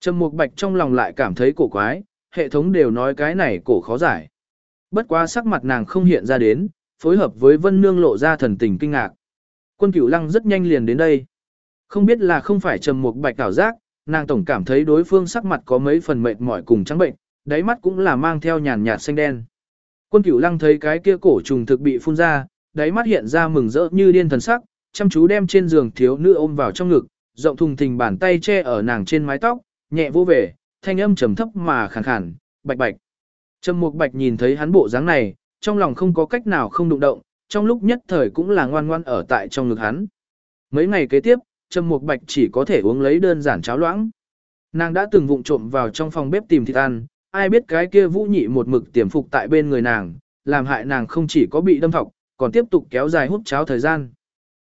Trầm Mục Bạch trong lòng lại cảm thấy cổ quái, hệ thống đều nói cái này cổ khó giải. Bất quá sắc mặt nàng không hiện ra đến, phối hợp với Vân Nương lộ ra thần tình kinh ngạc. Quân Cửu Lăng rất nhanh liền đến đây. Không biết là không phải Trầm Mục Bạch cảm giác, nàng tổng cảm thấy đối phương sắc mặt có mấy phần mệt mỏi cùng trắng bệnh, đáy mắt cũng là mang theo nhàn nhạt xanh đen. Quân Cửu Lăng thấy cái kia cổ trùng thực bị phun ra, đáy mắt hiện ra mừng rỡ như điên thần sắc, chăm chú đem trên giường thiếu nữ ôm vào trong ngực, rộng thùng thình bàn tay che ở nàng trên mái tóc, nhẹ vô về, thanh âm trầm thấp mà khàn khàn, bạch bạch. Trầm Mục Bạch nhìn thấy hắn bộ dáng này, trong lòng không có cách nào không đụng động, trong lúc nhất thời cũng là ngoan ngoan ở tại trong ngực hắn. Mấy ngày kế tiếp, Trầm Mục Bạch chỉ có thể uống lấy đơn giản cháo loãng. Nàng đã từng vụng trộm vào trong phòng bếp tìm thịt ăn, ai biết cái kia Vũ Nhị một mực tiềm phục tại bên người nàng, làm hại nàng không chỉ có bị đâm thọc, còn tiếp tục kéo dài hút cháo thời gian.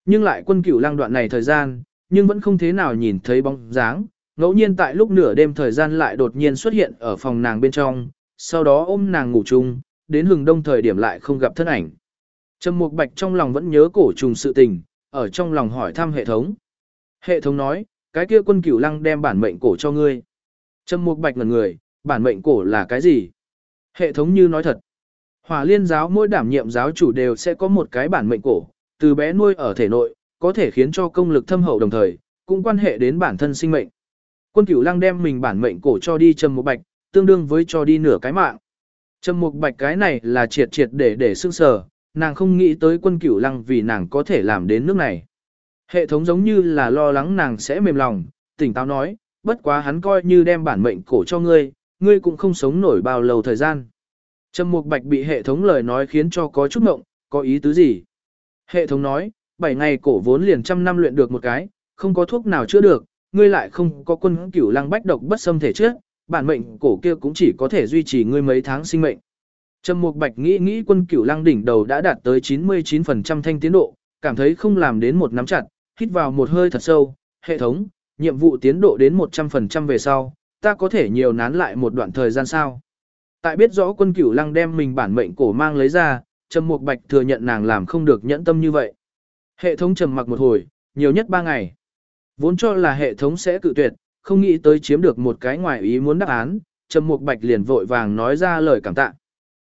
Nhưng lại quân cửu lăng đoạn này thời gian, nhưng vẫn không thế nào nhìn thấy bóng dáng, ngẫu nhiên tại lúc nửa đêm thời gian lại đột nhiên xuất hiện ở phòng nàng bên trong, sau đó ôm nàng ngủ chung, đến hừng đông thời điểm lại không gặp thân ảnh. Trầm Mục Bạch trong lòng vẫn nhớ cổ trùng sự tình, ở trong lòng hỏi thăm hệ thống. Hệ thống nói, cái kia quân cửu lăng đem bản mệnh cổ cho ngươi. Trầm Mục Bạch ngẩn người, bản mệnh cổ là cái gì? Hệ thống như nói thật. Hỏa liên giáo mỗi đảm nhiệm giáo chủ đều sẽ có một cái bản mệnh cổ, từ bé nuôi ở thể nội, có thể khiến cho công lực thâm hậu đồng thời, cũng quan hệ đến bản thân sinh mệnh. Quân Cửu Lăng đem mình bản mệnh cổ cho đi Trầm Mục Bạch, tương đương với cho đi nửa cái mạng. Trầm Mục Bạch cái này là triệt triệt để để sương sờ, nàng không nghĩ tới Quân Cửu Lăng vì nàng có thể làm đến nước này. Hệ thống giống như là lo lắng nàng sẽ mềm lòng, tỉnh táo nói, bất quá hắn coi như đem bản mệnh cổ cho ngươi, ngươi cũng không sống nổi bao lâu thời gian. Trầm Mục Bạch bị hệ thống lời nói khiến cho có chút ngộng, có ý tứ gì? Hệ thống nói, 7 ngày cổ vốn liền trăm năm luyện được một cái, không có thuốc nào chữa được, ngươi lại không có quân cửu lăng bách độc bất xâm thể trước, bản mệnh cổ kia cũng chỉ có thể duy trì ngươi mấy tháng sinh mệnh. Trầm Mục Bạch nghĩ nghĩ quân cửu lăng đỉnh đầu đã đạt tới 99% thanh tiến độ, cảm thấy không làm đến một nắm chặt, hít vào một hơi thật sâu, hệ thống, nhiệm vụ tiến độ đến 100% về sau, ta có thể nhiều nán lại một đoạn thời gian sao. Tại biết rõ quân cửu lăng đem mình bản mệnh cổ mang lấy ra, Trầm Mục Bạch thừa nhận nàng làm không được nhẫn tâm như vậy. Hệ thống trầm mặc một hồi, nhiều nhất 3 ngày. Vốn cho là hệ thống sẽ cự tuyệt, không nghĩ tới chiếm được một cái ngoài ý muốn đáp án, Trầm Mục Bạch liền vội vàng nói ra lời cảm tạ.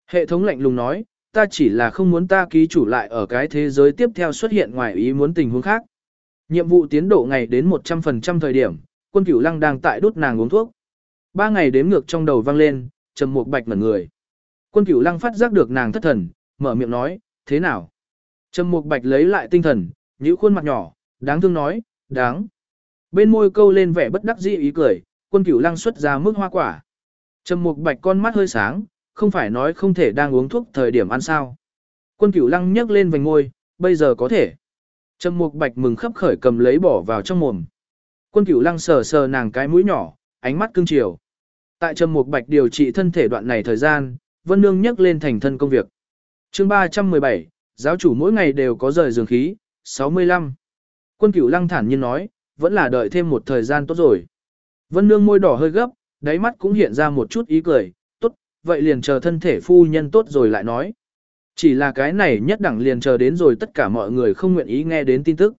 Hệ thống lạnh lùng nói, ta chỉ là không muốn ta ký chủ lại ở cái thế giới tiếp theo xuất hiện ngoài ý muốn tình huống khác. Nhiệm vụ tiến độ ngày đến 100% thời điểm, quân cửu lăng đang tại đốt nàng uống thuốc. Ba ngày đếm ngược trong đầu vang lên, Trầm Mục Bạch ngẩn người. Quân cửu lăng phát giác được nàng thất thần, mở miệng nói, thế nào? Trầm Mục Bạch lấy lại tinh thần, nhíu khuôn mặt nhỏ, đáng thương nói, đáng. Bên môi câu lên vẻ bất đắc dĩ ý cười, quân cửu lăng xuất ra mức hoa quả. Trầm Mục Bạch con mắt hơi sáng, không phải nói không thể đang uống thuốc thời điểm ăn sao. Quân cửu lăng nhấc lên vành ngôi, bây giờ có thể. Trầm Mục Bạch mừng khấp khởi cầm lấy bỏ vào trong mồm. Quân cửu lăng sờ sờ nàng cái mũi nhỏ, ánh mắt cưng chiều. Tại Trầm Mục Bạch điều trị thân thể đoạn này thời gian, Vân Nương nhấc lên thành thân công việc. Chương 317, giáo chủ mỗi ngày đều có rời giường khí, 65. Quân Cửu Lăng thản nhiên nói, vẫn là đợi thêm một thời gian tốt rồi. Vân Nương môi đỏ hơi gấp, đáy mắt cũng hiện ra một chút ý cười, tốt, vậy liền chờ thân thể phu nhân tốt rồi lại nói. Chỉ là cái này nhất đẳng liền chờ đến rồi tất cả mọi người không nguyện ý nghe đến tin tức.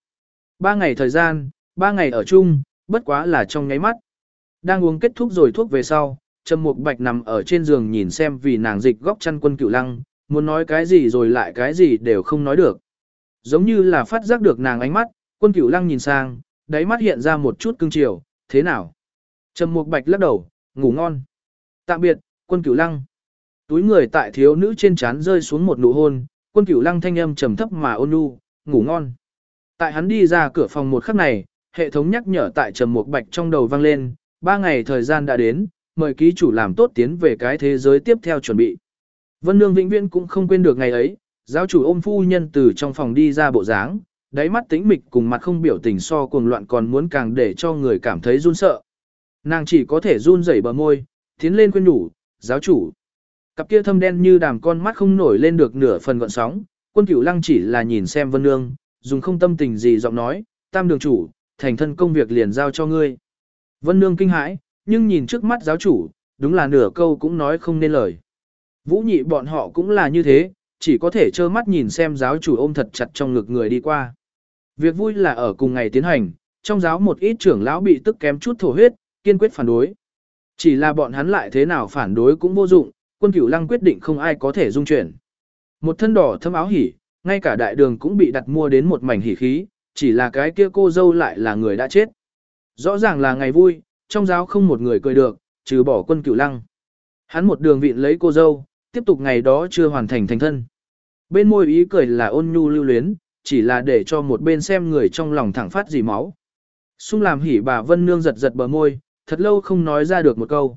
Ba ngày thời gian, ba ngày ở chung, bất quá là trong nháy mắt. Đang uống kết thúc rồi thuốc về sau, Trầm Mục Bạch nằm ở trên giường nhìn xem vì nàng dịch góc chăn quân cựu lăng, muốn nói cái gì rồi lại cái gì đều không nói được. Giống như là phát giác được nàng ánh mắt, quân cựu lăng nhìn sang, đáy mắt hiện ra một chút cưng chiều, thế nào? Trầm Mục Bạch lắc đầu, ngủ ngon. Tạm biệt, quân cửu lăng. Túi người tại thiếu nữ trên trán rơi xuống một nụ hôn, quân cửu lăng thanh âm trầm thấp mà ôn nhu, ngủ ngon. Tại hắn đi ra cửa phòng một khắc này, hệ thống nhắc nhở tại Trầm Mục Bạch trong đầu vang lên, ba ngày thời gian đã đến, mời ký chủ làm tốt tiến về cái thế giới tiếp theo chuẩn bị. Vân Nương vĩnh viễn cũng không quên được ngày ấy, giáo chủ ôm phu nhân từ trong phòng đi ra bộ dáng, đáy mắt tĩnh mịch cùng mặt không biểu tình so cuồng loạn còn muốn càng để cho người cảm thấy run sợ. Nàng chỉ có thể run rẩy bờ môi, tiến lên khuyên nhủ, giáo chủ. Cặp kia thâm đen như đàm con mắt không nổi lên được nửa phần gọn sóng, quân cửu lăng chỉ là nhìn xem vân nương, dùng không tâm tình gì giọng nói, tam đường chủ, thành thân công việc liền giao cho ngươi. Vân nương kinh hãi, nhưng nhìn trước mắt giáo chủ, đúng là nửa câu cũng nói không nên lời. Vũ nhị bọn họ cũng là như thế, chỉ có thể trơ mắt nhìn xem giáo chủ ôm thật chặt trong ngực người đi qua. Việc vui là ở cùng ngày tiến hành, trong giáo một ít trưởng lão bị tức kém chút thổ huyết, kiên quyết phản đối. Chỉ là bọn hắn lại thế nào phản đối cũng vô dụng, quân cửu lăng quyết định không ai có thể dung chuyển. Một thân đỏ thâm áo hỉ, ngay cả đại đường cũng bị đặt mua đến một mảnh hỉ khí, chỉ là cái kia cô dâu lại là người đã chết. Rõ ràng là ngày vui, trong giáo không một người cười được, trừ bỏ quân cửu lăng. Hắn một đường vịn lấy cô dâu, tiếp tục ngày đó chưa hoàn thành thành thân. Bên môi ý cười là ôn nhu lưu luyến, chỉ là để cho một bên xem người trong lòng thẳng phát dì máu. Xung làm hỉ bà Vân Nương giật giật bờ môi, thật lâu không nói ra được một câu.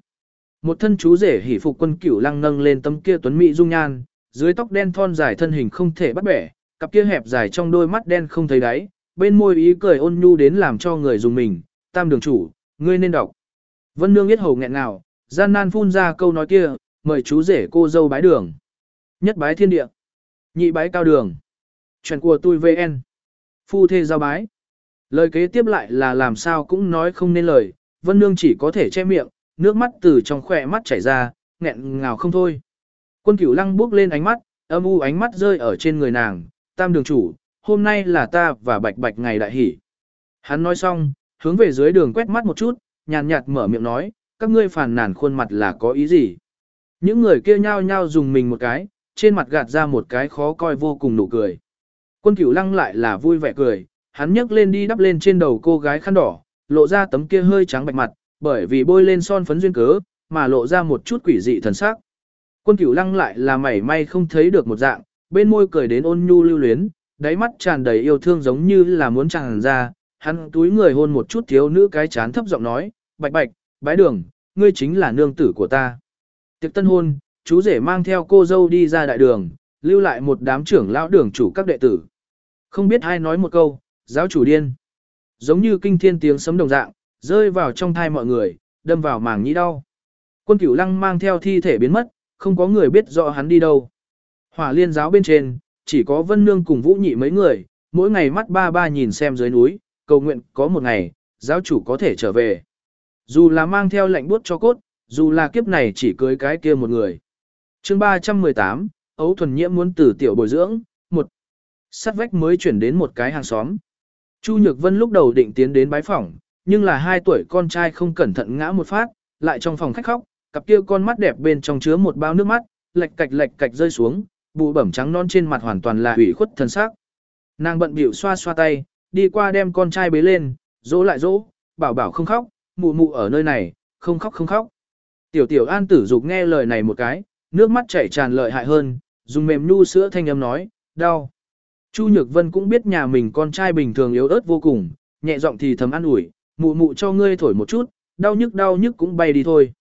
Một thân chú rể hỉ phục quân cửu lăng nâng lên tấm kia tuấn mỹ dung nhan, dưới tóc đen thon dài thân hình không thể bắt bẻ, cặp kia hẹp dài trong đôi mắt đen không thấy đáy, bên môi ý cười ôn nhu đến làm cho người dùng mình, tam đường chủ, ngươi nên đọc. Vân Nương biết hầu nghẹn nào, gian nan phun ra câu nói kia, mời chú rể cô dâu bái đường. Nhất bái thiên địa, nhị bái cao đường. Chuyện của tôi VN. Phu thê giao bái. Lời kế tiếp lại là làm sao cũng nói không nên lời, Vân Nương chỉ có thể che miệng, nước mắt từ trong khỏe mắt chảy ra, nghẹn ngào không thôi. Quân cửu lăng bước lên ánh mắt, âm u ánh mắt rơi ở trên người nàng, tam đường chủ, hôm nay là ta và bạch bạch ngày đại hỷ. Hắn nói xong, hướng về dưới đường quét mắt một chút, nhàn nhạt mở miệng nói, các ngươi phàn nàn khuôn mặt là có ý gì. Những người kia nhao nhao dùng mình một cái, trên mặt gạt ra một cái khó coi vô cùng nụ cười. Quân cửu lăng lại là vui vẻ cười, hắn nhấc lên đi đắp lên trên đầu cô gái khăn đỏ, lộ ra tấm kia hơi trắng bạch mặt, bởi vì bôi lên son phấn duyên cớ, mà lộ ra một chút quỷ dị thần sắc. Quân cửu lăng lại là mảy may không thấy được một dạng, bên môi cười đến ôn nhu lưu luyến, đáy mắt tràn đầy yêu thương giống như là muốn tràn ra, hắn túi người hôn một chút thiếu nữ cái chán thấp giọng nói, bạch bạch, bái đường, ngươi chính là nương tử của ta. Tiệc tân hôn, chú rể mang theo cô dâu đi ra đại đường, lưu lại một đám trưởng lão đường chủ các đệ tử. Không biết ai nói một câu, giáo chủ điên. Giống như kinh thiên tiếng sấm đồng dạng, rơi vào trong thai mọi người, đâm vào màng nhĩ đau. Quân cửu lăng mang theo thi thể biến mất, không có người biết rõ hắn đi đâu. Hỏa liên giáo bên trên, chỉ có Vân Nương cùng Vũ Nhị mấy người, mỗi ngày mắt ba ba nhìn xem dưới núi, cầu nguyện có một ngày, giáo chủ có thể trở về. Dù là mang theo lệnh buốt cho cốt, dù là kiếp này chỉ cưới cái kia một người. chương 318, Ấu Thuần Nhiễm muốn tử tiểu bồi dưỡng, một Sắt vách mới chuyển đến một cái hàng xóm. Chu Nhược Vân lúc đầu định tiến đến bái phỏng, nhưng là hai tuổi con trai không cẩn thận ngã một phát, lại trong phòng khách khóc, cặp kia con mắt đẹp bên trong chứa một bao nước mắt, lệch cạch lệch cạch rơi xuống, bụ bẩm trắng non trên mặt hoàn toàn là ủy khuất thần sắc. Nàng bận bịu xoa xoa tay, đi qua đem con trai bế lên, dỗ lại dỗ, bảo bảo không khóc, mụ mụ ở nơi này, không khóc không khóc. Tiểu tiểu an tử dục nghe lời này một cái, nước mắt chảy tràn lợi hại hơn, dùng mềm nu sữa thanh âm nói, đau. Chu Nhược Vân cũng biết nhà mình con trai bình thường yếu ớt vô cùng, nhẹ giọng thì thầm an ủi, mụ mụ cho ngươi thổi một chút, đau nhức đau nhức cũng bay đi thôi.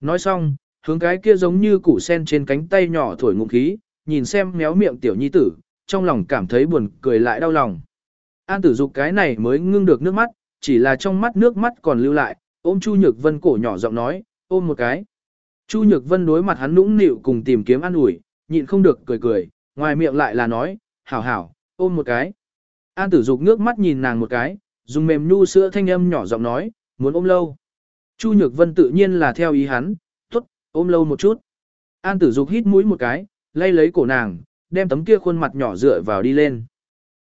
Nói xong, hướng cái kia giống như củ sen trên cánh tay nhỏ thổi ngụm khí, nhìn xem méo miệng tiểu nhi tử, trong lòng cảm thấy buồn cười lại đau lòng. An tử dục cái này mới ngưng được nước mắt, chỉ là trong mắt nước mắt còn lưu lại, ôm Chu Nhược Vân cổ nhỏ giọng nói, ôm một cái. Chu Nhược Vân đối mặt hắn nũng nịu cùng tìm kiếm an ủi, nhịn không được cười cười, ngoài miệng lại là nói, hảo hảo, ôm một cái. An tử dục nước mắt nhìn nàng một cái, dùng mềm nhu sữa thanh âm nhỏ giọng nói, muốn ôm lâu. Chu Nhược Vân tự nhiên là theo ý hắn, tốt, ôm lâu một chút. An tử dục hít mũi một cái, lay lấy cổ nàng, đem tấm kia khuôn mặt nhỏ dựa vào đi lên.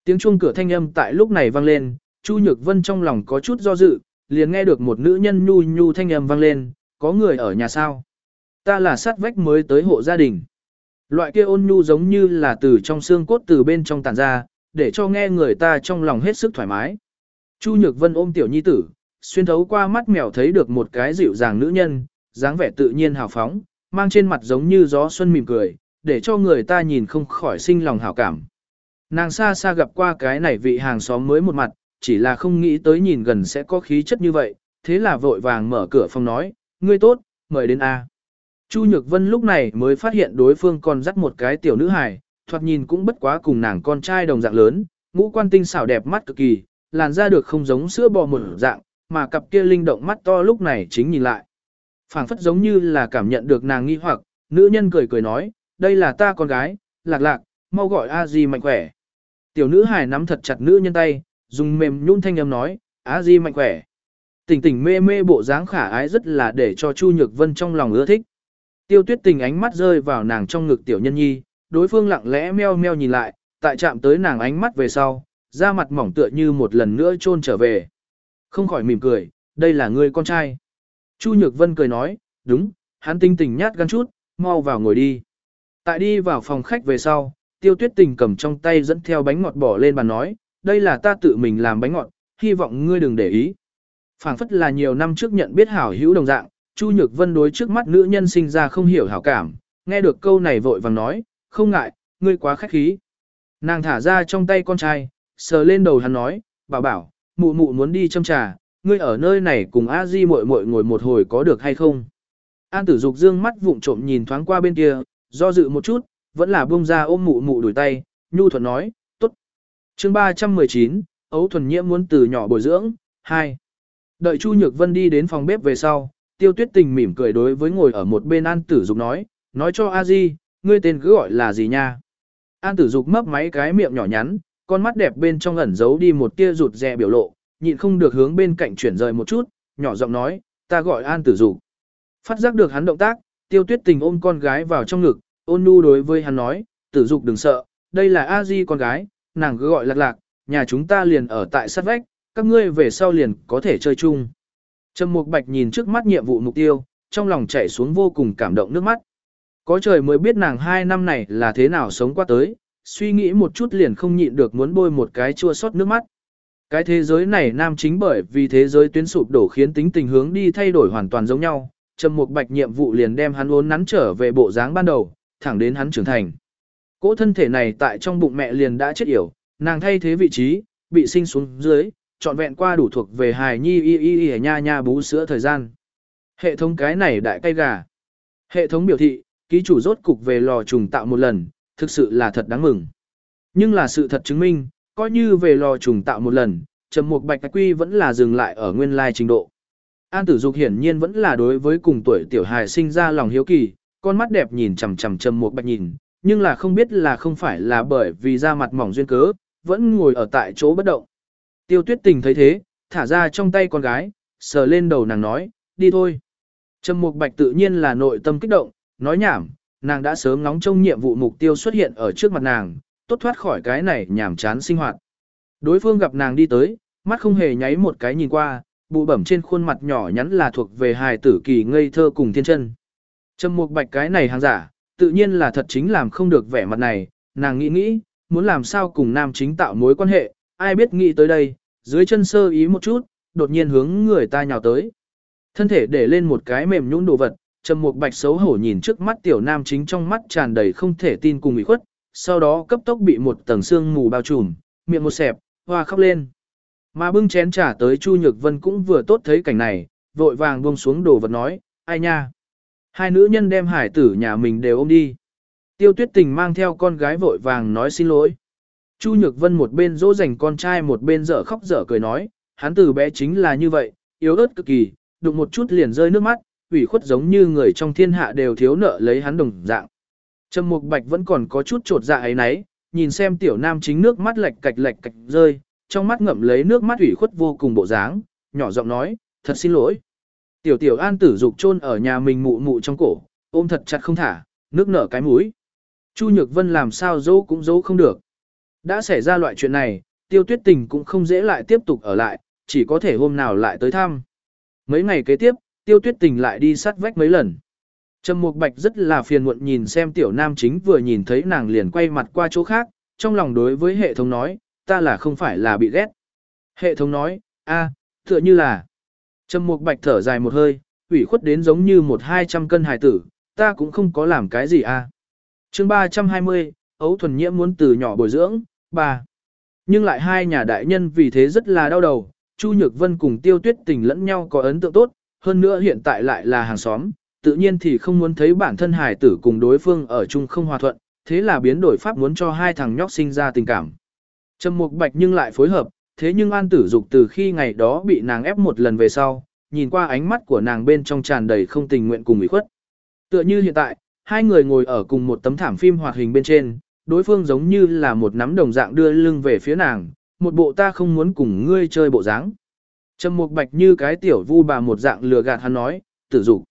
Tiếng chuông cửa thanh âm tại lúc này vang lên, Chu Nhược Vân trong lòng có chút do dự, liền nghe được một nữ nhân nhu nhu thanh âm vang lên, có người ở nhà sao? Ta là sát vách mới tới hộ gia đình. Loại kia ôn nhu giống như là từ trong xương cốt từ bên trong tàn ra, để cho nghe người ta trong lòng hết sức thoải mái. Chu Nhược Vân ôm tiểu nhi tử, xuyên thấu qua mắt mèo thấy được một cái dịu dàng nữ nhân, dáng vẻ tự nhiên hào phóng, mang trên mặt giống như gió xuân mỉm cười, để cho người ta nhìn không khỏi sinh lòng hảo cảm. Nàng xa xa gặp qua cái này vị hàng xóm mới một mặt, chỉ là không nghĩ tới nhìn gần sẽ có khí chất như vậy, thế là vội vàng mở cửa phòng nói, ngươi tốt, mời đến A. Chu Nhược Vân lúc này mới phát hiện đối phương còn dắt một cái tiểu nữ hài, thoạt nhìn cũng bất quá cùng nàng con trai đồng dạng lớn, ngũ quan tinh xảo đẹp mắt cực kỳ, làn da được không giống sữa bò một dạng, mà cặp kia linh động mắt to lúc này chính nhìn lại. phảng phất giống như là cảm nhận được nàng nghi hoặc, nữ nhân cười cười nói, đây là ta con gái, lạc lạc, mau gọi A Di mạnh khỏe. Tiểu nữ hài nắm thật chặt nữ nhân tay, dùng mềm nhún thanh âm nói, A Di mạnh khỏe. Tỉnh tỉnh mê mê bộ dáng khả ái rất là để cho Chu Nhược Vân trong lòng ưa thích. Tiêu tuyết tình ánh mắt rơi vào nàng trong ngực tiểu nhân nhi, đối phương lặng lẽ meo meo nhìn lại, tại chạm tới nàng ánh mắt về sau, da mặt mỏng tựa như một lần nữa trôn trở về. Không khỏi mỉm cười, đây là người con trai. Chu Nhược Vân cười nói, đúng, hắn tinh tình nhát gan chút, mau vào ngồi đi. Tại đi vào phòng khách về sau, tiêu tuyết tình cầm trong tay dẫn theo bánh ngọt bỏ lên bàn nói, đây là ta tự mình làm bánh ngọt, hy vọng ngươi đừng để ý phảng phất là nhiều năm trước nhận biết hảo hữu đồng dạng, Chu Nhược Vân đối trước mắt nữ nhân sinh ra không hiểu hảo cảm, nghe được câu này vội vàng nói, không ngại, ngươi quá khách khí. Nàng thả ra trong tay con trai, sờ lên đầu hắn nói, bảo bảo, mụ mụ muốn đi châm trà, ngươi ở nơi này cùng a di muội muội ngồi một hồi có được hay không? An tử dục dương mắt vụng trộm nhìn thoáng qua bên kia, do dự một chút, vẫn là buông ra ôm mụ mụ đuổi tay, nhu thuận nói, tốt. chương 319, ấu thuần nhiễm muốn từ nhỏ bồi dưỡng, 2. Đợi Chu Nhược Vân đi đến phòng bếp về sau, tiêu tuyết tình mỉm cười đối với ngồi ở một bên an tử dục nói, nói cho a di, ngươi tên cứ gọi là gì nha? An tử dục mấp máy cái miệng nhỏ nhắn, con mắt đẹp bên trong ẩn giấu đi một tia rụt rè biểu lộ, nhịn không được hướng bên cạnh chuyển rời một chút, nhỏ giọng nói, ta gọi an tử dục. Phát giác được hắn động tác, tiêu tuyết tình ôm con gái vào trong ngực, ôn nhu đối với hắn nói, tử dục đừng sợ, đây là a di con gái, nàng cứ gọi lạc lạc, nhà chúng ta liền ở tại sát vách, các ngươi về sau liền có thể chơi chung. Trầm Mục Bạch nhìn trước mắt nhiệm vụ mục tiêu, trong lòng chảy xuống vô cùng cảm động nước mắt. Có trời mới biết nàng hai năm này là thế nào sống qua tới, suy nghĩ một chút liền không nhịn được muốn bôi một cái chua xót nước mắt. Cái thế giới này nam chính bởi vì thế giới tuyến sụp đổ khiến tính tình hướng đi thay đổi hoàn toàn giống nhau, Trầm Mục Bạch nhiệm vụ liền đem hắn uốn nắn trở về bộ dáng ban đầu, thẳng đến hắn trưởng thành. Cỗ thân thể này tại trong bụng mẹ liền đã chết yểu, nàng thay thế vị trí, bị sinh xuống dưới, trọn vẹn qua đủ thuộc về hài nhi y y y nha nha bú sữa thời gian. Hệ thống cái này đại cay gà. Hệ thống biểu thị, ký chủ rốt cục về lò trùng tạo một lần, thực sự là thật đáng mừng. Nhưng là sự thật chứng minh, coi như về lò trùng tạo một lần, trầm mục bạch quy vẫn là dừng lại ở nguyên lai trình độ. An tử dục hiển nhiên vẫn là đối với cùng tuổi tiểu hài sinh ra lòng hiếu kỳ, con mắt đẹp nhìn chằm chằm trầm mục bạch nhìn, nhưng là không biết là không phải là bởi vì da mặt mỏng duyên cớ, vẫn ngồi ở tại chỗ bất động. Tiêu tuyết tình thấy thế, thả ra trong tay con gái, sờ lên đầu nàng nói, đi thôi. Trầm mục bạch tự nhiên là nội tâm kích động, nói nhảm, nàng đã sớm ngóng trông nhiệm vụ mục tiêu xuất hiện ở trước mặt nàng, tốt thoát khỏi cái này nhảm chán sinh hoạt. Đối phương gặp nàng đi tới, mắt không hề nháy một cái nhìn qua, bụ bẩm trên khuôn mặt nhỏ nhắn là thuộc về hài tử kỳ ngây thơ cùng thiên chân. Trầm mục bạch cái này hàng giả, tự nhiên là thật chính làm không được vẻ mặt này, nàng nghĩ nghĩ, muốn làm sao cùng nam chính tạo mối quan hệ, ai biết nghĩ tới đây, dưới chân sơ ý một chút, đột nhiên hướng người ta nhào tới. Thân thể để lên một cái mềm nhũn đồ vật, Trầm Mục Bạch xấu hổ nhìn trước mắt tiểu nam chính trong mắt tràn đầy không thể tin cùng ủy khuất, sau đó cấp tốc bị một tầng xương mù bao trùm, miệng một xẹp, hoa khóc lên. Mà bưng chén trả tới Chu Nhược Vân cũng vừa tốt thấy cảnh này, vội vàng buông xuống đồ vật nói, ai nha. Hai nữ nhân đem hải tử nhà mình đều ôm đi. Tiêu tuyết tình mang theo con gái vội vàng nói xin lỗi. Chu Nhược Vân một bên dỗ dành con trai một bên dở khóc dở cười nói, hắn từ bé chính là như vậy, yếu ớt cực kỳ, đụng một chút liền rơi nước mắt, ủy khuất giống như người trong thiên hạ đều thiếu nợ lấy hắn đồng dạng. Trầm Mục Bạch vẫn còn có chút trột dạ ấy nấy, nhìn xem tiểu nam chính nước mắt lệch cạch lệch cạch rơi, trong mắt ngậm lấy nước mắt ủy khuất vô cùng bộ dáng, nhỏ giọng nói, thật xin lỗi. Tiểu tiểu an tử dục chôn ở nhà mình mụ mụ trong cổ, ôm thật chặt không thả, nước nở cái mũi. Chu Nhược Vân làm sao dỗ cũng dỗ không được. Đã xảy ra loại chuyện này, tiêu tuyết tình cũng không dễ lại tiếp tục ở lại, chỉ có thể hôm nào lại tới thăm. Mấy ngày kế tiếp, tiêu tuyết tình lại đi sát vách mấy lần. Trầm Mục Bạch rất là phiền muộn nhìn xem tiểu nam chính vừa nhìn thấy nàng liền quay mặt qua chỗ khác, trong lòng đối với hệ thống nói, ta là không phải là bị ghét. Hệ thống nói, a, tựa như là. Trầm Mục Bạch thở dài một hơi, ủy khuất đến giống như một hai trăm cân hài tử, ta cũng không có làm cái gì a. À. Chương 320, Ấu thuần nhiễm muốn từ nhỏ bồi dưỡng, ba. Nhưng lại hai nhà đại nhân vì thế rất là đau đầu, Chu Nhược Vân cùng Tiêu Tuyết Tình lẫn nhau có ấn tượng tốt, hơn nữa hiện tại lại là hàng xóm, tự nhiên thì không muốn thấy bản thân hài tử cùng đối phương ở chung không hòa thuận, thế là biến đổi pháp muốn cho hai thằng nhóc sinh ra tình cảm. Trầm Mục Bạch nhưng lại phối hợp, thế nhưng An Tử Dục từ khi ngày đó bị nàng ép một lần về sau, nhìn qua ánh mắt của nàng bên trong tràn đầy không tình nguyện cùng ủy khuất. Tựa như hiện tại, hai người ngồi ở cùng một tấm thảm phim hoạt hình bên trên, đối phương giống như là một nắm đồng dạng đưa lưng về phía nàng, một bộ ta không muốn cùng ngươi chơi bộ dáng. Trầm Mục Bạch như cái tiểu vu bà một dạng lừa gạt hắn nói, tử dục.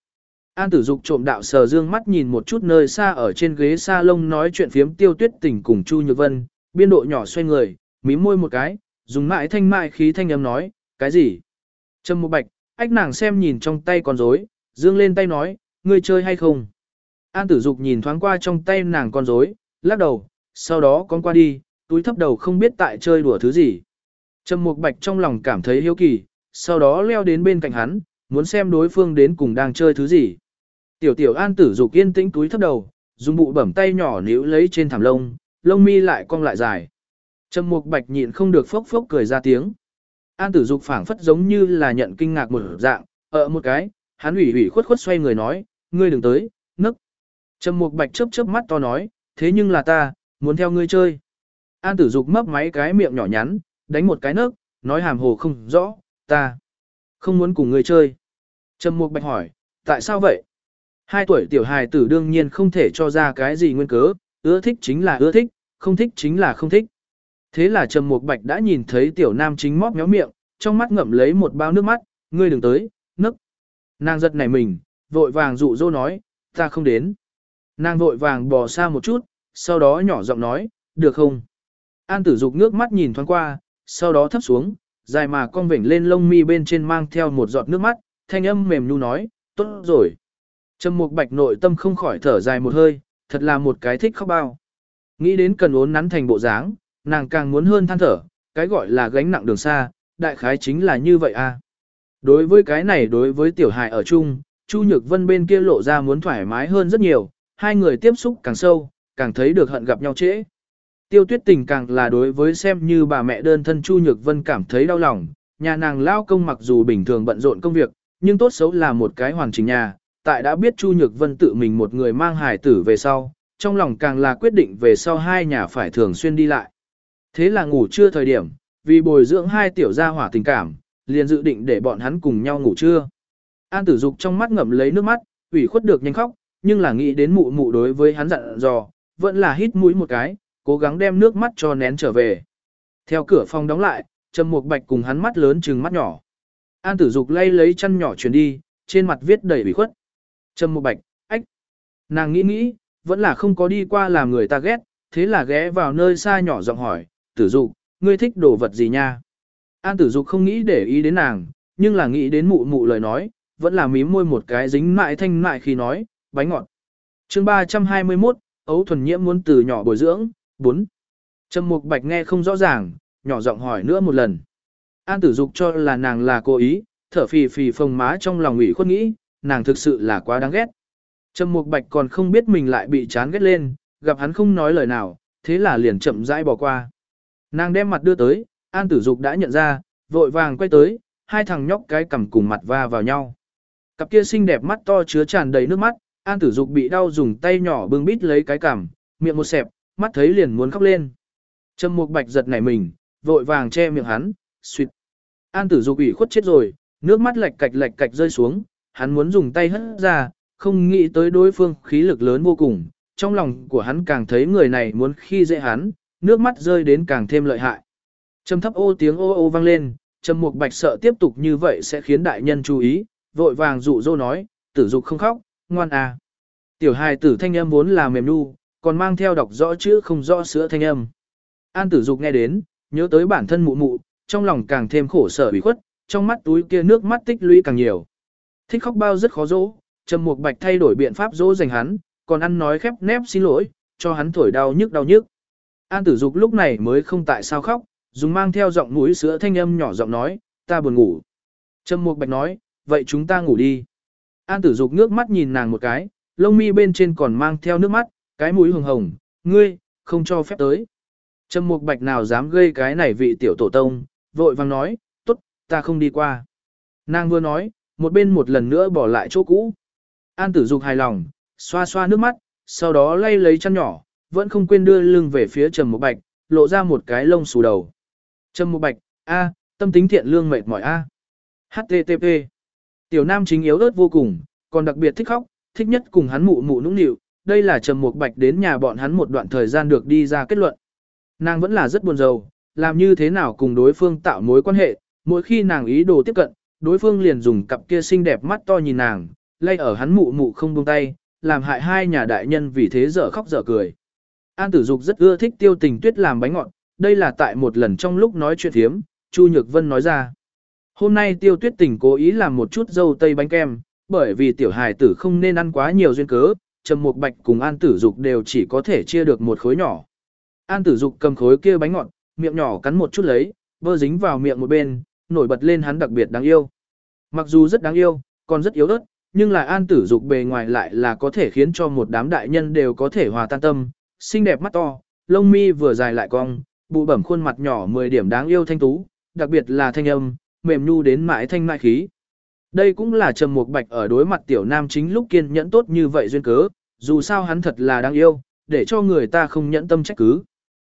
An tử dục trộm đạo sờ dương mắt nhìn một chút nơi xa ở trên ghế sa lông nói chuyện phiếm tiêu tuyết tình cùng Chu Nhược Vân, biên độ nhỏ xoay người, mím môi một cái, dùng mại thanh mại khí thanh âm nói, cái gì? Trầm Mục Bạch, Ách nàng xem nhìn trong tay con rối, dương lên tay nói, ngươi chơi hay không? An tử dục nhìn thoáng qua trong tay nàng con rối, lắc đầu, sau đó con qua đi, túi thấp đầu không biết tại chơi đùa thứ gì. Trầm Mục Bạch trong lòng cảm thấy hiếu kỳ, sau đó leo đến bên cạnh hắn, muốn xem đối phương đến cùng đang chơi thứ gì. Tiểu tiểu An tử dục yên tĩnh túi thấp đầu, dùng bụ bẩm tay nhỏ níu lấy trên thảm lông, lông mi lại cong lại dài. Trầm Mục Bạch nhịn không được phốc phốc cười ra tiếng. An Tử Dục phảng phất giống như là nhận kinh ngạc một dạng, ở một cái, hắn ủy ủy khuất khuất xoay người nói, ngươi đừng tới, nức. Trầm Mục Bạch chớp chớp mắt to nói, thế nhưng là ta, muốn theo ngươi chơi. An Tử Dục mấp máy cái miệng nhỏ nhắn, đánh một cái nấc, nói hàm hồ không rõ, ta không muốn cùng ngươi chơi. Trầm Mục Bạch hỏi, tại sao vậy? Hai tuổi tiểu hài tử đương nhiên không thể cho ra cái gì nguyên cớ, ưa thích chính là ưa thích, không thích chính là không thích. Thế là Trầm Mục Bạch đã nhìn thấy tiểu nam chính móc méo miệng, trong mắt ngậm lấy một bao nước mắt, ngươi đừng tới, nấc. Nàng giật nảy mình, vội vàng dụ dỗ nói, ta không đến. Nàng vội vàng bò xa một chút, sau đó nhỏ giọng nói, được không? An tử dục nước mắt nhìn thoáng qua, sau đó thấp xuống, dài mà con vểnh lên lông mi bên trên mang theo một giọt nước mắt, thanh âm mềm nhu nói, tốt rồi. Trầm mục bạch nội tâm không khỏi thở dài một hơi, thật là một cái thích khóc bao. Nghĩ đến cần ốn nắn thành bộ dáng, nàng càng muốn hơn than thở, cái gọi là gánh nặng đường xa, đại khái chính là như vậy a. À. Đối với cái này đối với tiểu hài ở chung, Chu Nhược Vân bên kia lộ ra muốn thoải mái hơn rất nhiều, hai người tiếp xúc càng sâu, càng thấy được hận gặp nhau trễ. Tiêu tuyết tình càng là đối với xem như bà mẹ đơn thân Chu Nhược Vân cảm thấy đau lòng, nhà nàng lao công mặc dù bình thường bận rộn công việc, nhưng tốt xấu là một cái hoàn chỉnh nhà, tại đã biết Chu Nhược Vân tự mình một người mang hài tử về sau, trong lòng càng là quyết định về sau hai nhà phải thường xuyên đi lại. Thế là ngủ trưa thời điểm, vì bồi dưỡng hai tiểu gia hỏa tình cảm, liền dự định để bọn hắn cùng nhau ngủ trưa. An tử dục trong mắt ngậm lấy nước mắt, ủy khuất được nhanh khóc, nhưng là nghĩ đến mụ mụ đối với hắn dặn dò, vẫn là hít mũi một cái, cố gắng đem nước mắt cho nén trở về. Theo cửa phòng đóng lại, Trầm Mục Bạch cùng hắn mắt lớn trừng mắt nhỏ. An Tử Dục lay lấy chân nhỏ chuyển đi, trên mặt viết đầy ủy khuất. Trầm Mục Bạch, ách. Nàng nghĩ nghĩ, vẫn là không có đi qua làm người ta ghét, thế là ghé vào nơi xa nhỏ giọng hỏi, Tử Dục, ngươi thích đồ vật gì nha? An Tử Dục không nghĩ để ý đến nàng, nhưng là nghĩ đến mụ mụ lời nói, vẫn là mím môi một cái dính mại thanh mại khi nói, bánh ngọt. chương 321, ấu thuần nhiễm muốn từ nhỏ bồi dưỡng, 4. Trầm Mục Bạch nghe không rõ ràng, nhỏ giọng hỏi nữa một lần. An Tử Dục cho là nàng là cố ý, thở phì phì phồng má trong lòng ủy khuất nghĩ, nàng thực sự là quá đáng ghét. Trầm Mục Bạch còn không biết mình lại bị chán ghét lên, gặp hắn không nói lời nào, thế là liền chậm rãi bỏ qua. Nàng đem mặt đưa tới, An Tử Dục đã nhận ra, vội vàng quay tới, hai thằng nhóc cái cầm cùng mặt va vào nhau. Cặp kia xinh đẹp mắt to chứa tràn đầy nước mắt, An Tử Dục bị đau dùng tay nhỏ bưng bít lấy cái cằm, miệng một xẹp, mắt thấy liền muốn khóc lên. Trầm Mục Bạch giật nảy mình, vội vàng che miệng hắn, suýt. An Tử Dục ủy khuất chết rồi, nước mắt lệch cạch lệch cạch rơi xuống, hắn muốn dùng tay hất ra, không nghĩ tới đối phương khí lực lớn vô cùng, trong lòng của hắn càng thấy người này muốn khi dễ hắn, nước mắt rơi đến càng thêm lợi hại. Trầm thấp ô tiếng ô ô vang lên, Trầm Mục Bạch sợ tiếp tục như vậy sẽ khiến đại nhân chú ý, vội vàng dụ dỗ nói, tử dục không khóc, ngoan à. Tiểu hài tử thanh âm vốn là mềm nu, còn mang theo đọc rõ chữ không rõ sữa thanh âm. An tử dục nghe đến, nhớ tới bản thân mụ mụ, trong lòng càng thêm khổ sở ủy khuất, trong mắt túi kia nước mắt tích lũy càng nhiều. Thích khóc bao rất khó dỗ, Trầm Mục Bạch thay đổi biện pháp dỗ dành hắn, còn ăn nói khép nép xin lỗi, cho hắn thổi đau nhức đau nhức. An tử dục lúc này mới không tại sao khóc, dùng mang theo giọng mũi sữa thanh âm nhỏ giọng nói, ta buồn ngủ. Trầm Mục Bạch nói, vậy chúng ta ngủ đi. An tử dục nước mắt nhìn nàng một cái, lông mi bên trên còn mang theo nước mắt, cái mũi hồng hồng, ngươi, không cho phép tới. Trầm Mục Bạch nào dám gây cái này vị tiểu tổ tông, vội vang nói, tốt, ta không đi qua. Nàng vừa nói, một bên một lần nữa bỏ lại chỗ cũ. An tử dục hài lòng, xoa xoa nước mắt, sau đó lay lấy chăn nhỏ, vẫn không quên đưa lưng về phía Trầm Mục Bạch, lộ ra một cái lông xù đầu. Trầm Mục Bạch, a, tâm tính thiện lương mệt mỏi a. HTTP. Tiểu Nam chính yếu ớt vô cùng, còn đặc biệt thích khóc, thích nhất cùng hắn mụ mụ nũng nịu, đây là Trầm Mục Bạch đến nhà bọn hắn một đoạn thời gian được đi ra kết luận. Nàng vẫn là rất buồn rầu, làm như thế nào cùng đối phương tạo mối quan hệ, mỗi khi nàng ý đồ tiếp cận, đối phương liền dùng cặp kia xinh đẹp mắt to nhìn nàng, lay ở hắn mụ mụ không buông tay, làm hại hai nhà đại nhân vì thế dở khóc dở cười. An Tử Dục rất ưa thích Tiêu Tình Tuyết làm bánh ngọt, đây là tại một lần trong lúc nói chuyện thiếm, Chu Nhược Vân nói ra. Hôm nay tiêu tuyết tình cố ý làm một chút dâu tây bánh kem, bởi vì tiểu hài tử không nên ăn quá nhiều duyên cớ, Trầm Mục Bạch cùng An Tử Dục đều chỉ có thể chia được một khối nhỏ. An Tử Dục cầm khối kia bánh ngọt, miệng nhỏ cắn một chút lấy, vơ dính vào miệng một bên, nổi bật lên hắn đặc biệt đáng yêu. Mặc dù rất đáng yêu, còn rất yếu ớt, nhưng là An Tử Dục bề ngoài lại là có thể khiến cho một đám đại nhân đều có thể hòa tan tâm, xinh đẹp mắt to, lông mi vừa dài lại cong, bụ bẩm khuôn mặt nhỏ 10 điểm đáng yêu thanh tú, đặc biệt là thanh âm, mềm nhu đến mãi thanh mãi khí. Đây cũng là Trầm Mục Bạch ở đối mặt tiểu nam chính lúc kiên nhẫn tốt như vậy duyên cớ, dù sao hắn thật là đáng yêu, để cho người ta không nhẫn tâm trách cứ.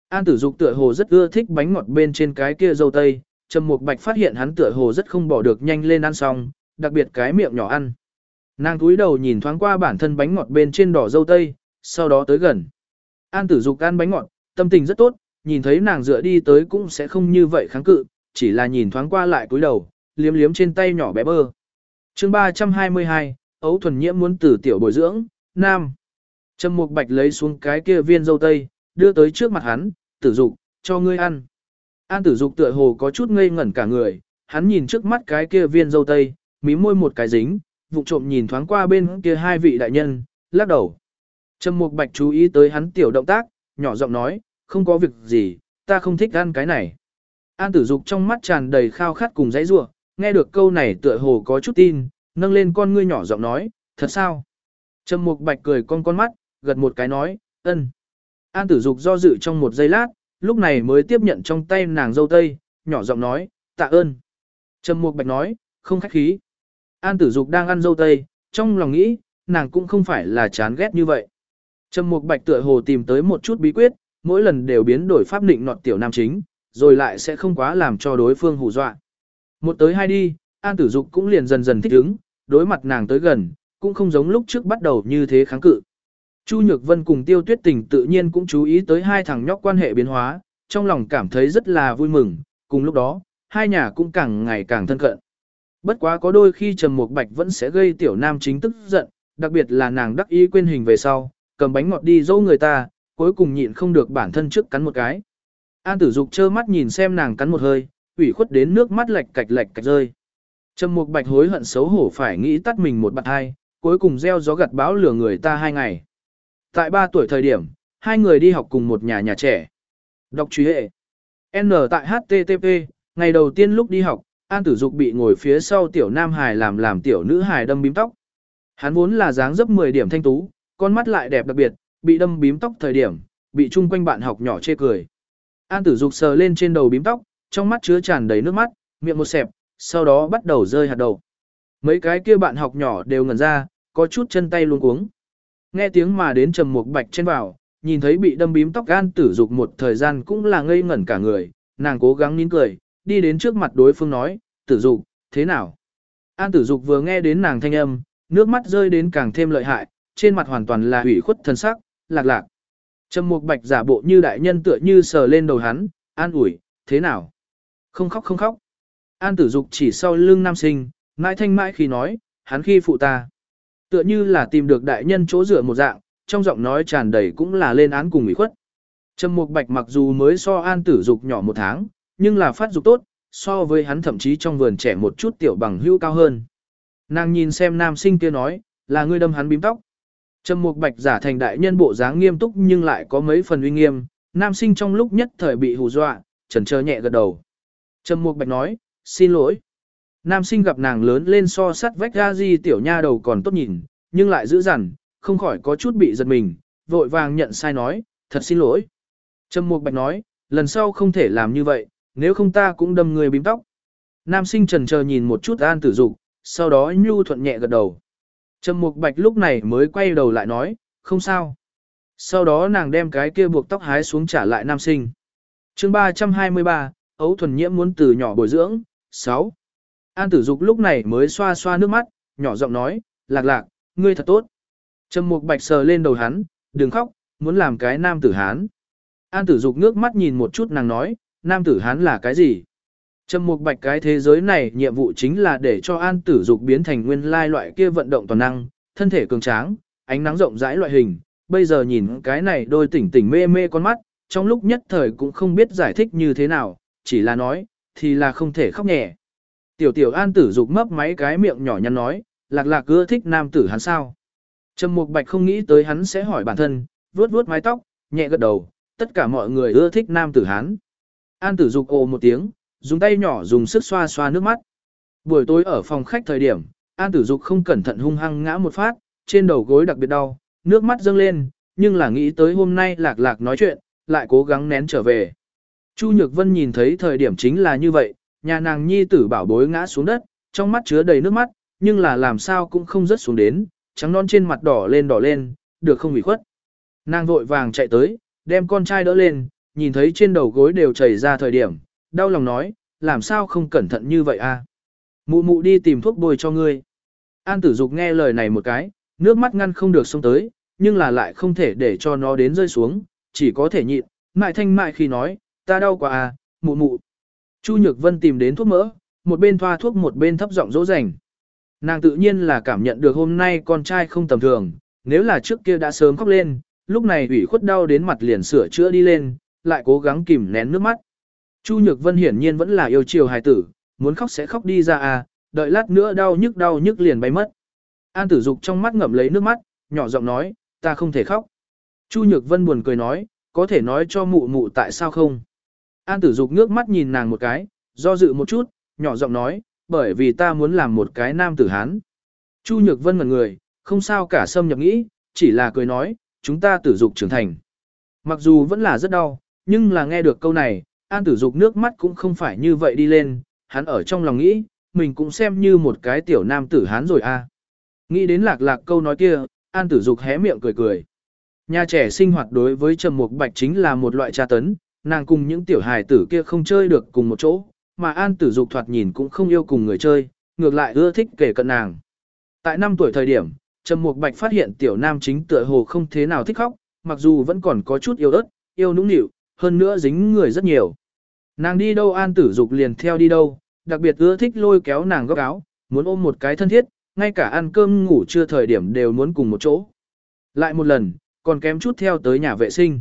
An Tử Dục tựa hồ rất ưa thích bánh ngọt bên trên cái kia dâu tây, Trầm Mục Bạch phát hiện hắn tựa hồ rất không bỏ được nhanh lên ăn xong, đặc biệt cái miệng nhỏ ăn. Nàng cúi đầu nhìn thoáng qua bản thân bánh ngọt bên trên đỏ dâu tây, sau đó tới gần. An Tử Dục ăn bánh ngọt, tâm tình rất tốt, nhìn thấy nàng dựa đi tới cũng sẽ không như vậy kháng cự, chỉ là nhìn thoáng qua lại cúi đầu, liếm liếm trên tay nhỏ bé bơ. Chương 322, Ấu thuần nhiễm muốn tử tiểu bồi dưỡng, nam. Trầm Mục Bạch lấy xuống cái kia viên dâu tây, đưa tới trước mặt hắn, "Tử Dục, cho ngươi ăn." An Tử Dục tựa hồ có chút ngây ngẩn cả người, hắn nhìn trước mắt cái kia viên dâu tây, mí môi một cái dính, vụ trộm nhìn thoáng qua bên kia hai vị đại nhân, lắc đầu. Trầm Mục Bạch chú ý tới hắn tiểu động tác, nhỏ giọng nói, "Không có việc gì, ta không thích ăn cái này." An Tử Dục trong mắt tràn đầy khao khát cùng dãy rủa, nghe được câu này tựa hồ có chút tin, nâng lên con ngươi nhỏ giọng nói, "Thật sao?" Trầm Mục Bạch cười con con mắt, gật một cái nói, "Ân." An Tử Dục do dự trong một giây lát, lúc này mới tiếp nhận trong tay nàng dâu tây, nhỏ giọng nói, "Tạ ơn." Trầm Mục Bạch nói, "Không khách khí." An Tử Dục đang ăn dâu tây, trong lòng nghĩ, nàng cũng không phải là chán ghét như vậy. Trầm Mục Bạch tựa hồ tìm tới một chút bí quyết, mỗi lần đều biến đổi pháp định nọt tiểu nam chính, rồi lại sẽ không quá làm cho đối phương hù dọa. Một tới hai đi, An Tử Dục cũng liền dần dần thích ứng, đối mặt nàng tới gần, cũng không giống lúc trước bắt đầu như thế kháng cự. Chu Nhược Vân cùng Tiêu Tuyết Tình tự nhiên cũng chú ý tới hai thằng nhóc quan hệ biến hóa, trong lòng cảm thấy rất là vui mừng, cùng lúc đó, hai nhà cũng càng ngày càng thân cận. Bất quá có đôi khi Trầm Mục Bạch vẫn sẽ gây tiểu nam chính tức giận, đặc biệt là nàng đắc ý quên hình về sau, cầm bánh ngọt đi dỗ người ta, cuối cùng nhịn không được bản thân trước cắn một cái. An Tử Dục trơ mắt nhìn xem nàng cắn một hơi, ủy khuất đến nước mắt lệch cạch lệch cạch rơi. Trầm Mục Bạch hối hận xấu hổ phải nghĩ tắt mình một bạn hai, cuối cùng gieo gió gặt báo lừa người ta hai ngày. Tại ba tuổi thời điểm, hai người đi học cùng một nhà nhà trẻ. Đọc truy hệ. N tại HTTP, ngày đầu tiên lúc đi học, An Tử Dục bị ngồi phía sau tiểu nam hài làm làm tiểu nữ hài đâm bím tóc. Hắn vốn là dáng dấp 10 điểm thanh tú, con mắt lại đẹp đặc biệt, bị đâm bím tóc thời điểm, bị chung quanh bạn học nhỏ chê cười. An Tử Dục sờ lên trên đầu bím tóc, trong mắt chứa tràn đầy nước mắt, miệng một xẹp, sau đó bắt đầu rơi hạt đầu. Mấy cái kia bạn học nhỏ đều ngẩn ra, có chút chân tay luống cuống. Nghe tiếng mà đến trầm mục bạch trên vào, nhìn thấy bị đâm bím tóc An Tử Dục một thời gian cũng là ngây ngẩn cả người, nàng cố gắng nín cười, đi đến trước mặt đối phương nói, Tử Dục, thế nào? An Tử Dục vừa nghe đến nàng thanh âm, nước mắt rơi đến càng thêm lợi hại, trên mặt hoàn toàn là hủy khuất thân sắc, lạc lạc. Trầm Mục Bạch giả bộ như đại nhân tựa như sờ lên đầu hắn, an ủi, thế nào? Không khóc không khóc. An tử dục chỉ sau lưng nam sinh, mãi thanh mãi khi nói, hắn khi phụ ta. Tựa như là tìm được đại nhân chỗ dựa một dạng, trong giọng nói tràn đầy cũng là lên án cùng ủy khuất. Trầm Mục Bạch mặc dù mới so An Tử Dục nhỏ một tháng, nhưng là phát dục tốt, so với hắn thậm chí trong vườn trẻ một chút tiểu bằng hữu cao hơn. Nàng nhìn xem nam sinh kia nói, là ngươi đâm hắn bím tóc. Trầm Mục Bạch giả thành đại nhân bộ dáng nghiêm túc nhưng lại có mấy phần uy nghiêm, nam sinh trong lúc nhất thời bị hù dọa, chần chờ nhẹ gật đầu. Trầm Mục Bạch nói, xin lỗi. Nam sinh gặp nàng lớn lên so sắt vách ra di tiểu nha đầu còn tốt nhìn, nhưng lại giữ dằn, không khỏi có chút bị giật mình, vội vàng nhận sai nói, thật xin lỗi. Trầm Mục Bạch nói, lần sau không thể làm như vậy, nếu không ta cũng đâm người bím tóc. Nam sinh trần chờ nhìn một chút an tử dục, sau đó nhu thuận nhẹ gật đầu. Trầm Mục Bạch lúc này mới quay đầu lại nói, không sao. Sau đó nàng đem cái kia buộc tóc hái xuống trả lại nam sinh. chương 323, ấu thuần nhiễm muốn từ nhỏ bồi dưỡng, 6. An tử dục lúc này mới xoa xoa nước mắt, nhỏ giọng nói, lạc lạc, ngươi thật tốt. Trầm Mục Bạch sờ lên đầu hắn, đừng khóc, muốn làm cái nam tử hán. An tử dục nước mắt nhìn một chút nàng nói, nam tử hán là cái gì? Trầm mục bạch cái thế giới này nhiệm vụ chính là để cho an tử dục biến thành nguyên lai loại kia vận động toàn năng, thân thể cường tráng, ánh nắng rộng rãi loại hình. Bây giờ nhìn cái này đôi tỉnh tỉnh mê mê con mắt, trong lúc nhất thời cũng không biết giải thích như thế nào, chỉ là nói, thì là không thể khóc nhẹ. Tiểu tiểu an tử dục mấp máy cái miệng nhỏ nhắn nói, lạc lạc cứ thích nam tử hắn sao. Trầm Mục Bạch không nghĩ tới hắn sẽ hỏi bản thân, vuốt vuốt mái tóc, nhẹ gật đầu, tất cả mọi người ưa thích nam tử hắn. An tử dục ồ một tiếng, dùng tay nhỏ dùng sức xoa xoa nước mắt. Buổi tối ở phòng khách thời điểm, An tử dục không cẩn thận hung hăng ngã một phát, trên đầu gối đặc biệt đau, nước mắt dâng lên, nhưng là nghĩ tới hôm nay lạc lạc nói chuyện, lại cố gắng nén trở về. Chu Nhược Vân nhìn thấy thời điểm chính là như vậy, nhà nàng nhi tử bảo bối ngã xuống đất, trong mắt chứa đầy nước mắt, nhưng là làm sao cũng không rớt xuống đến, trắng non trên mặt đỏ lên đỏ lên, được không bị khuất. Nàng vội vàng chạy tới, đem con trai đỡ lên, nhìn thấy trên đầu gối đều chảy ra thời điểm, đau lòng nói, làm sao không cẩn thận như vậy a? Mụ mụ đi tìm thuốc bôi cho ngươi. An tử dục nghe lời này một cái, nước mắt ngăn không được xông tới, nhưng là lại không thể để cho nó đến rơi xuống, chỉ có thể nhịn, mại thanh mại khi nói, ta đau quá à, mụ mụ. Chu Nhược Vân tìm đến thuốc mỡ, một bên thoa thuốc một bên thấp giọng dỗ dành. Nàng tự nhiên là cảm nhận được hôm nay con trai không tầm thường, nếu là trước kia đã sớm khóc lên, lúc này ủy khuất đau đến mặt liền sửa chữa đi lên, lại cố gắng kìm nén nước mắt. Chu Nhược Vân hiển nhiên vẫn là yêu chiều hài tử, muốn khóc sẽ khóc đi ra à, đợi lát nữa đau nhức đau nhức liền bay mất. An tử dục trong mắt ngậm lấy nước mắt, nhỏ giọng nói, ta không thể khóc. Chu Nhược Vân buồn cười nói, có thể nói cho mụ mụ tại sao không. An tử dục nước mắt nhìn nàng một cái, do dự một chút, nhỏ giọng nói, bởi vì ta muốn làm một cái nam tử Hán. Chu Nhược Vân ngẩn người, không sao cả xâm nhập nghĩ, chỉ là cười nói, chúng ta tử dục trưởng thành. Mặc dù vẫn là rất đau, nhưng là nghe được câu này, An tử dục nước mắt cũng không phải như vậy đi lên, hắn ở trong lòng nghĩ, mình cũng xem như một cái tiểu nam tử Hán rồi a. À. Nghĩ đến lạc lạc câu nói kia, An tử dục hé miệng cười cười. Nhà trẻ sinh hoạt đối với Trầm Mục Bạch chính là một loại tra tấn, nàng cùng những tiểu hài tử kia không chơi được cùng một chỗ, mà An Tử Dục thoạt nhìn cũng không yêu cùng người chơi, ngược lại ưa thích kể cận nàng. Tại năm tuổi thời điểm, Trầm Mục Bạch phát hiện tiểu nam chính tựa hồ không thế nào thích khóc, mặc dù vẫn còn có chút yêu ớt, yêu nũng nịu, hơn nữa dính người rất nhiều. Nàng đi đâu An Tử Dục liền theo đi đâu, đặc biệt ưa thích lôi kéo nàng góc áo, muốn ôm một cái thân thiết, ngay cả ăn cơm ngủ trưa thời điểm đều muốn cùng một chỗ. Lại một lần, còn kém chút theo tới nhà vệ sinh.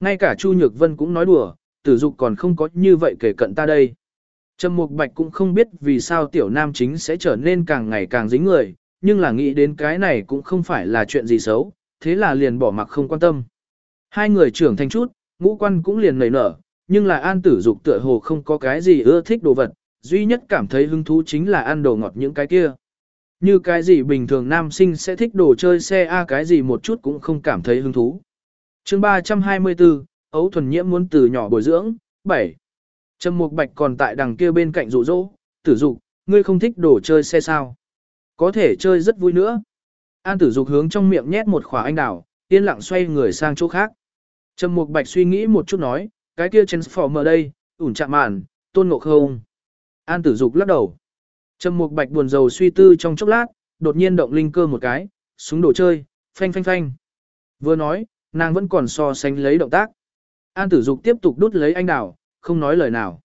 Ngay cả Chu Nhược Vân cũng nói đùa, tử dục còn không có như vậy kể cận ta đây. Trầm Mục Bạch cũng không biết vì sao tiểu nam chính sẽ trở nên càng ngày càng dính người, nhưng là nghĩ đến cái này cũng không phải là chuyện gì xấu, thế là liền bỏ mặc không quan tâm. Hai người trưởng thành chút, ngũ quan cũng liền nảy nở, nhưng là an tử dục tựa hồ không có cái gì ưa thích đồ vật, duy nhất cảm thấy hứng thú chính là ăn đồ ngọt những cái kia. Như cái gì bình thường nam sinh sẽ thích đồ chơi xe A cái gì một chút cũng không cảm thấy hứng thú. chương 324, Ấu Thuần Nhiễm muốn từ nhỏ bồi dưỡng, 7. Trầm Mục Bạch còn tại đằng kia bên cạnh rụ rỗ, tử dục, ngươi không thích đồ chơi xe sao. Có thể chơi rất vui nữa. An tử dục hướng trong miệng nhét một khỏa anh đào, yên lặng xoay người sang chỗ khác. Trầm Mục Bạch suy nghĩ một chút nói, cái kia Transformer đây, ủn chạm mạn, tôn ngộ không. An tử dục lắc đầu. Trầm Mục Bạch buồn rầu suy tư trong chốc lát, đột nhiên động linh cơ một cái, súng đồ chơi, phanh phanh phanh. Vừa nói, nàng vẫn còn so sánh lấy động tác. An Tử Dục tiếp tục đút lấy anh đào, không nói lời nào.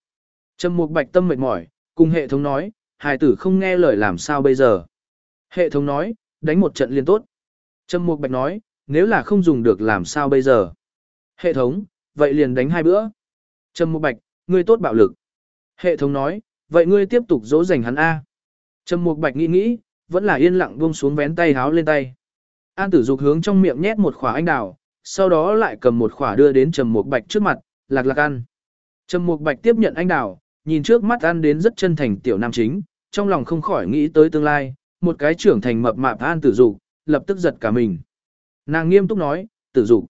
Trầm Mục Bạch tâm mệt mỏi, cùng hệ thống nói, hài tử không nghe lời làm sao bây giờ. Hệ thống nói, đánh một trận liên tốt. Trầm Mục Bạch nói, nếu là không dùng được làm sao bây giờ. Hệ thống, vậy liền đánh hai bữa. Trầm Mục Bạch, ngươi tốt bạo lực. Hệ thống nói, vậy ngươi tiếp tục dỗ dành hắn A. Trầm Mục Bạch nghĩ nghĩ, vẫn là yên lặng buông xuống vén tay háo lên tay. An tử dục hướng trong miệng nhét một khỏa anh đào, sau đó lại cầm một khỏa đưa đến Trầm Mục Bạch trước mặt, lạc lạc ăn. Trầm Mục Bạch tiếp nhận anh đào, nhìn trước mắt ăn đến rất chân thành tiểu nam chính, trong lòng không khỏi nghĩ tới tương lai, một cái trưởng thành mập mạp An tử dục, lập tức giật cả mình. Nàng nghiêm túc nói, tử dục.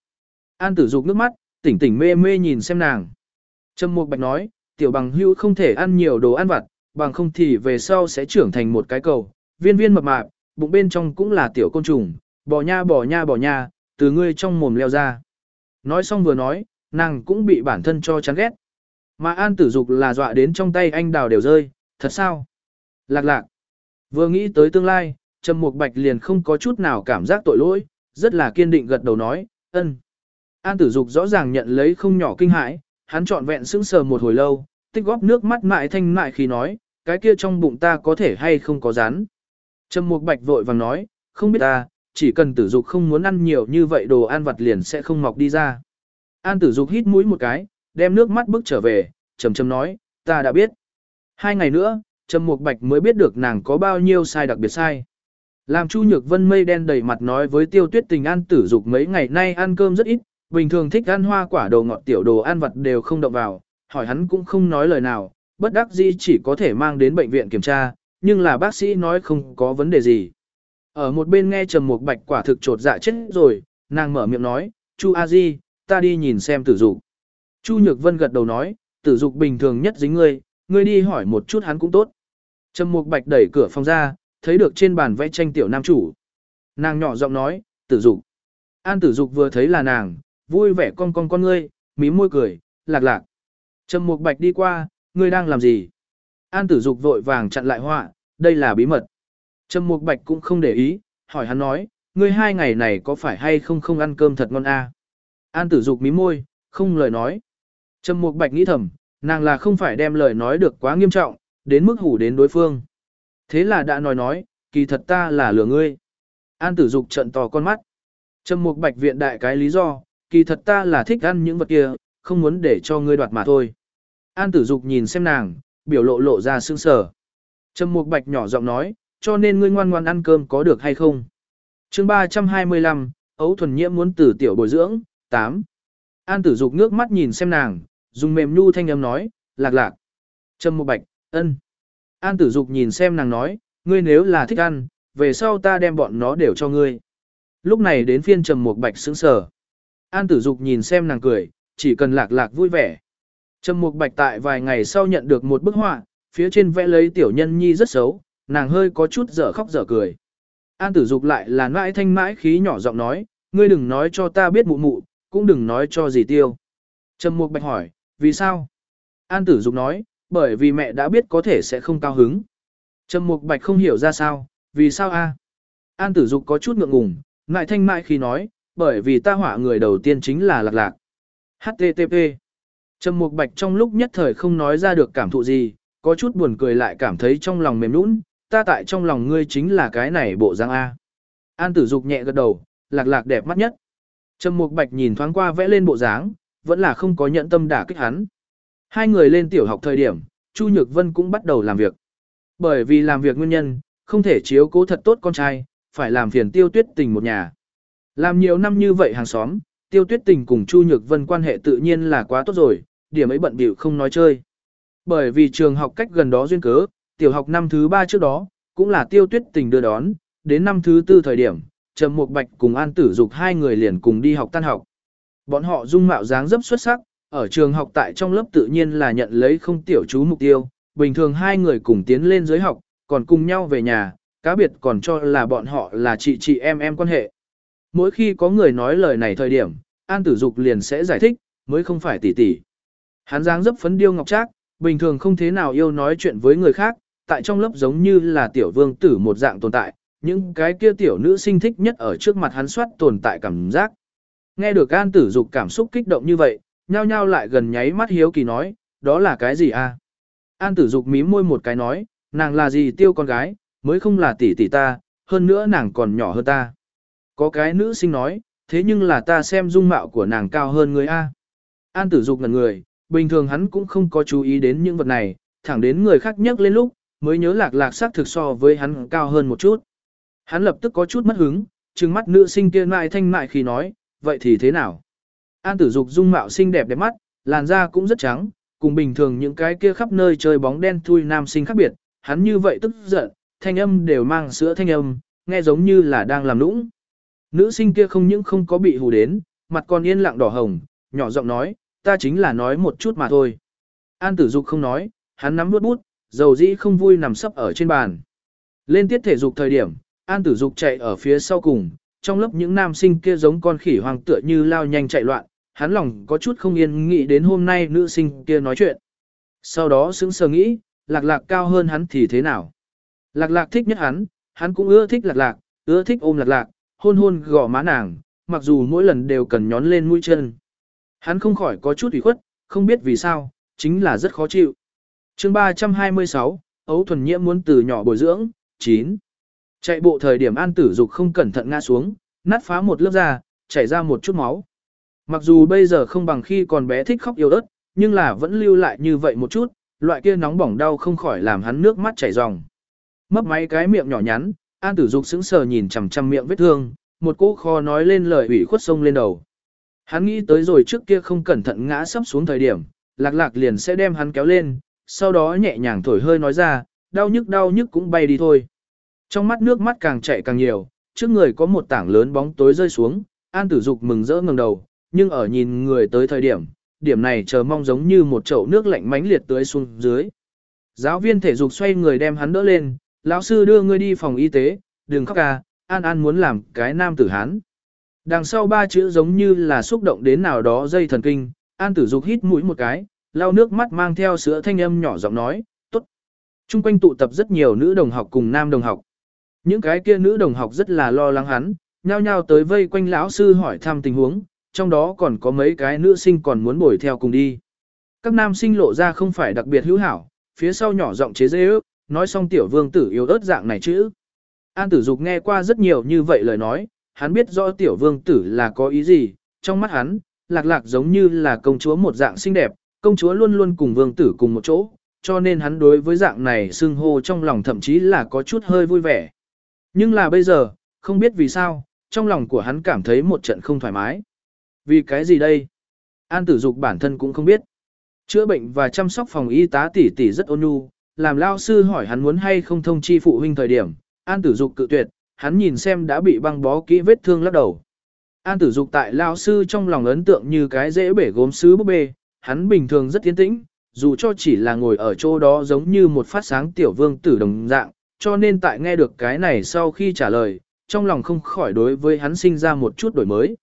An tử dục nước mắt, tỉnh tỉnh mê mê nhìn xem nàng. Trầm Mục Bạch nói, tiểu bằng hưu không thể ăn nhiều đồ ăn vặt, bằng không thì về sau sẽ trưởng thành một cái cầu, viên viên mập mạp, bụng bên trong cũng là tiểu côn trùng, bò nha bò nha bò nha, từ ngươi trong mồm leo ra. Nói xong vừa nói, nàng cũng bị bản thân cho chán ghét. Mà An Tử Dục là dọa đến trong tay anh đào đều rơi, thật sao? Lạc lạc. Vừa nghĩ tới tương lai, Trầm Mục Bạch liền không có chút nào cảm giác tội lỗi, rất là kiên định gật đầu nói, ân. An Tử Dục rõ ràng nhận lấy không nhỏ kinh hãi, hắn trọn vẹn sững sờ một hồi lâu, tích góp nước mắt mại thanh mại khi nói, cái kia trong bụng ta có thể hay không có rán. Trầm Mục Bạch vội vàng nói, không biết ta, chỉ cần tử dục không muốn ăn nhiều như vậy đồ ăn vặt liền sẽ không mọc đi ra. An tử dục hít mũi một cái, đem nước mắt bước trở về, trầm trầm nói, ta đã biết. Hai ngày nữa, Trầm Mục Bạch mới biết được nàng có bao nhiêu sai đặc biệt sai. Làm Chu Nhược Vân mây đen đầy mặt nói với Tiêu Tuyết Tình An tử dục mấy ngày nay ăn cơm rất ít, bình thường thích ăn hoa quả đồ ngọt tiểu đồ ăn vặt đều không động vào, hỏi hắn cũng không nói lời nào, bất đắc dĩ chỉ có thể mang đến bệnh viện kiểm tra, nhưng là bác sĩ nói không có vấn đề gì. Ở một bên nghe Trầm Mục Bạch quả thực trột dạ chết rồi, nàng mở miệng nói, Chu A Di, ta đi nhìn xem tử dục. Chu Nhược Vân gật đầu nói, tử dục bình thường nhất dính ngươi, ngươi đi hỏi một chút hắn cũng tốt. Trầm Mục Bạch đẩy cửa phòng ra, thấy được trên bàn vẽ tranh tiểu nam chủ. Nàng nhỏ giọng nói, tử dục. An tử dục vừa thấy là nàng, vui vẻ con con con ngươi, mí môi cười, lạc lạc. Trầm Mục Bạch đi qua, ngươi đang làm gì? An tử dục vội vàng chặn lại họa, đây là bí mật. Trầm Mục Bạch cũng không để ý, hỏi hắn nói, ngươi hai ngày này có phải hay không không ăn cơm thật ngon a? An tử dục mí môi, không lời nói. Trầm Mục Bạch nghĩ thầm, nàng là không phải đem lời nói được quá nghiêm trọng, đến mức hủ đến đối phương. Thế là đã nói nói, kỳ thật ta là lừa ngươi. An tử dục trợn to con mắt. Trầm Mục Bạch viện đại cái lý do, kỳ thật ta là thích ăn những vật kia, không muốn để cho ngươi đoạt mà thôi. An tử dục nhìn xem nàng, biểu lộ lộ ra sương sở. Trầm Mục Bạch nhỏ giọng nói, cho nên ngươi ngoan ngoan ăn cơm có được hay không? chương 325, ấu thuần nhiễm muốn tử tiểu bồi dưỡng, 8. An tử dục nước mắt nhìn xem nàng, dùng mềm nhu thanh âm nói, lạc lạc. Trầm Mục Bạch, ân. An tử dục nhìn xem nàng nói, ngươi nếu là thích ăn, về sau ta đem bọn nó đều cho ngươi. Lúc này đến phiên Trầm Mục Bạch sững sờ. An tử dục nhìn xem nàng cười, chỉ cần lạc lạc vui vẻ. Trầm Mục Bạch tại vài ngày sau nhận được một bức họa, phía trên vẽ lấy tiểu nhân nhi rất xấu, nàng hơi có chút dở khóc dở cười. An tử dục lại là mãi thanh mãi khí nhỏ giọng nói, ngươi đừng nói cho ta biết mụ mụ, cũng đừng nói cho gì tiêu. Trầm Mục Bạch hỏi, vì sao? An tử dục nói, bởi vì mẹ đã biết có thể sẽ không cao hứng. Trầm Mục Bạch không hiểu ra sao, vì sao a? An tử dục có chút ngượng ngùng, mãi thanh mãi khí nói, bởi vì ta họa người đầu tiên chính là lạc lạc. HTTP Trầm Mục Bạch trong lúc nhất thời không nói ra được cảm thụ gì, có chút buồn cười lại cảm thấy trong lòng mềm nũng, ta tại trong lòng ngươi chính là cái này bộ dáng A. An tử dục nhẹ gật đầu, lạc lạc đẹp mắt nhất. Trầm Mục Bạch nhìn thoáng qua vẽ lên bộ dáng, vẫn là không có nhận tâm đả kích hắn. Hai người lên tiểu học thời điểm, Chu Nhược Vân cũng bắt đầu làm việc. Bởi vì làm việc nguyên nhân, không thể chiếu cố thật tốt con trai, phải làm phiền tiêu tuyết tình một nhà. Làm nhiều năm như vậy hàng xóm, tiêu tuyết tình cùng Chu Nhược Vân quan hệ tự nhiên là quá tốt rồi, điểm ấy bận bịu không nói chơi. Bởi vì trường học cách gần đó duyên cớ, tiểu học năm thứ ba trước đó, cũng là tiêu tuyết tình đưa đón, đến năm thứ tư thời điểm, Trầm Mục Bạch cùng An Tử Dục hai người liền cùng đi học tan học. Bọn họ dung mạo dáng dấp xuất sắc, ở trường học tại trong lớp tự nhiên là nhận lấy không tiểu chú mục tiêu, bình thường hai người cùng tiến lên dưới học, còn cùng nhau về nhà, cá biệt còn cho là bọn họ là chị chị em em quan hệ. Mỗi khi có người nói lời này thời điểm, An Tử Dục liền sẽ giải thích, mới không phải tỷ tỷ. Hắn dáng dấp phấn điêu ngọc trác, bình thường không thế nào yêu nói chuyện với người khác, tại trong lớp giống như là tiểu vương tử một dạng tồn tại, những cái kia tiểu nữ sinh thích nhất ở trước mặt hắn soát tồn tại cảm giác. Nghe được An Tử Dục cảm xúc kích động như vậy, nhao nhao lại gần nháy mắt hiếu kỳ nói, đó là cái gì a? An Tử Dục mím môi một cái nói, nàng là gì tiêu con gái, mới không là tỷ tỷ ta, hơn nữa nàng còn nhỏ hơn ta. Có cái nữ sinh nói, thế nhưng là ta xem dung mạo của nàng cao hơn người a. An Tử Dục ngẩn người, bình thường hắn cũng không có chú ý đến những vật này, thẳng đến người khác nhắc lên lúc, mới nhớ lạc lạc sắc thực so với hắn cao hơn một chút. Hắn lập tức có chút mất hứng, trừng mắt nữ sinh kia mại thanh mại khi nói, vậy thì thế nào? An tử dục dung mạo xinh đẹp đẹp mắt, làn da cũng rất trắng, cùng bình thường những cái kia khắp nơi chơi bóng đen thui nam sinh khác biệt, hắn như vậy tức giận, thanh âm đều mang sữa thanh âm, nghe giống như là đang làm nũng. Nữ sinh kia không những không có bị hù đến, mặt còn yên lặng đỏ hồng, nhỏ giọng nói, ta chính là nói một chút mà thôi. An tử dục không nói, hắn nắm bút bút, dầu dĩ không vui nằm sấp ở trên bàn. Lên tiết thể dục thời điểm, An tử dục chạy ở phía sau cùng, trong lớp những nam sinh kia giống con khỉ hoang tựa như lao nhanh chạy loạn, hắn lòng có chút không yên nghĩ đến hôm nay nữ sinh kia nói chuyện. Sau đó sững sờ nghĩ, lạc lạc cao hơn hắn thì thế nào? Lạc lạc thích nhất hắn, hắn cũng ưa thích lạc lạc, ưa thích ôm lạc lạc, hôn hôn gò má nàng, mặc dù mỗi lần đều cần nhón lên mũi chân. Hắn không khỏi có chút ủy khuất, không biết vì sao, chính là rất khó chịu. chương 326, ấu thuần nhiễm muốn từ nhỏ bồi dưỡng, 9. Chạy bộ thời điểm an tử dục không cẩn thận ngã xuống, nát phá một lớp da, chảy ra một chút máu. Mặc dù bây giờ không bằng khi còn bé thích khóc yêu ớt, nhưng là vẫn lưu lại như vậy một chút, loại kia nóng bỏng đau không khỏi làm hắn nước mắt chảy ròng. Mấp máy cái miệng nhỏ nhắn, An Tử Dục sững sờ nhìn chằm chằm miệng vết thương, một cỗ kho nói lên lời ủy khuất sông lên đầu. Hắn nghĩ tới rồi trước kia không cẩn thận ngã sắp xuống thời điểm, lạc lạc liền sẽ đem hắn kéo lên, sau đó nhẹ nhàng thổi hơi nói ra, đau nhức đau nhức cũng bay đi thôi. Trong mắt nước mắt càng chảy càng nhiều, trước người có một tảng lớn bóng tối rơi xuống, An Tử Dục mừng rỡ ngẩng đầu, nhưng ở nhìn người tới thời điểm, điểm này chờ mong giống như một chậu nước lạnh mãnh liệt tưới xuống dưới. Giáo viên thể dục xoay người đem hắn đỡ lên, lão sư đưa ngươi đi phòng y tế, đừng khóc ca, An An muốn làm cái nam tử hán. Đằng sau ba chữ giống như là xúc động đến nào đó dây thần kinh, An Tử Dục hít mũi một cái, lau nước mắt mang theo sữa thanh âm nhỏ giọng nói, tốt. Trung quanh tụ tập rất nhiều nữ đồng học cùng nam đồng học. Những cái kia nữ đồng học rất là lo lắng hắn, nhao nhao tới vây quanh lão sư hỏi thăm tình huống, trong đó còn có mấy cái nữ sinh còn muốn bồi theo cùng đi. Các nam sinh lộ ra không phải đặc biệt hữu hảo, phía sau nhỏ giọng chế dễ ước, nói xong tiểu vương tử yếu ớt dạng này chứ. An tử dục nghe qua rất nhiều như vậy lời nói, hắn biết rõ tiểu vương tử là có ý gì, trong mắt hắn, lạc lạc giống như là công chúa một dạng xinh đẹp, công chúa luôn luôn cùng vương tử cùng một chỗ, cho nên hắn đối với dạng này xưng hô trong lòng thậm chí là có chút hơi vui vẻ. Nhưng là bây giờ, không biết vì sao, trong lòng của hắn cảm thấy một trận không thoải mái. Vì cái gì đây? An tử dục bản thân cũng không biết. Chữa bệnh và chăm sóc phòng y tá tỷ tỷ rất ôn nhu, làm lao sư hỏi hắn muốn hay không thông chi phụ huynh thời điểm, An tử dục cự tuyệt, hắn nhìn xem đã bị băng bó kỹ vết thương lắc đầu. An tử dục tại lao sư trong lòng ấn tượng như cái dễ bể gốm sứ búp bê, hắn bình thường rất tiến tĩnh, dù cho chỉ là ngồi ở chỗ đó giống như một phát sáng tiểu vương tử đồng dạng, cho nên tại nghe được cái này sau khi trả lời, trong lòng không khỏi đối với hắn sinh ra một chút đổi mới.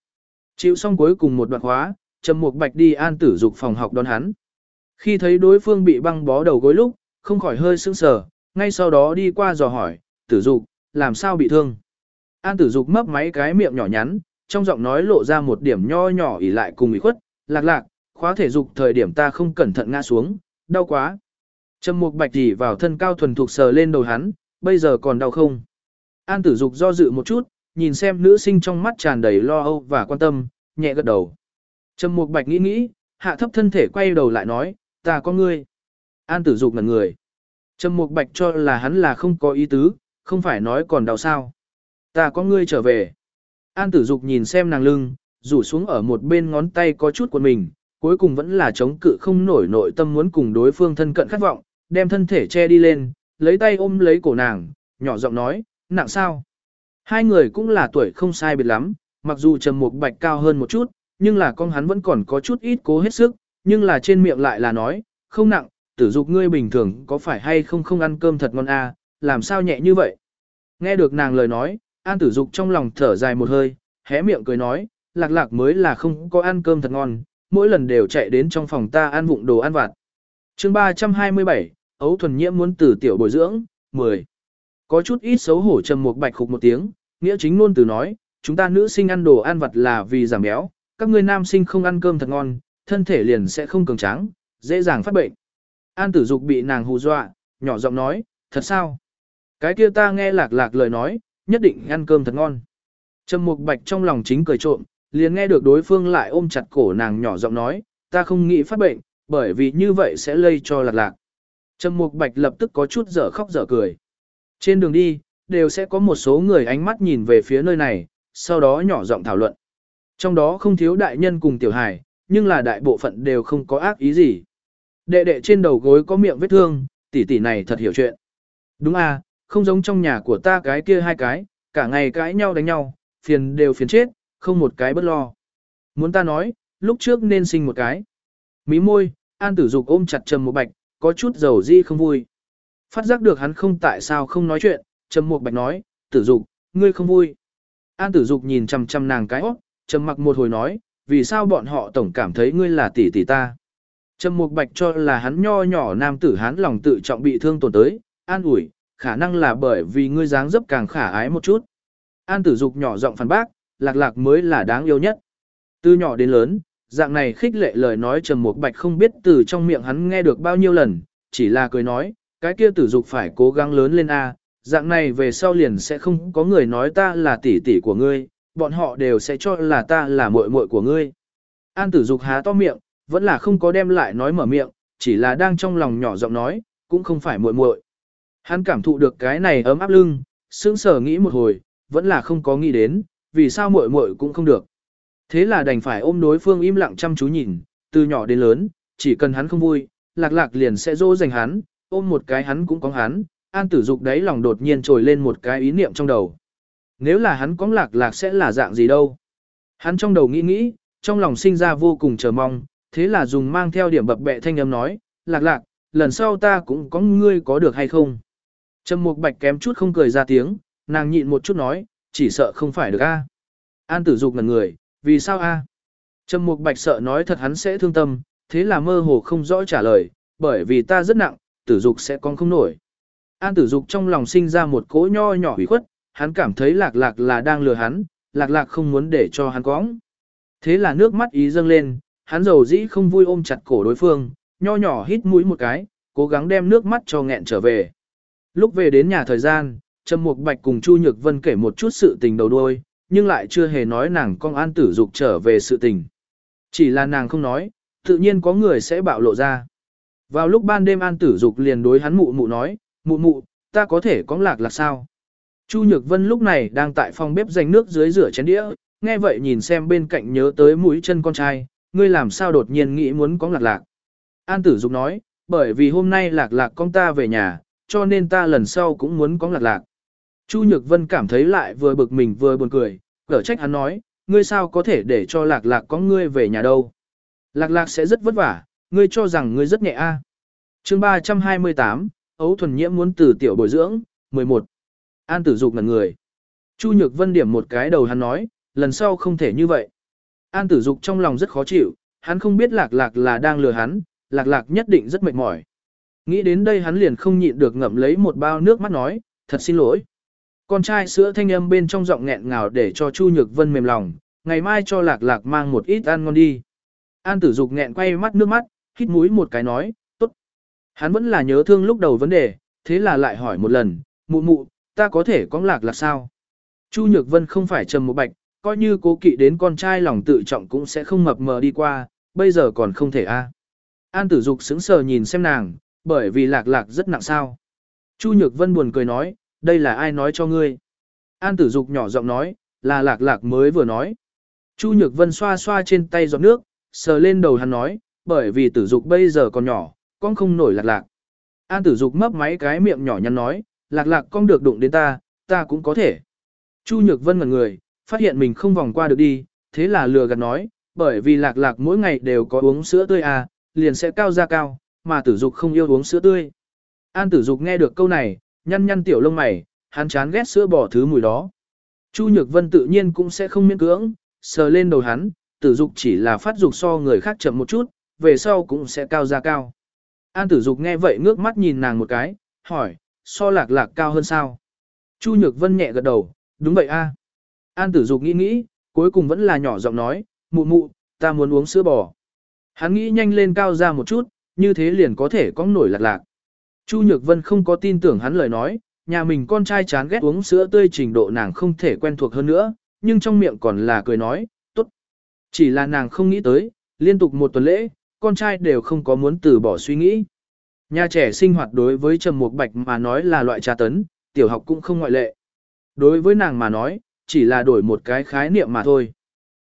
Chịu xong cuối cùng một đoạn khóa, Trầm Mục Bạch đi an tử dục phòng học đón hắn. Khi thấy đối phương bị băng bó đầu gối lúc, không khỏi hơi sững sờ, ngay sau đó đi qua dò hỏi, tử dục, làm sao bị thương? An tử dục mấp máy cái miệng nhỏ nhắn, trong giọng nói lộ ra một điểm nho nhỏ ỉ lại cùng ủy khuất, lạc lạc, khóa thể dục thời điểm ta không cẩn thận ngã xuống, đau quá. Trầm mục bạch thì vào thân cao thuần thục sờ lên đầu hắn, bây giờ còn đau không? An tử dục do dự một chút, nhìn xem nữ sinh trong mắt tràn đầy lo âu và quan tâm, nhẹ gật đầu. Trầm mục bạch nghĩ nghĩ, hạ thấp thân thể quay đầu lại nói, ta có ngươi. An tử dục ngẩn người. Trầm mục bạch cho là hắn là không có ý tứ, không phải nói còn đau sao. Ta có ngươi trở về. An tử dục nhìn xem nàng lưng, rủ xuống ở một bên ngón tay có chút của mình, cuối cùng vẫn là chống cự không nổi nội tâm muốn cùng đối phương thân cận khát vọng, đem thân thể che đi lên, lấy tay ôm lấy cổ nàng, nhỏ giọng nói, nặng sao. Hai người cũng là tuổi không sai biệt lắm, mặc dù trầm mục bạch cao hơn một chút, nhưng là con hắn vẫn còn có chút ít cố hết sức, nhưng là trên miệng lại là nói, không nặng, tử dục ngươi bình thường có phải hay không không ăn cơm thật ngon à, làm sao nhẹ như vậy. Nghe được nàng lời nói, an tử dục trong lòng thở dài một hơi, hé miệng cười nói, lạc lạc mới là không có ăn cơm thật ngon, mỗi lần đều chạy đến trong phòng ta ăn vụng đồ ăn vặt. chương 327, ấu thuần nhiễm muốn tử tiểu bồi dưỡng, 10. Có chút ít xấu hổ trầm một bạch khục một tiếng, nghĩa chính luôn từ nói, chúng ta nữ sinh ăn đồ ăn vặt là vì giảm béo, các ngươi nam sinh không ăn cơm thật ngon, thân thể liền sẽ không cường tráng, dễ dàng phát bệnh. An tử dục bị nàng hù dọa, nhỏ giọng nói, thật sao? Cái kia ta nghe lạc lạc lời nói, nhất định ăn cơm thật ngon. Trầm mục bạch trong lòng chính cười trộm, liền nghe được đối phương lại ôm chặt cổ nàng nhỏ giọng nói, ta không nghĩ phát bệnh, bởi vì như vậy sẽ lây cho lạc lạc. Trầm mục bạch lập tức có chút dở khóc dở cười. Trên đường đi, đều sẽ có một số người ánh mắt nhìn về phía nơi này, sau đó nhỏ giọng thảo luận. Trong đó không thiếu đại nhân cùng tiểu hài, nhưng là đại bộ phận đều không có ác ý gì. Đệ đệ trên đầu gối có miệng vết thương, tỷ tỷ này thật hiểu chuyện. Đúng à, không giống trong nhà của ta cái kia hai cái, cả ngày cãi nhau đánh nhau, phiền đều phiền chết, không một cái bất lo. Muốn ta nói, lúc trước nên sinh một cái. Mí môi, An Tử Dục ôm chặt Trầm Một Bạch, có chút dầu di không vui. Phát giác được hắn không tại sao không nói chuyện, Trầm Một Bạch nói, Tử Dục, ngươi không vui. An Tử Dục nhìn chằm chằm nàng cái óc, trầm mặc một hồi nói, vì sao bọn họ tổng cảm thấy ngươi là tỷ tỷ ta. Trầm Mục Bạch cho là hắn nho nhỏ nam tử hắn lòng tự trọng bị thương tổn tới, an ủi, khả năng là bởi vì ngươi dáng dấp càng khả ái một chút. An tử dục nhỏ giọng phản bác, lạc lạc mới là đáng yêu nhất. Từ nhỏ đến lớn, dạng này khích lệ lời nói Trầm Mục Bạch không biết từ trong miệng hắn nghe được bao nhiêu lần, chỉ là cười nói, cái kia tử dục phải cố gắng lớn lên a, dạng này về sau liền sẽ không có người nói ta là tỷ tỷ của ngươi, bọn họ đều sẽ cho là ta là muội muội của ngươi. An tử dục há to miệng, vẫn là không có đem lại nói mở miệng, chỉ là đang trong lòng nhỏ giọng nói, cũng không phải muội muội. Hắn cảm thụ được cái này ấm áp lưng, sững sờ nghĩ một hồi, vẫn là không có nghĩ đến, vì sao muội muội cũng không được. Thế là đành phải ôm đối phương im lặng chăm chú nhìn, từ nhỏ đến lớn, chỉ cần hắn không vui, lạc lạc liền sẽ dỗ dành hắn, ôm một cái hắn cũng có hắn, an tử dục đấy lòng đột nhiên trồi lên một cái ý niệm trong đầu. Nếu là hắn có lạc lạc sẽ là dạng gì đâu. Hắn trong đầu nghĩ nghĩ, trong lòng sinh ra vô cùng chờ mong, thế là dùng mang theo điểm bập bẹ thanh âm nói, lạc lạc, lần sau ta cũng có ngươi có được hay không. Trầm mục bạch kém chút không cười ra tiếng, nàng nhịn một chút nói, chỉ sợ không phải được a. An tử dục ngần người, vì sao a? Trầm mục bạch sợ nói thật hắn sẽ thương tâm, thế là mơ hồ không rõ trả lời, bởi vì ta rất nặng, tử dục sẽ con không nổi. An tử dục trong lòng sinh ra một cỗ nho nhỏ hủy khuất, hắn cảm thấy lạc lạc là đang lừa hắn, lạc lạc không muốn để cho hắn cóng. Thế là nước mắt ý dâng lên, hắn dầu dĩ không vui ôm chặt cổ đối phương, nho nhỏ hít mũi một cái, cố gắng đem nước mắt cho nghẹn trở về. Lúc về đến nhà thời gian, Trầm Mục Bạch cùng Chu Nhược Vân kể một chút sự tình đầu đuôi, nhưng lại chưa hề nói nàng con an tử dục trở về sự tình. Chỉ là nàng không nói, tự nhiên có người sẽ bạo lộ ra. Vào lúc ban đêm an tử dục liền đối hắn mụ mụ nói, mụ mụ, ta có thể có lạc là sao? Chu Nhược Vân lúc này đang tại phòng bếp dành nước dưới rửa chén đĩa, nghe vậy nhìn xem bên cạnh nhớ tới mũi chân con trai, ngươi làm sao đột nhiên nghĩ muốn có lạc lạc. An tử dục nói, bởi vì hôm nay lạc lạc con ta về nhà, cho nên ta lần sau cũng muốn có lạc lạc. Chu Nhược Vân cảm thấy lại vừa bực mình vừa buồn cười, cở trách hắn nói, ngươi sao có thể để cho lạc lạc có ngươi về nhà đâu. Lạc lạc sẽ rất vất vả, ngươi cho rằng ngươi rất nhẹ a. À. chương 328, ấu thuần nhiễm muốn từ tiểu bồi dưỡng, 11. An tử dục ngần người. Chu Nhược Vân điểm một cái đầu hắn nói, lần sau không thể như vậy. An tử dục trong lòng rất khó chịu, hắn không biết lạc lạc là đang lừa hắn, lạc lạc nhất định rất mệt mỏi. Nghĩ đến đây hắn liền không nhịn được ngậm lấy một bao nước mắt nói, thật xin lỗi. Con trai sữa thanh âm bên trong giọng nghẹn ngào để cho Chu Nhược Vân mềm lòng, ngày mai cho lạc lạc mang một ít ăn ngon đi. An tử dục nghẹn quay mắt nước mắt, hít mũi một cái nói, tốt. Hắn vẫn là nhớ thương lúc đầu vấn đề, thế là lại hỏi một lần, mụ mụ, ta có thể có lạc lạc sao? Chu Nhược Vân không phải trầm một bạch, coi như cố kỵ đến con trai lòng tự trọng cũng sẽ không mập mờ đi qua, bây giờ còn không thể a. À. An tử dục sững sờ nhìn xem nàng, bởi vì lạc lạc rất nặng sao. Chu Nhược Vân buồn cười nói, đây là ai nói cho ngươi? An tử dục nhỏ giọng nói, là lạc lạc mới vừa nói. Chu Nhược Vân xoa xoa trên tay giọt nước, sờ lên đầu hắn nói, bởi vì tử dục bây giờ còn nhỏ, con không nổi lạc lạc. An tử dục mấp máy cái miệng nhỏ nhắn nói, lạc lạc con được đụng đến ta, ta cũng có thể. Chu Nhược Vân ngẩn người, phát hiện mình không vòng qua được đi, thế là lừa gạt nói, bởi vì lạc lạc mỗi ngày đều có uống sữa tươi à, liền sẽ cao ra cao, mà tử dục không yêu uống sữa tươi. An tử dục nghe được câu này, nhăn nhăn tiểu lông mày, hắn chán ghét sữa bỏ thứ mùi đó. Chu Nhược Vân tự nhiên cũng sẽ không miễn cưỡng, sờ lên đầu hắn, tử dục chỉ là phát dục so người khác chậm một chút, về sau cũng sẽ cao ra cao. An tử dục nghe vậy ngước mắt nhìn nàng một cái, hỏi, so lạc lạc cao hơn sao? Chu Nhược Vân nhẹ gật đầu, đúng vậy a. An tử dục nghĩ nghĩ, cuối cùng vẫn là nhỏ giọng nói, mụ mụ, ta muốn uống sữa bò. Hắn nghĩ nhanh lên cao ra một chút, như thế liền có thể có nổi lạc lạc. Chu Nhược Vân không có tin tưởng hắn lời nói, nhà mình con trai chán ghét uống sữa tươi trình độ nàng không thể quen thuộc hơn nữa, nhưng trong miệng còn là cười nói, tốt. Chỉ là nàng không nghĩ tới, liên tục một tuần lễ, con trai đều không có muốn từ bỏ suy nghĩ. Nhà trẻ sinh hoạt đối với Trầm Mục Bạch mà nói là loại trà tấn, tiểu học cũng không ngoại lệ. Đối với nàng mà nói, chỉ là đổi một cái khái niệm mà thôi.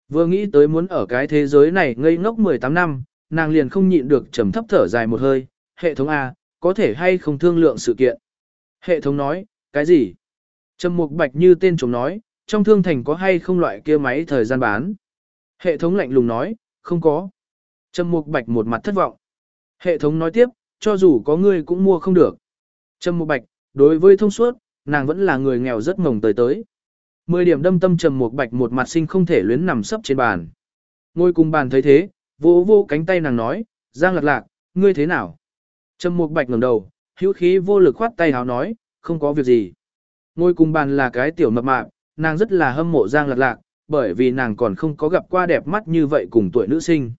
Vừa nghĩ tới muốn ở cái thế giới này ngây ngốc 18 năm, nàng liền không nhịn được trầm thấp thở dài một hơi, hệ thống A, có thể hay không thương lượng sự kiện. Hệ thống nói, cái gì? Trầm Mục Bạch như tên chúng nói, trong thương thành có hay không loại kia máy thời gian bán? Hệ thống lạnh lùng nói, không có. Trầm Mục Bạch một mặt thất vọng. Hệ thống nói tiếp, cho dù có người cũng mua không được. Trầm Mục Bạch, đối với thông suốt, nàng vẫn là người nghèo rất mồng tới tới. Mười điểm đâm tâm Trầm một Bạch một mặt sinh không thể luyến nằm sấp trên bàn. Ngồi cùng bàn thấy thế, vô vô cánh tay nàng nói, Giang lạc lạc, ngươi thế nào? Trầm một Bạch ngẩng đầu, hữu khí vô lực khoát tay háo nói, không có việc gì. Ngồi cùng bàn là cái tiểu mập mạp, nàng rất là hâm mộ Giang lạc lạc, bởi vì nàng còn không có gặp qua đẹp mắt như vậy cùng tuổi nữ sinh.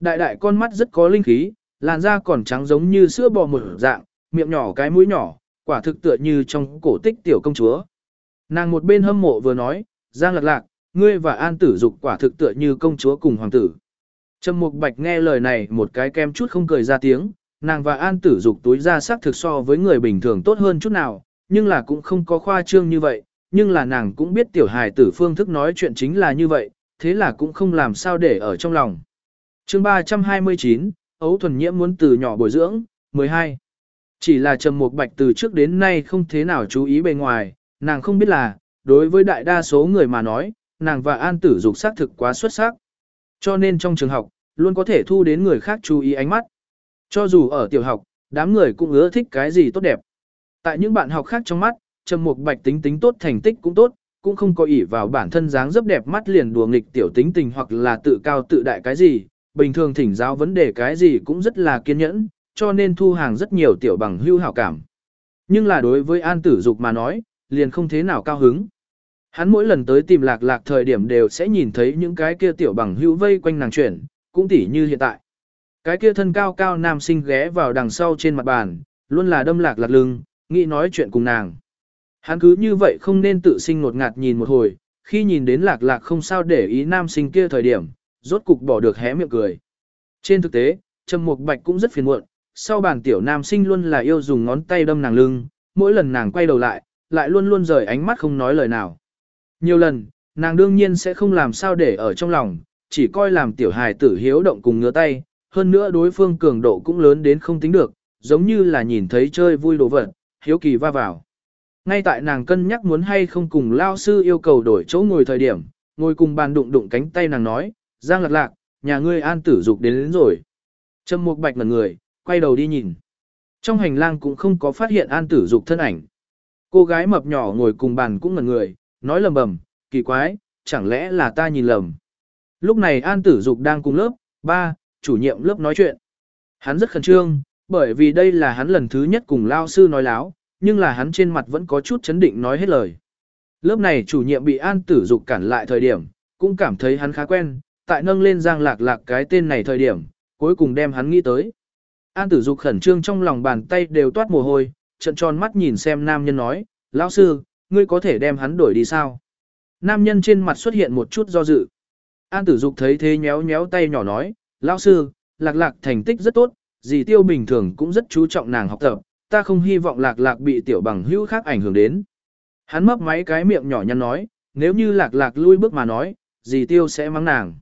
Đại đại con mắt rất có linh khí, làn da còn trắng giống như sữa bò một dạng, miệng nhỏ cái mũi nhỏ, quả thực tựa như trong cổ tích tiểu công chúa. Nàng một bên hâm mộ vừa nói, Giang lạc lạc, ngươi và An tử dục quả thực tựa như công chúa cùng hoàng tử. Trầm Mục Bạch nghe lời này một cái kem chút không cười ra tiếng, Nàng và An Tử Dục túi ra sắc thực so với người bình thường tốt hơn chút nào, nhưng là cũng không có khoa trương như vậy, nhưng là nàng cũng biết tiểu hài tử phương thức nói chuyện chính là như vậy, thế là cũng không làm sao để ở trong lòng. chương 329, Ấu Thuần Nhiễm muốn từ nhỏ bồi dưỡng, 12. Chỉ là Trầm Mục Bạch từ trước đến nay không thế nào chú ý bề ngoài, nàng không biết là, đối với đại đa số người mà nói, nàng và An Tử Dục xác thực quá xuất sắc. Cho nên trong trường học, luôn có thể thu đến người khác chú ý ánh mắt. Cho dù ở tiểu học, đám người cũng ưa thích cái gì tốt đẹp. Tại những bạn học khác trong mắt, Trầm Mục Bạch tính tính tốt thành tích cũng tốt, cũng không có ỷ vào bản thân dáng dấp đẹp mắt liền đùa nghịch tiểu tính tình hoặc là tự cao tự đại cái gì, bình thường thỉnh giáo vấn đề cái gì cũng rất là kiên nhẫn, cho nên thu hàng rất nhiều tiểu bằng hưu hảo cảm. Nhưng là đối với An Tử Dục mà nói, liền không thế nào cao hứng. Hắn mỗi lần tới tìm lạc lạc thời điểm đều sẽ nhìn thấy những cái kia tiểu bằng hữu vây quanh nàng chuyển, cũng tỉ như hiện tại. Cái kia thân cao cao nam sinh ghé vào đằng sau trên mặt bàn, luôn là đâm lạc lạc lưng, nghĩ nói chuyện cùng nàng. Hắn cứ như vậy không nên tự sinh ngột ngạt nhìn một hồi, khi nhìn đến lạc lạc không sao để ý nam sinh kia thời điểm, rốt cục bỏ được hé miệng cười. Trên thực tế, Trầm Mục Bạch cũng rất phiền muộn, sau bàn tiểu nam sinh luôn là yêu dùng ngón tay đâm nàng lưng, mỗi lần nàng quay đầu lại, lại luôn luôn rời ánh mắt không nói lời nào. Nhiều lần, nàng đương nhiên sẽ không làm sao để ở trong lòng, chỉ coi làm tiểu hài tử hiếu động cùng ngứa tay, hơn nữa đối phương cường độ cũng lớn đến không tính được, giống như là nhìn thấy chơi vui đồ vật, hiếu kỳ va vào. Ngay tại nàng cân nhắc muốn hay không cùng lao sư yêu cầu đổi chỗ ngồi thời điểm, ngồi cùng bàn đụng đụng cánh tay nàng nói, Giang lạc lạc, nhà ngươi an tử dục đến, đến rồi. Trâm Mục Bạch ngẩn người, quay đầu đi nhìn. Trong hành lang cũng không có phát hiện an tử dục thân ảnh. Cô gái mập nhỏ ngồi cùng bàn cũng ngẩn người, nói lầm bầm, kỳ quái, chẳng lẽ là ta nhìn lầm. Lúc này an tử dục đang cùng lớp, ba, chủ nhiệm lớp nói chuyện. Hắn rất khẩn trương, bởi vì đây là hắn lần thứ nhất cùng lao sư nói láo, nhưng là hắn trên mặt vẫn có chút chấn định nói hết lời. Lớp này chủ nhiệm bị an tử dục cản lại thời điểm, cũng cảm thấy hắn khá quen, tại nâng lên giang lạc lạc cái tên này thời điểm, cuối cùng đem hắn nghĩ tới. An tử dục khẩn trương trong lòng bàn tay đều toát mồ hôi, trận tròn mắt nhìn xem nam nhân nói, lão sư, ngươi có thể đem hắn đổi đi sao? Nam nhân trên mặt xuất hiện một chút do dự. An tử dục thấy thế nhéo nhéo tay nhỏ nói, lão sư, lạc lạc thành tích rất tốt, dì tiêu bình thường cũng rất chú trọng nàng học tập, ta không hy vọng lạc lạc bị tiểu bằng hữu khác ảnh hưởng đến. Hắn mấp máy cái miệng nhỏ nhắn nói, nếu như lạc lạc lui bước mà nói, dì tiêu sẽ mắng nàng.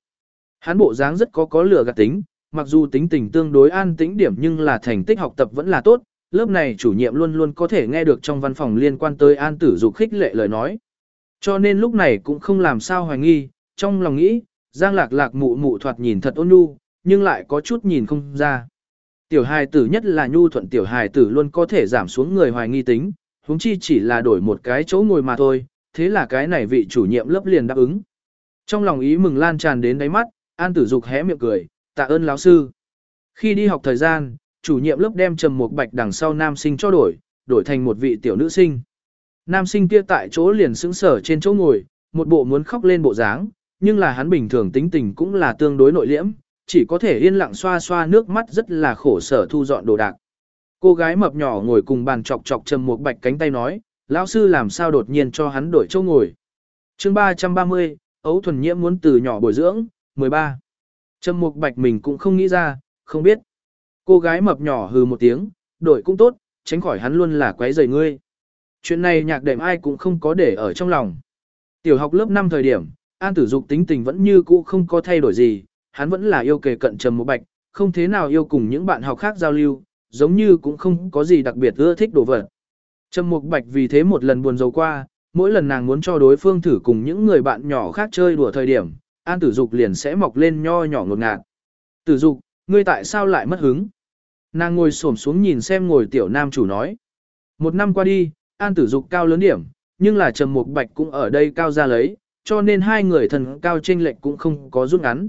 Hắn bộ dáng rất có có lửa gạt tính, mặc dù tính tình tương đối an tĩnh điểm nhưng là thành tích học tập vẫn là tốt, lớp này chủ nhiệm luôn luôn có thể nghe được trong văn phòng liên quan tới an tử dục khích lệ lời nói. Cho nên lúc này cũng không làm sao hoài nghi, trong lòng nghĩ, Giang lạc lạc mụ mụ thoạt nhìn thật ôn nhu, nhưng lại có chút nhìn không ra. Tiểu hài tử nhất là nhu thuận tiểu hài tử luôn có thể giảm xuống người hoài nghi tính, huống chi chỉ là đổi một cái chỗ ngồi mà thôi, thế là cái này vị chủ nhiệm lớp liền đáp ứng. Trong lòng ý mừng lan tràn đến đáy mắt, An Tử Dục hé miệng cười, tạ ơn lão sư. Khi đi học thời gian, chủ nhiệm lớp đem trầm một bạch đằng sau nam sinh cho đổi, đổi thành một vị tiểu nữ sinh. Nam sinh kia tại chỗ liền sững sở trên chỗ ngồi, một bộ muốn khóc lên bộ dáng, nhưng là hắn bình thường tính tình cũng là tương đối nội liễm, chỉ có thể yên lặng xoa xoa nước mắt rất là khổ sở thu dọn đồ đạc. Cô gái mập nhỏ ngồi cùng bàn chọc chọc trầm một bạch cánh tay nói, lão sư làm sao đột nhiên cho hắn đổi chỗ ngồi. chương 330, ấu thuần nhiễm muốn từ nhỏ bồi dưỡng, 13. Trầm Mục Bạch mình cũng không nghĩ ra, không biết. Cô gái mập nhỏ hừ một tiếng, đổi cũng tốt, tránh khỏi hắn luôn là quấy rầy ngươi. Chuyện này nhạc đệm ai cũng không có để ở trong lòng. Tiểu học lớp 5 thời điểm, An Tử Dục tính tình vẫn như cũ không có thay đổi gì, hắn vẫn là yêu kề cận Trầm Mục Bạch, không thế nào yêu cùng những bạn học khác giao lưu, giống như cũng không có gì đặc biệt ưa thích đồ vật. Trầm Mục Bạch vì thế một lần buồn rầu qua, mỗi lần nàng muốn cho đối phương thử cùng những người bạn nhỏ khác chơi đùa thời điểm, An tử dục liền sẽ mọc lên nho nhỏ ngột ngạt. Tử dục, ngươi tại sao lại mất hứng? Nàng ngồi xổm xuống nhìn xem ngồi tiểu nam chủ nói. Một năm qua đi, An tử dục cao lớn điểm, nhưng là Trầm Mục Bạch cũng ở đây cao ra lấy, cho nên hai người thần cao chênh lệch cũng không có rút ngắn.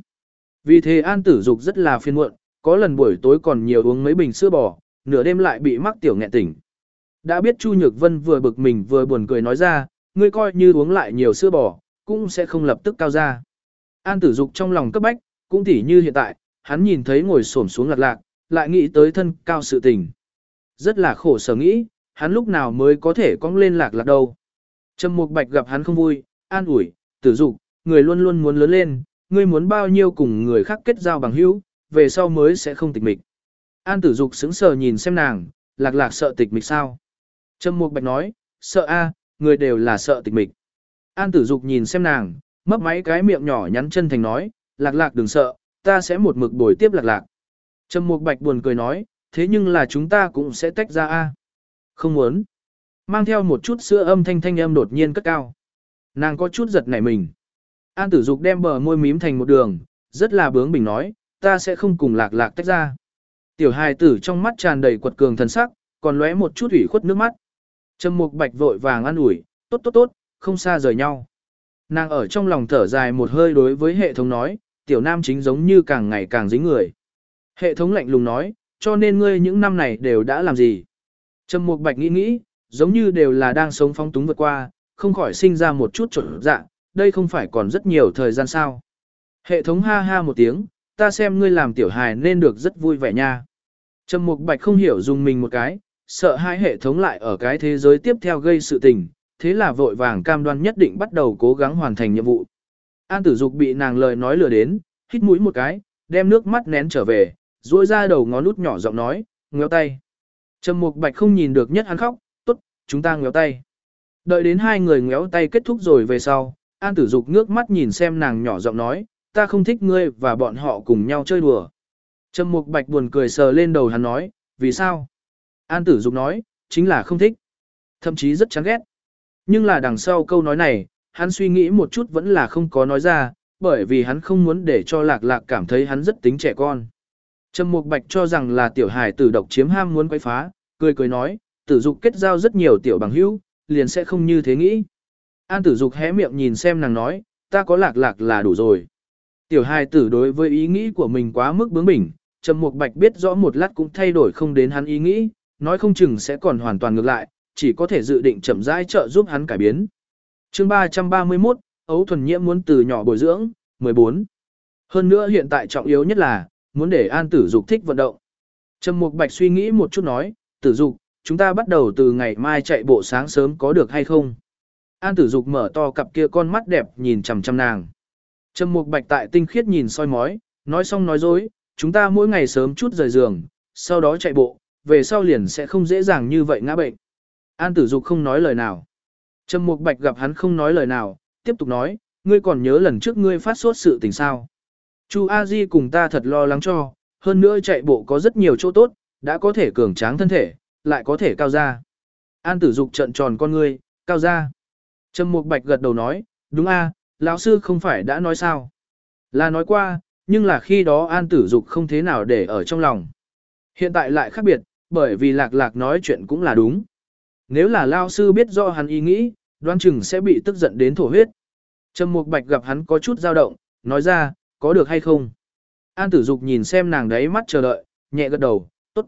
Vì thế An tử dục rất là phiền muộn, có lần buổi tối còn nhiều uống mấy bình sữa bò, nửa đêm lại bị mắc tiểu nghẹn tỉnh. Đã biết Chu Nhược Vân vừa bực mình vừa buồn cười nói ra, ngươi coi như uống lại nhiều sữa bò, cũng sẽ không lập tức cao ra. An tử dục trong lòng cấp bách, cũng tỉ như hiện tại, hắn nhìn thấy ngồi xổm xuống lạc lạc, lại nghĩ tới thân cao sự tình. Rất là khổ sở nghĩ, hắn lúc nào mới có thể cong lên lạc lạc đâu. Trầm Mục Bạch gặp hắn không vui, an ủi, tử dục, người luôn luôn muốn lớn lên, ngươi muốn bao nhiêu cùng người khác kết giao bằng hữu, về sau mới sẽ không tịch mịch. An tử dục sững sờ nhìn xem nàng, lạc lạc sợ tịch mịch sao. Trầm Mục Bạch nói, sợ a, người đều là sợ tịch mịch. An tử dục nhìn xem nàng, mấp máy cái miệng nhỏ nhắn chân thành nói, lạc lạc đừng sợ, ta sẽ một mực bồi tiếp lạc lạc. Trầm Mục Bạch buồn cười nói, thế nhưng là chúng ta cũng sẽ tách ra a. Không muốn. Mang theo một chút sữa âm thanh thanh âm đột nhiên cất cao. Nàng có chút giật nảy mình. An tử dục đem bờ môi mím thành một đường, rất là bướng bỉnh nói, ta sẽ không cùng lạc lạc tách ra. Tiểu hài tử trong mắt tràn đầy quật cường thần sắc, còn lóe một chút ủy khuất nước mắt. Trầm Mục Bạch vội vàng an ủi, tốt tốt tốt, không xa rời nhau. Nàng ở trong lòng thở dài một hơi đối với hệ thống nói, tiểu nam chính giống như càng ngày càng dính người. Hệ thống lạnh lùng nói, cho nên ngươi những năm này đều đã làm gì? Trầm Mục Bạch nghĩ nghĩ, giống như đều là đang sống phóng túng vượt qua, không khỏi sinh ra một chút trộn dạ, đây không phải còn rất nhiều thời gian sao. Hệ thống ha ha một tiếng, ta xem ngươi làm tiểu hài nên được rất vui vẻ nha. Trầm Mục Bạch không hiểu dùng mình một cái, sợ hai hệ thống lại ở cái thế giới tiếp theo gây sự tình, thế là vội vàng cam đoan nhất định bắt đầu cố gắng hoàn thành nhiệm vụ. An tử dục bị nàng lời nói lừa đến, hít mũi một cái, đem nước mắt nén trở về, duỗi ra đầu ngón út nhỏ giọng nói, ngéo tay. Trầm Mục Bạch không nhìn được nhất hắn khóc, tốt, chúng ta ngéo tay. Đợi đến hai người ngéo tay kết thúc rồi về sau, An tử dục nước mắt nhìn xem nàng nhỏ giọng nói, ta không thích ngươi và bọn họ cùng nhau chơi đùa. Trầm Mục Bạch buồn cười sờ lên đầu hắn nói, vì sao? An tử dục nói, chính là không thích. Thậm chí rất chán ghét. Nhưng là đằng sau câu nói này, hắn suy nghĩ một chút vẫn là không có nói ra, bởi vì hắn không muốn để cho lạc lạc cảm thấy hắn rất tính trẻ con. Trầm Mục Bạch cho rằng là tiểu hài tử độc chiếm ham muốn quấy phá, cười cười nói, tử dục kết giao rất nhiều tiểu bằng hữu, liền sẽ không như thế nghĩ. An tử dục hé miệng nhìn xem nàng nói, ta có lạc lạc là đủ rồi. Tiểu hài tử đối với ý nghĩ của mình quá mức bướng bỉnh, Trầm Mục Bạch biết rõ một lát cũng thay đổi không đến hắn ý nghĩ, nói không chừng sẽ còn hoàn toàn ngược lại, chỉ có thể dự định chậm rãi trợ giúp hắn cải biến. Chương 331, Ấu thuần nhiễm muốn từ nhỏ bồi dưỡng, 14. Hơn nữa hiện tại trọng yếu nhất là muốn để An Tử Dục thích vận động. Trầm Mục Bạch suy nghĩ một chút nói, "Tử Dục, chúng ta bắt đầu từ ngày mai chạy bộ sáng sớm có được hay không?" An Tử Dục mở to cặp kia con mắt đẹp nhìn chằm chằm nàng. Trầm Mục Bạch tại tinh khiết nhìn soi mói, nói xong nói dối, chúng ta mỗi ngày sớm chút rời giường, sau đó chạy bộ, về sau liền sẽ không dễ dàng như vậy ngã bệnh. An tử dục không nói lời nào. Trầm Mục Bạch gặp hắn không nói lời nào, tiếp tục nói, ngươi còn nhớ lần trước ngươi phát sốt sự tình sao. Chu A Di cùng ta thật lo lắng cho, hơn nữa chạy bộ có rất nhiều chỗ tốt, đã có thể cường tráng thân thể, lại có thể cao ra. An tử dục trợn tròn con ngươi, cao ra. Trầm Mục Bạch gật đầu nói, đúng a, lão sư không phải đã nói sao. Là nói qua, nhưng là khi đó An tử dục không thế nào để ở trong lòng. Hiện tại lại khác biệt, bởi vì lạc lạc nói chuyện cũng là đúng. Nếu là lao sư biết rõ hắn ý nghĩ, đoan chừng sẽ bị tức giận đến thổ huyết. Trầm Mục Bạch gặp hắn có chút dao động, nói ra, có được hay không? An tử dục nhìn xem nàng đấy mắt chờ đợi, nhẹ gật đầu, tốt.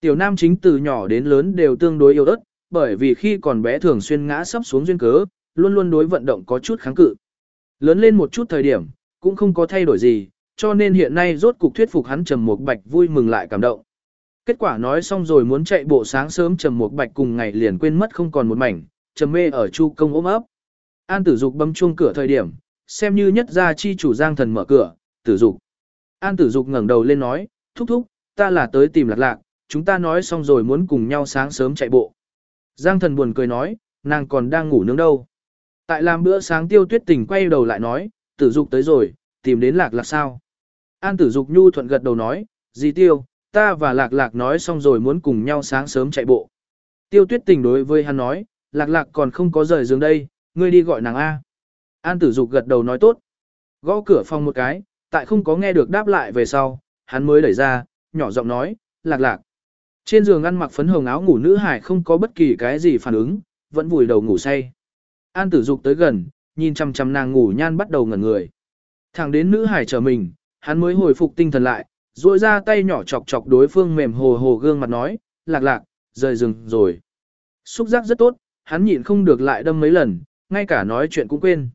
Tiểu nam chính từ nhỏ đến lớn đều tương đối yêu đất, bởi vì khi còn bé thường xuyên ngã sắp xuống duyên cớ, luôn luôn đối vận động có chút kháng cự. Lớn lên một chút thời điểm, cũng không có thay đổi gì, cho nên hiện nay rốt cục thuyết phục hắn Trầm Mục Bạch vui mừng lại cảm động. Kết quả nói xong rồi muốn chạy bộ sáng sớm Trầm Mục Bạch cùng ngày liền quên mất không còn một mảnh, trầm mê ở Chu công ôm ấp. An Tử Dục bấm chuông cửa thời điểm, xem như nhất gia chi chủ Giang Thần mở cửa, "Tử Dục." An Tử Dục ngẩng đầu lên nói, "Thúc thúc, ta là tới tìm Lạc Lạc, chúng ta nói xong rồi muốn cùng nhau sáng sớm chạy bộ." Giang Thần buồn cười nói, "Nàng còn đang ngủ nướng đâu?" Tại làm bữa sáng Tiêu Tuyết Tình quay đầu lại nói, "Tử Dục tới rồi, tìm đến Lạc Lạc sao?" An Tử Dục nhu thuận gật đầu nói, "Dì Tiêu, ta và lạc lạc nói xong rồi muốn cùng nhau sáng sớm chạy bộ. Tiêu tuyết tình đối với hắn nói, lạc lạc còn không có rời giường đây, ngươi đi gọi nàng A. An tử dục gật đầu nói tốt. Gõ cửa phòng một cái, tại không có nghe được đáp lại về sau, hắn mới đẩy ra, nhỏ giọng nói, lạc lạc. Trên giường ăn mặc phấn hồng áo ngủ nữ hải không có bất kỳ cái gì phản ứng, vẫn vùi đầu ngủ say. An tử dục tới gần, nhìn chăm chăm nàng ngủ nhan bắt đầu ngẩn người. Thẳng đến nữ hải chờ mình, hắn mới hồi phục tinh thần lại, duỗi ra tay nhỏ chọc chọc đối phương mềm hồ hồ gương mặt nói, lạc lạc, rời rừng rồi. Xúc giác rất tốt, hắn nhịn không được lại đâm mấy lần, ngay cả nói chuyện cũng quên.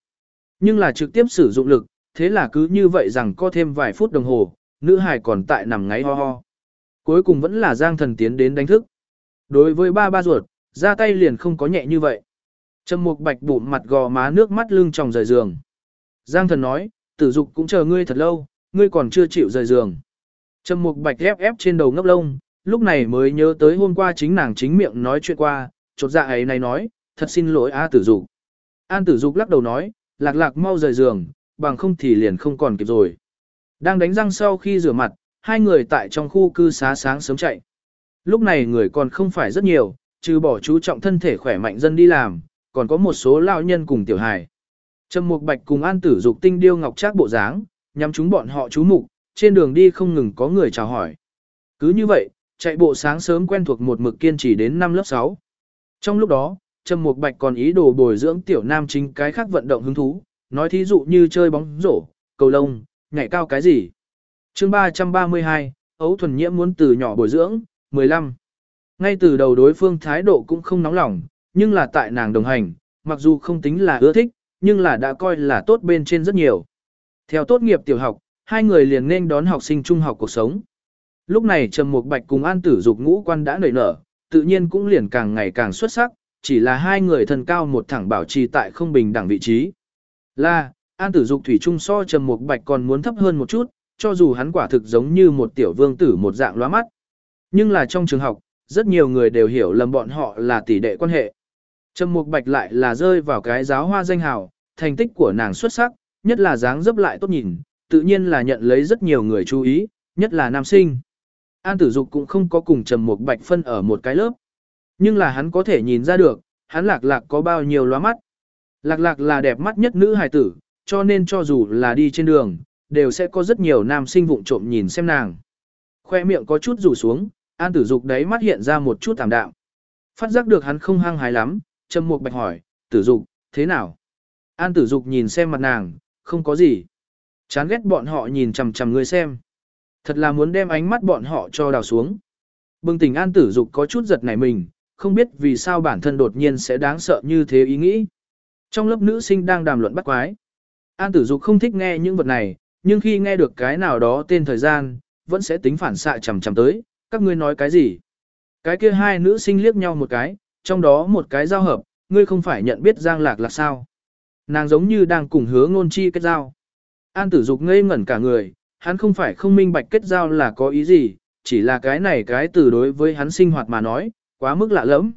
Nhưng là trực tiếp sử dụng lực, thế là cứ như vậy rằng có thêm vài phút đồng hồ, nữ hài còn tại nằm ngáy ho ho. Cuối cùng vẫn là Giang thần tiến đến đánh thức. Đối với ba ba ruột, ra tay liền không có nhẹ như vậy. Trầm mục bạch bụng mặt gò má nước mắt lưng tròng rời giường. Giang thần nói, tử dục cũng chờ ngươi thật lâu, ngươi còn chưa chịu rời giường. Trầm Mục Bạch ép ép trên đầu ngốc lông, lúc này mới nhớ tới hôm qua chính nàng chính miệng nói chuyện qua, chột dạ ấy này nói, thật xin lỗi A Tử Dục. An Tử Dục lắc đầu nói, lạc lạc mau rời giường, bằng không thì liền không còn kịp rồi. Đang đánh răng sau khi rửa mặt, hai người tại trong khu cư xá sáng sớm chạy. Lúc này người còn không phải rất nhiều, trừ bỏ chú trọng thân thể khỏe mạnh dân đi làm, còn có một số lão nhân cùng tiểu hài. Trầm Mục Bạch cùng An Tử Dục tinh điêu ngọc trác bộ dáng, nhắm chúng bọn họ chú mục, trên đường đi không ngừng có người chào hỏi. Cứ như vậy, chạy bộ sáng sớm quen thuộc một mực kiên trì đến năm lớp 6. Trong lúc đó, Trầm Mục Bạch còn ý đồ bồi dưỡng tiểu nam chính cái khác vận động hứng thú, nói thí dụ như chơi bóng rổ, cầu lông, nhảy cao cái gì. Chương 332, Ấu thuần nhiễm muốn từ nhỏ bồi dưỡng, 15. Ngay từ đầu đối phương thái độ cũng không nóng lòng, nhưng là tại nàng đồng hành, mặc dù không tính là ưa thích, nhưng là đã coi là tốt bên trên rất nhiều. Theo tốt nghiệp tiểu học, hai người liền nên đón học sinh trung học cuộc sống. Lúc này Trầm Mục Bạch cùng An Tử Dục ngũ quan đã nảy nở, tự nhiên cũng liền càng ngày càng xuất sắc, chỉ là hai người thân cao một thẳng bảo trì tại không bình đẳng vị trí. Là, An Tử Dục thủy trung so Trầm Mục Bạch còn muốn thấp hơn một chút, cho dù hắn quả thực giống như một tiểu vương tử một dạng lóa mắt. Nhưng là trong trường học, rất nhiều người đều hiểu lầm bọn họ là tỷ đệ quan hệ. Trầm Mục Bạch lại là rơi vào cái giáo hoa danh hào, thành tích của nàng xuất sắc, nhất là dáng dấp lại tốt nhìn, tự nhiên là nhận lấy rất nhiều người chú ý, nhất là nam sinh. An Tử Dục cũng không có cùng Trầm Mục Bạch phân ở một cái lớp. Nhưng là hắn có thể nhìn ra được, hắn lạc lạc có bao nhiêu lóa mắt. Lạc lạc là đẹp mắt nhất nữ hài tử, cho nên cho dù là đi trên đường, đều sẽ có rất nhiều nam sinh vụng trộm nhìn xem nàng. Khoe miệng có chút rủ xuống, An Tử Dục đấy mắt hiện ra một chút tạm đạm. Phát giác được hắn không hăng hái lắm, Trầm Mục Bạch hỏi, Tử Dục, thế nào? An Tử Dục nhìn xem mặt nàng, không có gì. Chán ghét bọn họ nhìn chằm chằm người xem. Thật là muốn đem ánh mắt bọn họ cho đào xuống. Bừng tỉnh An Tử Dục có chút giật nảy mình, không biết vì sao bản thân đột nhiên sẽ đáng sợ như thế ý nghĩ. Trong lớp nữ sinh đang đàm luận bắt quái. An Tử Dục không thích nghe những vật này, nhưng khi nghe được cái nào đó tên thời gian, vẫn sẽ tính phản xạ chằm chằm tới, các ngươi nói cái gì? Cái kia hai nữ sinh liếc nhau một cái, trong đó một cái giao hợp, ngươi không phải nhận biết Giang Lạc là sao? Nàng giống như đang cùng hứa ngôn chi kết giao. An tử dục ngây ngẩn cả người, hắn không phải không minh bạch kết giao là có ý gì, chỉ là cái này cái từ đối với hắn sinh hoạt mà nói, quá mức lạ lẫm.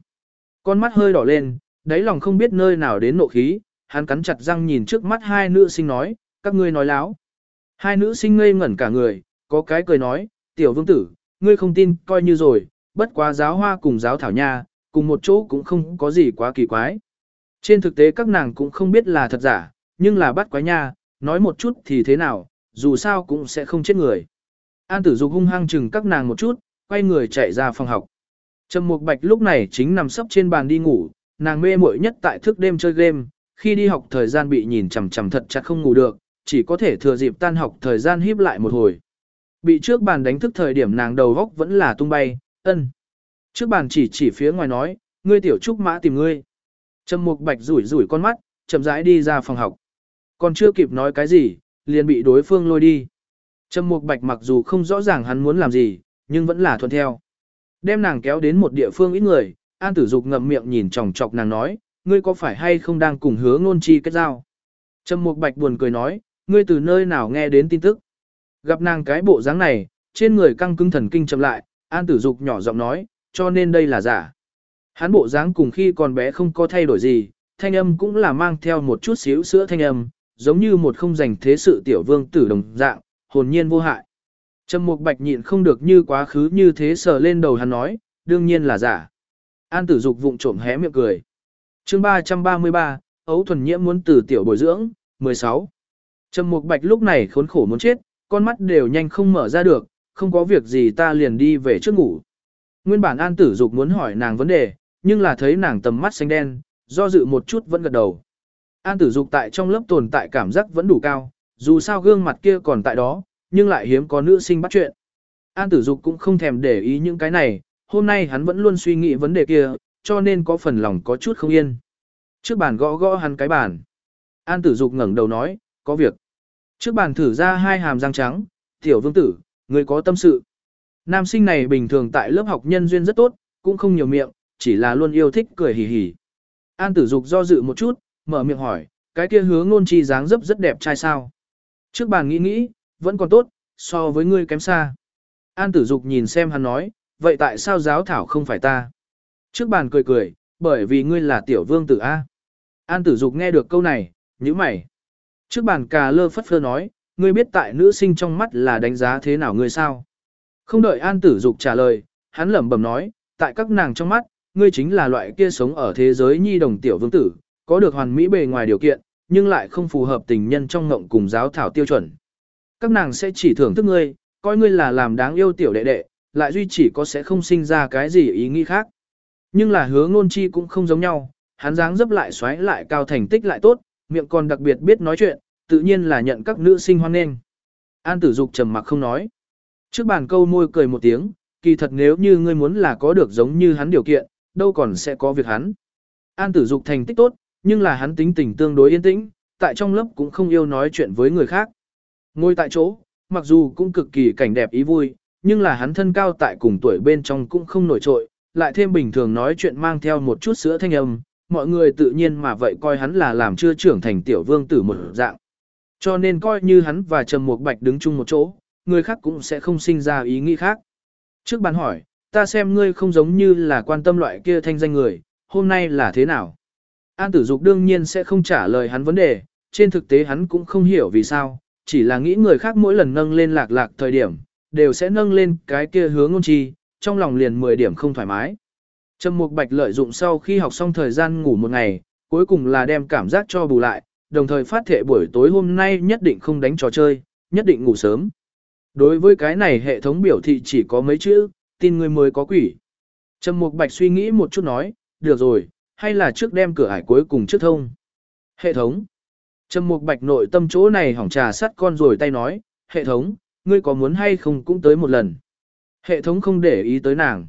Con mắt hơi đỏ lên, đáy lòng không biết nơi nào đến nộ khí, hắn cắn chặt răng nhìn trước mắt hai nữ sinh nói, các ngươi nói láo. Hai nữ sinh ngây ngẩn cả người, có cái cười nói, tiểu vương tử, ngươi không tin coi như rồi, bất quá giáo hoa cùng giáo thảo nha, cùng một chỗ cũng không có gì quá kỳ quái. Trên thực tế các nàng cũng không biết là thật giả, nhưng là bắt quái nha, nói một chút thì thế nào, dù sao cũng sẽ không chết người. An tử dục hung hăng chừng các nàng một chút, quay người chạy ra phòng học. Trầm Mục Bạch lúc này chính nằm sấp trên bàn đi ngủ, nàng mê muội nhất tại thức đêm chơi game, khi đi học thời gian bị nhìn chằm chằm thật chặt không ngủ được, chỉ có thể thừa dịp tan học thời gian híp lại một hồi. Bị trước bàn đánh thức thời điểm nàng đầu góc vẫn là tung bay, ân. Trước bàn chỉ chỉ phía ngoài nói, ngươi tiểu trúc mã tìm ngươi. Trầm Mục Bạch rủi rủi con mắt, chậm rãi đi ra phòng học. Còn chưa kịp nói cái gì, liền bị đối phương lôi đi. Trầm Mục Bạch mặc dù không rõ ràng hắn muốn làm gì, nhưng vẫn là thuận theo. Đem nàng kéo đến một địa phương ít người, An Tử Dục ngậm miệng nhìn chòng chọc nàng nói, ngươi có phải hay không đang cùng hứa ngôn chi kết giao? Trầm Mục Bạch buồn cười nói, ngươi từ nơi nào nghe đến tin tức? Gặp nàng cái bộ dáng này, trên người căng cứng thần kinh chậm lại, An Tử Dục nhỏ giọng nói, cho nên đây là giả. Hắn bộ dáng cùng khi còn bé không có thay đổi gì, thanh âm cũng là mang theo một chút xíu sữa thanh âm, giống như một không dành thế sự tiểu vương tử đồng dạng, hồn nhiên vô hại. Trầm Mục Bạch nhịn không được như quá khứ như thế sờ lên đầu hắn nói, đương nhiên là giả. An Tử Dục vụng trộm hé miệng cười. Chương 333, Ấu thuần nhiễm muốn từ tiểu bồi dưỡng, 16. Trầm Mục Bạch lúc này khốn khổ muốn chết, con mắt đều nhanh không mở ra được, không có việc gì ta liền đi về trước ngủ. Nguyên bản An Tử Dục muốn hỏi nàng vấn đề, nhưng là thấy nàng tầm mắt xanh đen, do dự một chút vẫn gật đầu. An tử dục tại trong lớp tồn tại cảm giác vẫn đủ cao, dù sao gương mặt kia còn tại đó, nhưng lại hiếm có nữ sinh bắt chuyện. An tử dục cũng không thèm để ý những cái này, hôm nay hắn vẫn luôn suy nghĩ vấn đề kia, cho nên có phần lòng có chút không yên. Trước bàn gõ gõ hắn cái bàn. An tử dục ngẩng đầu nói, có việc. Trước bàn thử ra hai hàm răng trắng, tiểu vương tử, người có tâm sự. Nam sinh này bình thường tại lớp học nhân duyên rất tốt, cũng không nhiều miệng, chỉ là luôn yêu thích cười hì hì. An tử dục do dự một chút, mở miệng hỏi, cái kia hứa ngôn chi dáng dấp rất đẹp trai sao? Trước bàn nghĩ nghĩ, vẫn còn tốt, so với ngươi kém xa. An tử dục nhìn xem hắn nói, vậy tại sao giáo thảo không phải ta? Trước bàn cười cười, bởi vì ngươi là tiểu vương tử A. An tử dục nghe được câu này, như mày. Trước bàn cà lơ phất phơ nói, ngươi biết tại nữ sinh trong mắt là đánh giá thế nào ngươi sao? Không đợi an tử dục trả lời, hắn lẩm bẩm nói, tại các nàng trong mắt, ngươi chính là loại kia sống ở thế giới nhi đồng tiểu vương tử, có được hoàn mỹ bề ngoài điều kiện, nhưng lại không phù hợp tình nhân trong ngộng cùng giáo thảo tiêu chuẩn. Các nàng sẽ chỉ thưởng thức ngươi, coi ngươi là làm đáng yêu tiểu đệ đệ, lại duy chỉ có sẽ không sinh ra cái gì ý nghĩ khác. Nhưng là hứa ngôn chi cũng không giống nhau, hắn dáng dấp lại xoáy lại cao thành tích lại tốt, miệng còn đặc biệt biết nói chuyện, tự nhiên là nhận các nữ sinh hoan nghênh. An tử dục trầm mặc không nói. Trước bàn câu môi cười một tiếng, kỳ thật nếu như ngươi muốn là có được giống như hắn điều kiện, đâu còn sẽ có việc hắn. An tử dục thành tích tốt, nhưng là hắn tính tình tương đối yên tĩnh, tại trong lớp cũng không yêu nói chuyện với người khác. Ngồi tại chỗ, mặc dù cũng cực kỳ cảnh đẹp ý vui, nhưng là hắn thân cao tại cùng tuổi bên trong cũng không nổi trội, lại thêm bình thường nói chuyện mang theo một chút sữa thanh âm, mọi người tự nhiên mà vậy coi hắn là làm chưa trưởng thành tiểu vương tử một dạng. Cho nên coi như hắn và Trầm Mục Bạch đứng chung một chỗ, người khác cũng sẽ không sinh ra ý nghĩ khác. Trước bàn hỏi, ta xem ngươi không giống như là quan tâm loại kia thanh danh người, hôm nay là thế nào? An tử dục đương nhiên sẽ không trả lời hắn vấn đề, trên thực tế hắn cũng không hiểu vì sao, chỉ là nghĩ người khác mỗi lần nâng lên lạc lạc thời điểm, đều sẽ nâng lên cái kia hướng ngôn chi, trong lòng liền 10 điểm không thoải mái. Trầm Mục Bạch lợi dụng sau khi học xong thời gian ngủ một ngày, cuối cùng là đem cảm giác cho bù lại, đồng thời phát thệ buổi tối hôm nay nhất định không đánh trò chơi, nhất định ngủ sớm. Đối với cái này hệ thống biểu thị chỉ có mấy chữ, tin người mới có quỷ. Trầm Mục Bạch suy nghĩ một chút nói, được rồi, hay là trước đem cửa ải cuối cùng trước thông. Hệ thống. Trầm Mục Bạch nội tâm chỗ này hỏng trà sắt con rồi tay nói, hệ thống, ngươi có muốn hay không cũng tới một lần. Hệ thống không để ý tới nàng.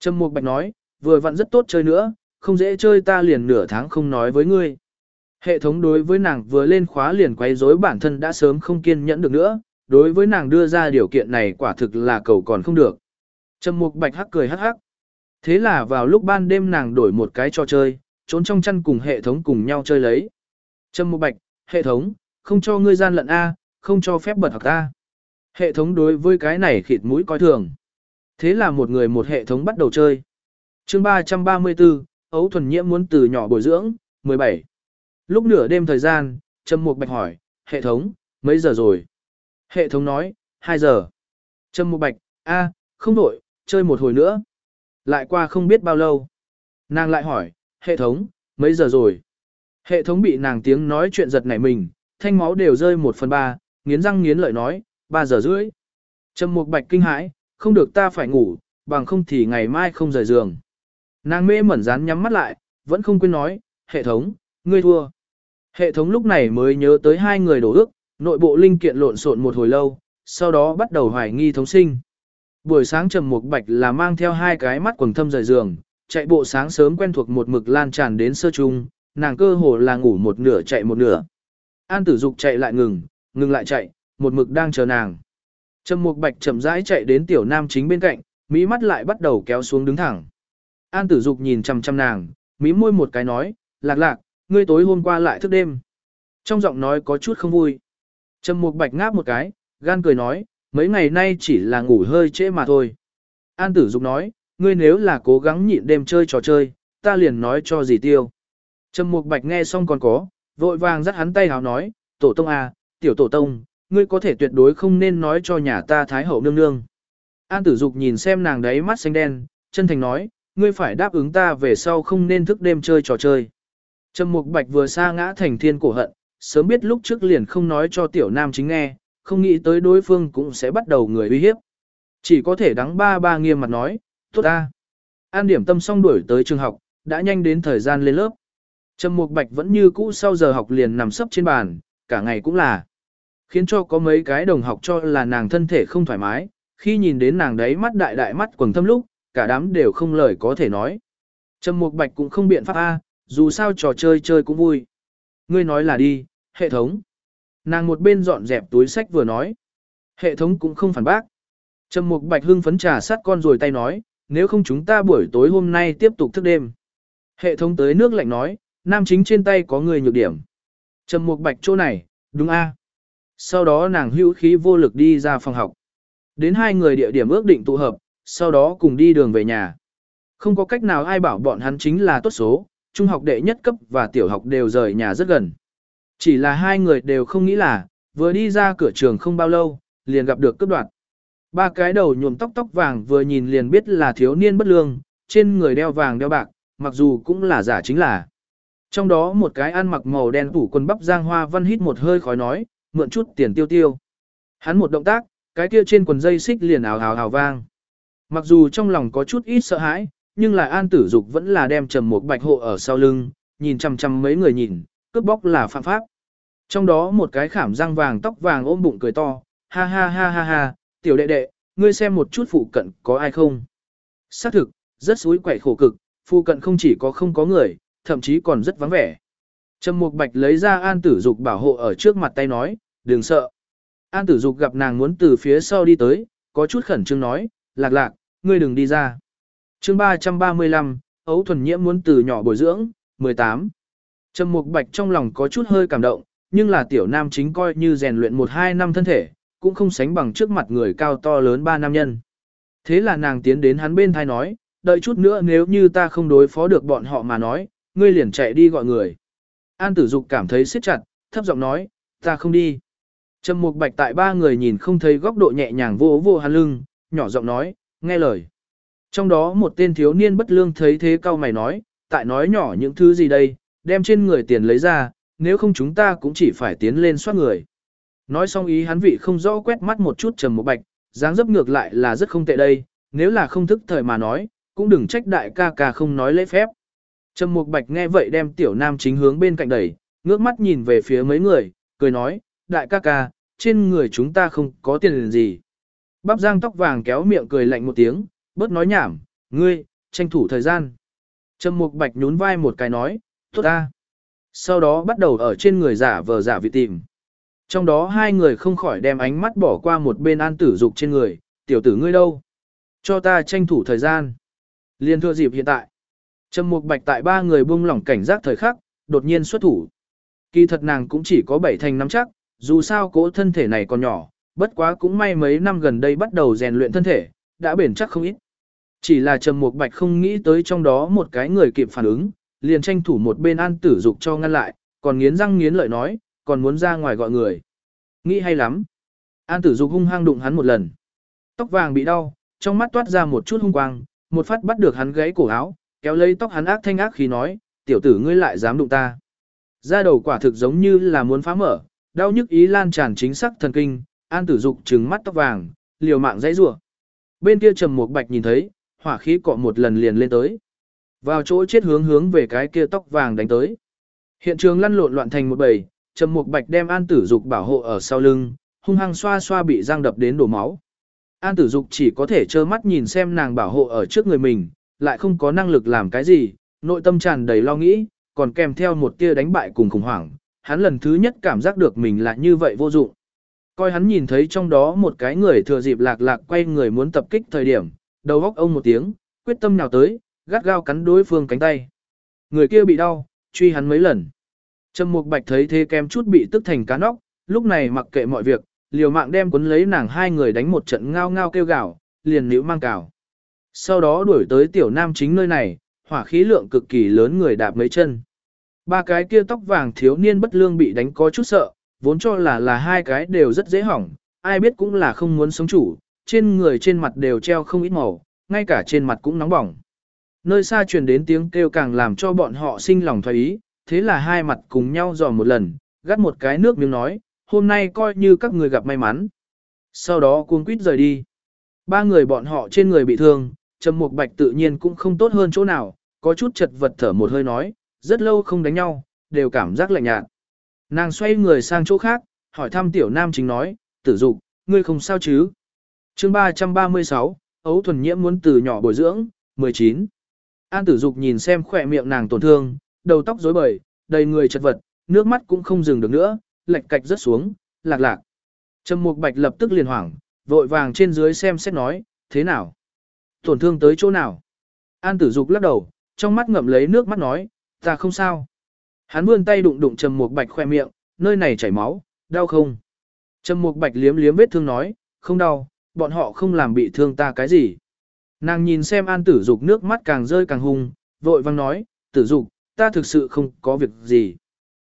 Trầm Mục Bạch nói, vừa vặn rất tốt chơi nữa, không dễ chơi ta liền nửa tháng không nói với ngươi. Hệ thống đối với nàng vừa lên khóa liền quấy rối bản thân đã sớm không kiên nhẫn được nữa, đối với nàng đưa ra điều kiện này quả thực là cầu còn không được. Trầm Mục Bạch hắc cười hắc hắc. Thế là vào lúc ban đêm nàng đổi một cái trò chơi, trốn trong chăn cùng hệ thống cùng nhau chơi lấy. Trầm Mục Bạch, hệ thống, không cho ngươi gian lận A, không cho phép bật học ta. Hệ thống đối với cái này khịt mũi coi thường. Thế là một người một hệ thống bắt đầu chơi. chương 334, Ấu Thuần Nhiễm muốn từ nhỏ bồi dưỡng, 17. Lúc nửa đêm thời gian, Trầm Mục Bạch hỏi, hệ thống, mấy giờ rồi? Hệ thống nói, 2 giờ. Trầm Mục Bạch, a, không đổi, chơi một hồi nữa. Lại qua không biết bao lâu. Nàng lại hỏi, hệ thống, mấy giờ rồi? Hệ thống bị nàng tiếng nói chuyện giật nảy mình, thanh máu đều rơi một phần ba, nghiến răng nghiến lợi nói, 3 giờ rưỡi. Trầm Mục Bạch kinh hãi, không được ta phải ngủ, bằng không thì ngày mai không rời giường. Nàng mê mẩn rán nhắm mắt lại, vẫn không quên nói, hệ thống, ngươi thua. Hệ thống lúc này mới nhớ tới hai người đổ ước, nội bộ linh kiện lộn xộn một hồi lâu, sau đó bắt đầu hoài nghi thống sinh. Buổi sáng Trầm Mục Bạch là mang theo hai cái mắt quầng thâm rời giường, chạy bộ sáng sớm quen thuộc một mực lan tràn đến sơ trung, nàng cơ hồ là ngủ một nửa chạy một nửa. An Tử Dục chạy lại ngừng, ngừng lại chạy, một mực đang chờ nàng. Trầm Mục Bạch chậm rãi chạy đến tiểu nam chính bên cạnh, mỹ mắt lại bắt đầu kéo xuống đứng thẳng. An Tử Dục nhìn chằm chằm nàng, mí môi một cái nói, "Lạc Lạc, ngươi tối hôm qua lại thức đêm." Trong giọng nói có chút không vui. Trầm Mục Bạch ngáp một cái, gan cười nói, "Mấy ngày nay chỉ là ngủ hơi trễ mà thôi." An Tử Dục nói, "Ngươi nếu là cố gắng nhịn đêm chơi trò chơi, ta liền nói cho gì tiêu." Trầm Mục Bạch nghe xong còn có, vội vàng dắt hắn tay hào nói, "Tổ tông à, tiểu tổ tông, ngươi có thể tuyệt đối không nên nói cho nhà ta Thái Hậu nương nương. An tử dục nhìn xem nàng đấy mắt xanh đen, chân thành nói, ngươi phải đáp ứng ta về sau không nên thức đêm chơi trò chơi. Trầm Mục Bạch vừa xa ngã thành thiên cổ hận, sớm biết lúc trước liền không nói cho tiểu nam chính nghe, không nghĩ tới đối phương cũng sẽ bắt đầu người uy hiếp. Chỉ có thể đắng ba ba nghiêm mặt nói, tốt ta. An điểm tâm xong đuổi tới trường học, đã nhanh đến thời gian lên lớp. Trầm Mục Bạch vẫn như cũ sau giờ học liền nằm sấp trên bàn, cả ngày cũng là. Khiến cho có mấy cái đồng học cho là nàng thân thể không thoải mái, khi nhìn đến nàng đấy mắt đại đại mắt quầng thâm lúc, cả đám đều không lời có thể nói. Trầm Mục Bạch cũng không biện pháp A, dù sao trò chơi chơi cũng vui. Ngươi nói là đi, hệ thống. Nàng một bên dọn dẹp túi sách vừa nói. Hệ thống cũng không phản bác. Trầm Mục Bạch hưng phấn trà sát con rồi tay nói, nếu không chúng ta buổi tối hôm nay tiếp tục thức đêm. Hệ thống tới nước lạnh nói, nam chính trên tay có người nhược điểm. Trầm Mục Bạch chỗ này, đúng a. Sau đó nàng hữu khí vô lực đi ra phòng học. Đến hai người địa điểm ước định tụ hợp, sau đó cùng đi đường về nhà. Không có cách nào ai bảo bọn hắn chính là tốt số, trung học đệ nhất cấp và tiểu học đều rời nhà rất gần. Chỉ là hai người đều không nghĩ là, vừa đi ra cửa trường không bao lâu, liền gặp được cướp đoạt. Ba cái đầu nhuộm tóc tóc vàng vừa nhìn liền biết là thiếu niên bất lương, trên người đeo vàng đeo bạc, mặc dù cũng là giả chính là. Trong đó một cái ăn mặc màu đen phủ quần bắp giang hoa văn hít một hơi khói nói, mượn chút tiền tiêu tiêu. Hắn một động tác, cái kia trên quần dây xích liền ào ào ào vang. Mặc dù trong lòng có chút ít sợ hãi, nhưng là an tử dục vẫn là đem trầm một bạch hộ ở sau lưng, nhìn chằm chằm mấy người nhìn, cướp bóc là phạm pháp. Trong đó một cái khảm răng vàng tóc vàng ôm bụng cười to, ha ha ha ha ha, tiểu đệ đệ, ngươi xem một chút phụ cận có ai không. Xác thực, rất suối quậy khổ cực, phụ cận không chỉ có không có người, thậm chí còn rất vắng vẻ. Trầm Mục Bạch lấy ra An Tử Dục bảo hộ ở trước mặt tay nói, đừng sợ. An Tử Dục gặp nàng muốn từ phía sau đi tới, có chút khẩn trương nói, lạc lạc, ngươi đừng đi ra. chương 335, Ấu Thuần Nhiễm muốn từ nhỏ bồi dưỡng, 18. Trầm Mục Bạch trong lòng có chút hơi cảm động, nhưng là tiểu nam chính coi như rèn luyện 1-2 năm thân thể, cũng không sánh bằng trước mặt người cao to lớn ba nam nhân. Thế là nàng tiến đến hắn bên thai nói, đợi chút nữa nếu như ta không đối phó được bọn họ mà nói, ngươi liền chạy đi gọi người. An tử dục cảm thấy siết chặt, thấp giọng nói, ta không đi. Trầm mục bạch tại ba người nhìn không thấy góc độ nhẹ nhàng vô vô hắn lưng, nhỏ giọng nói, nghe lời. Trong đó một tên thiếu niên bất lương thấy thế cao mày nói, tại nói nhỏ những thứ gì đây, đem trên người tiền lấy ra, nếu không chúng ta cũng chỉ phải tiến lên soát người. Nói xong ý hắn vị không rõ quét mắt một chút trầm một bạch, dáng dấp ngược lại là rất không tệ đây, nếu là không thức thời mà nói, cũng đừng trách đại ca ca không nói lễ phép. Trầm Mục Bạch nghe vậy đem tiểu nam chính hướng bên cạnh đẩy, ngước mắt nhìn về phía mấy người, cười nói, đại ca ca, trên người chúng ta không có tiền gì. Bắp giang tóc vàng kéo miệng cười lạnh một tiếng, bớt nói nhảm, ngươi, tranh thủ thời gian. Trầm Mục Bạch nhún vai một cái nói, tốt ta. Sau đó bắt đầu ở trên người giả vờ giả vị tìm. Trong đó hai người không khỏi đem ánh mắt bỏ qua một bên an tử dục trên người, tiểu tử ngươi đâu? Cho ta tranh thủ thời gian. Liên thưa dịp hiện tại. Trầm Mục Bạch tại ba người buông lỏng cảnh giác thời khắc, đột nhiên xuất thủ. Kỳ thật nàng cũng chỉ có bảy thành năm chắc, dù sao cố thân thể này còn nhỏ, bất quá cũng may mấy năm gần đây bắt đầu rèn luyện thân thể, đã bền chắc không ít. Chỉ là Trầm Mục Bạch không nghĩ tới trong đó một cái người kịp phản ứng, liền tranh thủ một bên an tử dục cho ngăn lại, còn nghiến răng nghiến lợi nói, còn muốn ra ngoài gọi người. Nghĩ hay lắm. An tử dục hung hăng đụng hắn một lần. Tóc vàng bị đau, trong mắt toát ra một chút hung quang, một phát bắt được hắn gãy cổ áo, kéo lấy tóc hắn ác thanh ác khi nói, tiểu tử ngươi lại dám đụng ta. Da đầu quả thực giống như là muốn phá mở, đau nhức ý lan tràn chính xác thần kinh, an tử dục trừng mắt tóc vàng, liều mạng dãy rủa. Bên kia trầm một bạch nhìn thấy, hỏa khí cọ một lần liền lên tới. Vào chỗ chết hướng hướng về cái kia tóc vàng đánh tới. Hiện trường lăn lộn loạn thành một bầy, trầm một bạch đem an tử dục bảo hộ ở sau lưng, hung hăng xoa xoa bị răng đập đến đổ máu. An tử dục chỉ có thể trơ mắt nhìn xem nàng bảo hộ ở trước người mình, lại không có năng lực làm cái gì, nội tâm tràn đầy lo nghĩ, còn kèm theo một tia đánh bại cùng khủng hoảng, hắn lần thứ nhất cảm giác được mình là như vậy vô dụng. Coi hắn nhìn thấy trong đó một cái người thừa dịp lạc lạc quay người muốn tập kích thời điểm, đầu góc ông một tiếng, quyết tâm nào tới, gắt gao cắn đối phương cánh tay. Người kia bị đau, truy hắn mấy lần. Trầm Mục Bạch thấy thế kém chút bị tức thành cá nóc, lúc này mặc kệ mọi việc, liều mạng đem cuốn lấy nàng hai người đánh một trận ngao ngao kêu gào, liền níu mang cào. Sau đó đuổi tới tiểu nam chính nơi này, hỏa khí lượng cực kỳ lớn người đạp mấy chân. Ba cái kia tóc vàng thiếu niên bất lương bị đánh có chút sợ, vốn cho là là hai cái đều rất dễ hỏng, ai biết cũng là không muốn sống chủ, trên người trên mặt đều treo không ít màu, ngay cả trên mặt cũng nóng bỏng. Nơi xa truyền đến tiếng kêu càng làm cho bọn họ sinh lòng thoái ý, thế là hai mặt cùng nhau dò một lần, gắt một cái nước miếng nói, hôm nay coi như các người gặp may mắn. Sau đó cuống quýt rời đi. Ba người bọn họ trên người bị thương, Trầm Mục Bạch tự nhiên cũng không tốt hơn chỗ nào, có chút chật vật thở một hơi nói, rất lâu không đánh nhau, đều cảm giác lạnh nhạt. Nàng xoay người sang chỗ khác, hỏi thăm tiểu nam chính nói, tử dục, ngươi không sao chứ? chương 336, ấu thuần nhiễm muốn từ nhỏ bồi dưỡng, 19. An tử dục nhìn xem khỏe miệng nàng tổn thương, đầu tóc rối bời, đầy người chật vật, nước mắt cũng không dừng được nữa, lệch cạch rất xuống, lạc lạc. Trầm Mục Bạch lập tức liền hoảng, vội vàng trên dưới xem xét nói, thế nào? Tổn thương tới chỗ nào? An tử dục lắc đầu, trong mắt ngậm lấy nước mắt nói, ta không sao. Hắn vươn tay đụng đụng Trầm Mục Bạch khoe miệng, nơi này chảy máu, đau không? Trầm Mục Bạch liếm liếm vết thương nói, không đau, bọn họ không làm bị thương ta cái gì. Nàng nhìn xem an tử dục nước mắt càng rơi càng hung, vội vang nói, tử dục, ta thực sự không có việc gì.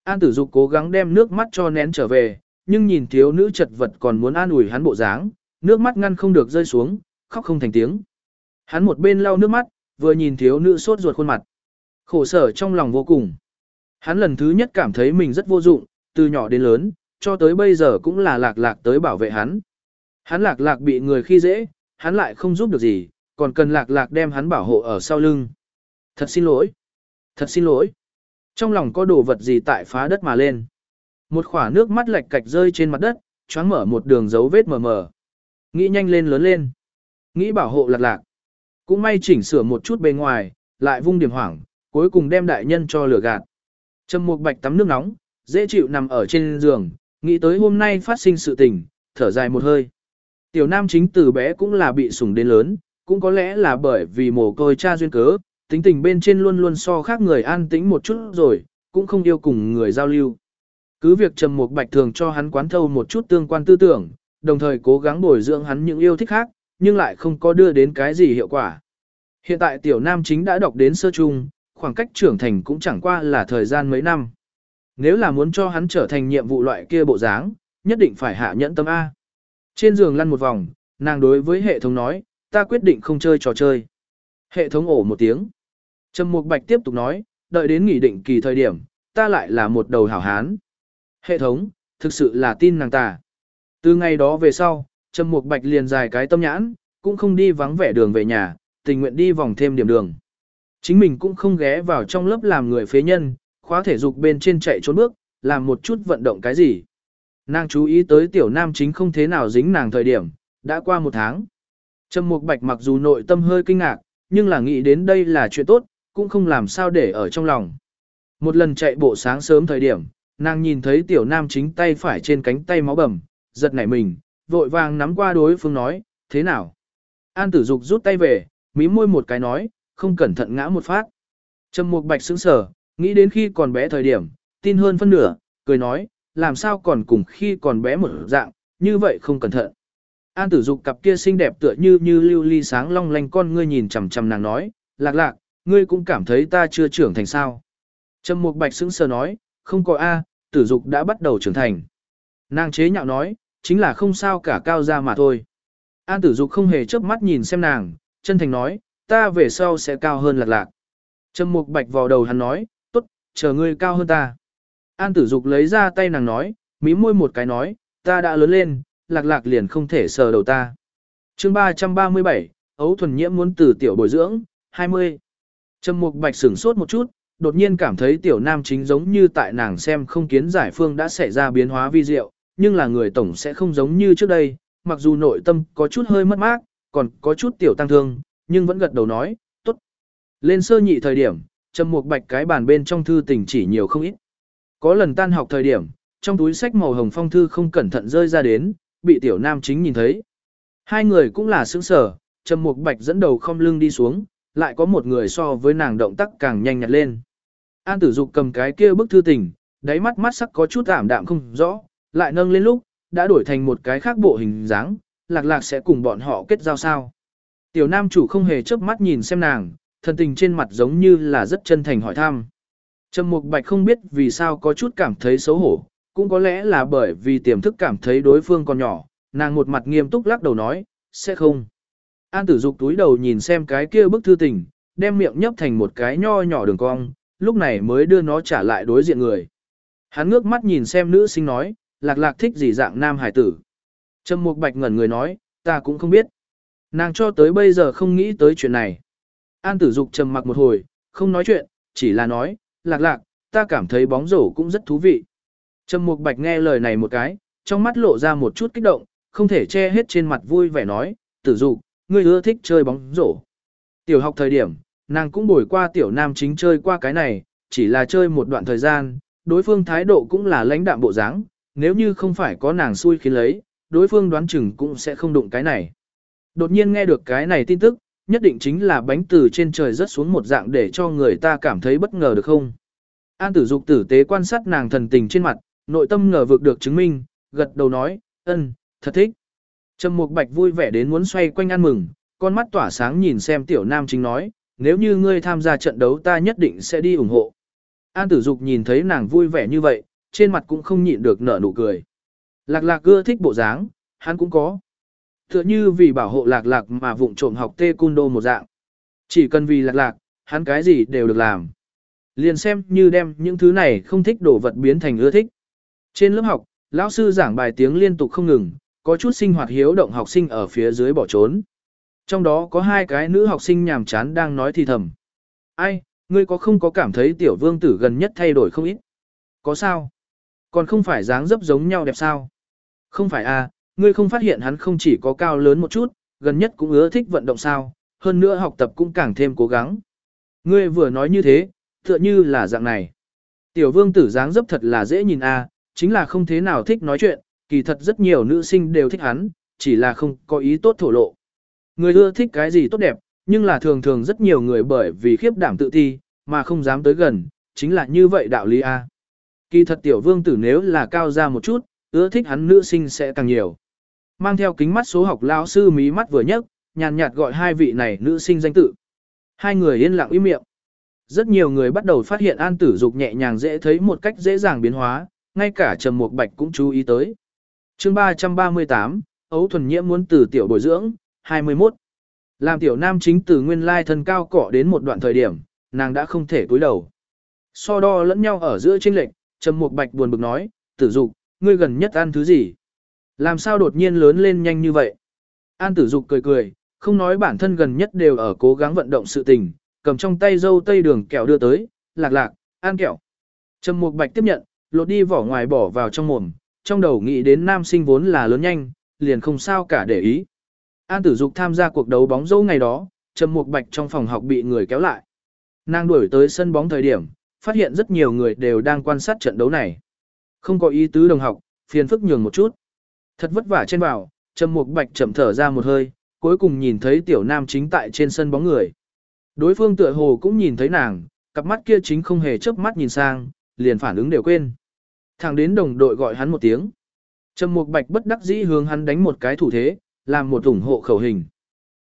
An tử dục cố gắng đem nước mắt cho nén trở về, nhưng nhìn thiếu nữ chật vật còn muốn an ủi hắn bộ dáng, nước mắt ngăn không được rơi xuống, khóc không thành tiếng. Hắn một bên lau nước mắt, vừa nhìn thiếu nữ sốt ruột khuôn mặt. Khổ sở trong lòng vô cùng. Hắn lần thứ nhất cảm thấy mình rất vô dụng, từ nhỏ đến lớn, cho tới bây giờ cũng là lạc lạc tới bảo vệ hắn. Hắn lạc lạc bị người khi dễ, hắn lại không giúp được gì, còn cần lạc lạc đem hắn bảo hộ ở sau lưng. Thật xin lỗi. Thật xin lỗi. Trong lòng có đồ vật gì tại phá đất mà lên. Một khỏa nước mắt lệch cạch rơi trên mặt đất, choáng mở một đường dấu vết mờ mờ. Nghĩ nhanh lên lớn lên. Nghĩ bảo hộ lạc lạc. Cũng may chỉnh sửa một chút bề ngoài, lại vung điểm hoảng, cuối cùng đem đại nhân cho lửa gạt. Trầm Mục Bạch tắm nước nóng, dễ chịu nằm ở trên giường, nghĩ tới hôm nay phát sinh sự tình, thở dài một hơi. Tiểu Nam chính từ bé cũng là bị sủng đến lớn, cũng có lẽ là bởi vì mồ côi cha duyên cớ, tính tình bên trên luôn luôn so khác người an tĩnh một chút rồi, cũng không yêu cùng người giao lưu. Cứ việc Trầm Mục Bạch thường cho hắn quán thâu một chút tương quan tư tưởng, đồng thời cố gắng bồi dưỡng hắn những yêu thích khác, nhưng lại không có đưa đến cái gì hiệu quả. Hiện tại tiểu nam chính đã đọc đến sơ trung, khoảng cách trưởng thành cũng chẳng qua là thời gian mấy năm. Nếu là muốn cho hắn trở thành nhiệm vụ loại kia bộ dáng, nhất định phải hạ nhẫn tâm A. Trên giường lăn một vòng, nàng đối với hệ thống nói, ta quyết định không chơi trò chơi. Hệ thống ổ một tiếng. Trầm Mục Bạch tiếp tục nói, đợi đến nghỉ định kỳ thời điểm, ta lại là một đầu hảo hán. Hệ thống, thực sự là tin nàng ta. Từ ngày đó về sau, Trầm Mục Bạch liền dài cái tâm nhãn, cũng không đi vắng vẻ đường về nhà, tình nguyện đi vòng thêm điểm đường. Chính mình cũng không ghé vào trong lớp làm người phế nhân, khóa thể dục bên trên chạy trốn bước, làm một chút vận động cái gì. Nàng chú ý tới tiểu nam chính không thế nào dính nàng thời điểm, đã qua một tháng. Trầm Mục Bạch mặc dù nội tâm hơi kinh ngạc, nhưng là nghĩ đến đây là chuyện tốt, cũng không làm sao để ở trong lòng. Một lần chạy bộ sáng sớm thời điểm, nàng nhìn thấy tiểu nam chính tay phải trên cánh tay máu bầm, giật nảy mình, vội vàng nắm qua đối phương nói, thế nào? An tử dục rút tay về, mí môi một cái nói, không cẩn thận ngã một phát. Trầm Mục Bạch sững sờ, nghĩ đến khi còn bé thời điểm, tin hơn phân nửa, cười nói, làm sao còn cùng khi còn bé một dạng, như vậy không cẩn thận. An tử dục cặp kia xinh đẹp tựa như như lưu ly sáng long lanh con ngươi nhìn chằm chằm nàng nói, lạc lạc, ngươi cũng cảm thấy ta chưa trưởng thành sao. Trầm Mục Bạch sững sờ nói, không có A, tử dục đã bắt đầu trưởng thành. Nàng chế nhạo nói, chính là không sao cả cao ra mà thôi. An tử dục không hề chớp mắt nhìn xem nàng, chân thành nói, ta về sau sẽ cao hơn lạc lạc. Trầm mục bạch vào đầu hắn nói, tốt, chờ ngươi cao hơn ta. An tử dục lấy ra tay nàng nói, mí môi một cái nói, ta đã lớn lên, lạc lạc liền không thể sờ đầu ta. chương 337, ấu thuần nhiễm muốn từ tiểu bồi dưỡng, 20. Trầm mục bạch sửng sốt một chút, đột nhiên cảm thấy tiểu nam chính giống như tại nàng xem không kiến giải phương đã xảy ra biến hóa vi diệu, nhưng là người tổng sẽ không giống như trước đây, mặc dù nội tâm có chút hơi mất mát, còn có chút tiểu tăng thương, nhưng vẫn gật đầu nói, tốt. Lên sơ nhị thời điểm, trầm một bạch cái bàn bên trong thư tình chỉ nhiều không ít. Có lần tan học thời điểm, trong túi sách màu hồng phong thư không cẩn thận rơi ra đến, bị tiểu nam chính nhìn thấy. Hai người cũng là sướng sở, trầm một bạch dẫn đầu không lưng đi xuống, lại có một người so với nàng động tác càng nhanh nhặt lên. An tử dục cầm cái kia bức thư tình, đáy mắt mắt sắc có chút ảm đạm không rõ, lại nâng lên lúc, đã đổi thành một cái khác bộ hình dáng, lạc lạc sẽ cùng bọn họ kết giao sao. Tiểu nam chủ không hề chớp mắt nhìn xem nàng, thần tình trên mặt giống như là rất chân thành hỏi thăm. Trầm Mục Bạch không biết vì sao có chút cảm thấy xấu hổ, cũng có lẽ là bởi vì tiềm thức cảm thấy đối phương còn nhỏ, nàng một mặt nghiêm túc lắc đầu nói, sẽ không. An tử dục túi đầu nhìn xem cái kia bức thư tình, đem miệng nhấp thành một cái nho nhỏ đường cong, lúc này mới đưa nó trả lại đối diện người. Hắn ngước mắt nhìn xem nữ sinh nói, lạc lạc thích gì dạng nam hải tử. Trầm Mục Bạch ngẩn người nói, ta cũng không biết. Nàng cho tới bây giờ không nghĩ tới chuyện này. An tử dục trầm mặc một hồi, không nói chuyện, chỉ là nói, lạc lạc, ta cảm thấy bóng rổ cũng rất thú vị. Trầm Mục Bạch nghe lời này một cái, trong mắt lộ ra một chút kích động, không thể che hết trên mặt vui vẻ nói, tử dục, ngươi ưa thích chơi bóng rổ. Tiểu học thời điểm, nàng cũng bồi qua tiểu nam chính chơi qua cái này, chỉ là chơi một đoạn thời gian, đối phương thái độ cũng là lãnh đạm bộ dáng, nếu như không phải có nàng xui khiến lấy, đối phương đoán chừng cũng sẽ không đụng cái này. Đột nhiên nghe được cái này tin tức, nhất định chính là bánh từ trên trời rớt xuống một dạng để cho người ta cảm thấy bất ngờ được không? An tử dục tử tế quan sát nàng thần tình trên mặt, nội tâm ngờ vực được chứng minh, gật đầu nói, ân, thật thích. Trầm Mục Bạch vui vẻ đến muốn xoay quanh ăn mừng, con mắt tỏa sáng nhìn xem tiểu nam chính nói, nếu như ngươi tham gia trận đấu ta nhất định sẽ đi ủng hộ. An tử dục nhìn thấy nàng vui vẻ như vậy, trên mặt cũng không nhịn được nở nụ cười. Lạc lạc ưa thích bộ dáng, hắn cũng có. Tựa như vì bảo hộ lạc lạc mà vụng trộm học tê cung đô một dạng. Chỉ cần vì lạc lạc, hắn cái gì đều được làm. Liền xem như đem những thứ này không thích đổ vật biến thành ưa thích. Trên lớp học, lão sư giảng bài tiếng liên tục không ngừng, có chút sinh hoạt hiếu động học sinh ở phía dưới bỏ trốn. Trong đó có hai cái nữ học sinh nhàm chán đang nói thì thầm. Ai, ngươi có không có cảm thấy tiểu vương tử gần nhất thay đổi không ít? Có sao? Còn không phải dáng dấp giống nhau đẹp sao? Không phải à, ngươi không phát hiện hắn không chỉ có cao lớn một chút, gần nhất cũng ưa thích vận động sao, hơn nữa học tập cũng càng thêm cố gắng. Ngươi vừa nói như thế, tựa như là dạng này. Tiểu vương tử dáng dấp thật là dễ nhìn à, chính là không thế nào thích nói chuyện, kỳ thật rất nhiều nữ sinh đều thích hắn, chỉ là không có ý tốt thổ lộ. Người ưa thích cái gì tốt đẹp, nhưng là thường thường rất nhiều người bởi vì khiếp đảm tự ti, mà không dám tới gần, chính là như vậy đạo lý A. Kỳ thật tiểu vương tử nếu là cao ra một chút, ưa thích hắn nữ sinh sẽ càng nhiều. Mang theo kính mắt số học lão sư mí mắt vừa nhấc, nhàn nhạt gọi hai vị này nữ sinh danh tự. Hai người yên lặng im miệng. Rất nhiều người bắt đầu phát hiện an tử dục nhẹ nhàng dễ thấy một cách dễ dàng biến hóa, ngay cả Trầm Mục Bạch cũng chú ý tới. Chương 338, Ấu thuần nhiễm muốn từ tiểu bồi dưỡng, 21. Làm tiểu nam chính từ nguyên lai thân cao cỏ đến một đoạn thời điểm, nàng đã không thể cúi đầu. So đo lẫn nhau ở giữa chênh lệch, Trầm Mục Bạch buồn bực nói, "Tử Dục, ngươi gần nhất ăn thứ gì? Làm sao đột nhiên lớn lên nhanh như vậy?" An Tử Dục cười cười, không nói bản thân gần nhất đều ở cố gắng vận động sự tình, cầm trong tay dâu tây đường kẹo đưa tới, "Lạc Lạc, ăn kẹo." Trầm Mục Bạch tiếp nhận, lột đi vỏ ngoài bỏ vào trong mồm, trong đầu nghĩ đến nam sinh vốn là lớn nhanh, liền không sao cả để ý. An Tử Dục tham gia cuộc đấu bóng dâu ngày đó, Trầm Mục Bạch trong phòng học bị người kéo lại. Nàng đuổi tới sân bóng thời điểm, phát hiện rất nhiều người đều đang quan sát trận đấu này. Không có ý tứ đồng học, phiền phức nhường một chút. Thật vất vả trên vào, Trầm Mục Bạch chậm thở ra một hơi, cuối cùng nhìn thấy tiểu nam chính tại trên sân bóng người. Đối phương tựa hồ cũng nhìn thấy nàng, cặp mắt kia chính không hề chớp mắt nhìn sang, liền phản ứng đều quên. Thẳng đến đồng đội gọi hắn một tiếng. Trầm Mục Bạch bất đắc dĩ hướng hắn đánh một cái thủ thế, làm một ủng hộ khẩu hình.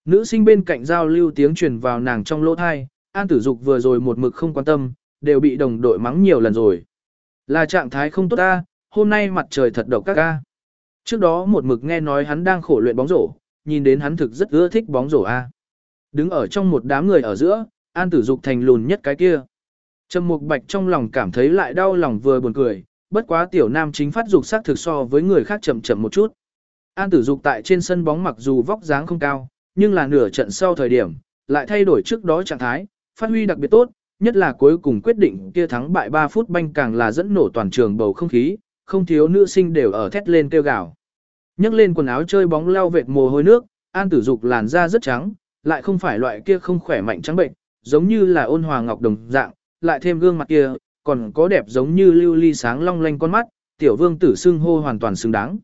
Nữ sinh bên cạnh giao lưu tiếng truyền vào nàng trong lỗ thai, An Tử Dục vừa rồi một mực không quan tâm, đều bị đồng đội mắng nhiều lần rồi. Là trạng thái không tốt ta, hôm nay mặt trời thật độc các ca. Trước đó một mực nghe nói hắn đang khổ luyện bóng rổ, nhìn đến hắn thực rất ưa thích bóng rổ a. Đứng ở trong một đám người ở giữa, An Tử Dục thành lùn nhất cái kia. Trầm Mục Bạch trong lòng cảm thấy lại đau lòng vừa buồn cười, bất quá tiểu nam chính phát dục sắc thực so với người khác chậm chậm một chút. An tử dục tại trên sân bóng mặc dù vóc dáng không cao, nhưng là nửa trận sau thời điểm, lại thay đổi trước đó trạng thái, phát huy đặc biệt tốt, nhất là cuối cùng quyết định kia thắng bại 3 phút banh càng là dẫn nổ toàn trường bầu không khí, không thiếu nữ sinh đều ở thét lên kêu gào. Nhấc lên quần áo chơi bóng leo vệt mồ hôi nước, An Tử Dục làn da rất trắng, lại không phải loại kia không khỏe mạnh trắng bệnh, giống như là ôn hòa ngọc đồng dạng, lại thêm gương mặt kia, còn có đẹp giống như lưu ly sáng long lanh con mắt, tiểu vương tử xưng hô hoàn toàn xứng đáng.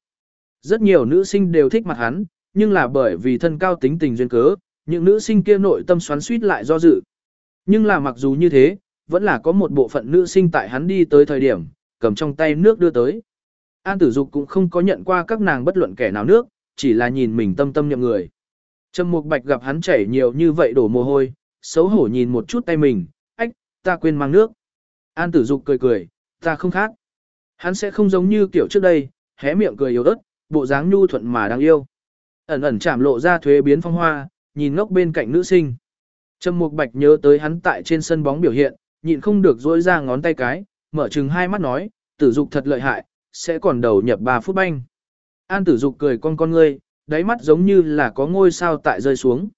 Rất nhiều nữ sinh đều thích mặt hắn, nhưng là bởi vì thân cao tính tình duyên cớ, những nữ sinh kia nội tâm xoắn suýt lại do dự. Nhưng là mặc dù như thế, vẫn là có một bộ phận nữ sinh tại hắn đi tới thời điểm, cầm trong tay nước đưa tới. An tử dục cũng không có nhận qua các nàng bất luận kẻ nào nước, chỉ là nhìn mình tâm tâm nhậm người. Trầm Mục Bạch gặp hắn chảy nhiều như vậy đổ mồ hôi, xấu hổ nhìn một chút tay mình, ách, ta quên mang nước. An tử dục cười cười, ta không khác. Hắn sẽ không giống như kiểu trước đây, hé miệng cười yếu ớt, bộ dáng nhu thuận mà đáng yêu. Ẩn ẩn chạm lộ ra thuế biến phong hoa, nhìn ngốc bên cạnh nữ sinh. Trầm Mục Bạch nhớ tới hắn tại trên sân bóng biểu hiện, nhịn không được dỗi ra ngón tay cái, mở chừng hai mắt nói, tử dục thật lợi hại, sẽ còn đầu nhập 3 phút banh. An tử dục cười con con ngươi, đáy mắt giống như là có ngôi sao tại rơi xuống.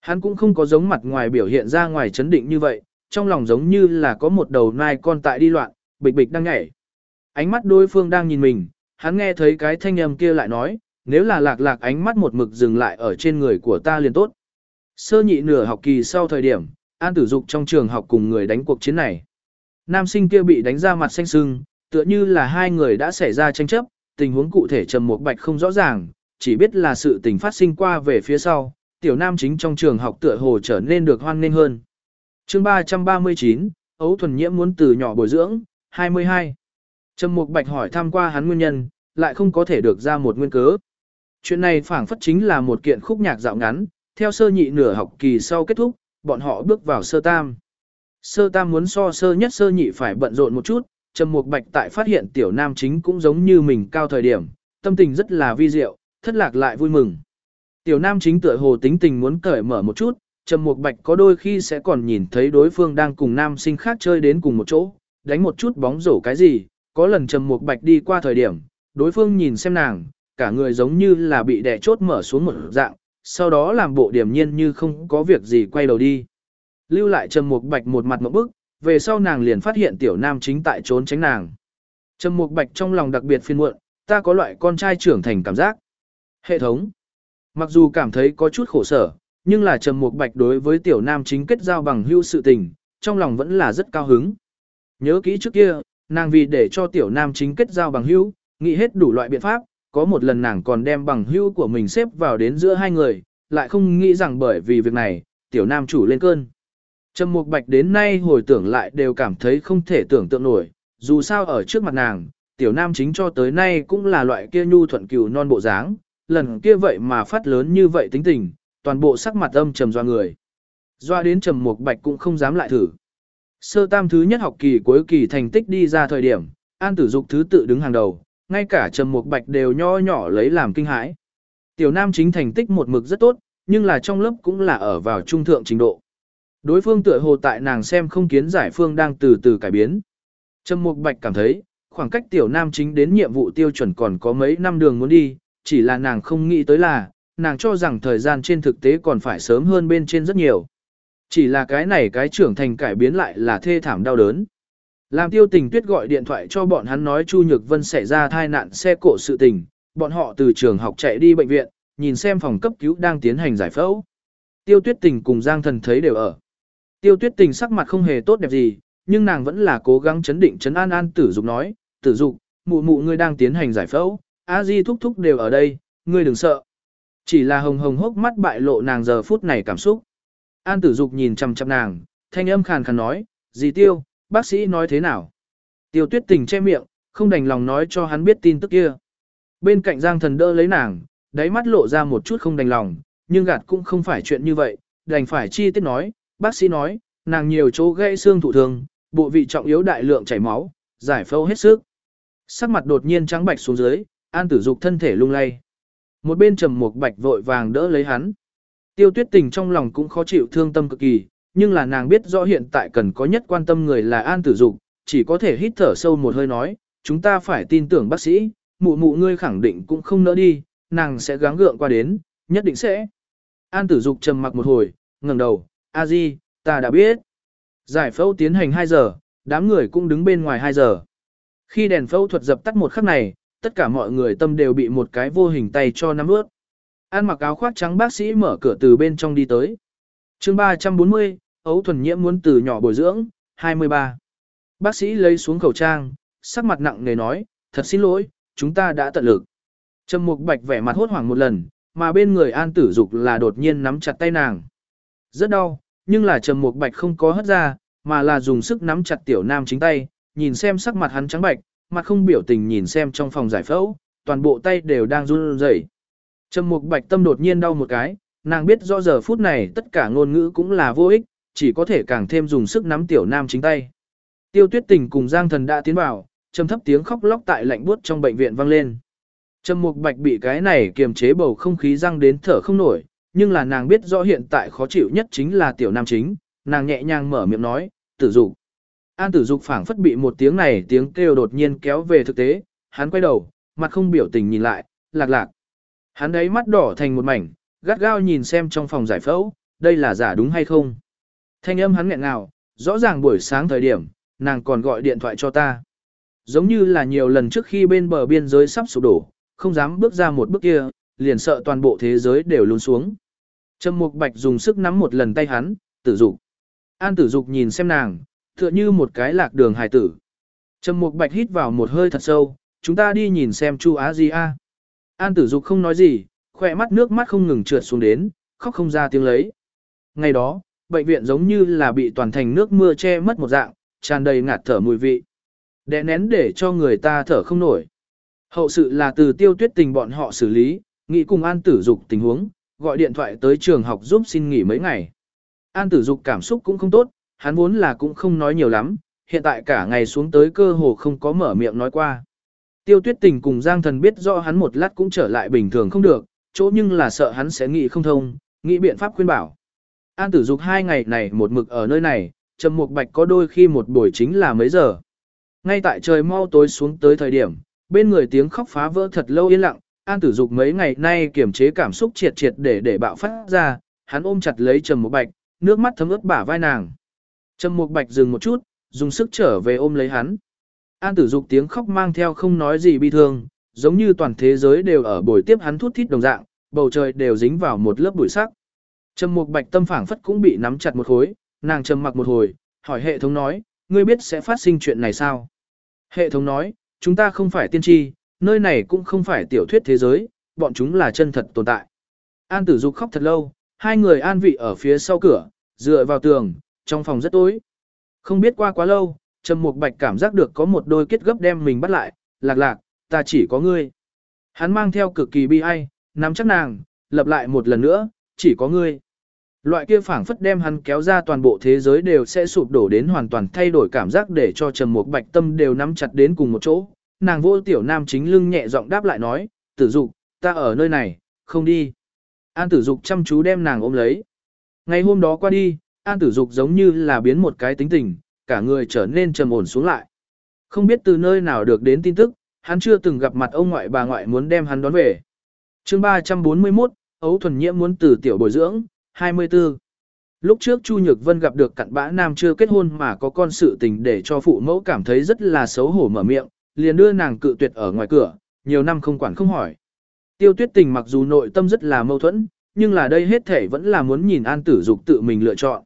Hắn cũng không có giống mặt ngoài biểu hiện ra ngoài chấn định như vậy, trong lòng giống như là có một đầu nai con tại đi loạn, bịch bịch đang nhảy. Ánh mắt đối phương đang nhìn mình, hắn nghe thấy cái thanh âm kia lại nói, nếu là lạc lạc ánh mắt một mực dừng lại ở trên người của ta liền tốt. Sơ nhị nửa học kỳ sau thời điểm, An Tử Dục trong trường học cùng người đánh cuộc chiến này. Nam sinh kia bị đánh ra mặt xanh sưng, tựa như là hai người đã xảy ra tranh chấp, tình huống cụ thể trầm một bạch không rõ ràng, chỉ biết là sự tình phát sinh qua về phía sau, tiểu nam chính trong trường học tựa hồ trở nên được hoan nghênh hơn. Chương 339, Ấu thuần nhiễm muốn từ nhỏ bồi dưỡng, 22. Trầm Mục Bạch hỏi thăm qua hắn nguyên nhân, lại không có thể được ra một nguyên cớ. Chuyện này phảng phất chính là một kiện khúc nhạc dạo ngắn, theo sơ nhị nửa học kỳ sau kết thúc, bọn họ bước vào sơ tam. Sơ tam muốn so sơ nhất sơ nhị phải bận rộn một chút, Trầm Mục Bạch tại phát hiện tiểu nam chính cũng giống như mình cao thời điểm, tâm tình rất là vi diệu, thất lạc lại vui mừng. Tiểu nam chính tựa hồ tính tình muốn cởi mở một chút, Trầm Mục Bạch có đôi khi sẽ còn nhìn thấy đối phương đang cùng nam sinh khác chơi đến cùng một chỗ, đánh một chút bóng rổ cái gì, có lần Trầm Mục Bạch đi qua thời điểm, đối phương nhìn xem nàng, cả người giống như là bị đè chốt mở xuống một dạng, sau đó làm bộ điểm nhiên như không có việc gì quay đầu đi. Lưu lại Trầm Mục Bạch một mặt một bức, về sau nàng liền phát hiện tiểu nam chính tại trốn tránh nàng. Trầm Mục Bạch trong lòng đặc biệt phiền muộn, ta có loại con trai trưởng thành cảm giác. Hệ thống. Mặc dù cảm thấy có chút khổ sở, nhưng là Trầm Mục Bạch đối với tiểu nam chính kết giao bằng hữu sự tình, trong lòng vẫn là rất cao hứng. Nhớ kỹ trước kia, nàng vì để cho tiểu nam chính kết giao bằng hữu, nghĩ hết đủ loại biện pháp, có một lần nàng còn đem bằng hữu của mình xếp vào đến giữa hai người, lại không nghĩ rằng bởi vì việc này, tiểu nam chủ lên cơn. Trầm Mục Bạch đến nay hồi tưởng lại đều cảm thấy không thể tưởng tượng nổi, dù sao ở trước mặt nàng, tiểu nam chính cho tới nay cũng là loại kia nhu thuận cừu non bộ dáng, lần kia vậy mà phát lớn như vậy tính tình, toàn bộ sắc mặt âm trầm doa người. Doa đến Trầm Mục Bạch cũng không dám lại thử. Sơ tam thứ nhất học kỳ cuối kỳ thành tích đi ra thời điểm, An Tử Dục thứ tự đứng hàng đầu, ngay cả Trầm Mục Bạch đều nho nhỏ lấy làm kinh hãi. Tiểu Nam chính thành tích một mực rất tốt, nhưng là trong lớp cũng là ở vào trung thượng trình độ. Đối phương tựa hồ tại nàng xem không kiến giải phương đang từ từ cải biến. Trầm Mục Bạch cảm thấy, khoảng cách tiểu nam chính đến nhiệm vụ tiêu chuẩn còn có mấy năm đường muốn đi, chỉ là nàng không nghĩ tới là, nàng cho rằng thời gian trên thực tế còn phải sớm hơn bên trên rất nhiều. Chỉ là cái này cái trưởng thành cải biến lại là thê thảm đau đớn. Làm tiêu tình tuyết gọi điện thoại cho bọn hắn nói Chu Nhược Vân xảy ra thai nạn xe cộ sự tình, bọn họ từ trường học chạy đi bệnh viện, nhìn xem phòng cấp cứu đang tiến hành giải phẫu. Tiêu tuyết tình cùng Giang thần thấy đều ở. Tiêu tuyết tình sắc mặt không hề tốt đẹp gì, nhưng nàng vẫn là cố gắng chấn định chấn an an tử dục nói, tử dục, mụ mụ ngươi đang tiến hành giải phẫu, a di thúc thúc đều ở đây, ngươi đừng sợ. Chỉ là hồng hồng hốc mắt bại lộ nàng giờ phút này cảm xúc. An tử dục nhìn chằm chằm nàng, thanh âm khàn khàn nói, dì tiêu, bác sĩ nói thế nào? Tiêu tuyết tình che miệng, không đành lòng nói cho hắn biết tin tức kia. Bên cạnh giang thần đỡ lấy nàng, đáy mắt lộ ra một chút không đành lòng, nhưng gạt cũng không phải chuyện như vậy, đành phải chi tiết nói, bác sĩ nói, nàng nhiều chỗ gãy xương thụ thương, bộ vị trọng yếu đại lượng chảy máu, giải phẫu hết sức. Sắc mặt đột nhiên trắng bạch xuống dưới, An Tử Dục thân thể lung lay. Một bên Trầm Mục Bạch vội vàng đỡ lấy hắn. Tiêu Tuyết Tình trong lòng cũng khó chịu thương tâm cực kỳ, nhưng là nàng biết rõ hiện tại cần có nhất quan tâm người là An Tử Dục, chỉ có thể hít thở sâu một hơi nói, chúng ta phải tin tưởng bác sĩ, mụ mụ ngươi khẳng định cũng không nỡ đi, nàng sẽ gắng gượng qua đến, nhất định sẽ. An Tử Dục trầm mặc một hồi, ngẩng đầu, A Di, ta đã biết. Giải phẫu tiến hành 2 giờ, đám người cũng đứng bên ngoài 2 giờ. Khi đèn phẫu thuật dập tắt một khắc này, tất cả mọi người tâm đều bị một cái vô hình tay cho nắm ướt. An mặc áo khoác trắng bác sĩ mở cửa từ bên trong đi tới. chương 340, ấu thuần nhiễm muốn từ nhỏ bồi dưỡng, 23. Bác sĩ lấy xuống khẩu trang, sắc mặt nặng nề nói, thật xin lỗi, chúng ta đã tận lực. Trầm Mục Bạch vẻ mặt hốt hoảng một lần, mà bên người An Tử Dục là đột nhiên nắm chặt tay nàng. Rất đau, nhưng là Trầm Mục Bạch không có hất ra, mà là dùng sức nắm chặt tiểu nam chính tay, nhìn xem sắc mặt hắn trắng bạch, mặt không biểu tình nhìn xem trong phòng giải phẫu, toàn bộ tay đều đang run rẩy. Trầm Mục Bạch tâm đột nhiên đau một cái, nàng biết rõ giờ phút này tất cả ngôn ngữ cũng là vô ích, chỉ có thể càng thêm dùng sức nắm tiểu nam chính tay. Tiêu Tuyết Tình cùng Giang Thần đã tiến vào, trầm thấp tiếng khóc lóc tại lạnh buốt trong bệnh viện vang lên. Trầm Mục Bạch bị cái này kiềm chế bầu không khí răng đến thở không nổi, nhưng là nàng biết rõ hiện tại khó chịu nhất chính là tiểu nam chính, nàng nhẹ nhàng mở miệng nói, tử dục. An tử dục phảng phất bị một tiếng này tiếng kêu đột nhiên kéo về thực tế, hắn quay đầu, mặt không biểu tình nhìn lại, lạc lạc. Hắn đấy mắt đỏ thành một mảnh, gắt gao nhìn xem trong phòng giải phẫu, đây là giả đúng hay không. Thanh âm hắn nghẹn ngào, rõ ràng buổi sáng thời điểm, nàng còn gọi điện thoại cho ta. Giống như là nhiều lần trước khi bên bờ biên giới sắp sụp đổ, không dám bước ra một bước kia, liền sợ toàn bộ thế giới đều lún xuống. Trầm Mục Bạch dùng sức nắm một lần tay hắn, tử dục. An tử dục nhìn xem nàng, tựa như một cái lạc đường hài tử. Trầm Mục Bạch hít vào một hơi thật sâu, chúng ta đi nhìn xem Chu Á Di A. An tử dục không nói gì, khỏe mắt nước mắt không ngừng trượt xuống đến, khóc không ra tiếng lấy. Ngày đó, bệnh viện giống như là bị toàn thành nước mưa che mất một dạng, tràn đầy ngạt thở mùi vị. Đè nén để cho người ta thở không nổi. Hậu sự là từ tiêu tuyết tình bọn họ xử lý, Nghĩ cùng An Tử Dục tình huống, gọi điện thoại tới trường học giúp xin nghỉ mấy ngày. An Tử Dục cảm xúc cũng không tốt, hắn vốn là cũng không nói nhiều lắm, hiện tại cả ngày xuống tới cơ hồ không có mở miệng nói qua. Tiêu tuyết tình cùng Giang thần biết rõ hắn một lát cũng trở lại bình thường không được, chỗ nhưng là sợ hắn sẽ nghĩ không thông, nghĩ biện pháp khuyên bảo. An tử dục hai ngày này một mực ở nơi này, trầm mục bạch có đôi khi một buổi chính là mấy giờ. Ngay tại trời mau tối xuống tới thời điểm, bên người tiếng khóc phá vỡ thật lâu yên lặng, an tử dục mấy ngày nay kiềm chế cảm xúc triệt triệt để để bạo phát ra, hắn ôm chặt lấy trầm mục bạch, nước mắt thấm ướt bả vai nàng. Trầm mục bạch dừng một chút, dùng sức trở về ôm lấy hắn. An tử dục tiếng khóc mang theo không nói gì bi thương, giống như toàn thế giới đều ở buổi tiếp hắn thút thít đồng dạng, bầu trời đều dính vào một lớp bụi sắc. Trầm Mục Bạch tâm phảng phất cũng bị nắm chặt một khối, nàng trầm mặc một hồi, hỏi hệ thống nói, ngươi biết sẽ phát sinh chuyện này sao? Hệ thống nói, chúng ta không phải tiên tri, nơi này cũng không phải tiểu thuyết thế giới, bọn chúng là chân thật tồn tại. An Tử Dục khóc thật lâu, hai người an vị ở phía sau cửa, dựa vào tường, trong phòng rất tối. Không biết qua quá lâu, Trầm Mục Bạch cảm giác được có một đôi kết gấp đem mình bắt lại, lạc lạc, ta chỉ có ngươi. Hắn mang theo cực kỳ bi ai, nắm chắc nàng, lập lại một lần nữa, chỉ có ngươi. Loại kia phảng phất đem hắn kéo ra toàn bộ thế giới đều sẽ sụp đổ đến hoàn toàn thay đổi cảm giác để cho Trầm Mục Bạch tâm đều nắm chặt đến cùng một chỗ. Nàng vô tiểu nam chính lưng nhẹ giọng đáp lại nói, tử dục, ta ở nơi này, không đi. An tử dục chăm chú đem nàng ôm lấy. Ngày hôm đó qua đi, An tử dục giống như là biến một cái tính tình, cả người trở nên trầm ổn xuống lại. Không biết từ nơi nào được đến tin tức, hắn chưa từng gặp mặt ông ngoại bà ngoại muốn đem hắn đón về. chương 341, Ấu Thuần Nhiễm muốn từ tiểu bồi dưỡng, 24. Lúc trước Chu Nhược Vân gặp được cặn bã nam chưa kết hôn mà có con sự tình để cho phụ mẫu cảm thấy rất là xấu hổ mở miệng, liền đưa nàng cự tuyệt ở ngoài cửa, nhiều năm không quản không hỏi. Tiêu tuyết tình mặc dù nội tâm rất là mâu thuẫn, nhưng là đây hết thể vẫn là muốn nhìn An Tử Dục tự mình lựa chọn.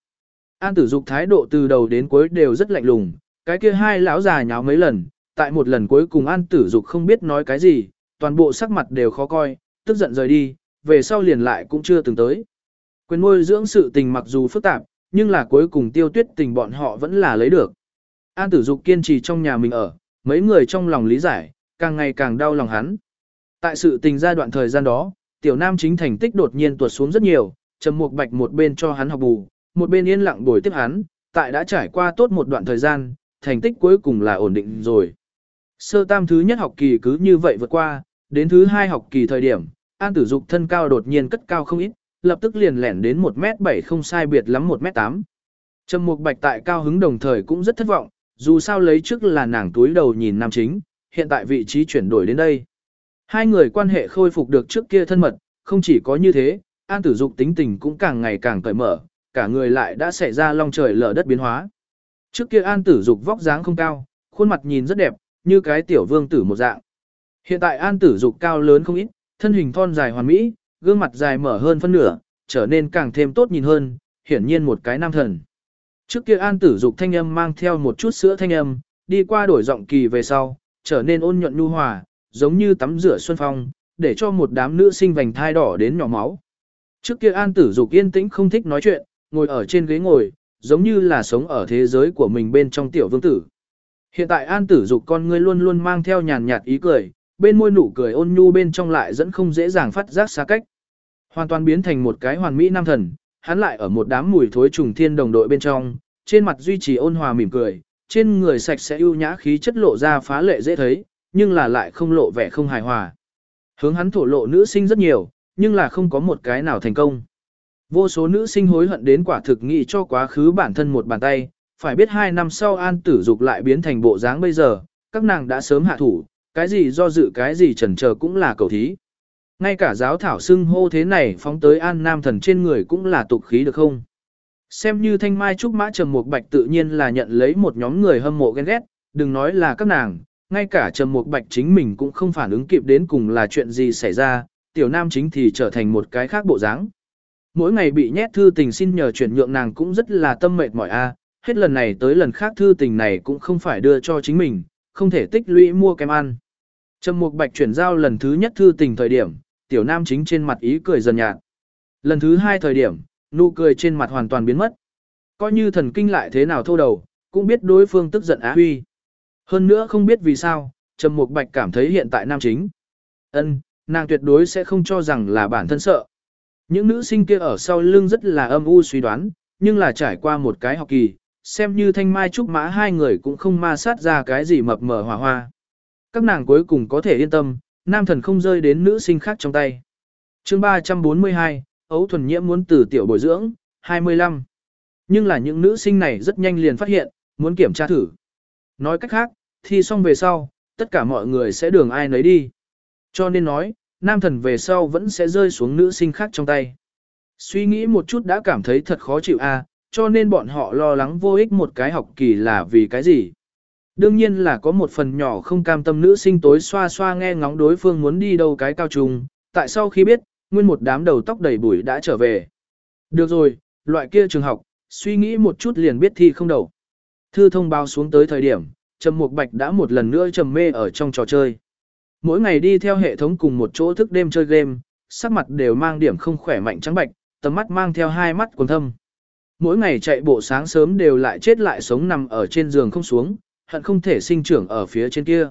An Tử Dục thái độ từ đầu đến cuối đều rất lạnh lùng, cái kia hai lão già nháo mấy lần, tại một lần cuối cùng An Tử Dục không biết nói cái gì, toàn bộ sắc mặt đều khó coi, tức giận rời đi, về sau liền lại cũng chưa từng tới. Quyền nuôi dưỡng sự tình mặc dù phức tạp, nhưng là cuối cùng tiêu tuyết tình bọn họ vẫn là lấy được. An tử dục kiên trì trong nhà mình ở, mấy người trong lòng lý giải, càng ngày càng đau lòng hắn. Tại sự tình giai đoạn thời gian đó, tiểu nam chính thành tích đột nhiên tuột xuống rất nhiều, trầm mục bạch một bên cho hắn học bù, một bên yên lặng bồi tiếp hắn, tại đã trải qua tốt một đoạn thời gian, thành tích cuối cùng là ổn định rồi. Sơ tam thứ nhất học kỳ cứ như vậy vượt qua, đến thứ hai học kỳ thời điểm, An tử dục thân cao đột nhiên cất cao không ít, lập tức liền lẻn đến 1m7 không sai biệt lắm 1m8. Trầm Mục Bạch tại cao hứng đồng thời cũng rất thất vọng, dù sao lấy trước là nàng túi đầu nhìn nam chính, hiện tại vị trí chuyển đổi đến đây. Hai người quan hệ khôi phục được trước kia thân mật, không chỉ có như thế, An Tử Dục tính tình cũng càng ngày càng cởi mở, cả người lại đã xảy ra long trời lở đất biến hóa. Trước kia An Tử Dục vóc dáng không cao, khuôn mặt nhìn rất đẹp, như cái tiểu vương tử một dạng. Hiện tại An Tử Dục cao lớn không ít, thân hình thon dài hoàn mỹ, gương mặt dài mở hơn phân nửa, trở nên càng thêm tốt nhìn hơn, hiển nhiên một cái nam thần. Trước kia An Tử Dục thanh âm mang theo một chút sữa thanh âm, đi qua đổi giọng kỳ về sau, trở nên ôn nhuận nhu hòa, giống như tắm rửa xuân phong, để cho một đám nữ sinh vành thai đỏ đến nhỏ máu. Trước kia An Tử Dục yên tĩnh không thích nói chuyện, ngồi ở trên ghế ngồi, giống như là sống ở thế giới của mình bên trong tiểu vương tử. Hiện tại An Tử Dục con ngươi luôn luôn mang theo nhàn nhạt ý cười, bên môi nụ cười ôn nhu bên trong lại dẫn không dễ dàng phát giác xa cách. Hoàn toàn biến thành một cái hoàn mỹ nam thần, hắn lại ở một đám mùi thối trùng thiên đồng đội bên trong, trên mặt duy trì ôn hòa mỉm cười, trên người sạch sẽ ưu nhã khí chất lộ ra phá lệ dễ thấy, nhưng là lại không lộ vẻ không hài hòa. Hướng hắn thổ lộ nữ sinh rất nhiều, nhưng là không có một cái nào thành công. Vô số nữ sinh hối hận đến quả thực nghĩ cho quá khứ bản thân một bàn tay, phải biết hai năm sau an tử dục lại biến thành bộ dáng bây giờ, các nàng đã sớm hạ thủ, cái gì do dự cái gì chần chờ cũng là cầu thí. Ngay cả giáo thảo xưng hô thế này phóng tới an nam thần trên người cũng là tục khí được không? Xem như thanh mai trúc mã trầm mục bạch tự nhiên là nhận lấy một nhóm người hâm mộ ghen ghét, đừng nói là các nàng, ngay cả trầm mục bạch chính mình cũng không phản ứng kịp đến cùng là chuyện gì xảy ra, tiểu nam chính thì trở thành một cái khác bộ dáng. Mỗi ngày bị nhét thư tình xin nhờ chuyển nhượng nàng cũng rất là tâm mệt mỏi a, à. hết lần này tới lần khác thư tình này cũng không phải đưa cho chính mình, không thể tích lũy mua kem ăn. Trầm Mục Bạch chuyển giao lần thứ nhất thư tình thời điểm, tiểu nam chính trên mặt ý cười dần nhạt. Lần thứ hai thời điểm, nụ cười trên mặt hoàn toàn biến mất. Coi như thần kinh lại thế nào thô đầu, cũng biết đối phương tức giận á huy. Hơn nữa không biết vì sao, Trầm Mục Bạch cảm thấy hiện tại nam chính. ân nàng tuyệt đối sẽ không cho rằng là bản thân sợ. Những nữ sinh kia ở sau lưng rất là âm u suy đoán, nhưng là trải qua một cái học kỳ, xem như thanh mai trúc mã hai người cũng không ma sát ra cái gì mập mờ hòa hoa. Các nàng cuối cùng có thể yên tâm, nam thần không rơi đến nữ sinh khác trong tay. chương 342, ấu thuần nhiễm muốn từ tiểu bồi dưỡng, 25. Nhưng là những nữ sinh này rất nhanh liền phát hiện, muốn kiểm tra thử. Nói cách khác, thi xong về sau, tất cả mọi người sẽ đường ai nấy đi. Cho nên nói, nam thần về sau vẫn sẽ rơi xuống nữ sinh khác trong tay. Suy nghĩ một chút đã cảm thấy thật khó chịu a, cho nên bọn họ lo lắng vô ích một cái học kỳ là vì cái gì. Đương nhiên là có một phần nhỏ không cam tâm nữ sinh tối xoa xoa nghe ngóng đối phương muốn đi đâu cái cao trùng, tại sau khi biết, nguyên một đám đầu tóc đầy bụi đã trở về. Được rồi, loại kia trường học, suy nghĩ một chút liền biết thi không đầu. Thư thông báo xuống tới thời điểm, Trầm Mục Bạch đã một lần nữa trầm mê ở trong trò chơi. Mỗi ngày đi theo hệ thống cùng một chỗ thức đêm chơi game, sắc mặt đều mang điểm không khỏe mạnh trắng bạch, tầm mắt mang theo hai mắt quần thâm. Mỗi ngày chạy bộ sáng sớm đều lại chết lại sống nằm ở trên giường không xuống, hận không thể sinh trưởng ở phía trên kia.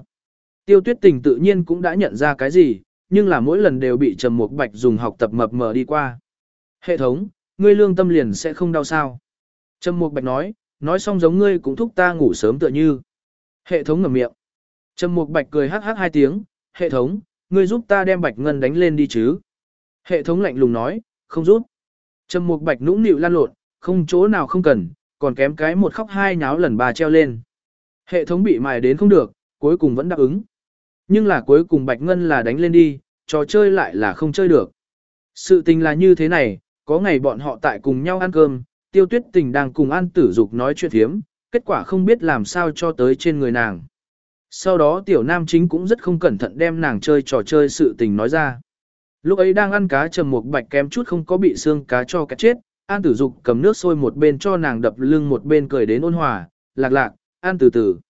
Tiêu tuyết tình tự nhiên cũng đã nhận ra cái gì, nhưng là mỗi lần đều bị Trầm Mục Bạch dùng học tập mập mờ đi qua. Hệ thống, ngươi lương tâm liền sẽ không đau sao. Trầm Mục Bạch nói, nói xong giống ngươi cũng thúc ta ngủ sớm tựa như. Hệ thống ngậm miệng. Trầm Mục Bạch cười hắc hắc hai tiếng, hệ thống, ngươi giúp ta đem Bạch Ngân đánh lên đi chứ. Hệ thống lạnh lùng nói, không giúp. Trầm Mục Bạch nũng nịu lan lộn, không chỗ nào không cần, còn kém cái một khóc hai nháo lần bà treo lên. Hệ thống bị mài đến không được, cuối cùng vẫn đáp ứng. Nhưng là cuối cùng Bạch Ngân là đánh lên đi, trò chơi lại là không chơi được. Sự tình là như thế này, có ngày bọn họ tại cùng nhau ăn cơm, tiêu tuyết tình đang cùng an tử dục nói chuyện thiếm, kết quả không biết làm sao cho tới trên người nàng. Sau đó tiểu nam chính cũng rất không cẩn thận đem nàng chơi trò chơi sự tình nói ra. Lúc ấy đang ăn cá trầm một bạch kém chút không có bị xương cá cho cá chết, an tử dục cầm nước sôi một bên cho nàng đập lưng một bên cười đến ôn hòa, lạc lạc, an từ từ.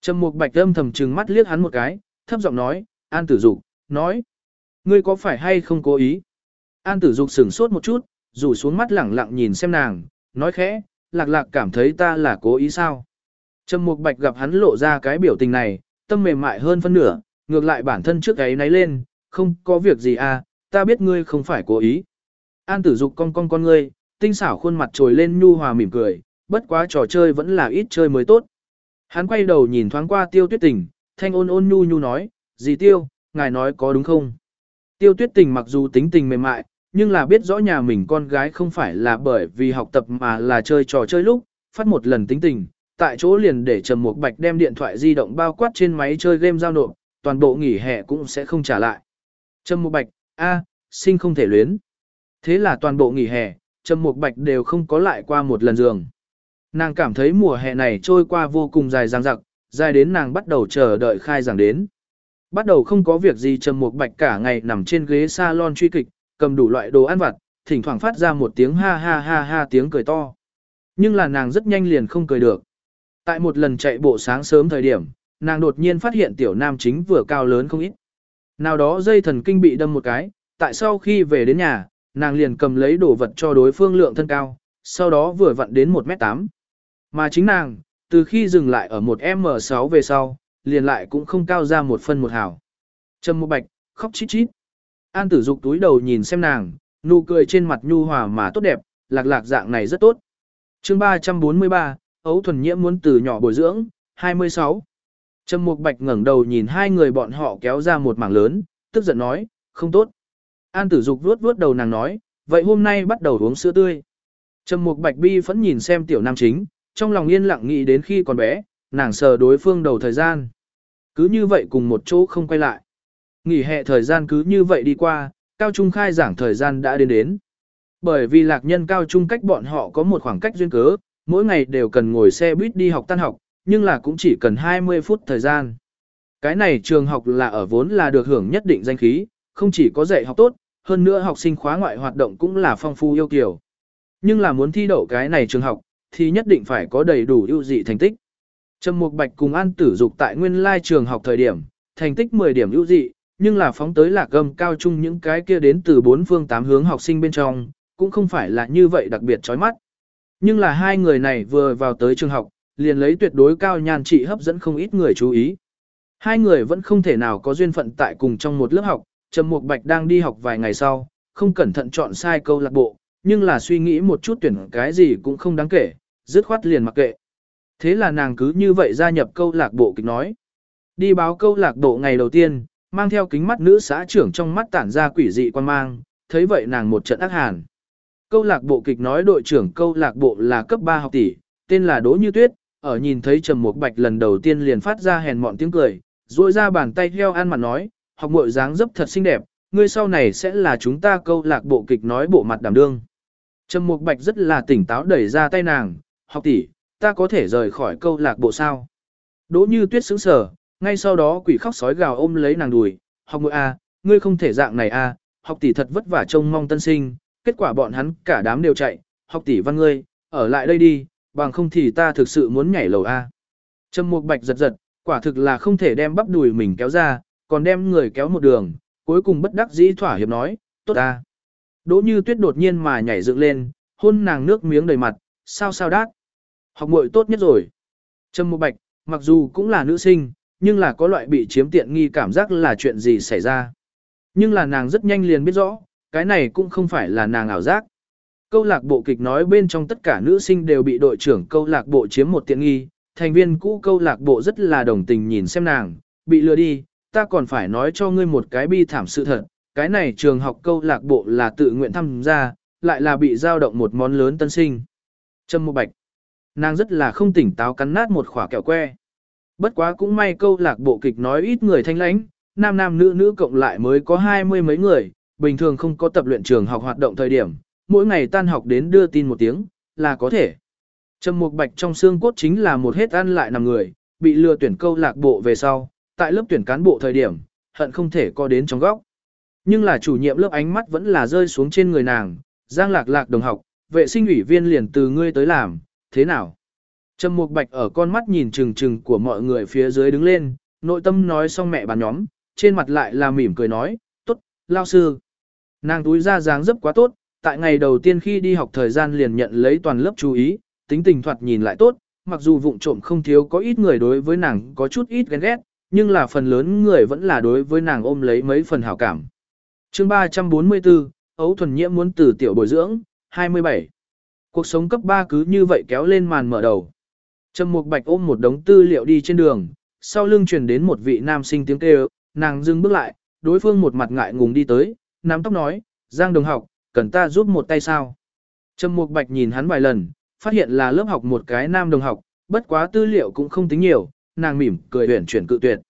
Trầm Mục bạch âm thầm trừng mắt liếc hắn một cái, thấp giọng nói, an tử dục, nói, ngươi có phải hay không cố ý? An tử dục sửng sốt một chút, rủ xuống mắt lẳng lặng nhìn xem nàng, nói khẽ, lạc lạc cảm thấy ta là cố ý sao. Trầm Mục Bạch gặp hắn lộ ra cái biểu tình này, tâm mềm mại hơn phân nửa, ngược lại bản thân trước ấy náy lên, không có việc gì à, ta biết ngươi không phải cố ý. An tử dục cong cong con ngươi, tinh xảo khuôn mặt trồi lên nhu hòa mỉm cười, bất quá trò chơi vẫn là ít chơi mới tốt. Hắn quay đầu nhìn thoáng qua tiêu tuyết tình, thanh ôn ôn nhu nhu nói, gì tiêu, ngài nói có đúng không? Tiêu tuyết tình mặc dù tính tình mềm mại, nhưng là biết rõ nhà mình con gái không phải là bởi vì học tập mà là chơi trò chơi lúc, phát một lần tính tình, tại chỗ liền để Trầm Mục Bạch đem điện thoại di động bao quát trên máy chơi game giao nộp, toàn bộ nghỉ hè cũng sẽ không trả lại. Trầm Mục Bạch, a, sinh không thể luyến. Thế là toàn bộ nghỉ hè, Trầm Mục Bạch đều không có lại qua một lần giường. Nàng cảm thấy mùa hè này trôi qua vô cùng dài dằng dặc, dài đến nàng bắt đầu chờ đợi khai giảng đến. Bắt đầu không có việc gì Trầm Mục Bạch cả ngày nằm trên ghế salon truy kịch, cầm đủ loại đồ ăn vặt, thỉnh thoảng phát ra một tiếng ha ha ha ha tiếng cười to. Nhưng là nàng rất nhanh liền không cười được. Tại một lần chạy bộ sáng sớm thời điểm, nàng đột nhiên phát hiện tiểu nam chính vừa cao lớn không ít. Nào đó dây thần kinh bị đâm một cái, tại sau khi về đến nhà, nàng liền cầm lấy đồ vật cho đối phương lượng thân cao, sau đó vừa vặn đến 1m8. Mà chính nàng, từ khi dừng lại ở một M6 về sau, liền lại cũng không cao ra một phân một hào. Trầm một bạch, khóc chít chít. An tử dục túi đầu nhìn xem nàng, nụ cười trên mặt nhu hòa mà tốt đẹp, lạc lạc dạng này rất tốt. chương 343, ấu thuần nhiễm muốn từ nhỏ bồi dưỡng, 26. Trầm Mục Bạch ngẩng đầu nhìn hai người bọn họ kéo ra một mảng lớn, tức giận nói, không tốt. An tử dục vuốt vuốt đầu nàng nói, vậy hôm nay bắt đầu uống sữa tươi. Trầm Mục Bạch bi phẫn nhìn xem tiểu nam chính, trong lòng yên lặng nghĩ đến khi còn bé, nàng sờ đối phương đầu thời gian. Cứ như vậy cùng một chỗ không quay lại. Nghỉ hè thời gian cứ như vậy đi qua, cao trung khai giảng thời gian đã đến đến. Bởi vì lạc nhân cao trung cách bọn họ có một khoảng cách duyên cớ, mỗi ngày đều cần ngồi xe buýt đi học tan học, nhưng là cũng chỉ cần 20 phút thời gian. Cái này trường học là ở vốn là được hưởng nhất định danh khí, không chỉ có dạy học tốt, hơn nữa học sinh khóa ngoại hoạt động cũng là phong phú yêu kiều. Nhưng là muốn thi đậu cái này trường học, thì nhất định phải có đầy đủ ưu dị thành tích. Trầm Mục Bạch cùng An Tử Dục tại nguyên lai trường học thời điểm, thành tích 10 điểm ưu dị, nhưng là phóng tới lạc gầm cao trung những cái kia đến từ bốn phương tám hướng học sinh bên trong, cũng không phải là như vậy đặc biệt chói mắt. Nhưng là hai người này vừa vào tới trường học, liền lấy tuyệt đối cao nhan trị hấp dẫn không ít người chú ý. Hai người vẫn không thể nào có duyên phận tại cùng trong một lớp học, Trầm Mục Bạch đang đi học vài ngày sau, không cẩn thận chọn sai câu lạc bộ, nhưng là suy nghĩ một chút tuyển cái gì cũng không đáng kể, dứt khoát liền mặc kệ. Thế là nàng cứ như vậy gia nhập câu lạc bộ kịch nói. Đi báo câu lạc bộ ngày đầu tiên, mang theo kính mắt nữ xã trưởng trong mắt tản ra quỷ dị quan mang, thấy vậy nàng một trận ác hàn. Câu lạc bộ kịch nói đội trưởng câu lạc bộ là cấp 3 học tỷ, tên là Đỗ Như Tuyết, ở nhìn thấy Trầm Mục Bạch lần đầu tiên liền phát ra hèn mọn tiếng cười, duỗi ra bàn tay theo ăn mặt nói, học muội dáng dấp thật xinh đẹp, ngươi sau này sẽ là chúng ta câu lạc bộ kịch nói bộ mặt đảm đương. Trầm Mục Bạch rất là tỉnh táo đẩy ra tay nàng, học tỷ, ta có thể rời khỏi câu lạc bộ sao? Đỗ Như Tuyết sững sờ, ngay sau đó quỷ khóc sói gào ôm lấy nàng đùi, học muội a, à, ngươi không thể dạng này a, à, học tỷ thật vất vả trông mong tân sinh, kết quả bọn hắn cả đám đều chạy, học tỷ văn ngươi, ở lại đây đi, bằng không thì ta thực sự muốn nhảy lầu a. Trầm Mục Bạch giật giật, quả thực là không thể đem bắp đùi mình kéo ra, còn đem người kéo một đường, cuối cùng bất đắc dĩ thỏa hiệp nói, tốt a. Đỗ Như Tuyết đột nhiên mà nhảy dựng lên, hôn nàng nước miếng đầy mặt, sao sao đát. Học muội tốt nhất rồi. Trâm Mộ Bạch, mặc dù cũng là nữ sinh, nhưng là có loại bị chiếm tiện nghi cảm giác là chuyện gì xảy ra. Nhưng là nàng rất nhanh liền biết rõ, cái này cũng không phải là nàng ảo giác. Câu lạc bộ kịch nói bên trong tất cả nữ sinh đều bị đội trưởng câu lạc bộ chiếm một tiện nghi, thành viên cũ câu lạc bộ rất là đồng tình nhìn xem nàng, bị lừa đi, ta còn phải nói cho ngươi một cái bi thảm sự thật, cái này trường học câu lạc bộ là tự nguyện tham gia, lại là bị giao động một món lớn tân sinh. Trâm Mộ Bạch, nàng rất là không tỉnh táo cắn nát một khỏa kẹo que. Bất quá cũng may câu lạc bộ kịch nói ít người thanh lãnh, nam nam nữ nữ cộng lại mới có hai mươi mấy người, bình thường không có tập luyện trường học hoạt động thời điểm, mỗi ngày tan học đến đưa tin một tiếng, là có thể. Trầm Mục Bạch trong xương cốt chính là một hết ăn lại nằm người, bị lừa tuyển câu lạc bộ về sau, tại lớp tuyển cán bộ thời điểm, hận không thể co đến trong góc. Nhưng là chủ nhiệm lớp ánh mắt vẫn là rơi xuống trên người nàng, Giang Lạc Lạc đồng học, vệ sinh ủy viên liền từ ngươi tới làm, thế nào? Trầm Mục Bạch ở con mắt nhìn chừng chừng của mọi người phía dưới đứng lên, nội tâm nói xong mẹ bàn nhóm, trên mặt lại là mỉm cười nói, tốt, lao sư. Nàng túi ra dáng dấp quá tốt, tại ngày đầu tiên khi đi học thời gian liền nhận lấy toàn lớp chú ý, tính tình thoạt nhìn lại tốt, mặc dù vụng trộm không thiếu có ít người đối với nàng có chút ít ghen ghét, nhưng là phần lớn người vẫn là đối với nàng ôm lấy mấy phần hảo cảm chương 344, Ấu Thuần Nhiễm muốn từ tiểu bồi dưỡng, 27. Cuộc sống cấp 3 cứ như vậy kéo lên màn mở đầu. Trầm Mục Bạch ôm một đống tư liệu đi trên đường, sau lưng truyền đến một vị nam sinh tiếng kêu, nàng dừng bước lại, đối phương một mặt ngại ngùng đi tới, nắm tóc nói, Giang đồng học, cần ta giúp một tay sao? Trầm Mục Bạch nhìn hắn vài lần, phát hiện là lớp học một cái nam đồng học, bất quá tư liệu cũng không tính nhiều, nàng mỉm cười huyền chuyển cự tuyệt.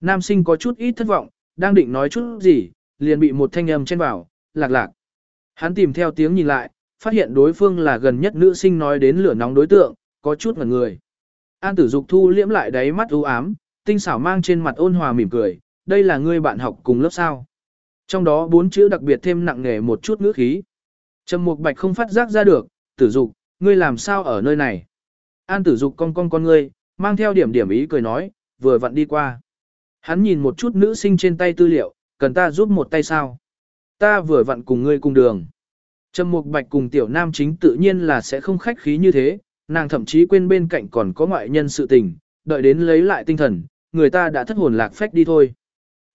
Nam sinh có chút ít thất vọng, đang định nói chút gì, liền bị một thanh âm chen vào, lạc lạc. Hắn tìm theo tiếng nhìn lại, phát hiện đối phương là gần nhất nữ sinh nói đến lửa nóng đối tượng, có chút ngẩn người. An tử dục thu liễm lại đáy mắt u ám, tinh xảo mang trên mặt ôn hòa mỉm cười, đây là ngươi bạn học cùng lớp sao. Trong đó bốn chữ đặc biệt thêm nặng nề một chút ngữ khí. Trầm Mục Bạch không phát giác ra được, tử dục, ngươi làm sao ở nơi này? An tử dục cong cong con ngươi, mang theo điểm điểm ý cười nói, vừa vặn đi qua. Hắn nhìn một chút nữ sinh trên tay tư liệu, cần ta giúp một tay sao? Ta vừa vặn cùng ngươi cùng đường. Trầm Mục Bạch cùng tiểu nam chính tự nhiên là sẽ không khách khí như thế, nàng thậm chí quên bên cạnh còn có ngoại nhân sự tình, đợi đến lấy lại tinh thần, người ta đã thất hồn lạc phách đi thôi.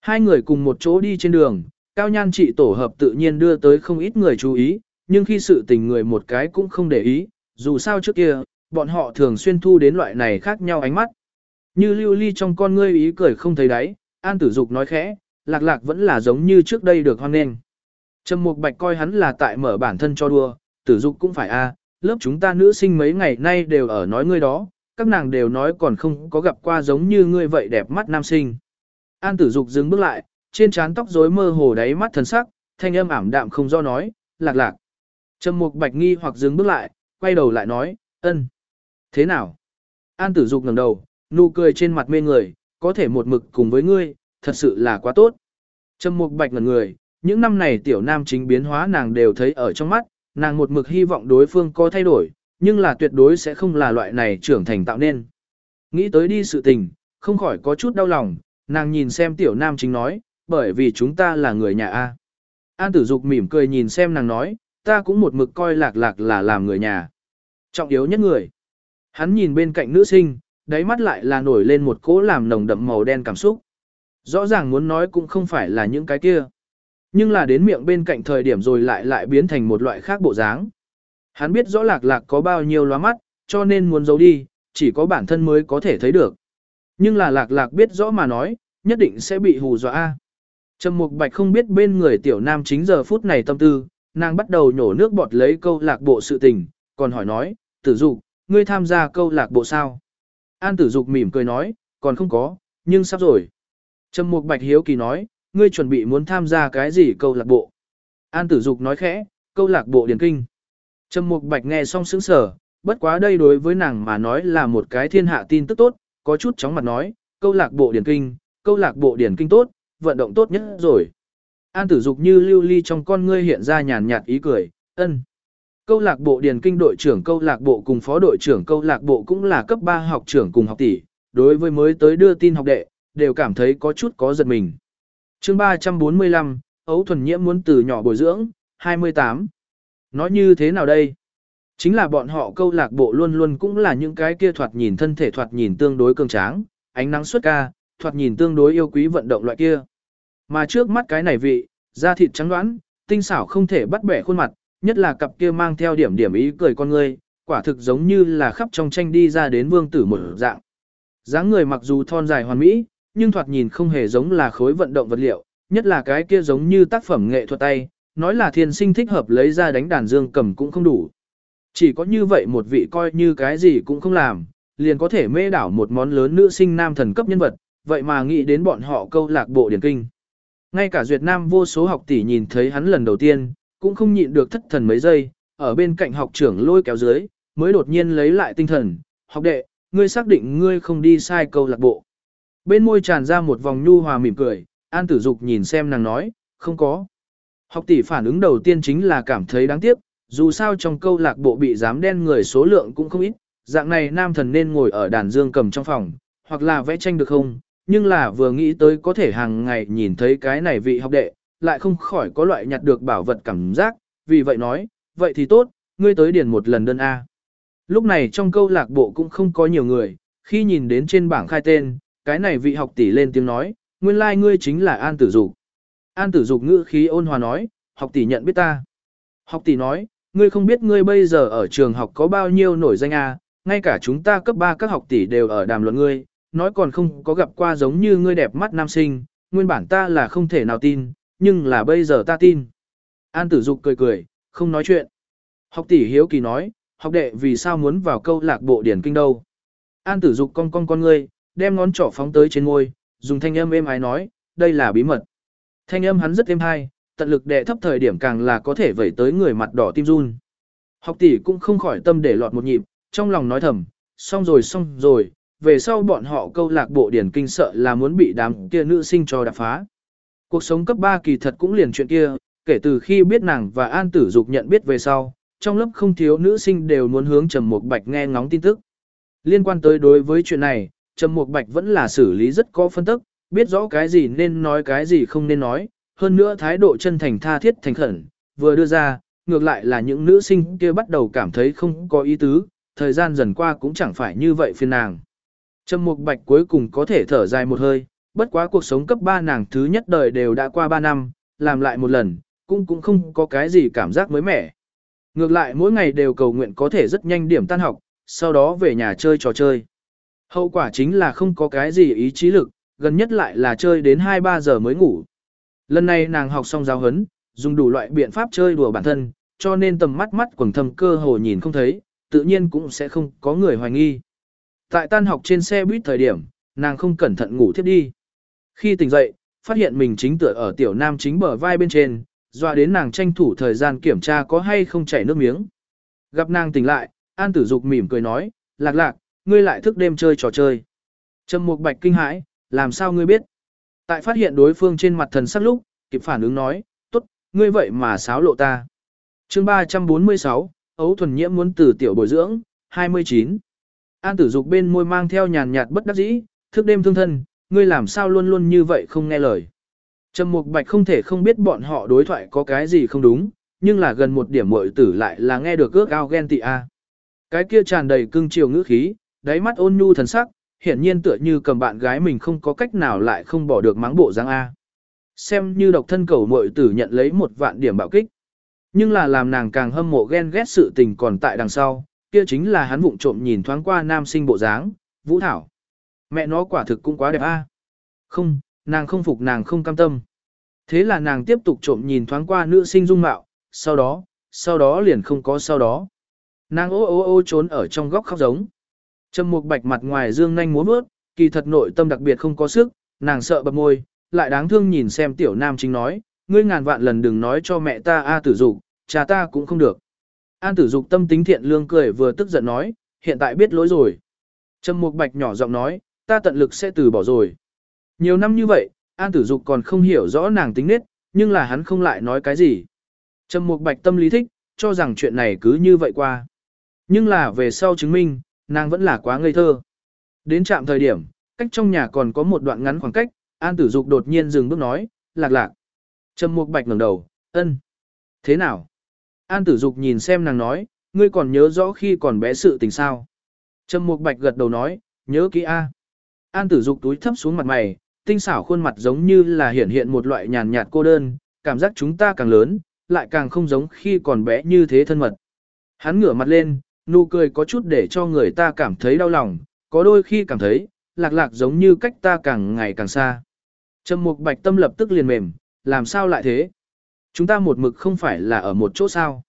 Hai người cùng một chỗ đi trên đường, cao nhan trị tổ hợp tự nhiên đưa tới không ít người chú ý, nhưng khi sự tình người một cái cũng không để ý, dù sao trước kia, bọn họ thường xuyên thu đến loại này khác nhau ánh mắt. Như lưu ly trong con ngươi ý cười không thấy đáy, an tử dục nói khẽ, lạc lạc vẫn là giống như trước đây được hoan nghênh. Trầm mục bạch coi hắn là tại mở bản thân cho đua, tử dục cũng phải a lớp chúng ta nữ sinh mấy ngày nay đều ở nói ngươi đó, các nàng đều nói còn không có gặp qua giống như ngươi vậy đẹp mắt nam sinh. An tử dục dừng bước lại, trên trán tóc rối mơ hồ đáy mắt thần sắc, thanh âm ảm đạm không do nói, lạc lạc. Trầm mục bạch nghi hoặc dừng bước lại, quay đầu lại nói, ân. Thế nào? An tử dục ngẩng đầu, nụ cười trên mặt mê người, có thể một mực cùng với ngươi, thật sự là quá tốt. Trầm mục bạch ngẩn người, những năm này tiểu nam chính biến hóa nàng đều thấy ở trong mắt, nàng một mực hy vọng đối phương có thay đổi, nhưng là tuyệt đối sẽ không là loại này trưởng thành tạo nên. Nghĩ tới đi sự tình, không khỏi có chút đau lòng, nàng nhìn xem tiểu nam chính nói, bởi vì chúng ta là người nhà A. An tử dục mỉm cười nhìn xem nàng nói, ta cũng một mực coi lạc lạc là làm người nhà. Trọng yếu nhất người. Hắn nhìn bên cạnh nữ sinh, đáy mắt lại là nổi lên một cỗ làm nồng đậm màu đen cảm xúc. Rõ ràng muốn nói cũng không phải là những cái kia. Nhưng là đến miệng bên cạnh thời điểm rồi lại lại biến thành một loại khác bộ dáng. Hắn biết rõ lạc lạc có bao nhiêu loa mắt, cho nên muốn giấu đi, chỉ có bản thân mới có thể thấy được. Nhưng là lạc lạc biết rõ mà nói, nhất định sẽ bị hù dọa. Trầm Mục Bạch không biết bên người tiểu nam chính giờ phút này tâm tư, nàng bắt đầu nhổ nước bọt lấy câu lạc bộ sự tình, còn hỏi nói, tử dục, ngươi tham gia câu lạc bộ sao? An tử dục mỉm cười nói, còn không có, nhưng sắp rồi. Trầm Mục Bạch hiếu kỳ nói, ngươi chuẩn bị muốn tham gia cái gì câu lạc bộ? An tử dục nói khẽ, câu lạc bộ điển kinh. Trầm Mục Bạch nghe xong sững sờ, bất quá đây đối với nàng mà nói là một cái thiên hạ tin tức tốt, có chút chóng mặt nói, câu lạc bộ điển kinh, câu lạc bộ điển kinh tốt, vận động tốt nhất rồi. An tử dục như lưu ly trong con ngươi hiện ra nhàn nhạt ý cười, ân. Câu lạc bộ điển kinh đội trưởng câu lạc bộ cùng phó đội trưởng câu lạc bộ cũng là cấp 3 học trưởng cùng học tỷ, đối với mới tới đưa tin học đệ, đều cảm thấy có chút có giật mình. chương 345, Ấu Thuần Nhiễm muốn từ nhỏ bồi dưỡng, 28. Nói như thế nào đây? Chính là bọn họ câu lạc bộ luôn luôn cũng là những cái kia thoạt nhìn thân thể thoạt nhìn tương đối cường tráng, ánh nắng xuất ca, thoạt nhìn tương đối yêu quý vận động loại kia. Mà trước mắt cái này vị, da thịt trắng đoán, tinh xảo không thể bắt bẻ khuôn mặt, nhất là cặp kia mang theo điểm điểm ý cười con người, quả thực giống như là khắp trong tranh đi ra đến vương tử một dạng. dáng người mặc dù thon dài hoàn mỹ, nhưng thoạt nhìn không hề giống là khối vận động vật liệu, nhất là cái kia giống như tác phẩm nghệ thuật tay, nói là thiên sinh thích hợp lấy ra đánh đàn dương cầm cũng không đủ. Chỉ có như vậy một vị coi như cái gì cũng không làm, liền có thể mê đảo một món lớn nữ sinh nam thần cấp nhân vật, vậy mà nghĩ đến bọn họ câu lạc bộ điển kinh. Ngay cả Duyệt Nam vô số học tỷ nhìn thấy hắn lần đầu tiên, cũng không nhịn được thất thần mấy giây, ở bên cạnh học trưởng lôi kéo dưới, mới đột nhiên lấy lại tinh thần, học đệ, ngươi xác định ngươi không đi sai câu lạc bộ. Bên môi tràn ra một vòng nhu hòa mỉm cười, An Tử Dục nhìn xem nàng nói, không có. Học tỷ phản ứng đầu tiên chính là cảm thấy đáng tiếc, dù sao trong câu lạc bộ bị dám đen người số lượng cũng không ít, dạng này nam thần nên ngồi ở đàn dương cầm trong phòng, hoặc là vẽ tranh được không, nhưng là vừa nghĩ tới có thể hàng ngày nhìn thấy cái này vị học đệ, lại không khỏi có loại nhặt được bảo vật cảm giác, vì vậy nói, vậy thì tốt, ngươi tới điền một lần đơn A. Lúc này trong câu lạc bộ cũng không có nhiều người, khi nhìn đến trên bảng khai tên, cái này vị học tỷ lên tiếng nói, nguyên lai like ngươi chính là An Tử Dục. An Tử Dục ngữ khí ôn hòa nói, học tỷ nhận biết ta. Học tỷ nói, ngươi không biết ngươi bây giờ ở trường học có bao nhiêu nổi danh a, ngay cả chúng ta cấp 3 các học tỷ đều ở đàm luận ngươi, nói còn không có gặp qua giống như ngươi đẹp mắt nam sinh, nguyên bản ta là không thể nào tin, nhưng là bây giờ ta tin. An Tử Dục cười cười, không nói chuyện. Học tỷ hiếu kỳ nói, học đệ vì sao muốn vào câu lạc bộ điển kinh đâu. An Tử Dục cong cong con ngươi, đem ngón trỏ phóng tới trên môi, dùng thanh âm êm ái nói, đây là bí mật. Thanh âm hắn rất êm hay, tận lực đệ thấp thời điểm càng là có thể vẩy tới người mặt đỏ tim run. Học tỷ cũng không khỏi tâm để lọt một nhịp, trong lòng nói thầm, xong rồi xong rồi, về sau bọn họ câu lạc bộ điển kinh sợ là muốn bị đám kia nữ sinh cho đạp phá. Cuộc sống cấp 3 kỳ thật cũng liền chuyện kia, kể từ khi biết nàng và An Tử Dục nhận biết về sau, trong lớp không thiếu nữ sinh đều muốn hướng Trầm Mục Bạch nghe ngóng tin tức. Liên quan tới đối với chuyện này, Trầm Mục Bạch vẫn là xử lý rất có phân tức, biết rõ cái gì nên nói cái gì không nên nói, hơn nữa thái độ chân thành tha thiết thành khẩn, vừa đưa ra, ngược lại là những nữ sinh kia bắt đầu cảm thấy không có ý tứ, thời gian dần qua cũng chẳng phải như vậy phiền nàng. Trầm Mục Bạch cuối cùng có thể thở dài một hơi, bất quá cuộc sống cấp 3 nàng thứ nhất đời đều đã qua 3 năm, làm lại một lần, cũng cũng không có cái gì cảm giác mới mẻ. Ngược lại mỗi ngày đều cầu nguyện có thể rất nhanh điểm tan học, sau đó về nhà chơi trò chơi. Hậu quả chính là không có cái gì ý chí lực, gần nhất lại là chơi đến 2-3 giờ mới ngủ. Lần này nàng học xong giáo huấn, dùng đủ loại biện pháp chơi đùa bản thân, cho nên tầm mắt mắt quầng thâm cơ hồ nhìn không thấy, tự nhiên cũng sẽ không có người hoài nghi. Tại tan học trên xe buýt thời điểm, nàng không cẩn thận ngủ thiếp đi. Khi tỉnh dậy, phát hiện mình chính tựa ở tiểu nam chính bờ vai bên trên, dọa đến nàng tranh thủ thời gian kiểm tra có hay không chảy nước miếng. Gặp nàng tỉnh lại, An Tử Dục mỉm cười nói, lạc lạc, ngươi lại thức đêm chơi trò chơi. Trầm Mục Bạch kinh hãi, làm sao ngươi biết? Tại phát hiện đối phương trên mặt thần sắc lúc, kịp phản ứng nói, tốt, ngươi vậy mà xáo lộ ta. chương 346, Ấu Thuần Nhiễm muốn từ tiểu bồi dưỡng, 29. An tử dục bên môi mang theo nhàn nhạt bất đắc dĩ, thức đêm thương thân, ngươi làm sao luôn luôn như vậy không nghe lời. Trầm Mục Bạch không thể không biết bọn họ đối thoại có cái gì không đúng, nhưng là gần một điểm muội tử lại là nghe được ước ao ghen tị a. Cái kia tràn đầy cưng chiều ngữ khí, đáy mắt ôn nhu thần sắc, hiển nhiên tựa như cầm bạn gái mình không có cách nào lại không bỏ được mắng bộ dáng A. xem như độc thân cầu muội tử nhận lấy một vạn điểm bạo kích. Nhưng là làm nàng càng hâm mộ ghen ghét sự tình còn tại đằng sau, kia chính là hắn vụng trộm nhìn thoáng qua nam sinh bộ dáng, Vũ Thảo. Mẹ nó quả thực cũng quá đẹp a. Không, nàng không phục nàng không cam tâm. Thế là nàng tiếp tục trộm nhìn thoáng qua nữ sinh dung mạo, sau đó, sau đó liền không có sau đó. Nàng ô ô ô trốn ở trong góc khóc giống. Trầm mục bạch mặt ngoài dương nhanh múa vớt, kỳ thật nội tâm đặc biệt không có sức, nàng sợ bập môi, lại đáng thương nhìn xem tiểu nam chính nói, ngươi ngàn vạn lần đừng nói cho mẹ ta A tử dục, cha ta cũng không được. An tử dục tâm tính thiện lương cười vừa tức giận nói, hiện tại biết lỗi rồi. Trầm mục bạch nhỏ giọng nói, ta tận lực sẽ từ bỏ rồi. Nhiều năm như vậy, An tử dục còn không hiểu rõ nàng tính nết, nhưng là hắn không lại nói cái gì. Trầm mục bạch tâm lý thích, cho rằng chuyện này cứ như vậy qua. Nhưng là về sau chứng minh, nàng vẫn là quá ngây thơ. Đến trạm thời điểm, cách trong nhà còn có một đoạn ngắn khoảng cách, An Tử Dục đột nhiên dừng bước nói, lạc lạc. Trầm Mục Bạch ngẩng đầu, ân. Thế nào? An Tử Dục nhìn xem nàng nói, ngươi còn nhớ rõ khi còn bé sự tình sao? Trầm Mục Bạch gật đầu nói, nhớ kỹ a. An Tử Dục túi thấp xuống mặt mày, tinh xảo khuôn mặt giống như là hiện hiện một loại nhàn nhạt cô đơn, cảm giác chúng ta càng lớn, lại càng không giống khi còn bé như thế thân mật. Hắn ngửa mặt lên, nụ cười có chút để cho người ta cảm thấy đau lòng, có đôi khi cảm thấy, lạc lạc giống như cách ta càng ngày càng xa. Trầm mục bạch tâm lập tức liền mềm, làm sao lại thế? Chúng ta một mực không phải là ở một chỗ sao?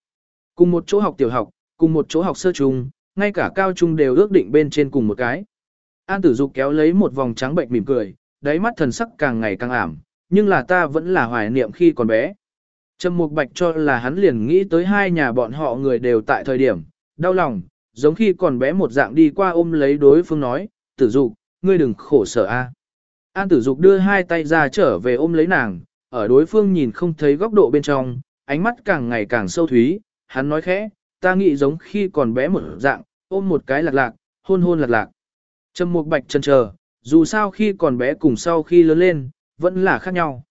Cùng một chỗ học tiểu học, cùng một chỗ học sơ trung, ngay cả cao trung đều ước định bên trên cùng một cái. An tử dục kéo lấy một vòng trắng bệnh mỉm cười, đáy mắt thần sắc càng ngày càng ảm, nhưng là ta vẫn là hoài niệm khi còn bé. Trầm mục bạch cho là hắn liền nghĩ tới hai nhà bọn họ người đều tại thời điểm, đau lòng, giống khi còn bé một dạng đi qua ôm lấy đối phương nói, tử dục, ngươi đừng khổ sở a. An tử dục đưa hai tay ra trở về ôm lấy nàng, ở đối phương nhìn không thấy góc độ bên trong, ánh mắt càng ngày càng sâu thúy, hắn nói khẽ, ta nghĩ giống khi còn bé một dạng, ôm một cái lạc lạc, hôn hôn lạc lạc. Trầm mục bạch chân chờ, dù sao khi còn bé cùng sau khi lớn lên, vẫn là khác nhau.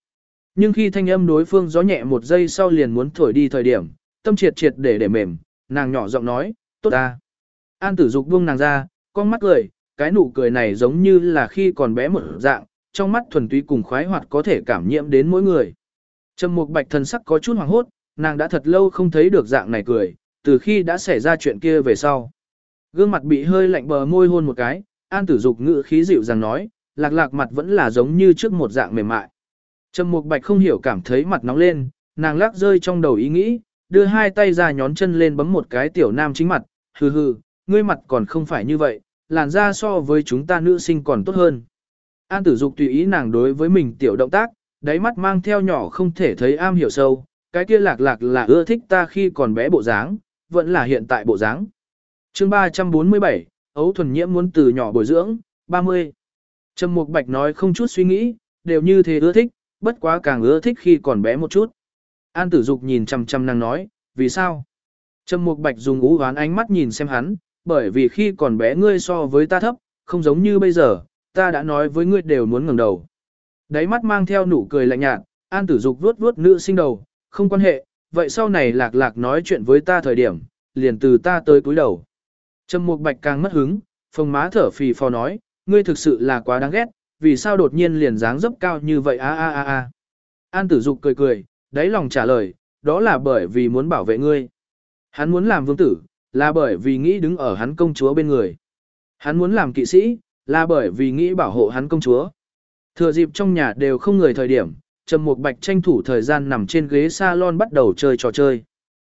Nhưng khi thanh âm đối phương gió nhẹ một giây sau liền muốn thổi đi thời điểm, tâm triệt triệt để để mềm, nàng nhỏ giọng nói, tốt ta. An tử dục buông nàng ra, con mắt cười, cái nụ cười này giống như là khi còn bé một dạng, trong mắt thuần túy cùng khoái hoạt có thể cảm nhiễm đến mỗi người. Trầm Mục Bạch thần sắc có chút hoảng hốt, nàng đã thật lâu không thấy được dạng này cười, từ khi đã xảy ra chuyện kia về sau. Gương mặt bị hơi lạnh bờ môi hôn một cái, An Tử Dục ngữ khí dịu dàng nói, lạc lạc mặt vẫn là giống như trước một dạng mềm mại. Trầm Mục Bạch không hiểu cảm thấy mặt nóng lên, nàng lắc rơi trong đầu ý nghĩ, đưa hai tay ra nhón chân lên bấm một cái tiểu nam chính mặt, hừ hừ, ngươi mặt còn không phải như vậy, làn da so với chúng ta nữ sinh còn tốt hơn. An tử dục tùy ý nàng đối với mình tiểu động tác, đáy mắt mang theo nhỏ không thể thấy am hiểu sâu, cái kia lạc lạc là ưa thích ta khi còn bé bộ dáng, vẫn là hiện tại bộ dáng. chương 347, ấu thuần nhiễm muốn từ nhỏ bồi dưỡng, 30. Trầm Mục Bạch nói không chút suy nghĩ, đều như thế ưa thích, bất quá càng ưa thích khi còn bé một chút. An tử dục nhìn chăm chăm nàng nói, vì sao? Trầm Mục Bạch dùng ú hoán ánh mắt nhìn xem hắn, bởi vì khi còn bé ngươi so với ta thấp, không giống như bây giờ, ta đã nói với ngươi đều muốn ngẩng đầu. Đáy mắt mang theo nụ cười lạnh nhạt, An Tử Dục vuốt vuốt nữ sinh đầu, không quan hệ, vậy sau này lạc lạc nói chuyện với ta thời điểm, liền từ ta tới cúi đầu. Trầm Mục Bạch càng mất hứng, phồng má thở phì phò nói, ngươi thực sự là quá đáng ghét, vì sao đột nhiên liền dáng dấp cao như vậy a a a a. An Tử Dục cười cười, đáy lòng trả lời, đó là bởi vì muốn bảo vệ ngươi. Hắn muốn làm vương tử, là bởi vì nghĩ đứng ở hắn công chúa bên người. Hắn muốn làm kỵ sĩ, là bởi vì nghĩ bảo hộ hắn công chúa. Thừa dịp trong nhà đều không người thời điểm, Trầm Mục Bạch tranh thủ thời gian nằm trên ghế salon bắt đầu chơi trò chơi.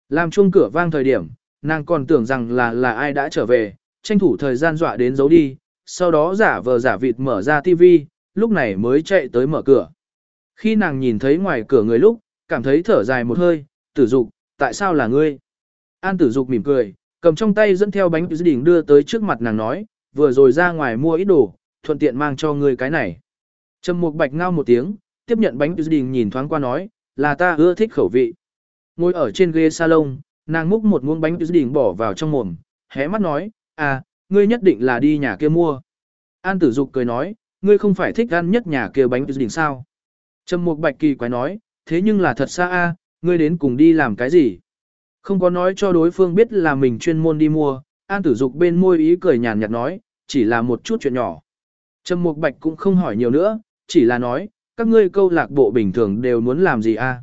Làm chuông cửa vang thời điểm, nàng còn tưởng rằng là là ai đã trở về, tranh thủ thời gian dọa đến giấu đi, sau đó giả vờ giả vịt mở ra tivi, lúc này mới chạy tới mở cửa. Khi nàng nhìn thấy ngoài cửa người lúc, cảm thấy thở dài một hơi, tử dục, tại sao là ngươi? An tử dục mỉm cười, cầm trong tay dẫn theo bánh dự đỉnh đưa tới trước mặt nàng nói, vừa rồi ra ngoài mua ít đồ, thuận tiện mang cho ngươi cái này. Trầm Mục Bạch ngao một tiếng, tiếp nhận bánh dự đỉnh nhìn thoáng qua nói, là ta ưa thích khẩu vị. Ngồi ở trên ghế salon, nàng múc một muỗng bánh dự đỉnh bỏ vào trong mồm, hé mắt nói, à, ngươi nhất định là đi nhà kia mua. An tử dục cười nói, ngươi không phải thích ăn nhất nhà kia bánh dự đỉnh sao. Trầm Mục Bạch kỳ quái nói, thế nhưng là thật xa a, ngươi đến cùng đi làm cái gì? Không có nói cho đối phương biết là mình chuyên môn đi mua, An Tử Dục bên môi ý cười nhàn nhạt nói, chỉ là một chút chuyện nhỏ. Trầm Mục Bạch cũng không hỏi nhiều nữa, chỉ là nói, các ngươi câu lạc bộ bình thường đều muốn làm gì a?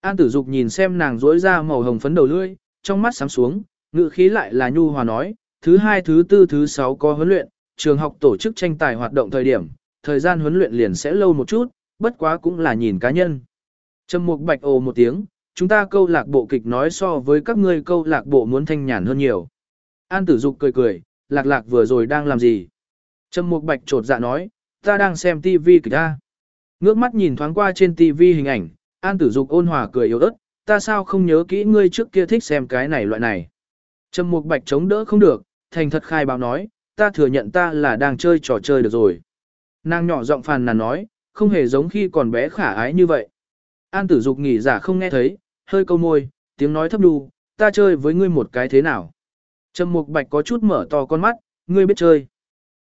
An tử dục nhìn xem nàng rỗi ra màu hồng phấn đầu lưỡi, trong mắt sáng xuống, ngữ khí lại là nhu hòa nói, thứ hai thứ tư thứ sáu có huấn luyện, trường học tổ chức tranh tài hoạt động thời điểm, thời gian huấn luyện liền sẽ lâu một chút, bất quá cũng là nhìn cá nhân. Trầm Mục Bạch ồ một tiếng, chúng ta câu lạc bộ kịch nói so với các ngươi câu lạc bộ muốn thanh nhàn hơn nhiều. An Tử Dục cười cười, lạc lạc vừa rồi đang làm gì? Trầm Mục Bạch trột dạ nói, ta đang xem TV kịch ta. Ngước mắt nhìn thoáng qua trên TV hình ảnh, An Tử Dục ôn hòa cười yếu ớt, ta sao không nhớ kỹ ngươi trước kia thích xem cái này loại này. Trầm Mục Bạch chống đỡ không được, thành thật khai báo nói, ta thừa nhận ta là đang chơi trò chơi được rồi. Nàng nhỏ giọng phàn nàn nói, không hề giống khi còn bé khả ái như vậy. An tử dục nghỉ giả không nghe thấy, hơi câu môi, tiếng nói thấp đu, ta chơi với ngươi một cái thế nào. Trầm mục bạch có chút mở to con mắt, ngươi biết chơi.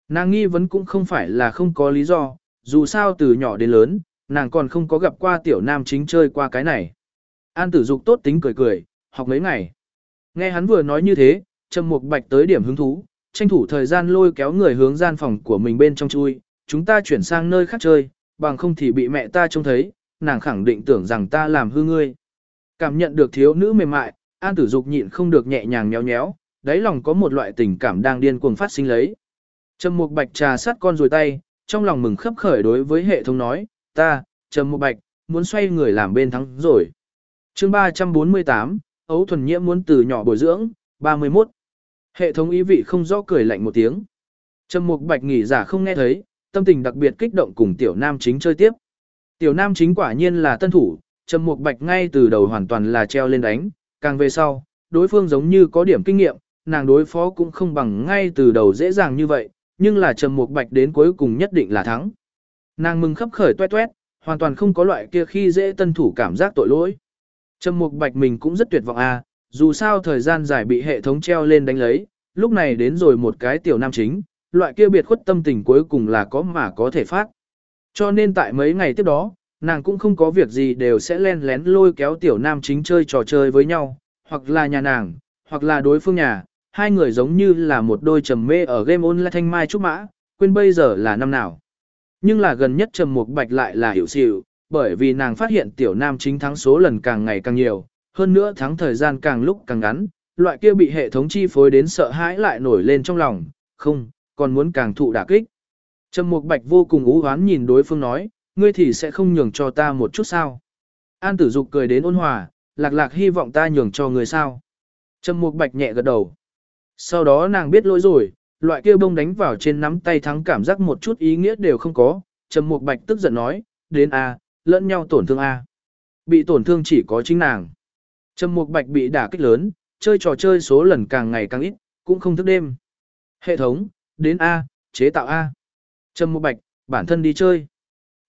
Nàng nghi vấn cũng không phải là không có lý do, dù sao từ nhỏ đến lớn, nàng còn không có gặp qua tiểu nam chính chơi qua cái này. An tử dục tốt tính cười cười, học mấy ngày. Nghe hắn vừa nói như thế, Trầm Mục Bạch tới điểm hứng thú, tranh thủ thời gian lôi kéo người hướng gian phòng của mình bên trong chui, chúng ta chuyển sang nơi khác chơi, bằng không thì bị mẹ ta trông thấy, nàng khẳng định tưởng rằng ta làm hư ngươi. Cảm nhận được thiếu nữ mềm mại, An Tử Dục nhịn không được nhẹ nhàng nhéo nhéo, đáy lòng có một loại tình cảm đang điên cuồng phát sinh lấy. Trầm Mục Bạch trà sát con rồi tay, trong lòng mừng khấp khởi đối với hệ thống nói, ta, Trầm Mục Bạch, muốn xoay người làm bên thắng rồi. chương 348, Ấu Thuần Nhiễm muốn từ nhỏ bồi dưỡng, 31. Hệ thống ý vị không rõ cười lạnh một tiếng. Trầm Mục Bạch nghỉ giả không nghe thấy, tâm tình đặc biệt kích động cùng tiểu nam chính chơi tiếp. Tiểu nam chính quả nhiên là tân thủ, Trầm Mục Bạch ngay từ đầu hoàn toàn là treo lên đánh, càng về sau, đối phương giống như có điểm kinh nghiệm, nàng đối phó cũng không bằng ngay từ đầu dễ dàng như vậy, nhưng là Trầm Mục Bạch đến cuối cùng nhất định là thắng. Nàng mừng khấp khởi toét toét, hoàn toàn không có loại kia khi dễ tân thủ cảm giác tội lỗi. Trầm Mục Bạch mình cũng rất tuyệt vọng à, dù sao thời gian dài bị hệ thống treo lên đánh lấy, lúc này đến rồi một cái tiểu nam chính, loại kia biệt khuất tâm tình cuối cùng là có mà có thể phát. Cho nên tại mấy ngày tiếp đó, nàng cũng không có việc gì đều sẽ len lén lôi kéo tiểu nam chính chơi trò chơi với nhau, hoặc là nhà nàng, hoặc là đối phương nhà, hai người giống như là một đôi trầm mê ở game online thanh mai trúc mã, quên bây giờ là năm nào. Nhưng là gần nhất trầm một bạch lại là hiểu xịu, bởi vì nàng phát hiện tiểu nam chính thắng số lần càng ngày càng nhiều, hơn nữa thắng thời gian càng lúc càng ngắn, loại kia bị hệ thống chi phối đến sợ hãi lại nổi lên trong lòng, không, còn muốn càng thụ đả kích. Trầm Mục Bạch vô cùng ú hoán nhìn đối phương nói, ngươi thì sẽ không nhường cho ta một chút sao. An tử dục cười đến ôn hòa, lạc lạc hy vọng ta nhường cho người sao. Trầm Mục Bạch nhẹ gật đầu. Sau đó nàng biết lỗi rồi, loại kia bông đánh vào trên nắm tay thắng cảm giác một chút ý nghĩa đều không có. Trầm Mục Bạch tức giận nói, đến A, lẫn nhau tổn thương A. Bị tổn thương chỉ có chính nàng. Trầm Mục Bạch bị đả kích lớn, chơi trò chơi số lần càng ngày càng ít, cũng không thức đêm. Hệ thống, đến A, chế tạo A. Trầm Mục Bạch, bản thân đi chơi.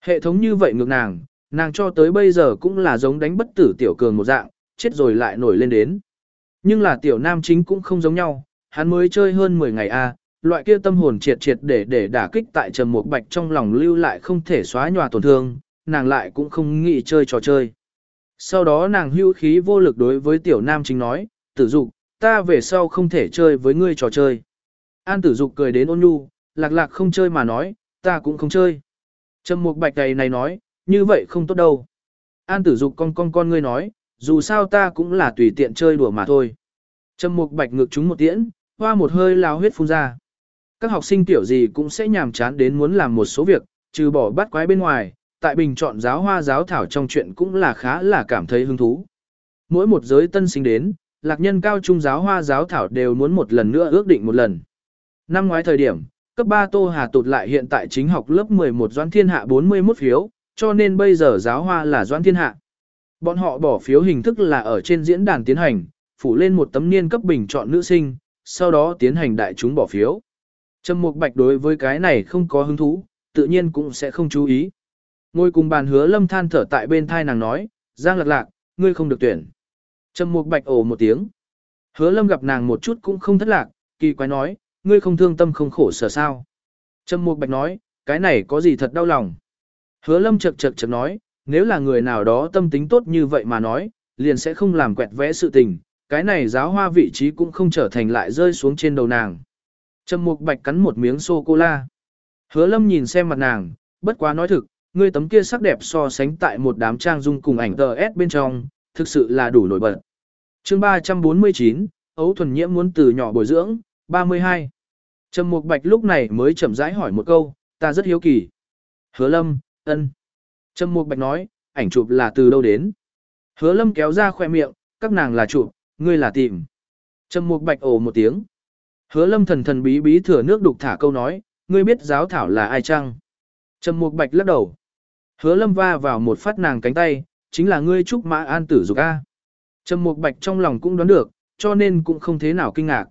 Hệ thống như vậy ngược nàng, nàng cho tới bây giờ cũng là giống đánh bất tử tiểu cường một dạng, chết rồi lại nổi lên đến. Nhưng là tiểu nam chính cũng không giống nhau, hắn mới chơi hơn 10 ngày A, loại kia tâm hồn triệt triệt để để đả kích tại Trầm Mục Bạch trong lòng lưu lại không thể xóa nhòa tổn thương, nàng lại cũng không nghĩ chơi trò chơi. Sau đó nàng hưu khí vô lực đối với tiểu nam chính nói, tử dục, ta về sau không thể chơi với ngươi trò chơi. An tử dục cười đến ôn nhu, lạc lạc không chơi mà nói, ta cũng không chơi. Trầm mục bạch đầy này nói, như vậy không tốt đâu. An tử dục con con con ngươi nói, dù sao ta cũng là tùy tiện chơi đùa mà thôi. Trầm mục bạch ngược chúng một tiễn, hoa một hơi lao huyết phun ra. Các học sinh tiểu gì cũng sẽ nhàm chán đến muốn làm một số việc, trừ bỏ bắt quái bên ngoài, tại bình chọn giáo hoa giáo thảo trong chuyện cũng là khá là cảm thấy hứng thú. Mỗi một giới tân sinh đến, lạc nhân cao trung giáo hoa giáo thảo đều muốn một lần nữa ước định một lần. Năm ngoái thời điểm, cấp 3 Tô Hà tụt lại hiện tại chính học lớp 11 Doãn Thiên Hạ 41 phiếu, cho nên bây giờ giáo hoa là Doãn Thiên Hạ. Bọn họ bỏ phiếu hình thức là ở trên diễn đàn tiến hành, phủ lên một tấm niên cấp bình chọn nữ sinh, sau đó tiến hành đại chúng bỏ phiếu. Trầm Mục Bạch đối với cái này không có hứng thú, tự nhiên cũng sẽ không chú ý. Ngồi cùng bàn hứa lâm than thở tại bên thai nàng nói, Giang lạc lạc, ngươi không được tuyển. Trầm Mục Bạch ồ một tiếng. Hứa lâm gặp nàng một chút cũng không thất lạc, kỳ quái nói, ngươi không thương tâm không khổ sở sao. Trầm Mục Bạch nói, cái này có gì thật đau lòng. Hứa lâm chật chật chật nói, nếu là người nào đó tâm tính tốt như vậy mà nói, liền sẽ không làm quẹt vẽ sự tình, cái này giáo hoa vị trí cũng không trở thành lại rơi xuống trên đầu nàng. Trầm Mục Bạch cắn một miếng sô-cô-la. Hứa lâm nhìn xem mặt nàng, bất quá nói thực, ngươi tấm kia sắc đẹp so sánh tại một đám trang dung cùng ảnh TS bên trong, thực sự là đủ nổi bật. chương 349, Ấu Thuần Nhiễm muốn từ nhỏ bồi dưỡng, 32. Trầm Mục Bạch lúc này mới chậm rãi hỏi một câu, ta rất hiếu kỳ. Hứa Lâm, ân. Trầm Mục Bạch nói, ảnh chụp là từ đâu đến? Hứa Lâm kéo ra khoe miệng, các nàng là chụp, ngươi là tìm. Trầm Mục Bạch ồ một tiếng. Hứa Lâm thần thần bí bí thừa nước đục thả câu nói, ngươi biết giáo thảo là ai chăng? Trầm Mục Bạch lắc đầu. Hứa Lâm va vào một phát nàng cánh tay, chính là ngươi trúc mã an tử dục a. Trầm Mục Bạch trong lòng cũng đoán được, cho nên cũng không thế nào kinh ngạc.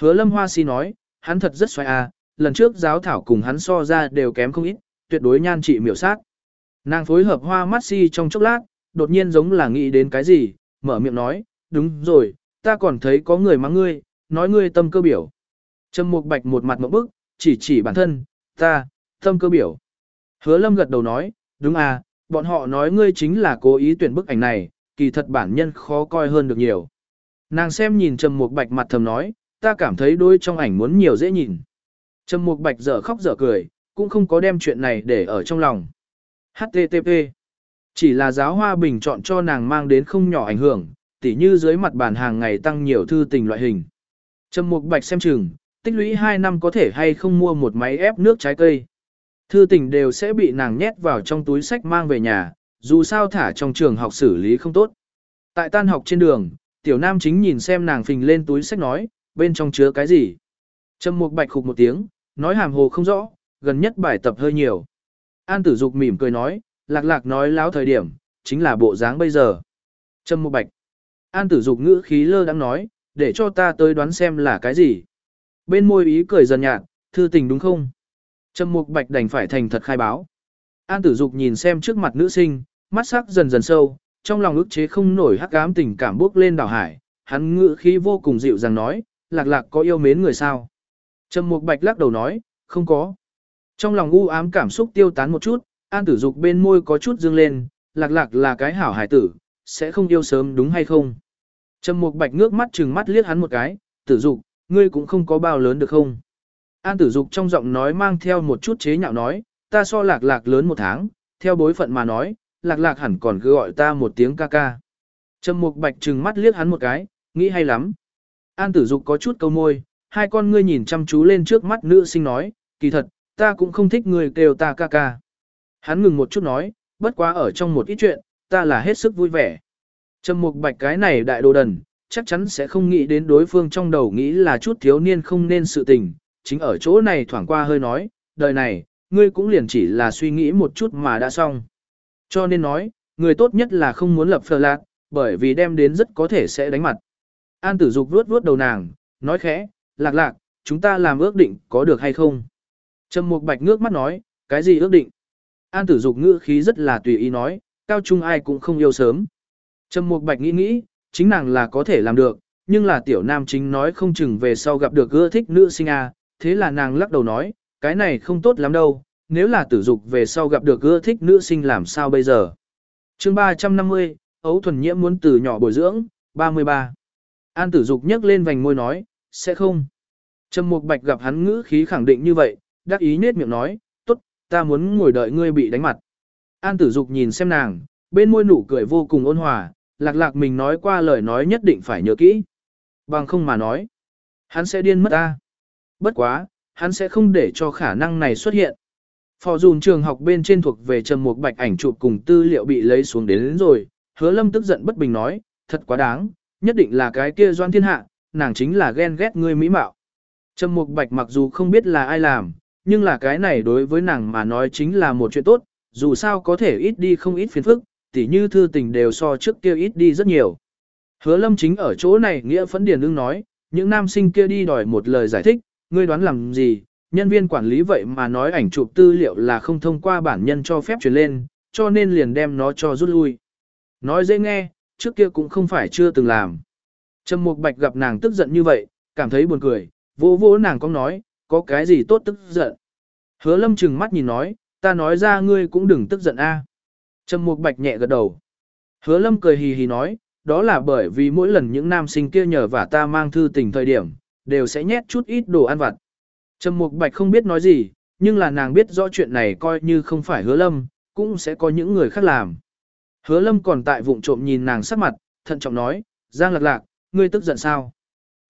Hứa Lâm Hoa Si nói, hắn thật rất xoay a, à, lần trước giáo thảo cùng hắn so ra đều kém không ít, tuyệt đối nhan trị miểu sát. Nàng phối hợp hoa mắt si trong chốc lát, đột nhiên giống là nghĩ đến cái gì, mở miệng nói, đúng rồi, ta còn thấy có người mắng ngươi, nói ngươi tâm cơ biểu. Trầm Mục Bạch một mặt ngộp bức, chỉ chỉ bản thân, ta, tâm cơ biểu. Hứa Lâm gật đầu nói, đúng à, bọn họ nói ngươi chính là cố ý tuyển bức ảnh này, kỳ thật bản nhân khó coi hơn được nhiều. Nàng xem nhìn Trầm Mục Bạch mặt thầm nói, ta cảm thấy đôi trong ảnh muốn nhiều dễ nhìn. Trầm Mục Bạch dở khóc dở cười, cũng không có đem chuyện này để ở trong lòng. HTTP Chỉ là giáo hoa bình chọn cho nàng mang đến không nhỏ ảnh hưởng, tỉ như dưới mặt bàn hàng ngày tăng nhiều thư tình loại hình. Trầm Mục Bạch xem chừng, tích lũy 2 năm có thể hay không mua một máy ép nước trái cây. Thư tình đều sẽ bị nàng nhét vào trong túi sách mang về nhà, dù sao thả trong trường học xử lý không tốt. Tại tan học trên đường, tiểu nam chính nhìn xem nàng phình lên túi sách nói, bên trong chứa cái gì. Trầm Mục Bạch khục một tiếng, nói hàm hồ không rõ, gần nhất bài tập hơi nhiều. An tử dục mỉm cười nói, lạc lạc nói láo thời điểm, chính là bộ dáng bây giờ. Trầm Mục Bạch. An tử dục ngữ khí lơ đang nói, để cho ta tới đoán xem là cái gì. Bên môi ý cười dần nhạt, thư tình đúng không? Trầm Mục Bạch đành phải thành thật khai báo. An Tử Dục nhìn xem trước mặt nữ sinh, mắt sắc dần dần sâu, trong lòng ức chế không nổi hắc ám tình cảm bốc lên đảo hải, hắn ngữ khí vô cùng dịu dàng nói, "Lạc Lạc có yêu mến người sao?" Trầm Mục Bạch lắc đầu nói, "Không có." Trong lòng u ám cảm xúc tiêu tán một chút, An Tử Dục bên môi có chút dương lên, "Lạc Lạc là cái hảo hải tử, sẽ không yêu sớm đúng hay không?" Trầm Mục Bạch ngước mắt trừng mắt liếc hắn một cái, "Tử Dục, ngươi cũng không có bao lớn được không?" An tử dục trong giọng nói mang theo một chút chế nhạo nói, ta so lạc lạc lớn một tháng, theo bối phận mà nói, lạc lạc hẳn còn cứ gọi ta một tiếng ca ca. Trầm mục bạch trừng mắt liếc hắn một cái, nghĩ hay lắm. An tử dục có chút câu môi, hai con ngươi nhìn chăm chú lên trước mắt nữ sinh nói, kỳ thật, ta cũng không thích người kêu ta ca ca. Hắn ngừng một chút nói, bất quá ở trong một ít chuyện, ta là hết sức vui vẻ. Trầm mục bạch cái này đại đồ đần, chắc chắn sẽ không nghĩ đến đối phương trong đầu nghĩ là chút thiếu niên không nên sự tình, chính ở chỗ này thoảng qua hơi nói, đời này, ngươi cũng liền chỉ là suy nghĩ một chút mà đã xong. Cho nên nói, người tốt nhất là không muốn lập phờ lạc, bởi vì đem đến rất có thể sẽ đánh mặt. An tử dục vuốt vuốt đầu nàng, nói khẽ, lạc lạc, chúng ta làm ước định có được hay không? Trầm mục bạch ngước mắt nói, cái gì ước định? An tử dục ngữ khí rất là tùy ý nói, cao trung ai cũng không yêu sớm. Trầm mục bạch nghĩ nghĩ, chính nàng là có thể làm được, nhưng là tiểu nam chính nói không chừng về sau gặp được ưa thích nữ sinh A, thế là nàng lắc đầu nói, cái này không tốt lắm đâu, nếu là tử dục về sau gặp được ưa thích nữ sinh làm sao bây giờ. chương 350, ấu thuần nhiễm muốn từ nhỏ bồi dưỡng, 33. An tử dục nhấc lên vành môi nói, sẽ không. Trầm Mục Bạch gặp hắn ngữ khí khẳng định như vậy, đắc ý nết miệng nói, tốt, ta muốn ngồi đợi ngươi bị đánh mặt. An tử dục nhìn xem nàng, bên môi nụ cười vô cùng ôn hòa, lạc lạc mình nói qua lời nói nhất định phải nhớ kỹ. Bằng không mà nói, hắn sẽ điên mất ta. Bất quá, hắn sẽ không để cho khả năng này xuất hiện. Phò dùn trường học bên trên thuộc về trầm mục bạch ảnh chụp cùng tư liệu bị lấy xuống đến, đến rồi, hứa lâm tức giận bất bình nói, thật quá đáng, nhất định là cái kia doan thiên hạ, nàng chính là ghen ghét ngươi mỹ mạo. Trầm mục bạch mặc dù không biết là ai làm, nhưng là cái này đối với nàng mà nói chính là một chuyện tốt, dù sao có thể ít đi không ít phiền phức, tỉ như thư tình đều so trước kia ít đi rất nhiều. Hứa lâm chính ở chỗ này nghĩa phấn điền đương nói, những nam sinh kia đi đòi một lời giải thích, ngươi đoán làm gì, nhân viên quản lý vậy mà nói ảnh chụp tư liệu là không thông qua bản nhân cho phép truyền lên, cho nên liền đem nó cho rút lui. Nói dễ nghe, trước kia cũng không phải chưa từng làm. Trầm Mục Bạch gặp nàng tức giận như vậy, cảm thấy buồn cười, vỗ vỗ nàng có nói, có cái gì tốt tức giận. Hứa lâm chừng mắt nhìn nói, ta nói ra ngươi cũng đừng tức giận a. Trầm Mục Bạch nhẹ gật đầu. Hứa lâm cười hì hì nói, đó là bởi vì mỗi lần những nam sinh kia nhờ và ta mang thư tình thời điểm, đều sẽ nhét chút ít đồ ăn vặt. Trầm Mục Bạch không biết nói gì, nhưng là nàng biết rõ chuyện này coi như không phải hứa lâm, cũng sẽ có những người khác làm. Hứa lâm còn tại vụng trộm nhìn nàng sắc mặt, thận trọng nói, Giang lạc lạc, ngươi tức giận sao?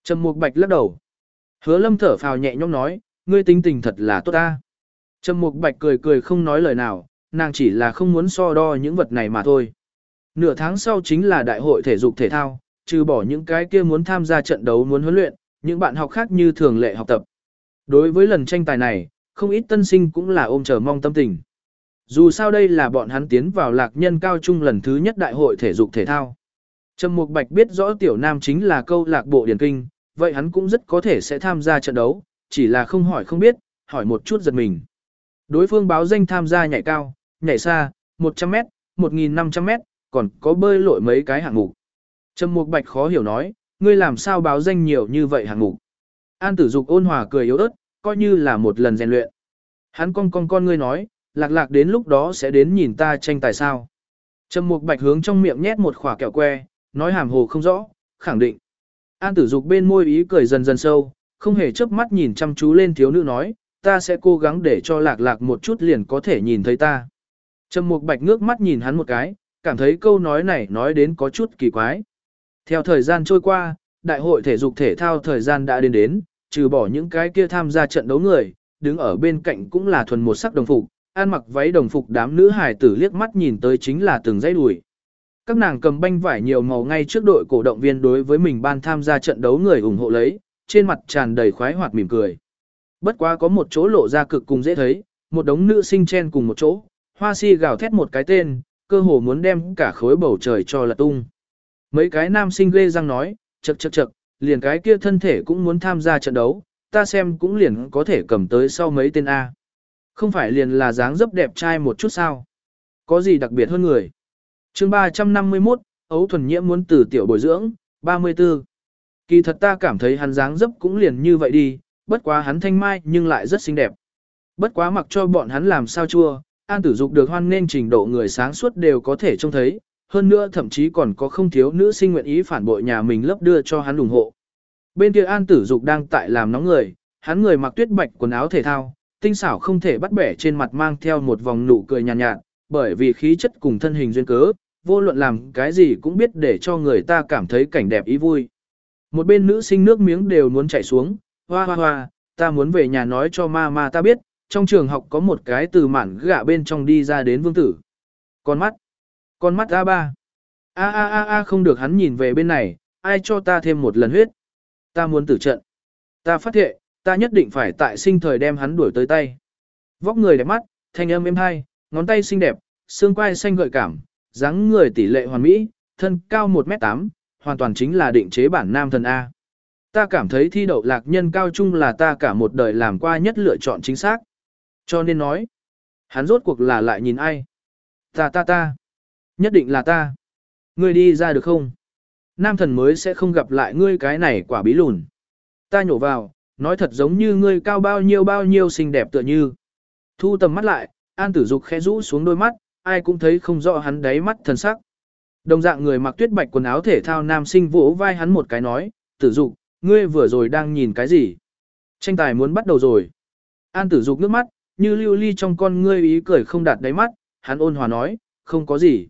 Trầm Mục Bạch lắc đầu. Hứa lâm thở phào nhẹ nhõm nói, ngươi tính tình thật là tốt ta. Trầm Mục Bạch cười cười không nói lời nào, nàng chỉ là không muốn so đo những vật này mà thôi. Nửa tháng sau chính là đại hội thể dục thể thao, trừ bỏ những cái kia muốn tham gia trận đấu muốn huấn luyện, những bạn học khác như thường lệ học tập. Đối với lần tranh tài này, không ít tân sinh cũng là ôm chờ mong tâm tình. Dù sao đây là bọn hắn tiến vào lạc nhân cao trung lần thứ nhất đại hội thể dục thể thao. Trầm Mục Bạch biết rõ tiểu nam chính là câu lạc bộ điển kinh, vậy hắn cũng rất có thể sẽ tham gia trận đấu, chỉ là không hỏi không biết, hỏi một chút giật mình. Đối phương báo danh tham gia nhảy cao, nhảy xa, 100m, 1500m, còn có bơi lội mấy cái hạng mục. Trầm Mục Bạch khó hiểu nói, ngươi làm sao báo danh nhiều như vậy hạng mục. An Tử Dục ôn hòa cười yếu ớt, coi như là một lần rèn luyện. Hắn con con con ngươi nói, lạc lạc đến lúc đó sẽ đến nhìn ta tranh tài sao. Trầm Mục Bạch hướng trong miệng nhét một khỏa kẹo que, nói hàm hồ không rõ, khẳng định. An Tử Dục bên môi ý cười dần dần sâu, không hề chớp mắt nhìn chăm chú lên thiếu nữ nói, ta sẽ cố gắng để cho lạc lạc một chút liền có thể nhìn thấy ta. Trầm Mục Bạch ngước mắt nhìn hắn một cái, cảm thấy câu nói này nói đến có chút kỳ quái. Theo thời gian trôi qua, đại hội thể dục thể thao thời gian đã đến đến, trừ bỏ những cái kia tham gia trận đấu người, đứng ở bên cạnh cũng là thuần một sắc đồng phục, ăn mặc váy đồng phục đám nữ hài tử liếc mắt nhìn tới chính là từng dãy đùi. Các nàng cầm banh vải nhiều màu ngay trước đội cổ động viên đối với mình ban tham gia trận đấu người ủng hộ lấy, trên mặt tràn đầy khoái hoạt mỉm cười. Bất quá có một chỗ lộ ra cực cùng dễ thấy, một đống nữ sinh chen cùng một chỗ, hoa si gào thét một cái tên, cơ hồ muốn đem cả khối bầu trời cho là tung. Mấy cái nam sinh ghê răng nói, chật chật chật, liền cái kia thân thể cũng muốn tham gia trận đấu, ta xem cũng liền có thể cầm tới sau mấy tên A. Không phải liền là dáng dấp đẹp trai một chút sao? Có gì đặc biệt hơn người? chương 351, ấu thuần nhiễm muốn từ tiểu bồi dưỡng, 34. Kỳ thật ta cảm thấy hắn dáng dấp cũng liền như vậy đi, bất quá hắn thanh mai nhưng lại rất xinh đẹp. Bất quá mặc cho bọn hắn làm sao chua, an tử dục được hoan nên trình độ người sáng suốt đều có thể trông thấy, hơn nữa thậm chí còn có không thiếu nữ sinh nguyện ý phản bội nhà mình lấp đưa cho hắn ủng hộ. Bên kia an tử dục đang tại làm nóng người, hắn người mặc tuyết bạch quần áo thể thao, tinh xảo không thể bắt bẻ trên mặt mang theo một vòng nụ cười nhàn nhạt, nhạt, bởi vì khí chất cùng thân hình duyên cớ, vô luận làm cái gì cũng biết để cho người ta cảm thấy cảnh đẹp ý vui. Một bên nữ sinh nước miếng đều muốn chảy xuống, hoa hoa hoa, ta muốn về nhà nói cho ma ma ta biết, trong trường học có một cái từ mản gạ bên trong đi ra đến vương tử. Con mắt, con mắt A ba. A a a a không được hắn nhìn về bên này, ai cho ta thêm một lần huyết. Ta muốn tử trận. Ta phát thệ, ta nhất định phải tại sinh thời đem hắn đuổi tới tay. Vóc người đẹp mắt, thanh âm êm hay, ngón tay xinh đẹp, xương quai xanh gợi cảm, dáng người tỷ lệ hoàn mỹ, thân cao 1m8, hoàn toàn chính là định chế bản nam thần A. Ta cảm thấy thi đậu lạc nhân cao trung là ta cả một đời làm qua nhất lựa chọn chính xác. Cho nên nói, hắn rốt cuộc là lại nhìn ai? Ta ta ta, nhất định là ta. Ngươi đi ra được không? Nam thần mới sẽ không gặp lại ngươi cái này quả bí lùn. Ta nhổ vào, nói thật giống như ngươi cao bao nhiêu bao nhiêu xinh đẹp tựa như. Thu tầm mắt lại, An Tử Dục khẽ rũ xuống đôi mắt, ai cũng thấy không rõ hắn đáy mắt thần sắc. Đồng dạng người mặc tuyết bạch quần áo thể thao nam sinh vỗ vai hắn một cái nói, Tử Dục, ngươi vừa rồi đang nhìn cái gì? Tranh tài muốn bắt đầu rồi. An Tử Dục nước mắt, như lưu ly trong con ngươi ý cười không đạt đáy mắt, hắn ôn hòa nói, không có gì.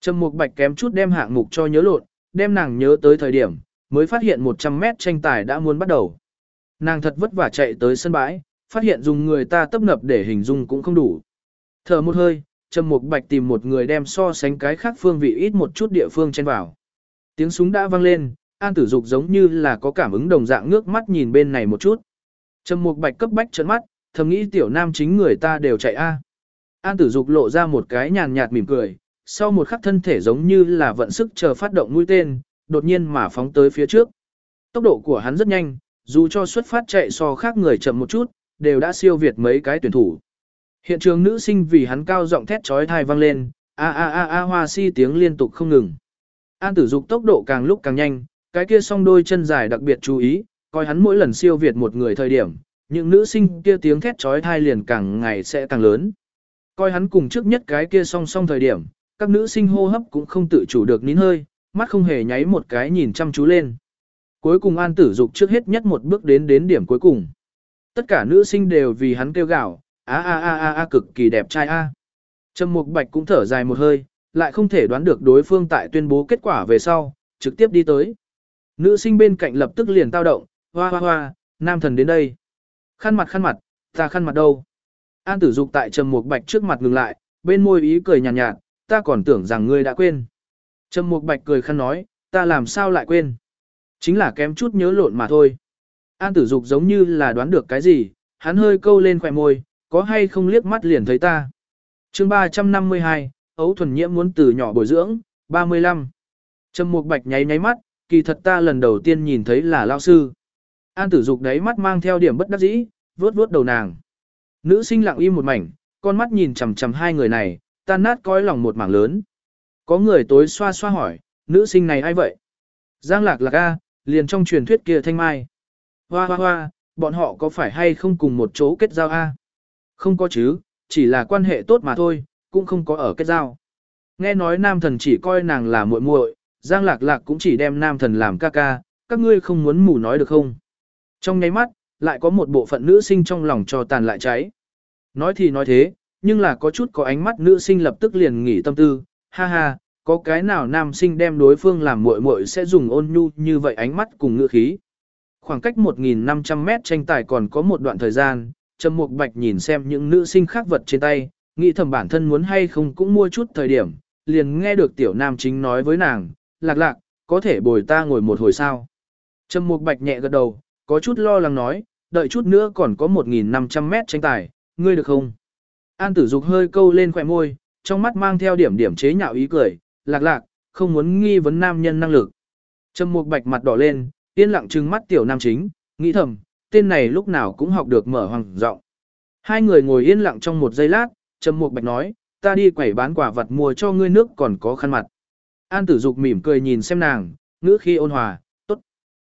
Trầm Mục Bạch kém chút đem hạng mục cho nhớ lộn, đem nàng nhớ tới thời điểm, mới phát hiện 100 mét tranh tài đã muốn bắt đầu. Nàng thật vất vả chạy tới sân bãi, phát hiện dùng người ta tấp nập để hình dung cũng không đủ. Thở một hơi, Trầm Mục Bạch tìm một người đem so sánh cái khác phương vị ít một chút địa phương chen vào. Tiếng súng đã vang lên, An Tử Dục giống như là có cảm ứng đồng dạng ngước mắt nhìn bên này một chút. Trầm Mục Bạch cấp bách trợn mắt, thầm nghĩ tiểu nam chính người ta đều chạy a. An Tử Dục lộ ra một cái nhàn nhạt mỉm cười, sau một khắc thân thể giống như là vận sức chờ phát động mũi tên, đột nhiên mà phóng tới phía trước. Tốc độ của hắn rất nhanh, dù cho xuất phát chạy so khác người chậm một chút, đều đã siêu việt mấy cái tuyển thủ. Hiện trường nữ sinh vì hắn cao giọng thét chói tai vang lên, a a a a hoa si tiếng liên tục không ngừng. An tử dục tốc độ càng lúc càng nhanh, cái kia song đôi chân dài đặc biệt chú ý, coi hắn mỗi lần siêu việt một người thời điểm, những nữ sinh kia tiếng thét chói tai liền càng ngày sẽ càng lớn. Coi hắn cùng trước nhất cái kia song song thời điểm, các nữ sinh hô hấp cũng không tự chủ được nín hơi, mắt không hề nháy một cái nhìn chăm chú lên. Cuối cùng An Tử Dục trước hết nhất một bước đến đến điểm cuối cùng. Tất cả nữ sinh đều vì hắn kêu gào, a a a a a cực kỳ đẹp trai a. Trầm Mục Bạch cũng thở dài một hơi, lại không thể đoán được đối phương tại tuyên bố kết quả về sau, trực tiếp đi tới. Nữ sinh bên cạnh lập tức liền tao động, hoa hoa hoa, nam thần đến đây. Khăn mặt khăn mặt, ta khăn mặt đâu? An tử dục tại Trầm Mục Bạch trước mặt ngừng lại, bên môi ý cười nhàn nhạt, nhạt, ta còn tưởng rằng ngươi đã quên. Trầm Mục Bạch cười khăn nói, ta làm sao lại quên? Chính là kém chút nhớ lộn mà thôi. An tử dục giống như là đoán được cái gì, hắn hơi câu lên khỏe môi, có hay không liếc mắt liền thấy ta. chương 352, ấu thuần nhiễm muốn từ nhỏ bồi dưỡng, 35. Trầm Mục Bạch nháy nháy mắt, kỳ thật ta lần đầu tiên nhìn thấy là lao sư. An tử dục đáy mắt mang theo điểm bất đắc dĩ, vuốt vuốt đầu nàng. Nữ sinh lặng im một mảnh, con mắt nhìn chằm chằm hai người này, tan nát coi lòng một mảng lớn. Có người tối xoa xoa hỏi, nữ sinh này ai vậy? Giang lạc lạc a, liền trong truyền thuyết kia thanh mai. Hoa hoa hoa, bọn họ có phải hay không cùng một chỗ kết giao a? Không có chứ, chỉ là quan hệ tốt mà thôi, cũng không có ở kết giao. Nghe nói nam thần chỉ coi nàng là muội muội, Giang Lạc Lạc cũng chỉ đem nam thần làm ca ca, các ngươi không muốn mù nói được không? Trong nháy mắt, lại có một bộ phận nữ sinh trong lòng cho tàn lại cháy. Nói thì nói thế, nhưng là có chút có ánh mắt nữ sinh lập tức liền nghỉ tâm tư, ha ha, có cái nào nam sinh đem đối phương làm muội muội sẽ dùng ôn nhu như vậy ánh mắt cùng ngữ khí. Khoảng cách 1.500 mét tranh tài còn có một đoạn thời gian, Trầm Mục Bạch nhìn xem những nữ sinh khác vật trên tay, nghĩ thầm bản thân muốn hay không cũng mua chút thời điểm, liền nghe được tiểu nam chính nói với nàng, lạc lạc, có thể bồi ta ngồi một hồi sao. Trầm Mục Bạch nhẹ gật đầu, có chút lo lắng nói, đợi chút nữa còn có 1.500 mét tranh tài, ngươi được không? An tử dục hơi câu lên khỏe môi, trong mắt mang theo điểm điểm chế nhạo ý cười, lạc lạc, không muốn nghi vấn nam nhân năng lực. Trầm Mục Bạch mặt đỏ lên, yên lặng trừng mắt tiểu nam chính, nghĩ thầm, tên này lúc nào cũng học được mở hoàng giọng. Hai người ngồi yên lặng trong một giây lát, Trầm Mục Bạch nói, ta đi quẩy bán quả vật mua cho ngươi nước còn có khăn mặt. An Tử Dục mỉm cười nhìn xem nàng, ngữ khi ôn hòa, tốt.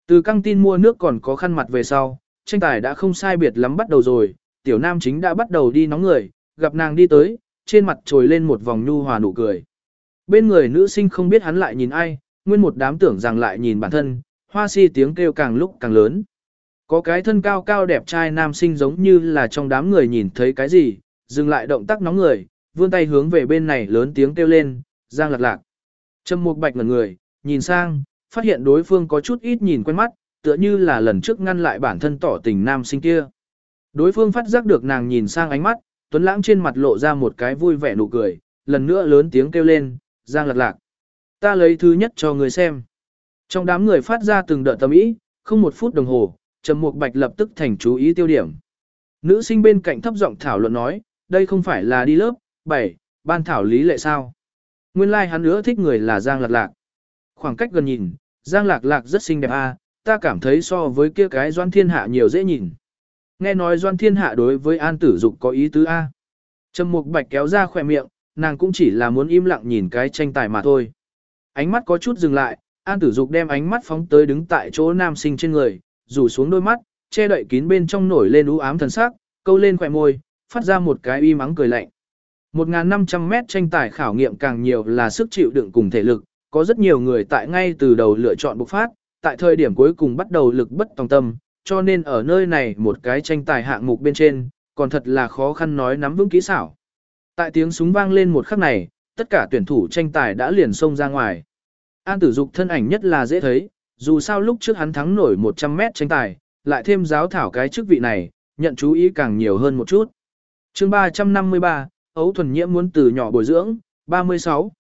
Từ căng tin mua nước còn có khăn mặt về sau, tranh tài đã không sai biệt lắm bắt đầu rồi, tiểu nam chính đã bắt đầu đi nóng người, gặp nàng đi tới, trên mặt trồi lên một vòng nhu hòa nụ cười. Bên người nữ sinh không biết hắn lại nhìn ai, nguyên một đám tưởng rằng lại nhìn bản thân, hoa si tiếng kêu càng lúc càng lớn. Có cái thân cao cao đẹp trai nam sinh giống như là trong đám người nhìn thấy cái gì, dừng lại động tác nóng người, vươn tay hướng về bên này lớn tiếng kêu lên, giang lạc lạc. Trầm Mục Bạch ngẩn người, nhìn sang, phát hiện đối phương có chút ít nhìn quen mắt, tựa như là lần trước ngăn lại bản thân tỏ tình nam sinh kia. Đối phương phát giác được nàng nhìn sang ánh mắt, Tuấn Lãng trên mặt lộ ra một cái vui vẻ nụ cười, lần nữa lớn tiếng kêu lên, Giang Lạc Lạc. Ta lấy thứ nhất cho người xem. Trong đám người phát ra từng đợt tâm ý, không một phút đồng hồ, Trầm Mục Bạch lập tức thành chú ý tiêu điểm. Nữ sinh bên cạnh thấp giọng thảo luận nói, đây không phải là đi lớp 7, ban thảo lý lệ sao? Nguyên lai like hắn nữa thích người là Giang Lạc Lạc. Khoảng cách gần nhìn, Giang Lạc Lạc rất xinh đẹp a, ta cảm thấy so với kia cái Doan Thiên Hạ nhiều dễ nhìn. Nghe nói Doan Thiên Hạ đối với An Tử Dục có ý tứ a. Trầm Mục Bạch kéo ra khỏe miệng, nàng cũng chỉ là muốn im lặng nhìn cái tranh tài mà thôi. Ánh mắt có chút dừng lại, An Tử Dục đem ánh mắt phóng tới đứng tại chỗ nam sinh trên người, rủ xuống đôi mắt, che đậy kín bên trong nổi lên u ám thần sắc, câu lên khỏe môi, phát ra một cái uy mắng cười lạnh. 1.500 mét tranh tài khảo nghiệm càng nhiều là sức chịu đựng cùng thể lực, có rất nhiều người tại ngay từ đầu lựa chọn bộc phát, tại thời điểm cuối cùng bắt đầu lực bất tòng tâm, cho nên ở nơi này một cái tranh tài hạng mục bên trên, còn thật là khó khăn nói nắm vững kỹ xảo. Tại tiếng súng vang lên một khắc này, tất cả tuyển thủ tranh tài đã liền xông ra ngoài. An tử dục thân ảnh nhất là dễ thấy, dù sao lúc trước hắn thắng nổi 100 mét tranh tài, lại thêm giáo thảo cái chức vị này, nhận chú ý càng nhiều hơn một chút. chương 353, Ấu Thuần Nhiễm muốn từ nhỏ bồi dưỡng, 36.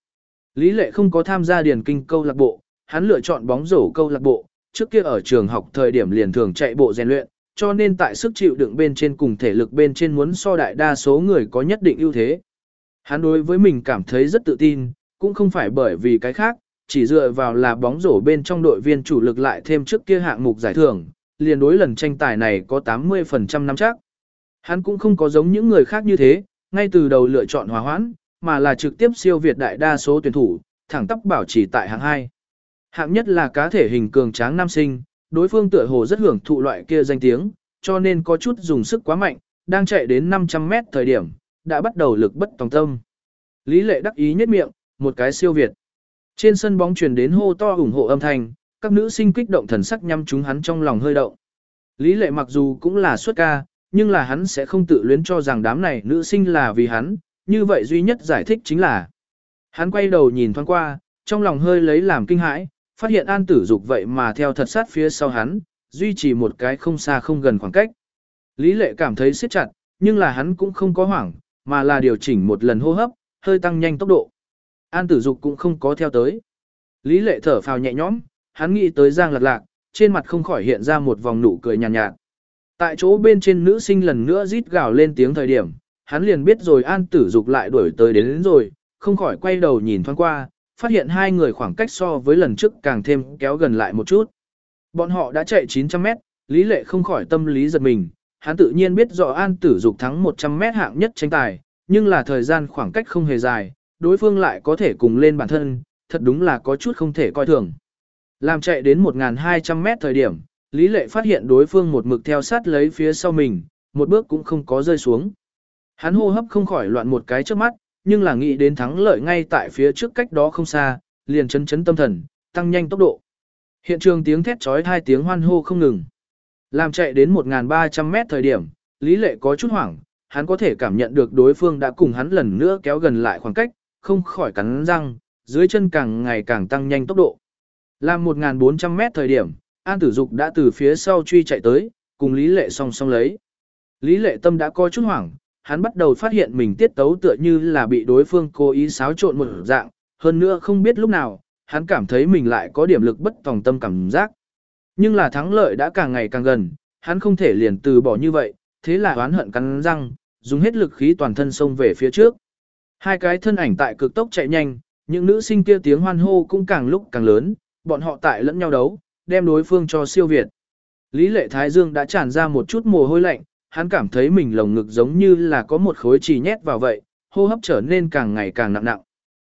Lý Lệ không có tham gia điền kinh câu lạc bộ, hắn lựa chọn bóng rổ câu lạc bộ, trước kia ở trường học thời điểm liền thường chạy bộ rèn luyện, cho nên tại sức chịu đựng bên trên cùng thể lực bên trên muốn so đại đa số người có nhất định ưu thế. Hắn đối với mình cảm thấy rất tự tin, cũng không phải bởi vì cái khác, chỉ dựa vào là bóng rổ bên trong đội viên chủ lực lại thêm trước kia hạng mục giải thưởng, liền đối lần tranh tài này có 80% nắm chắc. Hắn cũng không có giống những người khác như thế, ngay từ đầu lựa chọn hòa hoãn, mà là trực tiếp siêu việt đại đa số tuyển thủ, thẳng tắp bảo trì tại hạng 2. Hạng nhất là cá thể hình cường tráng nam sinh, đối phương tựa hồ rất hưởng thụ loại kia danh tiếng, cho nên có chút dùng sức quá mạnh, đang chạy đến 500 mét thời điểm, đã bắt đầu lực bất tòng tâm. Lý lệ đắc ý nhất miệng, một cái siêu việt. Trên sân bóng truyền đến hô to ủng hộ âm thanh, các nữ sinh kích động thần sắc nhăm chúng hắn trong lòng hơi động. Lý lệ mặc dù cũng là xuất ca, nhưng là hắn sẽ không tự luyến cho rằng đám này nữ sinh là vì hắn, như vậy duy nhất giải thích chính là. Hắn quay đầu nhìn thoáng qua, trong lòng hơi lấy làm kinh hãi, phát hiện an tử dục vậy mà theo thật sát phía sau hắn, duy trì một cái không xa không gần khoảng cách. Lý lệ cảm thấy siết chặt, nhưng là hắn cũng không có hoảng, mà là điều chỉnh một lần hô hấp, hơi tăng nhanh tốc độ. An tử dục cũng không có theo tới. Lý lệ thở phào nhẹ nhõm, hắn nghĩ tới Giang lạc lạc, trên mặt không khỏi hiện ra một vòng nụ cười nhàn nhạt, nhạt. Tại chỗ bên trên nữ sinh lần nữa rít gào lên tiếng thời điểm, hắn liền biết rồi an tử dục lại đuổi tới đến, đến rồi, không khỏi quay đầu nhìn thoáng qua, phát hiện hai người khoảng cách so với lần trước càng thêm kéo gần lại một chút. Bọn họ đã chạy 900 mét, Lý Lệ không khỏi tâm lý giật mình, hắn tự nhiên biết rõ An Tử Dục thắng 100 mét hạng nhất tranh tài, nhưng là thời gian khoảng cách không hề dài, đối phương lại có thể cùng lên bản thân, thật đúng là có chút không thể coi thường. Làm chạy đến 1.200 mét thời điểm, Lý Lệ phát hiện đối phương một mực theo sát lấy phía sau mình, một bước cũng không có rơi xuống. Hắn hô hấp không khỏi loạn một cái trước mắt, nhưng là nghĩ đến thắng lợi ngay tại phía trước cách đó không xa, liền chấn chấn tâm thần, tăng nhanh tốc độ. Hiện trường tiếng thét chói hai tiếng hoan hô không ngừng. Làm chạy đến 1.300 mét thời điểm, Lý Lệ có chút hoảng, hắn có thể cảm nhận được đối phương đã cùng hắn lần nữa kéo gần lại khoảng cách, không khỏi cắn răng, dưới chân càng ngày càng tăng nhanh tốc độ. Làm 1.400 mét thời điểm, An Tử Dục đã từ phía sau truy chạy tới, cùng Lý Lệ song song lấy. Lý Lệ tâm đã có chút hoảng, hắn bắt đầu phát hiện mình tiết tấu tựa như là bị đối phương cố ý xáo trộn một dạng, hơn nữa không biết lúc nào, hắn cảm thấy mình lại có điểm lực bất tòng tâm cảm giác. Nhưng là thắng lợi đã càng ngày càng gần, hắn không thể liền từ bỏ như vậy, thế là oán hận cắn răng, dùng hết lực khí toàn thân xông về phía trước. Hai cái thân ảnh tại cực tốc chạy nhanh, những nữ sinh kia tiếng hoan hô cũng càng lúc càng lớn, bọn họ tại lẫn nhau đấu, đem đối phương cho siêu việt. Lý lệ Thái Dương đã tràn ra một chút mồ hôi lạnh, hắn cảm thấy mình lồng ngực giống như là có một khối trì nhét vào vậy, hô hấp trở nên càng ngày càng nặng nặng.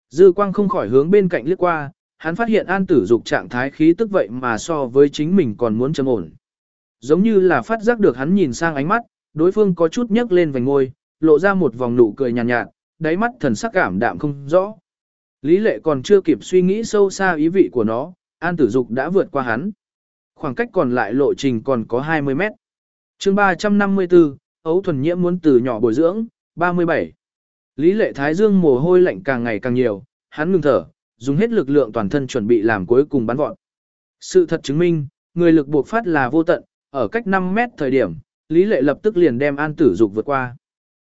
Dư quang không khỏi hướng bên cạnh liếc qua, hắn phát hiện an tử dục trạng thái khí tức vậy mà so với chính mình còn muốn trầm ổn. Giống như là phát giác được hắn nhìn sang ánh mắt, đối phương có chút nhấc lên vành ngôi, lộ ra một vòng nụ cười nhàn nhạt, nhạt, đáy mắt thần sắc cảm đạm không rõ. Lý lệ còn chưa kịp suy nghĩ sâu xa ý vị của nó, an tử dục đã vượt qua hắn. Khoảng cách còn lại lộ trình còn có 20 mét chương 354, ấu thuần nhiễm muốn từ nhỏ bồi dưỡng, 37. Lý lệ thái dương mồ hôi lạnh càng ngày càng nhiều, hắn ngừng thở, dùng hết lực lượng toàn thân chuẩn bị làm cuối cùng bắn vọt. Sự thật chứng minh, người lực buộc phát là vô tận, ở cách 5 mét thời điểm, Lý lệ lập tức liền đem an tử dục vượt qua.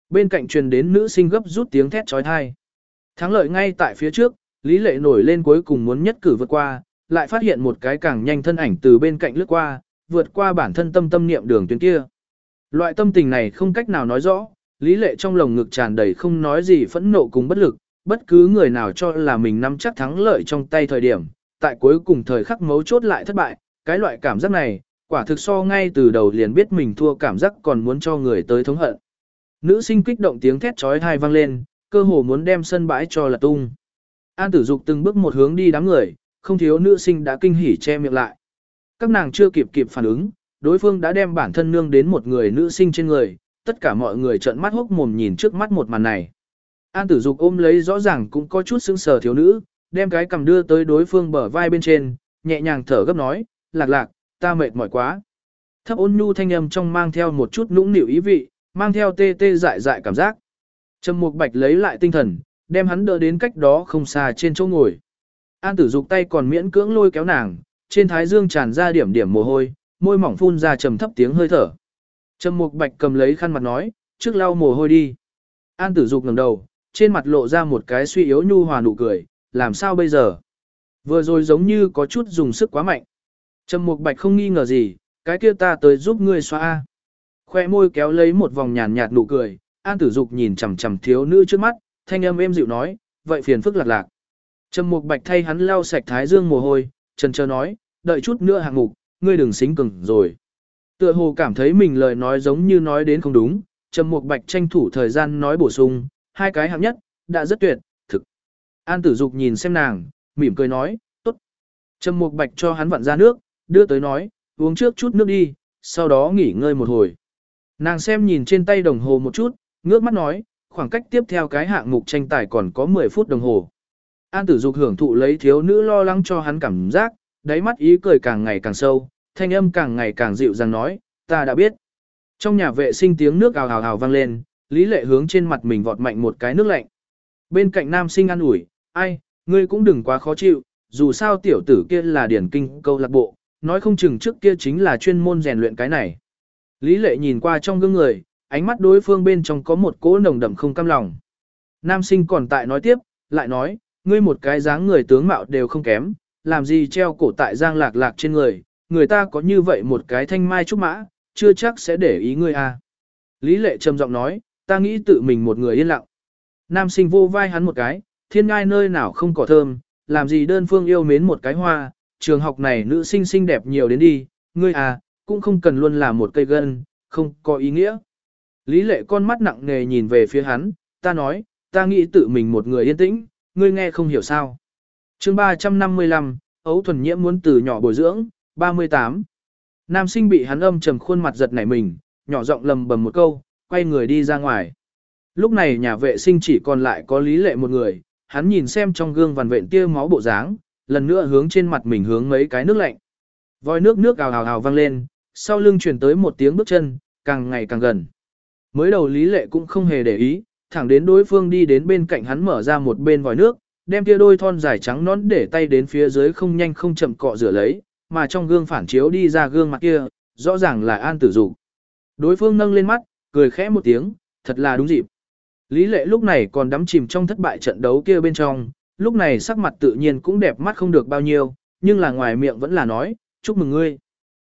Bên cạnh truyền đến nữ sinh gấp rút tiếng thét chói tai Thắng lợi ngay tại phía trước, Lý lệ nổi lên cuối cùng muốn nhất cử vượt qua, lại phát hiện một cái càng nhanh thân ảnh từ bên cạnh lướt qua, vượt qua bản thân tâm tâm niệm đường tuyến kia. Loại tâm tình này không cách nào nói rõ, lý lệ trong lồng ngực tràn đầy không nói gì phẫn nộ cùng bất lực, bất cứ người nào cho là mình nắm chắc thắng lợi trong tay thời điểm, tại cuối cùng thời khắc mấu chốt lại thất bại, cái loại cảm giác này, quả thực so ngay từ đầu liền biết mình thua cảm giác còn muốn cho người tới thống hận. Nữ sinh kích động tiếng thét chói thai vang lên, cơ hồ muốn đem sân bãi cho là tung. An tử dục từng bước một hướng đi đám người, không thiếu nữ sinh đã kinh hỉ che miệng lại. Các nàng chưa kịp kịp phản ứng, đối phương đã đem bản thân nương đến một người nữ sinh trên người, tất cả mọi người trợn mắt hốc mồm nhìn trước mắt một màn này. An tử dục ôm lấy rõ ràng cũng có chút sững sờ thiếu nữ, đem cái cầm đưa tới đối phương bờ vai bên trên, nhẹ nhàng thở gấp nói, lạc lạc, ta mệt mỏi quá. Thấp ôn nhu thanh âm trong mang theo một chút nũng nịu ý vị, mang theo tê tê dại dại cảm giác. Trầm Mục Bạch lấy lại tinh thần, đem hắn đỡ đến cách đó không xa trên chỗ ngồi. An tử dục tay còn miễn cưỡng lôi kéo nàng, trên thái dương tràn ra điểm điểm mồ hôi, môi mỏng phun ra trầm thấp tiếng hơi thở. Trầm Mục Bạch cầm lấy khăn mặt nói, trước lau mồ hôi đi. An Tử Dục ngẩng đầu, trên mặt lộ ra một cái suy yếu nhu hòa nụ cười, làm sao bây giờ? Vừa rồi giống như có chút dùng sức quá mạnh. Trầm Mục Bạch không nghi ngờ gì, cái kia ta tới giúp ngươi xoa. Khoe môi kéo lấy một vòng nhàn nhạt nụ cười, An Tử Dục nhìn chằm chằm thiếu nữ trước mắt, thanh âm êm dịu nói, vậy phiền phức lạc lạc. Trầm Mục Bạch thay hắn lau sạch thái dương mồ hôi, trần chờ nói, đợi chút nữa hạng mục, ngươi đừng xính cứng rồi. Tựa hồ cảm thấy mình lời nói giống như nói đến không đúng, Trầm Mục Bạch tranh thủ thời gian nói bổ sung, hai cái hạng nhất, đã rất tuyệt, thực. An Tử Dục nhìn xem nàng, mỉm cười nói, tốt. Trầm Mục Bạch cho hắn vặn ra nước, đưa tới nói, uống trước chút nước đi, sau đó nghỉ ngơi một hồi. Nàng xem nhìn trên tay đồng hồ một chút, ngước mắt nói, khoảng cách tiếp theo cái hạng mục tranh tài còn có 10 phút đồng hồ. An tử dục hưởng thụ lấy thiếu nữ lo lắng cho hắn cảm giác, đáy mắt ý cười càng ngày càng sâu, thanh âm càng ngày càng dịu dàng nói, ta đã biết. Trong nhà vệ sinh tiếng nước ào ào ào vang lên, Lý lệ hướng trên mặt mình vọt mạnh một cái nước lạnh. Bên cạnh nam sinh ăn ủi, ai, ngươi cũng đừng quá khó chịu, dù sao tiểu tử kia là điển kinh câu lạc bộ, nói không chừng trước kia chính là chuyên môn rèn luyện cái này. Lý lệ nhìn qua trong gương người, ánh mắt đối phương bên trong có một cỗ nồng đậm không cam lòng. Nam sinh còn tại nói tiếp, lại nói, ngươi một cái dáng người tướng mạo đều không kém, làm gì treo cổ tại giang lạc lạc trên người, người ta có như vậy một cái thanh mai trúc mã, chưa chắc sẽ để ý ngươi à. Lý lệ trầm giọng nói, ta nghĩ tự mình một người yên lặng. Nam sinh vô vai hắn một cái, thiên ngai nơi nào không cỏ thơm, làm gì đơn phương yêu mến một cái hoa, trường học này nữ sinh xinh đẹp nhiều đến đi, ngươi à, cũng không cần luôn là một cây gân, không có ý nghĩa. Lý lệ con mắt nặng nề nhìn về phía hắn, ta nói, ta nghĩ tự mình một người yên tĩnh, ngươi nghe không hiểu sao. chương 355, ấu thuần nhiễm muốn từ nhỏ bồi dưỡng, 38. Nam sinh bị hắn âm trầm khuôn mặt giật nảy mình, nhỏ giọng lầm bầm một câu, quay người đi ra ngoài. Lúc này nhà vệ sinh chỉ còn lại có lý lệ một người, hắn nhìn xem trong gương vằn vện tia máu bộ dáng, lần nữa hướng trên mặt mình hướng mấy cái nước lạnh. Vòi nước nước ào ào ào vang lên, sau lưng truyền tới một tiếng bước chân, càng ngày càng gần. Mới đầu lý lệ cũng không hề để ý, thẳng đến đối phương đi đến bên cạnh hắn mở ra một bên vòi nước, đem tia đôi thon dài trắng nón để tay đến phía dưới không nhanh không chậm cọ rửa lấy, mà trong gương phản chiếu đi ra gương mặt kia, rõ ràng là An Tử Dục. Đối phương nâng lên mắt, cười khẽ một tiếng, thật là đúng dịp. Lý lệ lúc này còn đắm chìm trong thất bại trận đấu kia bên trong, lúc này sắc mặt tự nhiên cũng đẹp mắt không được bao nhiêu, nhưng là ngoài miệng vẫn là nói, chúc mừng ngươi.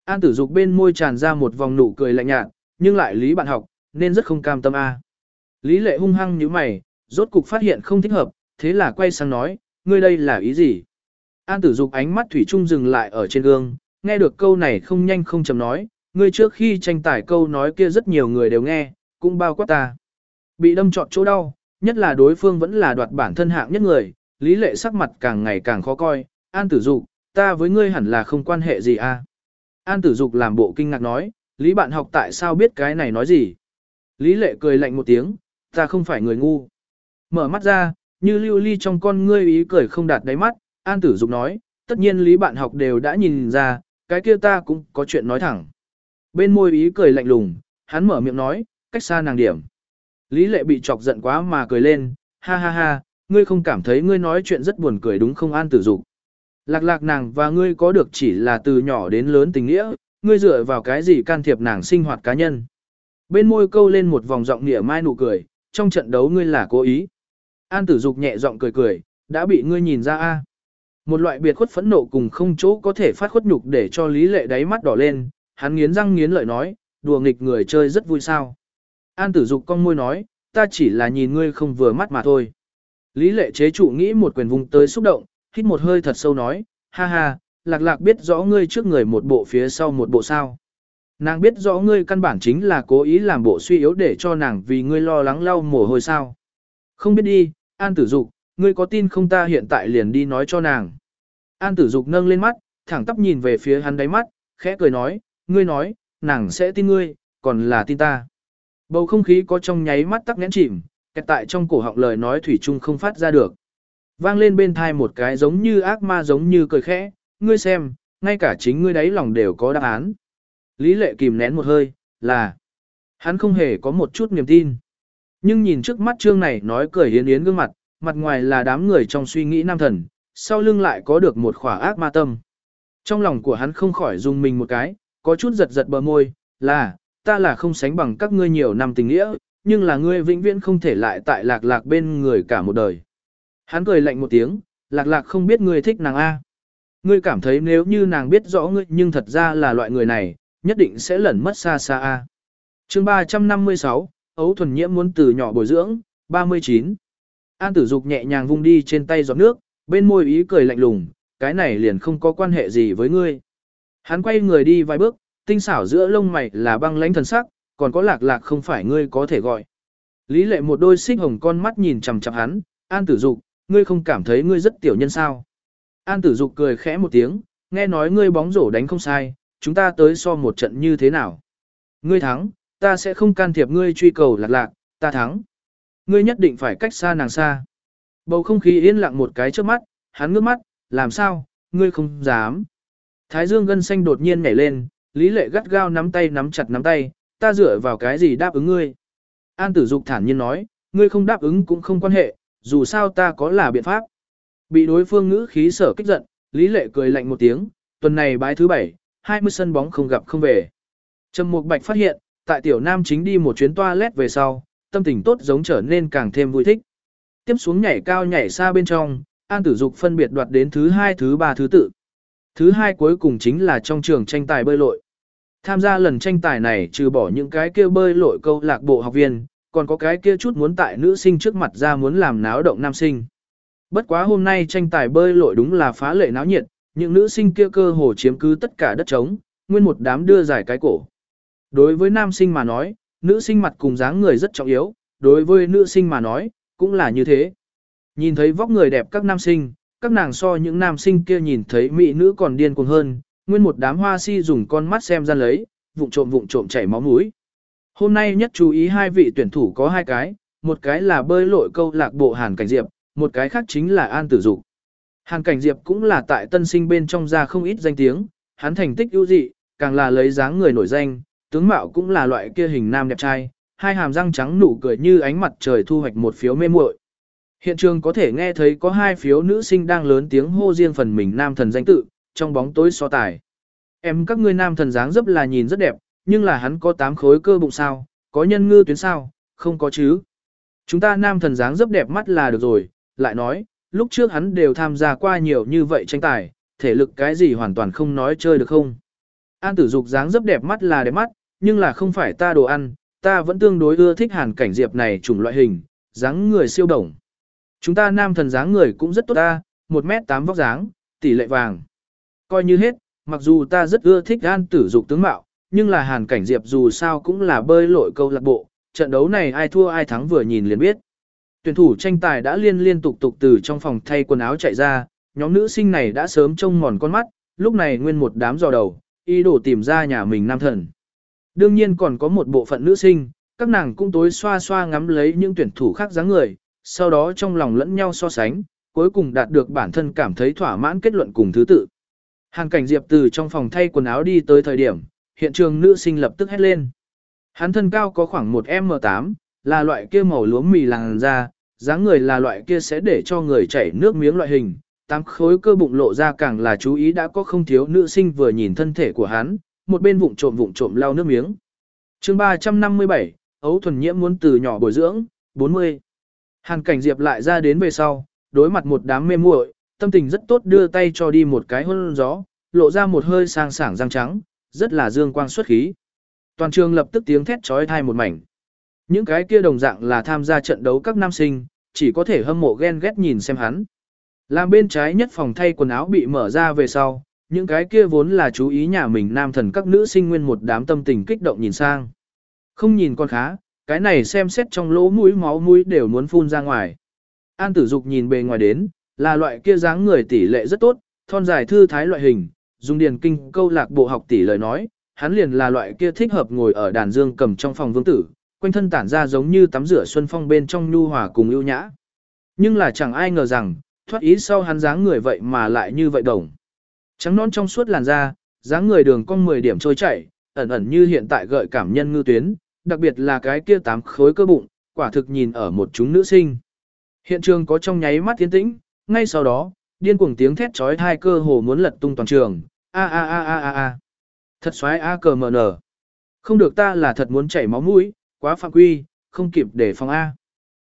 An tử dục bên môi tràn ra một vòng nụ cười lạnh nhạt, nhưng lại lý bạn học, nên rất không cam tâm a. Lý lệ hung hăng như mày, rốt cục phát hiện không thích hợp, thế là quay sang nói, ngươi đây là ý gì? An tử dục ánh mắt thủy trung dừng lại ở trên gương, nghe được câu này không nhanh không chậm nói, ngươi trước khi tranh tài câu nói kia rất nhiều người đều nghe, cũng bao quát ta. Bị đâm trọn chỗ đau, nhất là đối phương vẫn là đoạt bản thân hạng nhất người, lý lệ sắc mặt càng ngày càng khó coi, an tử dục, ta với ngươi hẳn là không quan hệ gì a. An tử dục làm bộ kinh ngạc nói, lý bạn học tại sao biết cái này nói gì. Lý lệ cười lạnh một tiếng, ta không phải người ngu. Mở mắt ra, như lưu ly trong con ngươi ý cười không đạt đáy mắt, an tử dục nói, tất nhiên lý bạn học đều đã nhìn ra, cái kia ta cũng có chuyện nói thẳng. Bên môi ý cười lạnh lùng, hắn mở miệng nói, cách xa nàng điểm. Lý lệ bị chọc giận quá mà cười lên, ha ha ha, ngươi không cảm thấy ngươi nói chuyện rất buồn cười đúng không an tử dục. Lạc lạc nàng và ngươi có được chỉ là từ nhỏ đến lớn tình nghĩa, ngươi dựa vào cái gì can thiệp nàng sinh hoạt cá nhân. Bên môi câu lên một vòng giọng nghĩa mai nụ cười, trong trận đấu ngươi là cố ý. An tử dục nhẹ giọng cười cười, đã bị ngươi nhìn ra a. Một loại biệt khuất phẫn nộ cùng không chỗ có thể phát khuất nhục để cho lý lệ đáy mắt đỏ lên, hắn nghiến răng nghiến lợi nói, đùa nghịch người chơi rất vui sao. An tử dục con môi nói, ta chỉ là nhìn ngươi không vừa mắt mà thôi. Lý lệ chế trụ nghĩ một quyền vùng tới xúc động, hít một hơi thật sâu nói, ha ha, lạc lạc biết rõ ngươi trước người một bộ phía sau một bộ sao. Nàng biết rõ ngươi căn bản chính là cố ý làm bộ suy yếu để cho nàng vì ngươi lo lắng lau mồ hôi sao. Không biết đi, An tử dục, ngươi có tin không ta hiện tại liền đi nói cho nàng. An tử dục nâng lên mắt, thẳng tắp nhìn về phía hắn đáy mắt, khẽ cười nói, ngươi nói, nàng sẽ tin ngươi, còn là tin ta. Bầu không khí có trong nháy mắt tắc nghẽn chìm, kẹt tại trong cổ họng lời nói thủy chung không phát ra được. Vang lên bên thai một cái giống như ác ma giống như cười khẽ, ngươi xem, ngay cả chính ngươi đáy lòng đều có đáp án. Lý lệ kìm nén một hơi, là, hắn không hề có một chút niềm tin. Nhưng nhìn trước mắt trương này nói cười yến yến gương mặt, mặt ngoài là đám người trong suy nghĩ nam thần, sau lưng lại có được một khỏa ác ma tâm. Trong lòng của hắn không khỏi dùng mình một cái, có chút giật giật bờ môi, là, ta là không sánh bằng các ngươi nhiều năm tình nghĩa, nhưng là ngươi vĩnh viễn không thể lại tại lạc lạc bên người cả một đời. Hắn cười lạnh một tiếng, lạc lạc không biết ngươi thích nàng A. Ngươi cảm thấy nếu như nàng biết rõ ngươi nhưng thật ra là loại người này, nhất định sẽ lẩn mất xa xa A. chương 356, ấu thuần nhiễm muốn từ nhỏ bồi dưỡng, 39. An tử dục nhẹ nhàng vung đi trên tay giọt nước, bên môi ý cười lạnh lùng, cái này liền không có quan hệ gì với ngươi. Hắn quay người đi vài bước, tinh xảo giữa lông mày là băng lãnh thần sắc, còn có lạc lạc không phải ngươi có thể gọi. Lý lệ một đôi xích hồng con mắt nhìn chằm chằm hắn, an tử dục, ngươi không cảm thấy ngươi rất tiểu nhân sao. An tử dục cười khẽ một tiếng, nghe nói ngươi bóng rổ đánh không sai, chúng ta tới so một trận như thế nào. Ngươi thắng, ta sẽ không can thiệp ngươi truy cầu lạc lạc, ta thắng. Ngươi nhất định phải cách xa nàng xa. Bầu không khí yên lặng một cái trước mắt, hắn ngước mắt, làm sao, ngươi không dám. Thái dương gân xanh đột nhiên nhảy lên, Lý lệ gắt gao nắm tay nắm chặt nắm tay, ta dựa vào cái gì đáp ứng ngươi. An tử dục thản nhiên nói, ngươi không đáp ứng cũng không quan hệ, dù sao ta có là biện pháp. Bị đối phương ngữ khí sở kích giận, Lý Lệ cười lạnh một tiếng, tuần này bái thứ bảy, 20 sân bóng không gặp không về. Trầm Mục Bạch phát hiện, tại tiểu nam chính đi một chuyến toilet về sau, tâm tình tốt giống trở nên càng thêm vui thích. Tiếp xuống nhảy cao nhảy xa bên trong, An Tử Dục phân biệt đoạt đến thứ hai thứ ba thứ tự. Thứ hai cuối cùng chính là trong trường tranh tài bơi lội. Tham gia lần tranh tài này trừ bỏ những cái kia bơi lội câu lạc bộ học viên, còn có cái kia chút muốn tại nữ sinh trước mặt ra muốn làm náo động nam sinh. Bất quá hôm nay tranh tài bơi lội đúng là phá lệ náo nhiệt, những nữ sinh kia cơ hồ chiếm cứ tất cả đất trống, nguyên một đám đưa giải cái cổ. Đối với nam sinh mà nói, nữ sinh mặt cùng dáng người rất trọng yếu, đối với nữ sinh mà nói, cũng là như thế. Nhìn thấy vóc người đẹp các nam sinh, các nàng so những nam sinh kia nhìn thấy mỹ nữ còn điên cuồng hơn, nguyên một đám hoa si dùng con mắt xem ra lấy, vụng trộm vụng trộm chảy máu mũi. Hôm nay nhất chú ý hai vị tuyển thủ có hai cái, một cái là bơi lội câu lạc bộ Hàn Cảnh Diệp, một cái khác chính là An Tử Dục. Hàn Cảnh Diệp cũng là tại tân sinh bên trong ra không ít danh tiếng, hắn thành tích ưu dị, càng là lấy dáng người nổi danh, tướng mạo cũng là loại kia hình nam đẹp trai, hai hàm răng trắng nụ cười như ánh mặt trời thu hoạch một phiếu mê muội. Hiện trường có thể nghe thấy có hai phiếu nữ sinh đang lớn tiếng hô riêng phần mình nam thần danh tự, trong bóng tối so tài. Em các ngươi nam thần dáng dấp là nhìn rất đẹp, nhưng là hắn có tám khối cơ bụng sao, có nhân ngư tuyến sao, không có chứ. Chúng ta nam thần dáng dấp đẹp mắt là được rồi, lại nói, lúc trước hắn đều tham gia qua nhiều như vậy tranh tài, thể lực cái gì hoàn toàn không nói chơi được không. An tử dục dáng dấp đẹp mắt là đẹp mắt, nhưng là không phải ta đồ ăn, ta vẫn tương đối ưa thích hàn cảnh diệp này chủng loại hình, dáng người siêu đồng. Chúng ta nam thần dáng người cũng rất tốt ta, 1m8 vóc dáng, tỷ lệ vàng. Coi như hết, mặc dù ta rất ưa thích an tử dục tướng mạo, nhưng là hàn cảnh diệp dù sao cũng là bơi lội câu lạc bộ, trận đấu này ai thua ai thắng vừa nhìn liền biết. Tuyển thủ tranh tài đã liên liên tục tục từ trong phòng thay quần áo chạy ra, nhóm nữ sinh này đã sớm trông mòn con mắt, lúc này nguyên một đám dò đầu, ý đồ tìm ra nhà mình nam thần. Đương nhiên còn có một bộ phận nữ sinh, các nàng cũng tối xoa xoa ngắm lấy những tuyển thủ khác dáng người, sau đó trong lòng lẫn nhau so sánh, cuối cùng đạt được bản thân cảm thấy thỏa mãn kết luận cùng thứ tự. Hàng cảnh Diệp từ trong phòng thay quần áo đi tới thời điểm, hiện trường nữ sinh lập tức hét lên. Hắn thân cao có khoảng 1M8, là loại kia màu lúa mì làng da, dáng người là loại kia sẽ để cho người chảy nước miếng loại hình. Tám khối cơ bụng lộ ra càng là chú ý đã có không thiếu nữ sinh vừa nhìn thân thể của hắn, một bên vụng trộm vụng trộm lau nước miếng. chương 357, ấu thuần nhiễm muốn từ nhỏ bồi dưỡng, 40. Hàn cảnh diệp lại ra đến về sau, đối mặt một đám mê muội, tâm tình rất tốt đưa tay cho đi một cái hôn gió, lộ ra một hơi sang sảng răng trắng, rất là dương quang xuất khí. Toàn trường lập tức tiếng thét trói thai một mảnh. Những cái kia đồng dạng là tham gia trận đấu các nam sinh, chỉ có thể hâm mộ ghen ghét nhìn xem hắn. Làm bên trái nhất phòng thay quần áo bị mở ra về sau, những cái kia vốn là chú ý nhà mình nam thần các nữ sinh nguyên một đám tâm tình kích động nhìn sang. Không nhìn con khá, cái này xem xét trong lỗ mũi máu mũi đều muốn phun ra ngoài. An tử dục nhìn bề ngoài đến, là loại kia dáng người tỷ lệ rất tốt, thon dài thư thái loại hình, dùng điền kinh câu lạc bộ học tỷ lời nói, hắn liền là loại kia thích hợp ngồi ở đàn dương cầm trong phòng vương tử, quanh thân tản ra giống như tắm rửa xuân phong bên trong nhu hòa cùng ưu nhã. Nhưng là chẳng ai ngờ rằng, thoát ý sau hắn dáng người vậy mà lại như vậy đồng. Trắng non trong suốt làn da, dáng người đường cong 10 điểm trôi chảy, ẩn ẩn như hiện tại gợi cảm nhân ngư tuyến, đặc biệt là cái kia tám khối cơ bụng, quả thực nhìn ở một chúng nữ sinh. Hiện trường có trong nháy mắt tiến tĩnh, ngay sau đó, điên cuồng tiếng thét chói tai cơ hồ muốn lật tung toàn trường. A a a a a a. Thật xoái a cờ mờ nở. Không được ta là thật muốn chảy máu mũi, quá phạm quy, không kịp để phòng a.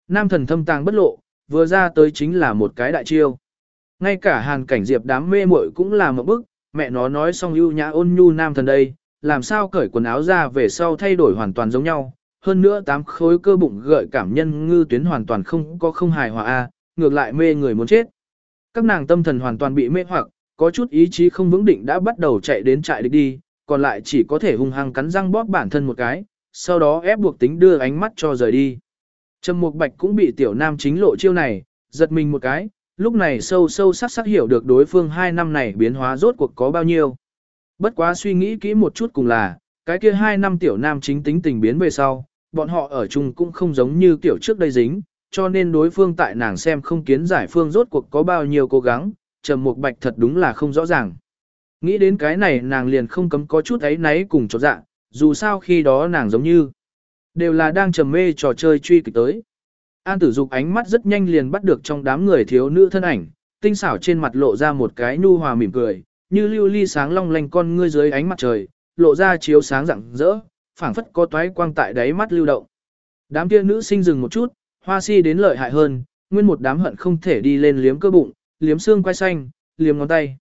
Nam thần thâm tàng bất lộ, vừa ra tới chính là một cái đại chiêu. Ngay cả hàn cảnh diệp đám mê muội cũng là một bức, mẹ nó nói xong ưu nhã ôn nhu nam thần đây, làm sao cởi quần áo ra về sau thay đổi hoàn toàn giống nhau. Hơn nữa tám khối cơ bụng gợi cảm nhân ngư tuyến hoàn toàn không có không hài hòa a, ngược lại mê người muốn chết. Các nàng tâm thần hoàn toàn bị mê hoặc, có chút ý chí không vững định đã bắt đầu chạy đến trại địch đi, còn lại chỉ có thể hung hăng cắn răng bóp bản thân một cái, sau đó ép buộc tính đưa ánh mắt cho rời đi. Trầm Mục Bạch cũng bị tiểu nam chính lộ chiêu này, giật mình một cái, lúc này sâu sâu sắc sắc hiểu được đối phương hai năm này biến hóa rốt cuộc có bao nhiêu. Bất quá suy nghĩ kỹ một chút cùng là, cái kia hai năm tiểu nam chính tính tình biến về sau, bọn họ ở chung cũng không giống như tiểu trước đây dính, cho nên đối phương tại nàng xem không kiến giải phương rốt cuộc có bao nhiêu cố gắng, trầm mục bạch thật đúng là không rõ ràng. Nghĩ đến cái này nàng liền không cấm có chút ấy náy cùng chột dạ, dù sao khi đó nàng giống như Đều là đang trầm mê trò chơi truy kịch tới. An tử dục ánh mắt rất nhanh liền bắt được trong đám người thiếu nữ thân ảnh, tinh xảo trên mặt lộ ra một cái nhu hòa mỉm cười, như lưu ly sáng long lanh con ngươi dưới ánh mặt trời, lộ ra chiếu sáng rạng rỡ, phảng phất có toái quang tại đáy mắt lưu động. Đám kia nữ sinh dừng một chút, hoa si đến lợi hại hơn, nguyên một đám hận không thể đi lên liếm cơ bụng, liếm xương quai xanh, liếm ngón tay.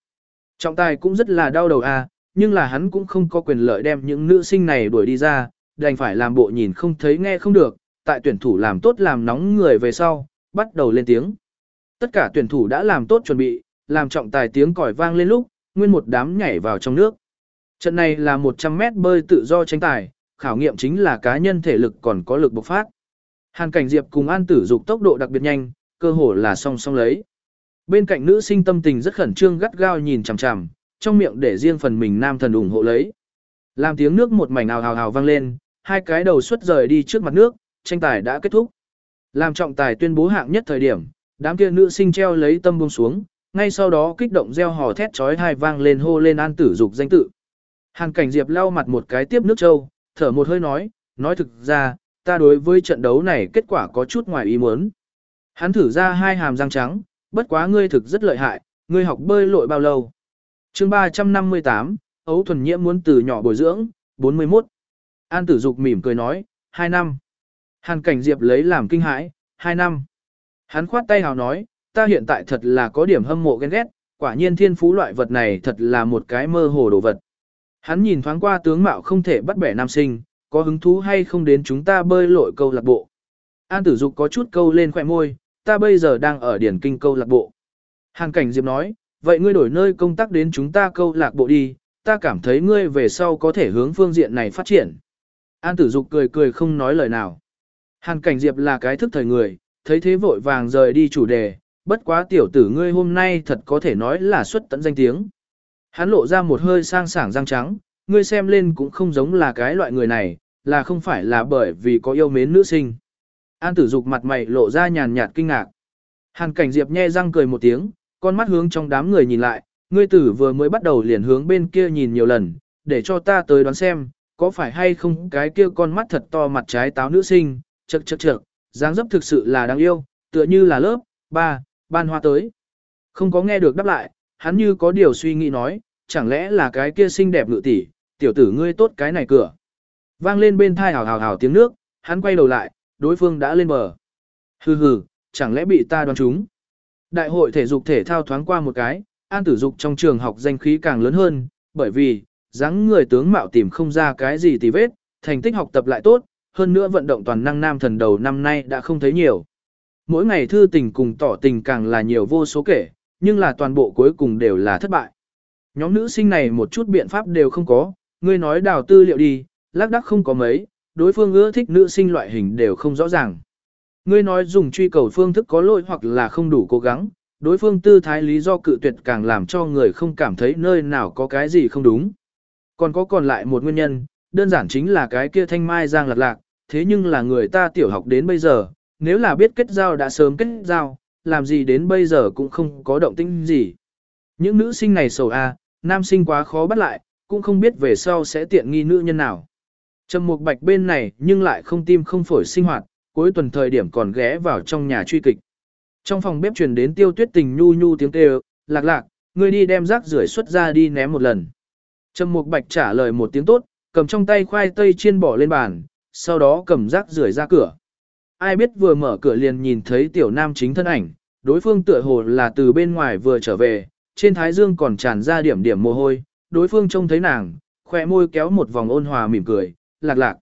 Trọng tài cũng rất là đau đầu à, nhưng là hắn cũng không có quyền lợi đem những nữ sinh này đuổi đi ra, đành phải làm bộ nhìn không thấy nghe không được, tại tuyển thủ làm tốt làm nóng người về sau, bắt đầu lên tiếng. Tất cả tuyển thủ đã làm tốt chuẩn bị, làm trọng tài tiếng còi vang lên lúc, nguyên một đám nhảy vào trong nước. Trận này là 100 mét bơi tự do tranh tài, khảo nghiệm chính là cá nhân thể lực còn có lực bộc phát. Hàn Cảnh Diệp cùng An Tử Dục tốc độ đặc biệt nhanh, cơ hồ là song song lấy. Bên cạnh nữ sinh tâm tình rất khẩn trương gắt gao nhìn chằm chằm, trong miệng để riêng phần mình nam thần ủng hộ lấy. Làm tiếng nước một mảnh ào ào ào vang lên, hai cái đầu xuất rời đi trước mặt nước, tranh tài đã kết thúc. Làm trọng tài tuyên bố hạng nhất thời điểm, đám kia nữ sinh treo lấy tâm buông xuống, ngay sau đó kích động reo hò thét chói hai vang lên hô lên An Tử Dục danh tự. Hàn Cảnh Diệp lau mặt một cái tiếp nước châu, thở một hơi nói, nói thực ra, ta đối với trận đấu này kết quả có chút ngoài ý muốn. Hắn thử ra hai hàm răng trắng, bất quá ngươi thực rất lợi hại, ngươi học bơi lội bao lâu. chương 358, Ấu Thuần Nhiễm muốn từ nhỏ bồi dưỡng, 41. An tử dục mỉm cười nói, 2 năm. Hàn cảnh diệp lấy làm kinh hãi, 2 năm. Hắn khoát tay hào nói, ta hiện tại thật là có điểm hâm mộ ghen ghét, quả nhiên thiên phú loại vật này thật là một cái mơ hồ đồ vật. Hắn nhìn thoáng qua tướng mạo không thể bắt bẻ nam sinh, có hứng thú hay không đến chúng ta bơi lội câu lạc bộ. An tử dục có chút câu lên khỏe môi, ta bây giờ đang ở điển kinh câu lạc bộ. hàng cảnh diệp nói, vậy ngươi đổi nơi công tác đến chúng ta câu lạc bộ đi, ta cảm thấy ngươi về sau có thể hướng phương diện này phát triển. An tử dục cười cười không nói lời nào. hàng cảnh diệp là cái thức thời người, thấy thế vội vàng rời đi chủ đề, bất quá tiểu tử ngươi hôm nay thật có thể nói là xuất tận danh tiếng. Hắn lộ ra một hơi sang sảng răng trắng, ngươi xem lên cũng không giống là cái loại người này, là không phải là bởi vì có yêu mến nữ sinh. An tử dục mặt mày lộ ra nhàn nhạt kinh ngạc. Hàn cảnh diệp nhe răng cười một tiếng, con mắt hướng trong đám người nhìn lại, ngươi tử vừa mới bắt đầu liền hướng bên kia nhìn nhiều lần, để cho ta tới đoán xem, có phải hay không cái kia con mắt thật to mặt trái táo nữ sinh, chật chật chật, dáng dấp thực sự là đáng yêu, tựa như là lớp, ba, ban hoa tới. Không có nghe được đáp lại, hắn như có điều suy nghĩ nói, chẳng lẽ là cái kia xinh đẹp ngự tỷ, tiểu tử ngươi tốt cái này cửa. Vang lên bên thai hào hào hào tiếng nước, hắn quay đầu lại, đối phương đã lên bờ. Hừ hừ, chẳng lẽ bị ta đoán trúng. Đại hội thể dục thể thao thoáng qua một cái, an tử dục trong trường học danh khí càng lớn hơn, bởi vì, dáng người tướng mạo tìm không ra cái gì tì vết, thành tích học tập lại tốt, hơn nữa vận động toàn năng nam thần đầu năm nay đã không thấy nhiều. Mỗi ngày thư tình cùng tỏ tình càng là nhiều vô số kể, nhưng là toàn bộ cuối cùng đều là thất bại. Nhóm nữ sinh này một chút biện pháp đều không có, ngươi nói đào tư liệu đi, lác đắc không có mấy, đối phương ưa thích nữ sinh loại hình đều không rõ ràng. Ngươi nói dùng truy cầu phương thức có lỗi hoặc là không đủ cố gắng, đối phương tư thái lý do cự tuyệt càng làm cho người không cảm thấy nơi nào có cái gì không đúng. Còn có còn lại một nguyên nhân, đơn giản chính là cái kia thanh mai giang lạc lạc, thế nhưng là người ta tiểu học đến bây giờ, nếu là biết kết giao đã sớm kết giao, làm gì đến bây giờ cũng không có động tĩnh gì. Những nữ sinh này sầu a, nam sinh quá khó bắt lại, cũng không biết về sau sẽ tiện nghi nữ nhân nào. Trầm Mục Bạch bên này nhưng lại không tim không phổi sinh hoạt, cuối tuần thời điểm còn ghé vào trong nhà truy kịch. Trong phòng bếp truyền đến Tiêu Tuyết Tình nhu nhu tiếng kêu, "Lạc Lạc, ngươi đi đem rác rưởi xuất ra đi ném một lần." Trầm Mục Bạch trả lời một tiếng tốt, cầm trong tay khoai tây chiên bỏ lên bàn, sau đó cầm rác rưởi ra cửa. Ai biết vừa mở cửa liền nhìn thấy tiểu nam chính thân ảnh, đối phương tựa hồ là từ bên ngoài vừa trở về, trên thái dương còn tràn ra điểm điểm mồ hôi, đối phương trông thấy nàng, khỏe môi kéo một vòng ôn hòa mỉm cười, lạc lạc.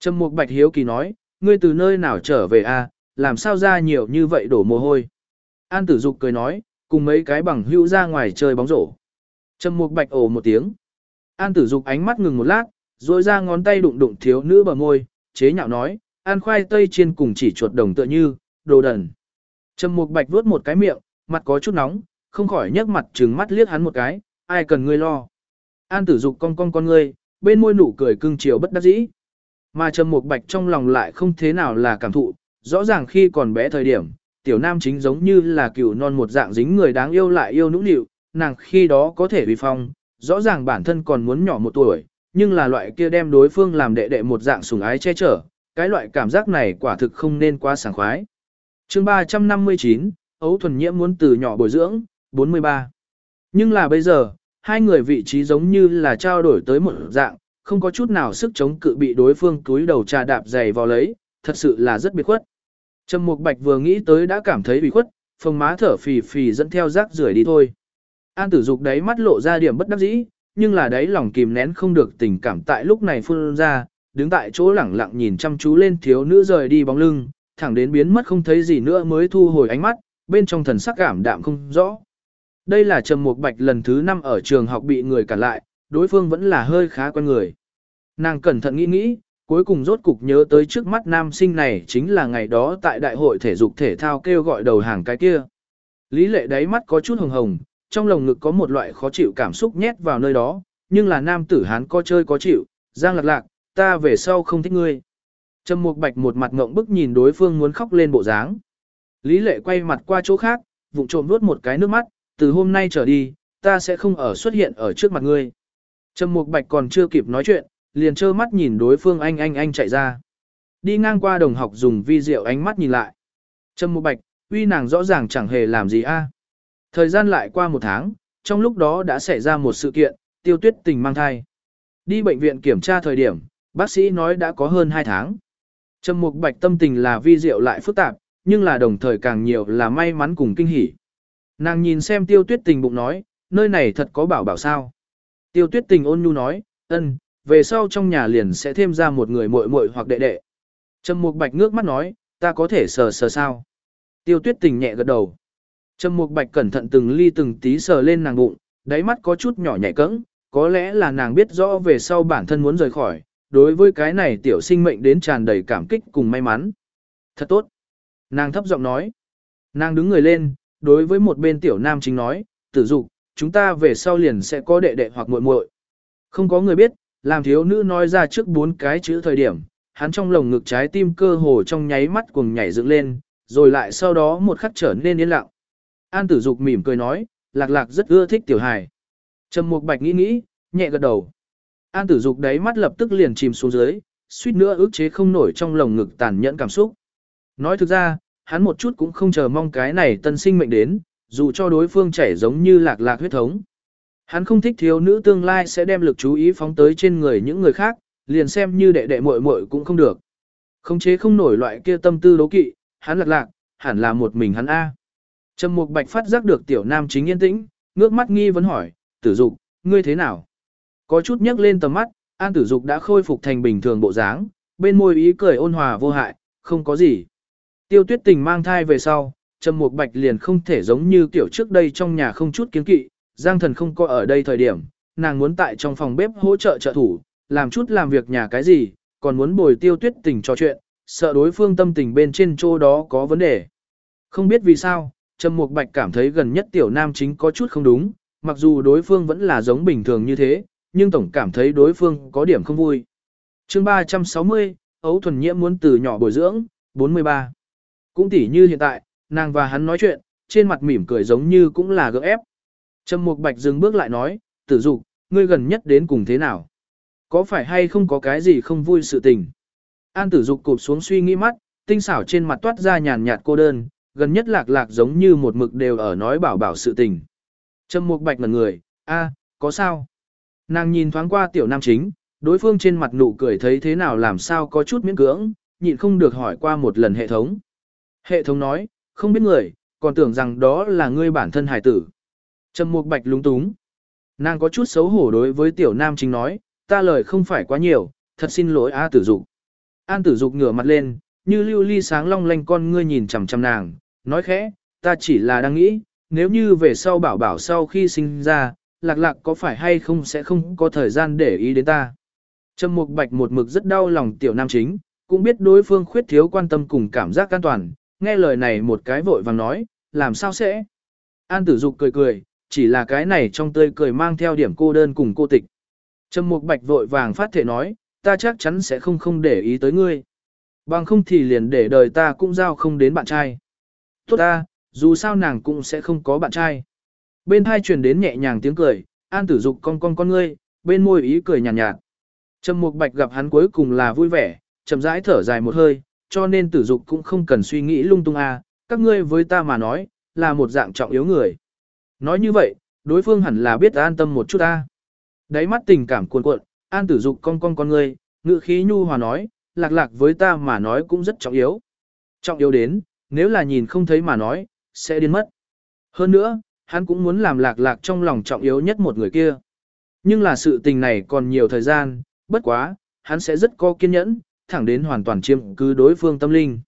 Trầm Mục Bạch hiếu kỳ nói, ngươi từ nơi nào trở về a? làm sao ra nhiều như vậy đổ mồ hôi. An Tử Dục cười nói, cùng mấy cái bằng hữu ra ngoài chơi bóng rổ. Trầm Mục Bạch ồ một tiếng. An Tử Dục ánh mắt ngừng một lát, rồi ra ngón tay đụng đụng thiếu nữ bờ môi, chế nhạo nói, ăn khoai tây chiên cùng chỉ chuột đồng tựa như, đồ đần. Trầm Mục Bạch vuốt một cái miệng, mặt có chút nóng, không khỏi nhấc mặt trừng mắt liếc hắn một cái, ai cần ngươi lo. An Tử Dục cong cong con ngươi, bên môi nụ cười cưng chiều bất đắc dĩ. Mà Trầm Mục Bạch trong lòng lại không thế nào là cảm thụ, rõ ràng khi còn bé thời điểm, tiểu nam chính giống như là cừu non một dạng dính người đáng yêu lại yêu nũng nịu, nàng khi đó có thể uy phong, rõ ràng bản thân còn muốn nhỏ một tuổi, nhưng là loại kia đem đối phương làm đệ đệ một dạng sủng ái che chở, cái loại cảm giác này quả thực không nên quá sảng khoái. chương 359, Ấu Thuần Nhiễm muốn từ nhỏ bồi dưỡng, 43. Nhưng là bây giờ, hai người vị trí giống như là trao đổi tới một dạng, không có chút nào sức chống cự bị đối phương túi đầu trà đạp dày vào lấy, thật sự là rất biệt khuất. Trầm Mục Bạch vừa nghĩ tới đã cảm thấy bị khuất, phồng má thở phì phì dẫn theo rác rưởi đi thôi. An tử dục đáy mắt lộ ra điểm bất đắc dĩ, nhưng là đáy lòng kìm nén không được tình cảm tại lúc này phun ra, đứng tại chỗ lẳng lặng nhìn chăm chú lên thiếu nữ rời đi bóng lưng, thẳng đến biến mất không thấy gì nữa mới thu hồi ánh mắt, bên trong thần sắc cảm đạm không rõ. Đây là Trầm Mục Bạch lần thứ 5 ở trường học bị người cản lại, đối phương vẫn là hơi khá quen người. Nàng cẩn thận nghĩ nghĩ, cuối cùng rốt cục nhớ tới trước mắt nam sinh này chính là ngày đó tại đại hội thể dục thể thao kêu gọi đầu hàng cái kia. Lý lệ đáy mắt có chút hồng hồng, trong lồng ngực có một loại khó chịu cảm xúc nhét vào nơi đó, nhưng là nam tử hán có chơi có chịu, giang lạc lạc, ta về sau không thích ngươi. Trầm Mục Bạch một mặt ngộng bức nhìn đối phương muốn khóc lên bộ dáng. Lý lệ quay mặt qua chỗ khác, vụng trộm nuốt một cái nước mắt, từ hôm nay trở đi, ta sẽ không ở xuất hiện ở trước mặt ngươi. Trầm Mục Bạch còn chưa kịp nói chuyện, liền trơ mắt nhìn đối phương anh anh anh chạy ra. Đi ngang qua đồng học dùng vi diệu ánh mắt nhìn lại. Trầm Mục Bạch, uy nàng rõ ràng chẳng hề làm gì a. À. Thời gian lại qua một tháng, trong lúc đó đã xảy ra một sự kiện, tiêu tuyết tình mang thai. Đi bệnh viện kiểm tra thời điểm, bác sĩ nói đã có hơn 2 tháng. Trầm Mục Bạch tâm tình là vi diệu lại phức tạp, nhưng là đồng thời càng nhiều là may mắn cùng kinh hỉ. Nàng nhìn xem tiêu tuyết tình bụng nói, nơi này thật có bảo bảo sao. Tiêu tuyết tình ôn nhu nói, ân, về sau trong nhà liền sẽ thêm ra một người muội muội hoặc đệ đệ. Trầm Mục Bạch ngước mắt nói, ta có thể sờ sờ sao. Tiêu tuyết tình nhẹ gật đầu. Trầm Mục Bạch cẩn thận từng ly từng tí sờ lên nàng bụng, đáy mắt có chút nhỏ nhạy cẫng, có lẽ là nàng biết rõ về sau bản thân muốn rời khỏi, đối với cái này tiểu sinh mệnh đến tràn đầy cảm kích cùng may mắn. Thật tốt. Nàng thấp giọng nói. Nàng đứng người lên, đối với một bên tiểu nam chính nói, tử dục, chúng ta về sau liền sẽ có đệ đệ hoặc muội muội. Không có người biết, làm thiếu nữ nói ra trước bốn cái chữ thời điểm, hắn trong lồng ngực trái tim cơ hồ trong nháy mắt cuồng nhảy dựng lên, rồi lại sau đó một khắc trở nên yên lặng. An tử dục mỉm cười nói, lạc lạc rất ưa thích tiểu hài. Trầm mục bạch nghĩ nghĩ, nhẹ gật đầu. An tử dục đáy mắt lập tức liền chìm xuống dưới, suýt nữa ức chế không nổi trong lồng ngực tàn nhẫn cảm xúc. Nói thực ra, hắn một chút cũng không chờ mong cái này tân sinh mệnh đến, dù cho đối phương chảy giống như lạc lạc huyết thống. Hắn không thích thiếu nữ tương lai sẽ đem lực chú ý phóng tới trên người những người khác, liền xem như đệ đệ muội muội cũng không được. Không chế không nổi loại kia tâm tư đố kỵ, hắn lạc lạc, hẳn là một mình hắn A. Trầm Mục Bạch phát giác được tiểu nam chính yên tĩnh, ngước mắt nghi vấn hỏi, tử dục, ngươi thế nào? Có chút nhấc lên tầm mắt, An tử dục đã khôi phục thành bình thường bộ dáng, bên môi ý cười ôn hòa vô hại, không có gì. Tiêu tuyết tình mang thai về sau, Trầm Mục Bạch liền không thể giống như kiểu trước đây trong nhà không chút kiến kỵ, Giang Thần không có ở đây thời điểm, nàng muốn tại trong phòng bếp hỗ trợ trợ thủ, làm chút làm việc nhà cái gì, còn muốn bồi tiêu tuyết tình trò chuyện, sợ đối phương tâm tình bên trên chỗ đó có vấn đề. Không biết vì sao, Trầm Mục Bạch cảm thấy gần nhất tiểu nam chính có chút không đúng, mặc dù đối phương vẫn là giống bình thường như thế, nhưng tổng cảm thấy đối phương có điểm không vui. Chương 360, Ấu Thuần Nhiễm muốn từ nhỏ bồi dưỡng, 43. Cũng tỉ như hiện tại, nàng và hắn nói chuyện, trên mặt mỉm cười giống như cũng là gỡ ép. Trầm Mục Bạch dừng bước lại nói, tử dục, ngươi gần nhất đến cùng thế nào? Có phải hay không có cái gì không vui sự tình? An tử dục cụp xuống suy nghĩ mắt, tinh xảo trên mặt toát ra nhàn nhạt cô đơn, gần nhất lạc lạc giống như một mực đều ở nói bảo bảo sự tình. Trầm Mục Bạch ngẩn người, a, có sao? Nàng nhìn thoáng qua tiểu nam chính, đối phương trên mặt nụ cười thấy thế nào làm sao có chút miễn cưỡng, nhịn không được hỏi qua một lần hệ thống. Hệ thống nói, không biết người, còn tưởng rằng đó là ngươi bản thân hải tử. Trầm Mục Bạch lúng túng. Nàng có chút xấu hổ đối với tiểu nam chính nói, ta lời không phải quá nhiều, thật xin lỗi A tử dục. An tử dục ngửa mặt lên, như lưu ly sáng long lanh con ngươi nhìn chằm chằm nàng, nói khẽ, ta chỉ là đang nghĩ, nếu như về sau bảo bảo sau khi sinh ra, lạc lạc có phải hay không sẽ không có thời gian để ý đến ta. Trầm Mục Bạch một mực rất đau lòng tiểu nam chính, cũng biết đối phương khuyết thiếu quan tâm cùng cảm giác an toàn, nghe lời này một cái vội vàng nói, làm sao sẽ? An tử dục cười cười, chỉ là cái này trong tươi cười mang theo điểm cô đơn cùng cô tịch. Trầm Mục Bạch vội vàng phát thể nói, ta chắc chắn sẽ không không để ý tới ngươi. Bằng không thì liền để đời ta cũng giao không đến bạn trai. Tốt ta, dù sao nàng cũng sẽ không có bạn trai. Bên hai truyền đến nhẹ nhàng tiếng cười, an tử dục con con con ngươi, bên môi ý cười nhàn nhạt, nhạt. Trầm Mục Bạch gặp hắn cuối cùng là vui vẻ, chậm rãi thở dài một hơi, cho nên tử dục cũng không cần suy nghĩ lung tung à, các ngươi với ta mà nói, là một dạng trọng yếu người. Nói như vậy, đối phương hẳn là biết an tâm một chút ta. Đáy mắt tình cảm cuồn cuộn, an tử dục con con con ngươi, ngự khí nhu hòa nói, lạc lạc với ta mà nói cũng rất trọng yếu. Trọng yếu đến, nếu là nhìn không thấy mà nói, sẽ điên mất. Hơn nữa, hắn cũng muốn làm lạc lạc trong lòng trọng yếu nhất một người kia. Nhưng là sự tình này còn nhiều thời gian, bất quá, hắn sẽ rất có kiên nhẫn, thẳng đến hoàn toàn chiếm cứ đối phương tâm linh.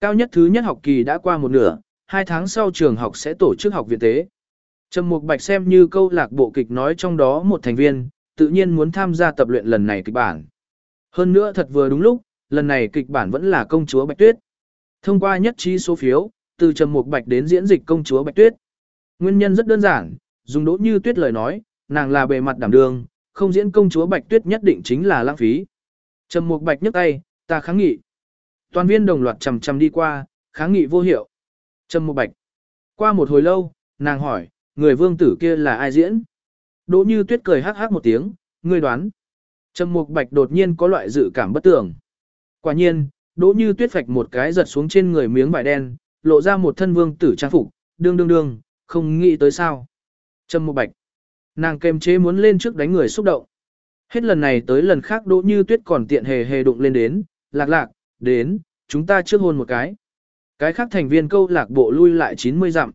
Cao nhất thứ nhất học kỳ đã qua một nửa, hai tháng sau trường học sẽ tổ chức học viện tế. Trầm Mục Bạch xem như câu lạc bộ kịch nói trong đó một thành viên, tự nhiên muốn tham gia tập luyện lần này kịch bản. Hơn nữa thật vừa đúng lúc, lần này kịch bản vẫn là công chúa Bạch Tuyết. Thông qua nhất trí số phiếu, từ Trầm Mục Bạch đến diễn dịch công chúa Bạch Tuyết. Nguyên nhân rất đơn giản, dùng đỗ như tuyết lời nói, nàng là bề mặt đảm đường, không diễn công chúa Bạch Tuyết nhất định chính là lãng phí. Trầm Mục Bạch nhấc tay, ta kháng nghị. Toàn viên đồng loạt chầm chầm đi qua, kháng nghị vô hiệu. Trầm Mục Bạch. Qua một hồi lâu, nàng hỏi, người vương tử kia là ai diễn? Đỗ Như Tuyết cười hắc hắc một tiếng, ngươi đoán. Trầm Mục Bạch đột nhiên có loại dự cảm bất tưởng. Quả nhiên, Đỗ Như Tuyết phạch một cái giật xuống trên người miếng vải đen, lộ ra một thân vương tử trang phục, đương đương đương, không nghĩ tới sao. Trâm Mục Bạch. Nàng kềm chế muốn lên trước đánh người xúc động. Hết lần này tới lần khác Đỗ Như Tuyết còn tiện hề hề đụng lên đến, lạc lạc, đến, chúng ta trước hôn một cái. Cái khác thành viên câu lạc bộ lui lại 90 dặm.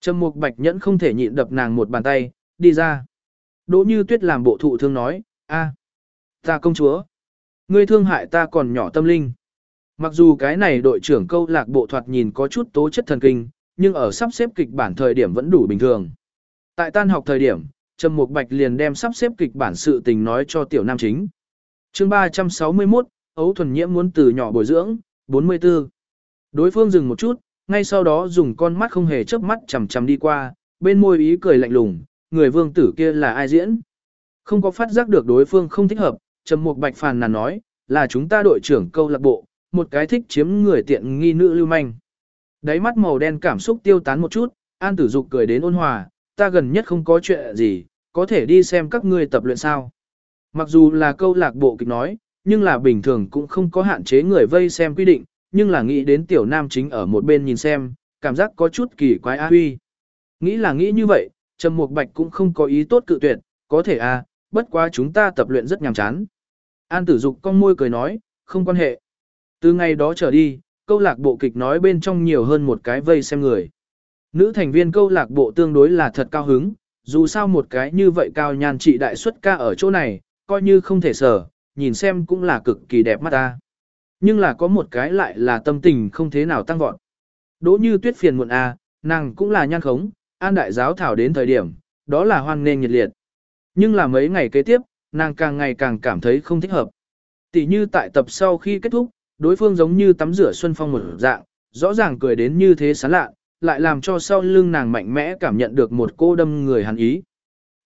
Trầm Mục Bạch Nhẫn không thể nhịn đập nàng một bàn tay, đi ra. Đỗ Như Tuyết làm bộ thụ thương nói, a, ta công chúa, ngươi thương hại ta còn nhỏ tâm linh. Mặc dù cái này đội trưởng câu lạc bộ thoạt nhìn có chút tố chất thần kinh, nhưng ở sắp xếp kịch bản thời điểm vẫn đủ bình thường. Tại tan học thời điểm, Trầm Mục Bạch liền đem sắp xếp kịch bản sự tình nói cho tiểu nam chính. Chương 361, Ấu thuần nhiễm muốn từ nhỏ bồi dưỡng, 44. Đối phương dừng một chút, ngay sau đó dùng con mắt không hề chớp mắt chằm chằm đi qua, bên môi ý cười lạnh lùng, người vương tử kia là ai diễn? Không có phát giác được đối phương không thích hợp, Trầm Mục Bạch phàn nàn nói, là chúng ta đội trưởng câu lạc bộ, một cái thích chiếm người tiện nghi nữ lưu manh. Đáy mắt màu đen cảm xúc tiêu tán một chút, An Tử Dục cười đến ôn hòa, ta gần nhất không có chuyện gì, có thể đi xem các ngươi tập luyện sao. Mặc dù là câu lạc bộ kịch nói, nhưng là bình thường cũng không có hạn chế người vây xem quy định, nhưng là nghĩ đến tiểu nam chính ở một bên nhìn xem, cảm giác có chút kỳ quái a huy. Nghĩ là nghĩ như vậy, Trầm Mục Bạch cũng không có ý tốt cự tuyệt, có thể a, bất quá chúng ta tập luyện rất nhàm chán. An Tử Dục cong môi cười nói, không quan hệ. Từ ngày đó trở đi, câu lạc bộ kịch nói bên trong nhiều hơn một cái vây xem người. Nữ thành viên câu lạc bộ tương đối là thật cao hứng, dù sao một cái như vậy cao nhan trị đại xuất ca ở chỗ này, coi như không thể sở, nhìn xem cũng là cực kỳ đẹp mắt ta. Nhưng là có một cái lại là tâm tình không thế nào tăng vọt. Đỗ như tuyết phiền muộn a, nàng cũng là nhan khống, an đại giáo thảo đến thời điểm, đó là hoan nghênh nhiệt liệt. Nhưng là mấy ngày kế tiếp, nàng càng ngày càng cảm thấy không thích hợp. Tỷ như tại tập sau khi kết thúc, đối phương giống như tắm rửa xuân phong một dạng, rõ ràng cười đến như thế sán lạ, lại làm cho sau lưng nàng mạnh mẽ cảm nhận được một cô đâm người hắn ý.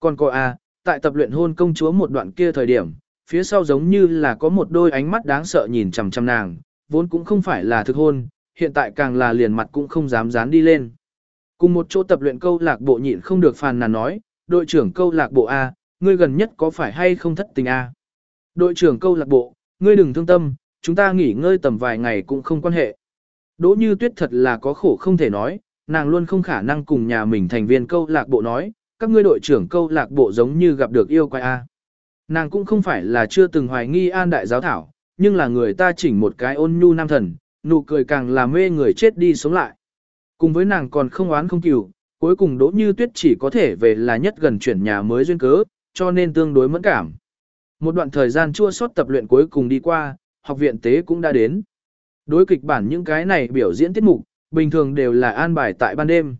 Còn cô A, à, tại tập luyện hôn công chúa một đoạn kia thời điểm, phía sau giống như là có một đôi ánh mắt đáng sợ nhìn chằm chằm nàng, vốn cũng không phải là thực hôn, hiện tại càng là liền mặt cũng không dám dán đi lên. Cùng một chỗ tập luyện câu lạc bộ nhịn không được phàn nàn nói, đội trưởng câu lạc bộ A, ngươi gần nhất có phải hay không thất tình A? Đội trưởng câu lạc bộ, ngươi đừng thương tâm, chúng ta nghỉ ngơi tầm vài ngày cũng không quan hệ. Đỗ như tuyết thật là có khổ không thể nói, nàng luôn không khả năng cùng nhà mình thành viên câu lạc bộ nói, các ngươi đội trưởng câu lạc bộ giống như gặp được yêu quái A. Nàng cũng không phải là chưa từng hoài nghi an đại giáo thảo, nhưng là người ta chỉnh một cái ôn nhu nam thần, nụ cười càng làm mê người chết đi sống lại. Cùng với nàng còn không oán không cừu, cuối cùng đỗ như tuyết chỉ có thể về là nhất gần chuyển nhà mới duyên cớ, cho nên tương đối mẫn cảm. Một đoạn thời gian chua sót tập luyện cuối cùng đi qua, học viện tế cũng đã đến. Đối kịch bản những cái này biểu diễn tiết mục, bình thường đều là an bài tại ban đêm.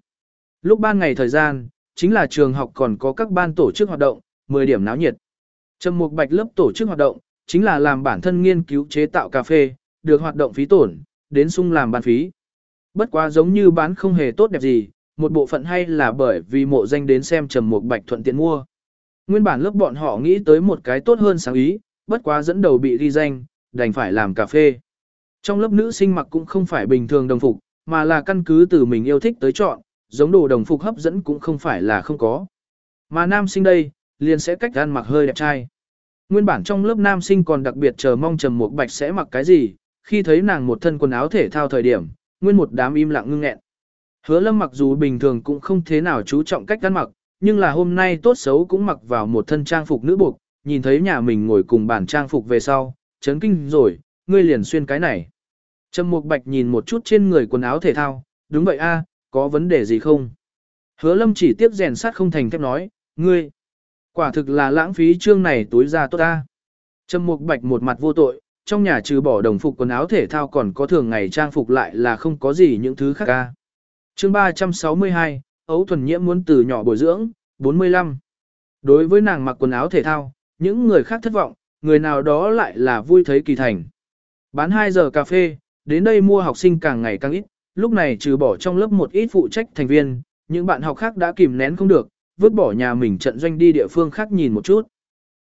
Lúc ban ngày thời gian, chính là trường học còn có các ban tổ chức hoạt động, 10 điểm náo nhiệt. Trầm Mục Bạch lớp tổ chức hoạt động, chính là làm bản thân nghiên cứu chế tạo cà phê, được hoạt động phí tổn, đến sung làm ban phí. Bất quá giống như bán không hề tốt đẹp gì, một bộ phận hay là bởi vì mộ danh đến xem Trầm Mục Bạch thuận tiện mua. Nguyên bản lớp bọn họ nghĩ tới một cái tốt hơn sáng ý, bất quá dẫn đầu bị ghi danh, đành phải làm cà phê. Trong lớp nữ sinh mặc cũng không phải bình thường đồng phục, mà là căn cứ từ mình yêu thích tới chọn, giống đồ đồng phục hấp dẫn cũng không phải là không có. Mà nam sinh đây, liền sẽ cách ăn mặc hơi đẹp trai. Nguyên bản trong lớp nam sinh còn đặc biệt chờ mong Trầm Mục Bạch sẽ mặc cái gì, khi thấy nàng một thân quần áo thể thao thời điểm, nguyên một đám im lặng ngưng nghẹn. Hứa Lâm mặc dù bình thường cũng không thế nào chú trọng cách ăn mặc, nhưng là hôm nay tốt xấu cũng mặc vào một thân trang phục nữ buộc, nhìn thấy nhà mình ngồi cùng bàn trang phục về sau, chấn kinh rồi, ngươi liền xuyên cái này. Trầm Mục Bạch nhìn một chút trên người quần áo thể thao, đúng vậy a, có vấn đề gì không? Hứa Lâm chỉ tiếp rèn sắt không thành thép nói, ngươi, quả thực là lãng phí chương này túi ra tốt ta. Trầm Mục Bạch một mặt vô tội, trong nhà trừ bỏ đồng phục quần áo thể thao còn có thường ngày trang phục lại là không có gì những thứ khác ca. Chương 362, Ấu Thuần Nhiễm muốn từ nhỏ bồi dưỡng, 45. Đối với nàng mặc quần áo thể thao, những người khác thất vọng, người nào đó lại là vui thấy kỳ thành. Bán 2 giờ cà phê, đến đây mua học sinh càng ngày càng ít, lúc này trừ bỏ trong lớp một ít phụ trách thành viên, những bạn học khác đã kìm nén không được, vứt bỏ nhà mình trận doanh đi địa phương khác nhìn một chút.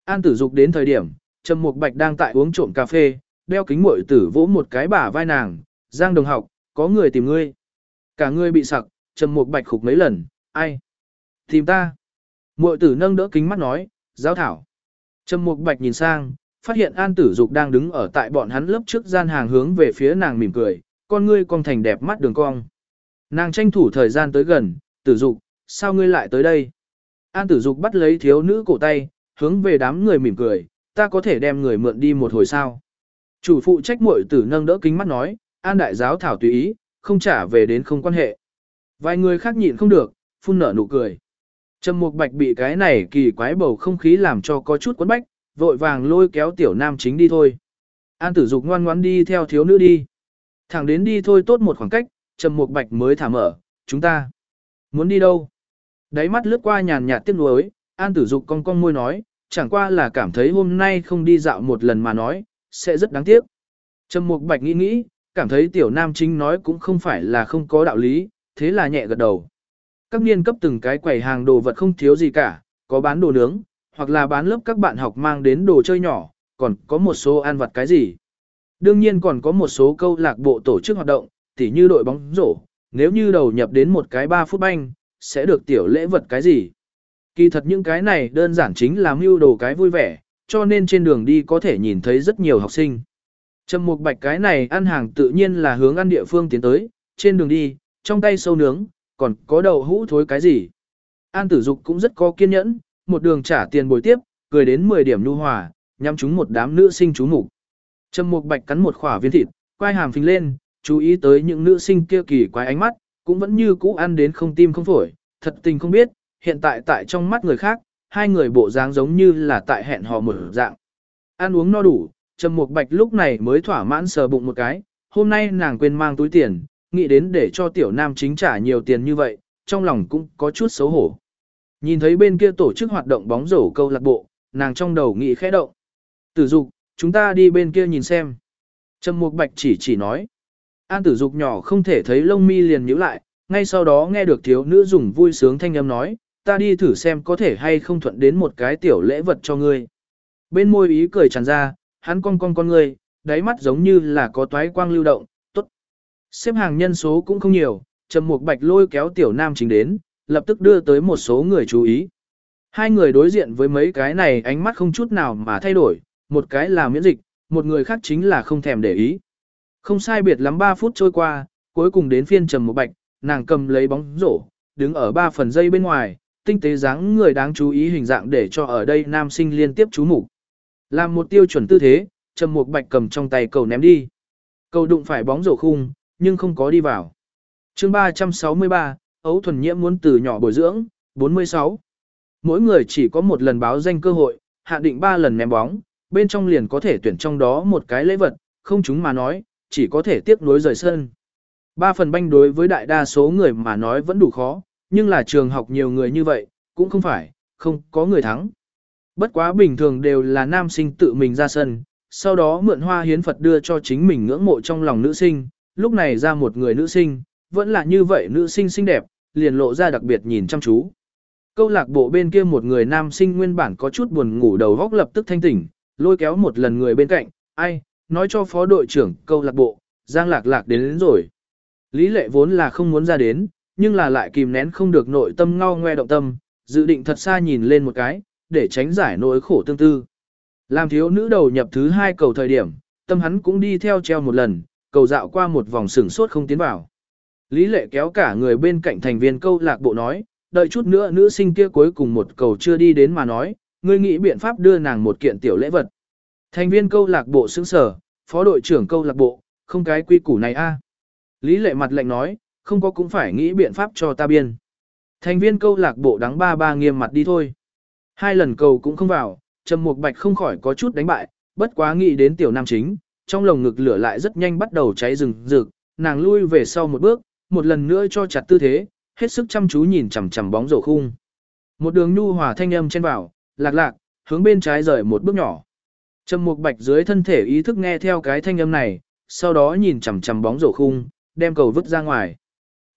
An tử dục đến thời điểm, Trầm Mục Bạch đang tại uống trộm cà phê, đeo kính muội tử vỗ một cái bả vai nàng, "Giang đồng học, có người tìm ngươi." Cả ngươi bị sặc, Trầm Mục Bạch khục mấy lần, "Ai?" "Tìm ta." Muội tử nâng đỡ kính mắt nói, "Giáo thảo." Trầm Mục Bạch nhìn sang, phát hiện An Tử Dục đang đứng ở tại bọn hắn lớp trước gian hàng hướng về phía nàng mỉm cười, con ngươi cong thành đẹp mắt đường cong. Nàng tranh thủ thời gian tới gần, Tử Dục, sao ngươi lại tới đây? An Tử Dục bắt lấy thiếu nữ cổ tay, hướng về đám người mỉm cười, ta có thể đem người mượn đi một hồi sao? Chủ phụ trách muội tử nâng đỡ kính mắt nói, An đại giáo thảo tùy ý, không trả về đến không quan hệ. Vài người khác nhịn không được, phun nở nụ cười. Trầm Mục Bạch bị cái này kỳ quái bầu không khí làm cho có chút quấn bách, vội vàng lôi kéo tiểu nam chính đi thôi. An tử dục ngoan ngoãn đi theo thiếu nữ đi. Thẳng đến đi thôi tốt một khoảng cách, Trầm Mục Bạch mới thả mở, chúng ta muốn đi đâu? Đáy mắt lướt qua nhàn nhạt tiếc nuối, An tử dục cong cong môi nói, chẳng qua là cảm thấy hôm nay không đi dạo một lần mà nói, sẽ rất đáng tiếc. Trầm Mục Bạch nghĩ nghĩ, cảm thấy tiểu nam chính nói cũng không phải là không có đạo lý, thế là nhẹ gật đầu. Các niên cấp từng cái quầy hàng đồ vật không thiếu gì cả, có bán đồ nướng, hoặc là bán lớp các bạn học mang đến đồ chơi nhỏ, còn có một số ăn vặt cái gì. Đương nhiên còn có một số câu lạc bộ tổ chức hoạt động, tỉ như đội bóng rổ, nếu như đầu nhập đến một cái 3 phút banh, sẽ được tiểu lễ vật cái gì. Kỳ thật những cái này đơn giản chính là mưu đồ cái vui vẻ, cho nên trên đường đi có thể nhìn thấy rất nhiều học sinh. Trầm mục bạch cái này ăn hàng tự nhiên là hướng ăn địa phương tiến tới, trên đường đi, trong tay sâu nướng, còn có đầu hũ thối cái gì. An tử dục cũng rất có kiên nhẫn, một đường trả tiền bồi tiếp, cười đến 10 điểm nhu hòa, nhắm chúng một đám nữ sinh chú mục. Trầm Mục Bạch cắn một khỏa viên thịt, quay hàm phình lên, chú ý tới những nữ sinh kia kỳ quái ánh mắt, cũng vẫn như cũ ăn đến không tim không phổi, thật tình không biết, hiện tại tại trong mắt người khác, hai người bộ dáng giống như là tại hẹn hò mở dạng. Ăn uống no đủ, Trầm Mục Bạch lúc này mới thỏa mãn sờ bụng một cái, hôm nay nàng quên mang túi tiền, nghĩ đến để cho tiểu nam chính trả nhiều tiền như vậy, trong lòng cũng có chút xấu hổ. Nhìn thấy bên kia tổ chức hoạt động bóng rổ câu lạc bộ, nàng trong đầu nghĩ khẽ động. Tử dục, chúng ta đi bên kia nhìn xem. Trầm Mục Bạch chỉ chỉ nói. An tử dục nhỏ không thể thấy lông mi liền nhíu lại, ngay sau đó nghe được thiếu nữ dùng vui sướng thanh âm nói, ta đi thử xem có thể hay không thuận đến một cái tiểu lễ vật cho ngươi. Bên môi ý cười tràn ra, hắn cong cong con ngươi, đáy mắt giống như là có toái quang lưu động. Xếp hàng nhân số cũng không nhiều, Trầm Mục Bạch lôi kéo tiểu nam chính đến, lập tức đưa tới một số người chú ý. Hai người đối diện với mấy cái này ánh mắt không chút nào mà thay đổi, một cái là miễn dịch, một người khác chính là không thèm để ý. Không sai biệt lắm 3 phút trôi qua, cuối cùng đến phiên trầm một bạch, nàng cầm lấy bóng rổ, đứng ở ba phần dây bên ngoài, tinh tế dáng người đáng chú ý hình dạng để cho ở đây nam sinh liên tiếp chú mục Làm một tiêu chuẩn tư thế, trầm một bạch cầm trong tay cầu ném đi. Cầu đụng phải bóng rổ khung, nhưng không có đi vào. chương 363, ấu thuần nhiễm muốn từ nhỏ bồi dưỡng, 46. Mỗi người chỉ có một lần báo danh cơ hội, hạn định 3 lần ném bóng, bên trong liền có thể tuyển trong đó một cái lễ vật, không chúng mà nói, chỉ có thể tiếp nối rời sân. Ba phần banh đối với đại đa số người mà nói vẫn đủ khó, nhưng là trường học nhiều người như vậy, cũng không phải, không có người thắng. Bất quá bình thường đều là nam sinh tự mình ra sân, sau đó mượn hoa hiến Phật đưa cho chính mình ngưỡng mộ trong lòng nữ sinh, lúc này ra một người nữ sinh, vẫn là như vậy nữ sinh xinh đẹp, liền lộ ra đặc biệt nhìn chăm chú. Câu lạc bộ bên kia một người nam sinh nguyên bản có chút buồn ngủ đầu góc lập tức thanh tỉnh, lôi kéo một lần người bên cạnh, ai, nói cho phó đội trưởng câu lạc bộ, Giang Lạc Lạc đến, đến rồi. Lý lệ vốn là không muốn ra đến, nhưng là lại kìm nén không được nội tâm ngao ngoe động tâm, dự định thật xa nhìn lên một cái, để tránh giải nỗi khổ tương tư. Làm thiếu nữ đầu nhập thứ hai cầu thời điểm, tâm hắn cũng đi theo treo một lần, cầu dạo qua một vòng sửng sốt không tiến vào. Lý lệ kéo cả người bên cạnh thành viên câu lạc bộ nói, đợi chút nữa nữ sinh kia cuối cùng một cầu chưa đi đến mà nói, ngươi nghĩ biện pháp đưa nàng một kiện tiểu lễ vật. Thành viên câu lạc bộ xứng sở, phó đội trưởng câu lạc bộ, không cái quy củ này a. À. Lý lệ mặt lệnh nói, không có cũng phải nghĩ biện pháp cho ta biên. Thành viên câu lạc bộ đắng ba ba nghiêm mặt đi thôi. Hai lần cầu cũng không vào, Trầm Mục Bạch không khỏi có chút đánh bại, bất quá nghĩ đến tiểu nam chính, trong lồng ngực lửa lại rất nhanh bắt đầu cháy rừng rực, nàng lui về sau một bước, một lần nữa cho chặt tư thế, hết sức chăm chú nhìn chằm chằm bóng rổ khung. Một đường nhu hòa thanh âm chen vào, lạc lạc, hướng bên trái rời một bước nhỏ. Trầm Mục Bạch dưới thân thể ý thức nghe theo cái thanh âm này, sau đó nhìn chằm chằm bóng rổ khung, đem cầu vứt ra ngoài.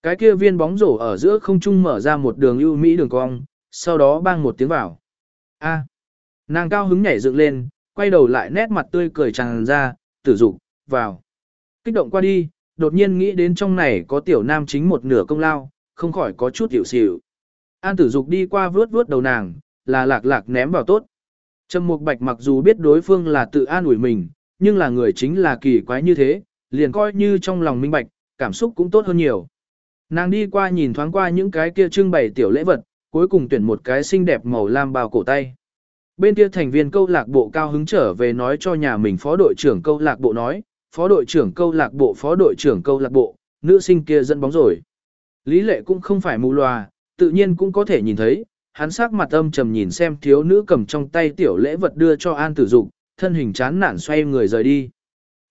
Cái kia viên bóng rổ ở giữa không trung mở ra một đường ưu mỹ đường cong, sau đó bang một tiếng vào. A. Nàng cao hứng nhảy dựng lên, quay đầu lại nét mặt tươi cười tràn ra, tử dục, vào. Kích động qua đi, đột nhiên nghĩ đến trong này có tiểu nam chính một nửa công lao, không khỏi có chút hiểu xỉu. An tử dục đi qua vướt vướt đầu nàng, là lạc lạc ném vào tốt. Trầm Mục Bạch mặc dù biết đối phương là tự an ủi mình, nhưng là người chính là kỳ quái như thế, liền coi như trong lòng minh bạch, cảm xúc cũng tốt hơn nhiều. Nàng đi qua nhìn thoáng qua những cái kia trưng bày tiểu lễ vật, cuối cùng tuyển một cái xinh đẹp màu lam bao cổ tay. Bên kia thành viên câu lạc bộ cao hứng trở về nói cho nhà mình phó đội trưởng câu lạc bộ nói, phó đội trưởng câu lạc bộ phó đội trưởng câu lạc bộ, nữ sinh kia dẫn bóng rồi. Lý lệ cũng không phải mù loà, tự nhiên cũng có thể nhìn thấy, hắn sắc mặt âm trầm nhìn xem thiếu nữ cầm trong tay tiểu lễ vật đưa cho An Tử Dục, thân hình chán nản xoay người rời đi.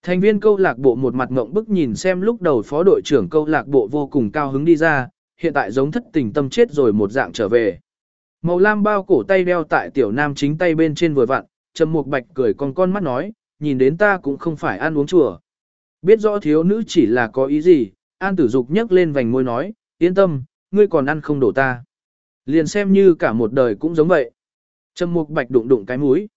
Thành viên câu lạc bộ một mặt ngộng bức nhìn xem lúc đầu phó đội trưởng câu lạc bộ vô cùng cao hứng đi ra, hiện tại giống thất tình tâm chết rồi một dạng trở về. Màu lam bao cổ tay đeo tại tiểu nam chính tay bên trên vừa vặn, trầm mục bạch cười con con mắt nói, nhìn đến ta cũng không phải ăn uống chùa. Biết rõ thiếu nữ chỉ là có ý gì, an tử dục nhấc lên vành môi nói, yên tâm, ngươi còn ăn không đổ ta. Liền xem như cả một đời cũng giống vậy. Trầm mục bạch đụng đụng cái mũi.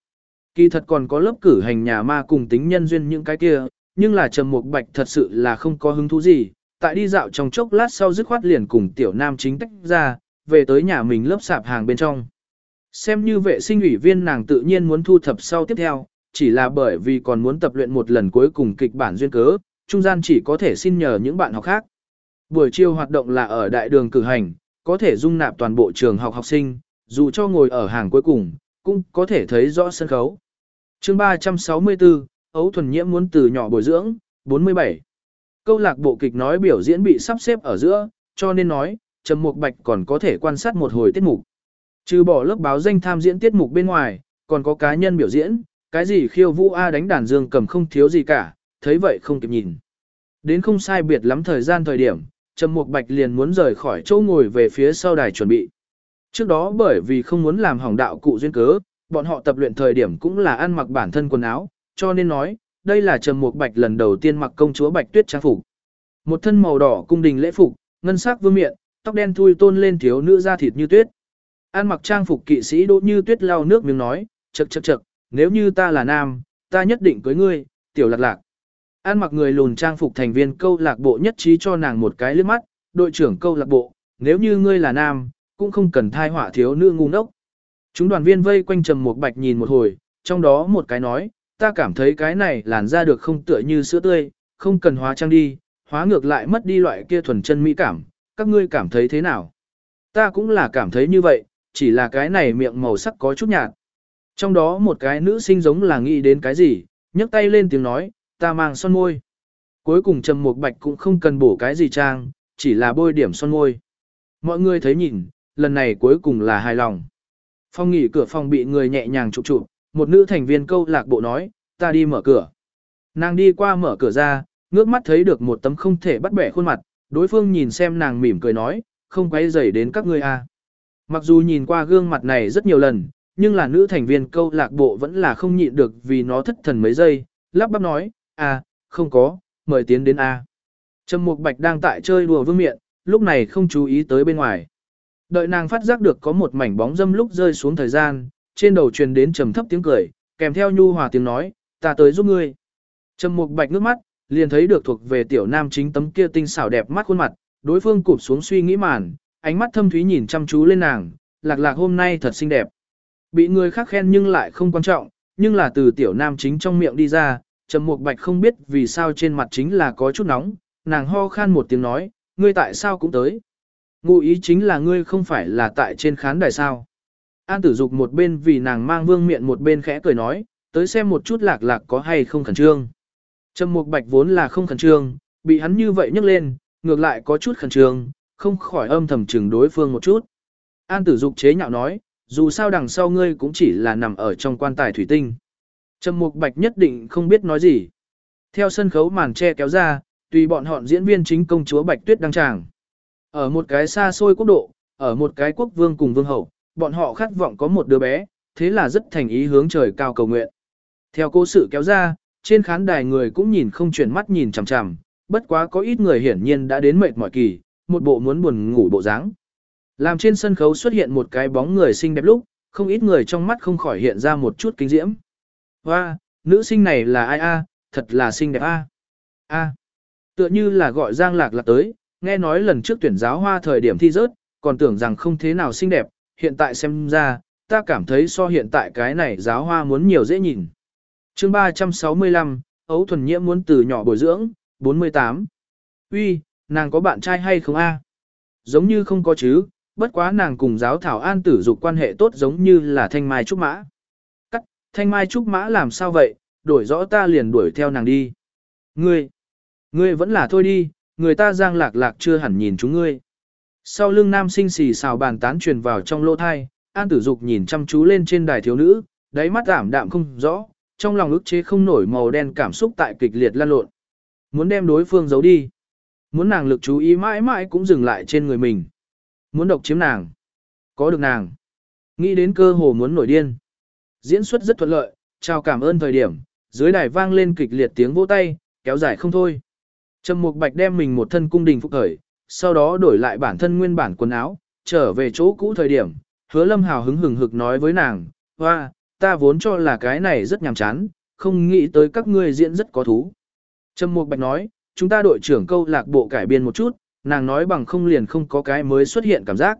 Kỳ thật còn có lớp cử hành nhà ma cùng tính nhân duyên những cái kia, nhưng là Trầm Mục Bạch thật sự là không có hứng thú gì, tại đi dạo trong chốc lát sau dứt khoát liền cùng tiểu nam chính tách ra, về tới nhà mình lớp sạp hàng bên trong. Xem như vệ sinh ủy viên nàng tự nhiên muốn thu thập sau tiếp theo, chỉ là bởi vì còn muốn tập luyện một lần cuối cùng kịch bản duyên cớ, trung gian chỉ có thể xin nhờ những bạn học khác. Buổi chiều hoạt động là ở đại đường cử hành, có thể dung nạp toàn bộ trường học học sinh, dù cho ngồi ở hàng cuối cùng, cũng có thể thấy rõ sân khấu. chương 364, Ấu Thuần Nhiễm muốn từ nhỏ bồi dưỡng, 47. Câu lạc bộ kịch nói biểu diễn bị sắp xếp ở giữa, cho nên nói, Trầm Mục Bạch còn có thể quan sát một hồi tiết mục. Trừ bỏ lớp báo danh tham diễn tiết mục bên ngoài, còn có cá nhân biểu diễn, cái gì khiêu vũ A đánh đàn dương cầm không thiếu gì cả, thấy vậy không kịp nhìn. Đến không sai biệt lắm thời gian thời điểm, Trầm Mục Bạch liền muốn rời khỏi chỗ ngồi về phía sau đài chuẩn bị. Trước đó bởi vì không muốn làm hỏng đạo cụ duyên cớ, bọn họ tập luyện thời điểm cũng là ăn mặc bản thân quần áo, cho nên nói, đây là Trầm Mục Bạch lần đầu tiên mặc công chúa Bạch Tuyết trang phục. Một thân màu đỏ cung đình lễ phục, ngân sắc vương miện, tóc đen thui tôn lên thiếu nữ da thịt như tuyết. Ăn mặc trang phục kỵ sĩ Đỗ Như Tuyết lau nước miếng nói, chậc chậc chậc, nếu như ta là nam, ta nhất định cưới ngươi, tiểu lạc lạc. An mặc người lùn trang phục thành viên câu lạc bộ nhất trí cho nàng một cái liếc mắt, đội trưởng câu lạc bộ, nếu như ngươi là nam, cũng không cần thai họa thiếu nữ ngu ngốc. Chúng đoàn viên vây quanh Trầm một Bạch nhìn một hồi, trong đó một cái nói, ta cảm thấy cái này làn da được không tựa như sữa tươi, không cần hóa trang đi, hóa ngược lại mất đi loại kia thuần chân mỹ cảm, các ngươi cảm thấy thế nào? Ta cũng là cảm thấy như vậy, chỉ là cái này miệng màu sắc có chút nhạt. Trong đó một cái nữ sinh giống là nghĩ đến cái gì, nhấc tay lên tiếng nói, ta mang son môi. Cuối cùng Trầm Mục Bạch cũng không cần bổ cái gì trang, chỉ là bôi điểm son môi. Mọi người thấy nhìn, lần này cuối cùng là hài lòng. Phong nghỉ cửa phòng bị người nhẹ nhàng chụp chụp, một nữ thành viên câu lạc bộ nói, ta đi mở cửa. Nàng đi qua mở cửa ra, ngước mắt thấy được một tấm không thể bắt bẻ khuôn mặt, đối phương nhìn xem nàng mỉm cười nói, không quay rầy đến các ngươi à. Mặc dù nhìn qua gương mặt này rất nhiều lần, nhưng là nữ thành viên câu lạc bộ vẫn là không nhịn được vì nó thất thần mấy giây, lắp bắp nói, à, không có, mời tiến đến A. Trầm Mục Bạch đang tại chơi đùa vương miện, lúc này không chú ý tới bên ngoài. Đợi nàng phát giác được có một mảnh bóng dâm lúc rơi xuống thời gian, trên đầu truyền đến trầm thấp tiếng cười, kèm theo nhu hòa tiếng nói, ta tới giúp ngươi. Trầm Mục Bạch nước mắt, liền thấy được thuộc về tiểu nam chính tấm kia tinh xảo đẹp mắt khuôn mặt, đối phương cụp xuống suy nghĩ màn, ánh mắt thâm thúy nhìn chăm chú lên nàng, lạc lạc hôm nay thật xinh đẹp. Bị người khác khen nhưng lại không quan trọng, nhưng là từ tiểu nam chính trong miệng đi ra, Trầm Mục Bạch không biết vì sao trên mặt chính là có chút nóng, nàng ho khan một tiếng nói, ngươi tại sao cũng tới? Ngụ ý chính là ngươi không phải là tại trên khán đài sao? An tử dục một bên vì nàng mang vương miệng một bên khẽ cười nói, tới xem một chút lạc lạc có hay không khẩn trương. Trầm Mục Bạch vốn là không khẩn trương, bị hắn như vậy nhấc lên, ngược lại có chút khẩn trương, không khỏi âm thầm chừng đối phương một chút. An tử dục chế nhạo nói, dù sao đằng sau ngươi cũng chỉ là nằm ở trong quan tài thủy tinh. Trầm Mục Bạch nhất định không biết nói gì. Theo sân khấu màn che kéo ra, tùy bọn họ diễn viên chính công chúa Bạch Tuyết đăng tràng. Ở một cái xa xôi quốc độ, ở một cái quốc vương cùng vương hậu, bọn họ khát vọng có một đứa bé, thế là rất thành ý hướng trời cao cầu nguyện. Theo cố sự kéo ra, trên khán đài người cũng nhìn không chuyển mắt nhìn chằm chằm, bất quá có ít người hiển nhiên đã đến mệt mỏi kỳ, một bộ muốn buồn ngủ bộ dáng. Làm trên sân khấu xuất hiện một cái bóng người xinh đẹp lúc, không ít người trong mắt không khỏi hiện ra một chút kinh diễm. Hoa, nữ sinh này là ai a? thật là xinh đẹp a. A. Tựa như là gọi Giang Lạc Lạc tới, nghe nói lần trước tuyển giáo hoa thời điểm thi rớt, còn tưởng rằng không thế nào xinh đẹp, hiện tại xem ra, ta cảm thấy so hiện tại cái này giáo hoa muốn nhiều dễ nhìn chương 365, Ấu Thuần Nhiễm muốn từ nhỏ bồi dưỡng, 48. Uy, nàng có bạn trai hay không a? Giống như không có chứ, bất quá nàng cùng giáo thảo an tử dục quan hệ tốt giống như là thanh mai trúc mã. Cắt, thanh mai trúc mã làm sao vậy, đổi rõ ta liền đuổi theo nàng đi. Ngươi, ngươi vẫn là thôi đi, người ta giang lạc lạc chưa hẳn nhìn chúng ngươi. Sau lưng nam sinh xì xào bàn tán truyền vào trong lỗ thai, an tử dục nhìn chăm chú lên trên đài thiếu nữ, đáy mắt ảm đạm không rõ, trong lòng ức chế không nổi màu đen cảm xúc tại kịch liệt lan lộn. Muốn đem đối phương giấu đi. Muốn nàng lực chú ý mãi mãi cũng dừng lại trên người mình. Muốn độc chiếm nàng. Có được nàng. Nghĩ đến cơ hồ muốn nổi điên. Diễn xuất rất thuận lợi, chào cảm ơn thời điểm, dưới đài vang lên kịch liệt tiếng vỗ tay, kéo dài không thôi. Trầm Mục Bạch đem mình một thân cung đình phục khởi, sau đó đổi lại bản thân nguyên bản quần áo, trở về chỗ cũ thời điểm, Hứa Lâm hào hứng hừng hực nói với nàng, "Hoa, ta vốn cho là cái này rất nhàm chán, không nghĩ tới các ngươi diễn rất có thú." Trầm Mục Bạch nói, "Chúng ta đội trưởng câu lạc bộ cải biên một chút, nàng nói bằng không liền không có cái mới xuất hiện cảm giác."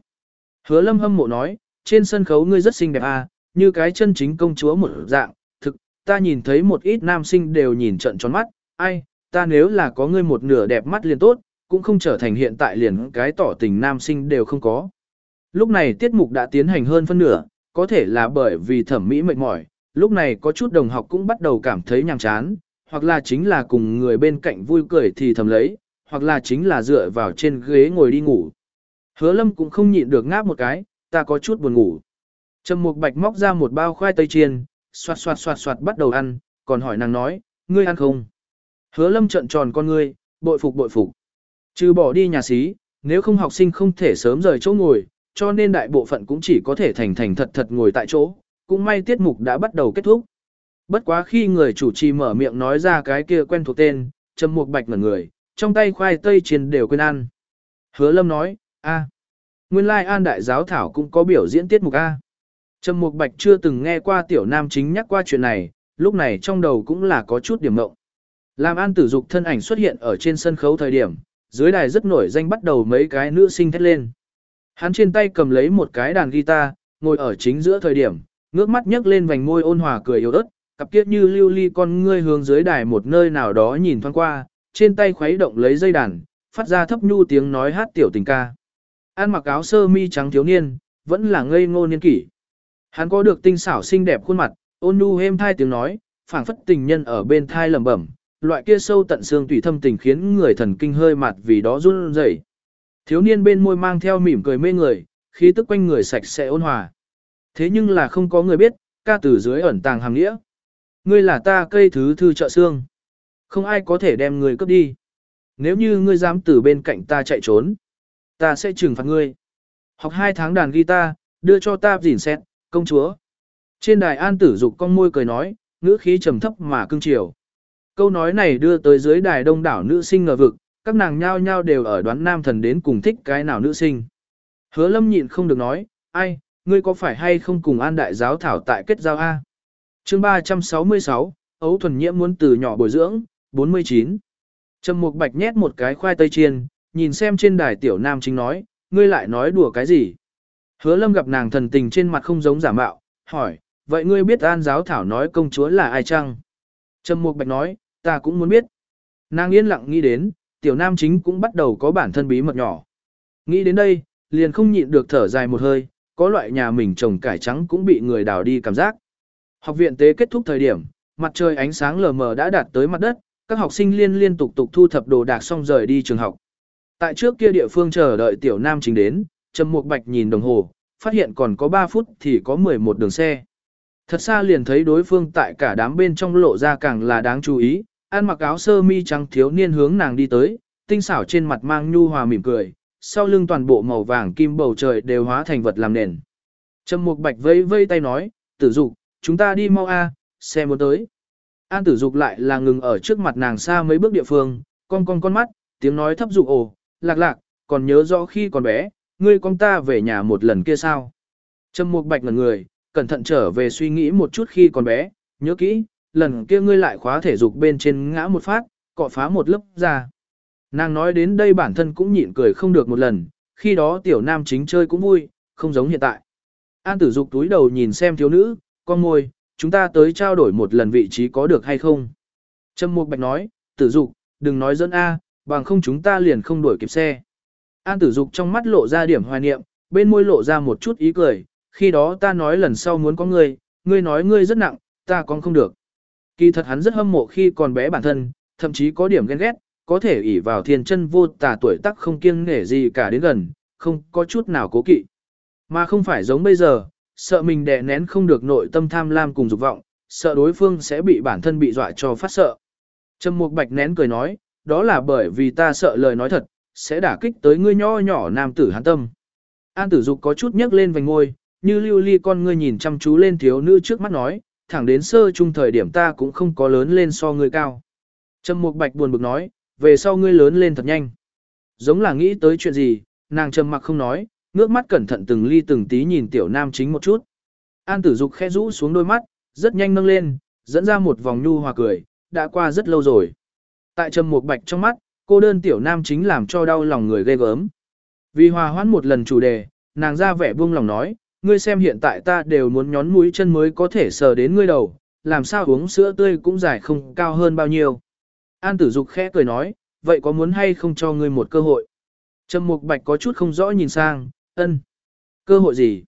Hứa Lâm hâm mộ nói, "Trên sân khấu ngươi rất xinh đẹp à, như cái chân chính công chúa một dạng, thực, ta nhìn thấy một ít nam sinh đều nhìn trận tròn mắt, ai, ta nếu là có ngươi một nửa đẹp mắt liền tốt, cũng không trở thành hiện tại liền cái tỏ tình nam sinh đều không có." Lúc này tiết mục đã tiến hành hơn phân nửa, có thể là bởi vì thẩm mỹ mệt mỏi, lúc này có chút đồng học cũng bắt đầu cảm thấy nhàm chán, hoặc là chính là cùng người bên cạnh vui cười thì thầm lấy, hoặc là chính là dựa vào trên ghế ngồi đi ngủ. Hứa lâm cũng không nhịn được ngáp một cái, ta có chút buồn ngủ. Trầm Mục Bạch móc ra một bao khoai tây chiên, xoạt xoạt xoạt xoạt bắt đầu ăn, còn hỏi nàng nói, ngươi ăn không? Hứa lâm trợn tròn con ngươi, bội phục bội phục. Trừ bỏ đi nhà xí, nếu không học sinh không thể sớm rời chỗ ngồi, cho nên đại bộ phận cũng chỉ có thể thành thành thật thật ngồi tại chỗ, cũng may tiết mục đã bắt đầu kết thúc. Bất quá khi người chủ trì mở miệng nói ra cái kia quen thuộc tên, Trầm Mục Bạch ngẩn người, trong tay khoai tây chiên đều quên ăn. Hứa Lâm nói, a, nguyên lai An Đại Giáo Thảo cũng có biểu diễn tiết mục A. Trầm Mục Bạch chưa từng nghe qua tiểu nam chính nhắc qua chuyện này, lúc này trong đầu cũng là có chút điểm mộng. Làm An Tử Dục thân ảnh xuất hiện ở trên sân khấu thời điểm, dưới đài rất nổi danh bắt đầu mấy cái nữ sinh thét lên. Hắn trên tay cầm lấy một cái đàn guitar, ngồi ở chính giữa thời điểm, ngước mắt nhấc lên vành môi ôn hòa cười yếu ớt, cặp kiếp như lưu ly con ngươi hướng dưới đài một nơi nào đó nhìn thoáng qua, trên tay khuấy động lấy dây đàn, phát ra thấp nhu tiếng nói hát tiểu tình ca. An mặc áo sơ mi trắng thiếu niên, vẫn là ngây ngô niên kỷ. Hắn có được tinh xảo xinh đẹp khuôn mặt, ôn nhu êm thai tiếng nói, phảng phất tình nhân ở bên thai lẩm bẩm, loại kia sâu tận xương tùy thâm tình khiến người thần kinh hơi mặt vì đó run rẩy. Thiếu niên bên môi mang theo mỉm cười mê người, khí tức quanh người sạch sẽ ôn hòa. Thế nhưng là không có người biết, ca từ dưới ẩn tàng hàng nghĩa. Ngươi là ta cây thứ thư trợ xương. Không ai có thể đem ngươi cướp đi. Nếu như ngươi dám từ bên cạnh ta chạy trốn, ta sẽ trừng phạt ngươi. Học hai tháng đàn guitar, đưa cho ta dỉn xét, công chúa. Trên đài an tử dục con môi cười nói, ngữ khí trầm thấp mà cưng chiều. Câu nói này đưa tới dưới đài đông đảo nữ sinh ngờ vực, các nàng nhao nhao đều ở đoán nam thần đến cùng thích cái nào nữ sinh. Hứa lâm nhịn không được nói, ai, ngươi có phải hay không cùng an đại giáo thảo tại kết giao A? chương 366, ấu thuần nhiễm muốn từ nhỏ bồi dưỡng, 49. Trầm mục bạch nhét một cái khoai tây chiên, nhìn xem trên đài tiểu nam chính nói, ngươi lại nói đùa cái gì? Hứa lâm gặp nàng thần tình trên mặt không giống giả mạo, hỏi, Vậy ngươi biết An giáo thảo nói công chúa là ai chăng? Trầm Mục Bạch nói, ta cũng muốn biết. Nàng yên lặng nghĩ đến, tiểu nam chính cũng bắt đầu có bản thân bí mật nhỏ. Nghĩ đến đây, liền không nhịn được thở dài một hơi, có loại nhà mình trồng cải trắng cũng bị người đào đi cảm giác. Học viện tế kết thúc thời điểm, mặt trời ánh sáng lờ mờ đã đạt tới mặt đất, các học sinh liên liên tục tục thu thập đồ đạc xong rời đi trường học. Tại trước kia địa phương chờ đợi tiểu nam chính đến, Trầm Mục Bạch nhìn đồng hồ, phát hiện còn có 3 phút thì có 11 đường xe. Thật xa liền thấy đối phương tại cả đám bên trong lộ ra càng là đáng chú ý, ăn mặc áo sơ mi trắng thiếu niên hướng nàng đi tới, tinh xảo trên mặt mang nhu hòa mỉm cười, sau lưng toàn bộ màu vàng kim bầu trời đều hóa thành vật làm nền. Trầm Mục Bạch vây vây tay nói, "Tử Dục, chúng ta đi mau a, xe muốn tới." An Tử Dục lại là ngừng ở trước mặt nàng xa mấy bước địa phương, con con con mắt, tiếng nói thấp dục ồ, lạc lạc, còn nhớ rõ khi còn bé, ngươi con ta về nhà một lần kia sao? Trầm Mục Bạch ngẩn người, cẩn thận trở về suy nghĩ một chút khi còn bé, nhớ kỹ, lần kia ngươi lại khóa thể dục bên trên ngã một phát, cọ phá một lớp ra. Nàng nói đến đây bản thân cũng nhịn cười không được một lần, khi đó tiểu nam chính chơi cũng vui, không giống hiện tại. An tử dục túi đầu nhìn xem thiếu nữ, con môi, chúng ta tới trao đổi một lần vị trí có được hay không. Trâm Mục Bạch nói, tử dục, đừng nói dẫn A, bằng không chúng ta liền không đuổi kịp xe. An tử dục trong mắt lộ ra điểm hoài niệm, bên môi lộ ra một chút ý cười, khi đó ta nói lần sau muốn có ngươi, ngươi nói ngươi rất nặng, ta còn không được. Kỳ thật hắn rất hâm mộ khi còn bé bản thân, thậm chí có điểm ghen ghét, có thể ỷ vào thiên chân vô tà tuổi tác không kiêng nể gì cả đến gần, không có chút nào cố kỵ. Mà không phải giống bây giờ, sợ mình đè nén không được nội tâm tham lam cùng dục vọng, sợ đối phương sẽ bị bản thân bị dọa cho phát sợ. Trầm Mục Bạch nén cười nói, đó là bởi vì ta sợ lời nói thật, sẽ đả kích tới ngươi nho nhỏ nam tử hán tâm. An tử dục có chút nhấc lên vành ngôi, như lưu ly con ngươi nhìn chăm chú lên thiếu nữ trước mắt nói, thẳng đến sơ trung thời điểm ta cũng không có lớn lên so ngươi cao. Trầm Mục Bạch buồn bực nói, về sau ngươi lớn lên thật nhanh. Giống là nghĩ tới chuyện gì, nàng trầm mặc không nói, ngước mắt cẩn thận từng ly từng tí nhìn tiểu nam chính một chút. An tử dục khẽ rũ xuống đôi mắt, rất nhanh nâng lên, dẫn ra một vòng nhu hòa cười, đã qua rất lâu rồi. Tại trầm mục bạch trong mắt, cô đơn tiểu nam chính làm cho đau lòng người ghê gớm. Vì hòa hoãn một lần chủ đề, nàng ra vẻ buông lòng nói, ngươi xem hiện tại ta đều muốn nhón mũi chân mới có thể sờ đến ngươi đầu, làm sao uống sữa tươi cũng dài không cao hơn bao nhiêu. An tử dục khẽ cười nói, vậy có muốn hay không cho ngươi một cơ hội? Trầm mục bạch có chút không rõ nhìn sang, ân. Cơ hội gì?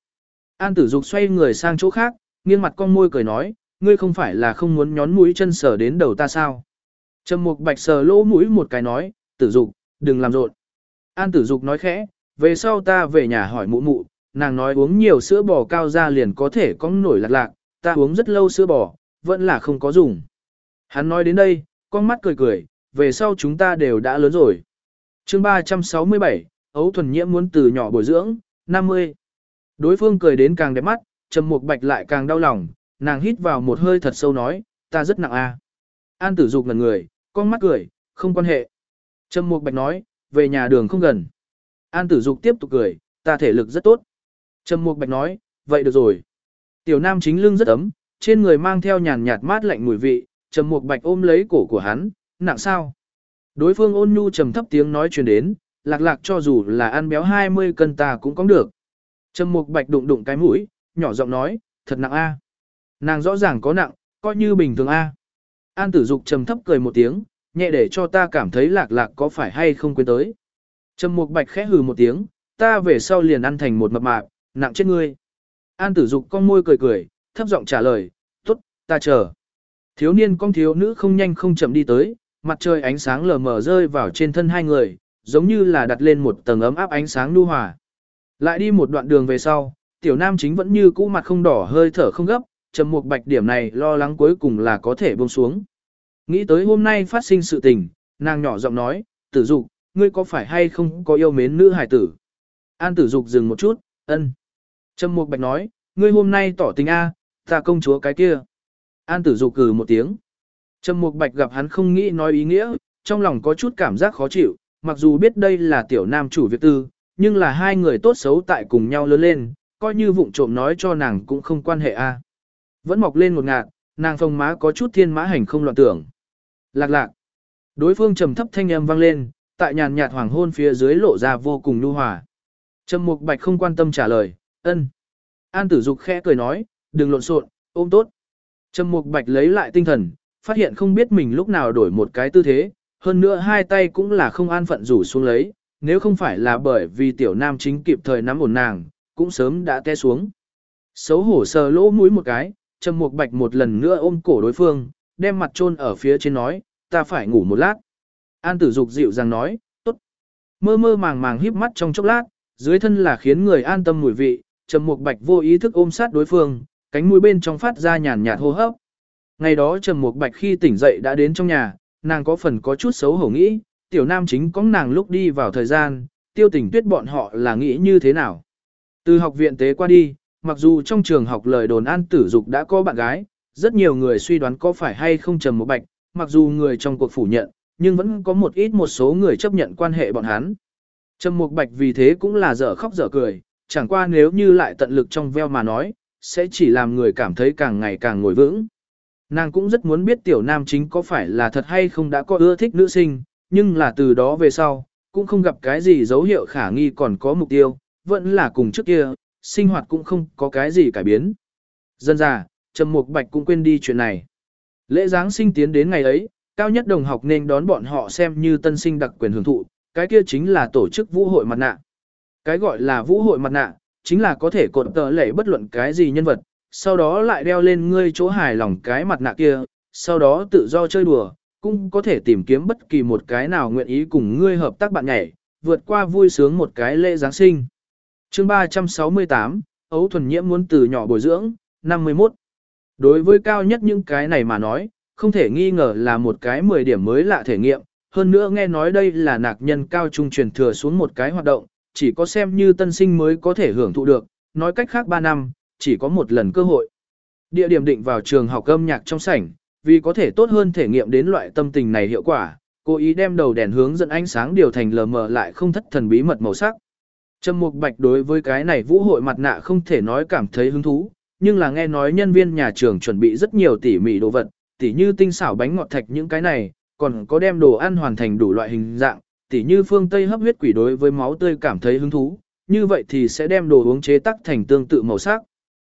An tử dục xoay người sang chỗ khác, nghiêng mặt con môi cười nói, ngươi không phải là không muốn nhón mũi chân sờ đến đầu ta sao? Trầm mục bạch sờ lỗ mũi một cái nói, tử dục, đừng làm rộn. An tử dục nói khẽ, về sau ta về nhà hỏi mụ mụ, nàng nói uống nhiều sữa bò cao ra liền có thể có nổi lạc lạc, ta uống rất lâu sữa bò, vẫn là không có dùng. Hắn nói đến đây, con mắt cười cười, về sau chúng ta đều đã lớn rồi. chương 367, ấu thuần nhiễm muốn từ nhỏ bồi dưỡng, 50. Đối phương cười đến càng đẹp mắt, trầm mục bạch lại càng đau lòng, nàng hít vào một hơi thật sâu nói, ta rất nặng a. À. An tử dục ngần người, con mắt cười, không quan hệ. Trầm mục bạch nói, về nhà đường không gần. An tử dục tiếp tục cười, ta thể lực rất tốt. Trầm mục bạch nói, vậy được rồi. Tiểu nam chính lưng rất ấm, trên người mang theo nhàn nhạt mát lạnh mùi vị, trầm mục bạch ôm lấy cổ của hắn, nặng sao. Đối phương ôn nhu trầm thấp tiếng nói truyền đến, lạc lạc cho dù là ăn béo 20 cân ta cũng có được. Trầm mục bạch đụng đụng cái mũi, nhỏ giọng nói, thật nặng a. Nàng rõ ràng có nặng, coi như bình thường a. An tử dục trầm thấp cười một tiếng, nhẹ để cho ta cảm thấy lạc lạc có phải hay không quên tới. Trầm mục bạch khẽ hừ một tiếng, ta về sau liền ăn thành một mập mạp, nặng chết ngươi. An tử dục con môi cười cười, thấp giọng trả lời, tốt, ta chờ. Thiếu niên con thiếu nữ không nhanh không chậm đi tới, mặt trời ánh sáng lờ mờ rơi vào trên thân hai người, giống như là đặt lên một tầng ấm áp ánh sáng nu hòa. Lại đi một đoạn đường về sau, tiểu nam chính vẫn như cũ mặt không đỏ hơi thở không gấp, trầm một bạch điểm này lo lắng cuối cùng là có thể buông xuống. Nghĩ tới hôm nay phát sinh sự tình, nàng nhỏ giọng nói, tử dục, ngươi có phải hay không có yêu mến nữ hải tử? An tử dục dừng một chút, ân. Trầm mục bạch nói, ngươi hôm nay tỏ tình A, ta công chúa cái kia. An tử dục cử một tiếng. Trầm mục bạch gặp hắn không nghĩ nói ý nghĩa, trong lòng có chút cảm giác khó chịu, mặc dù biết đây là tiểu nam chủ việc tư, nhưng là hai người tốt xấu tại cùng nhau lớn lên, coi như vụng trộm nói cho nàng cũng không quan hệ a. Vẫn mọc lên một ngạt, nàng phồng má có chút thiên mã hành không loạn tưởng. Lạc lạc. Đối phương trầm thấp thanh âm vang lên, tại nhàn nhạt hoàng hôn phía dưới lộ ra vô cùng nhu hòa. Trầm Mục Bạch không quan tâm trả lời, "Ân." An Tử Dục khẽ cười nói, "Đừng lộn xộn, ôm tốt. Trầm Mục Bạch lấy lại tinh thần, phát hiện không biết mình lúc nào đổi một cái tư thế, hơn nữa hai tay cũng là không an phận rủ xuống lấy, nếu không phải là bởi vì tiểu nam chính kịp thời nắm ổn nàng, cũng sớm đã té xuống. Xấu hổ sờ lỗ mũi một cái, Trầm Mục Bạch một lần nữa ôm cổ đối phương, đem mặt chôn ở phía trên nói, ta phải ngủ một lát. An tử dục dịu dàng nói, tốt. Mơ mơ màng màng híp mắt trong chốc lát, dưới thân là khiến người an tâm mùi vị, Trầm Mục Bạch vô ý thức ôm sát đối phương, cánh mũi bên trong phát ra nhàn nhạt hô hấp. Ngày đó Trầm Mục Bạch khi tỉnh dậy đã đến trong nhà, nàng có phần có chút xấu hổ nghĩ, tiểu nam chính có nàng lúc đi vào thời gian, tiêu tình tuyết bọn họ là nghĩ như thế nào. Từ học viện tế qua đi, mặc dù trong trường học lời đồn an tử dục đã có bạn gái, rất nhiều người suy đoán có phải hay không Trầm Mục Bạch, mặc dù người trong cuộc phủ nhận, nhưng vẫn có một ít một số người chấp nhận quan hệ bọn hắn. Trầm Mục Bạch vì thế cũng là dở khóc dở cười, chẳng qua nếu như lại tận lực trong veo mà nói, sẽ chỉ làm người cảm thấy càng ngày càng ngồi vững. Nàng cũng rất muốn biết tiểu nam chính có phải là thật hay không đã có ưa thích nữ sinh, nhưng là từ đó về sau, cũng không gặp cái gì dấu hiệu khả nghi còn có mục tiêu, vẫn là cùng trước kia, sinh hoạt cũng không có cái gì cải biến. Dân già, Trầm Mục Bạch cũng quên đi chuyện này. Lễ Giáng sinh tiến đến ngày ấy, cao nhất đồng học nên đón bọn họ xem như tân sinh đặc quyền hưởng thụ, cái kia chính là tổ chức vũ hội mặt nạ. Cái gọi là vũ hội mặt nạ, chính là có thể cột tờ lệ bất luận cái gì nhân vật, sau đó lại đeo lên ngươi chỗ hài lòng cái mặt nạ kia, sau đó tự do chơi đùa, cũng có thể tìm kiếm bất kỳ một cái nào nguyện ý cùng ngươi hợp tác bạn nhảy, vượt qua vui sướng một cái lễ Giáng sinh. chương 368, Ấu Thuần Nhiễm muốn từ nhỏ bồi dưỡng, 51. Đối với cao nhất những cái này mà nói, không thể nghi ngờ là một cái 10 điểm mới lạ thể nghiệm, hơn nữa nghe nói đây là nạc nhân cao trung truyền thừa xuống một cái hoạt động, chỉ có xem như tân sinh mới có thể hưởng thụ được, nói cách khác 3 năm, chỉ có một lần cơ hội. Địa điểm định vào trường học âm nhạc trong sảnh, vì có thể tốt hơn thể nghiệm đến loại tâm tình này hiệu quả, cố ý đem đầu đèn hướng dẫn ánh sáng điều thành lờ mờ lại không thất thần bí mật màu sắc. Trầm Mục Bạch đối với cái này vũ hội mặt nạ không thể nói cảm thấy hứng thú, nhưng là nghe nói nhân viên nhà trường chuẩn bị rất nhiều tỉ mỉ đồ vật, tỉ như tinh xảo bánh ngọt thạch những cái này, còn có đem đồ ăn hoàn thành đủ loại hình dạng, tỉ như phương Tây hấp huyết quỷ đối với máu tươi cảm thấy hứng thú, như vậy thì sẽ đem đồ uống chế tác thành tương tự màu sắc.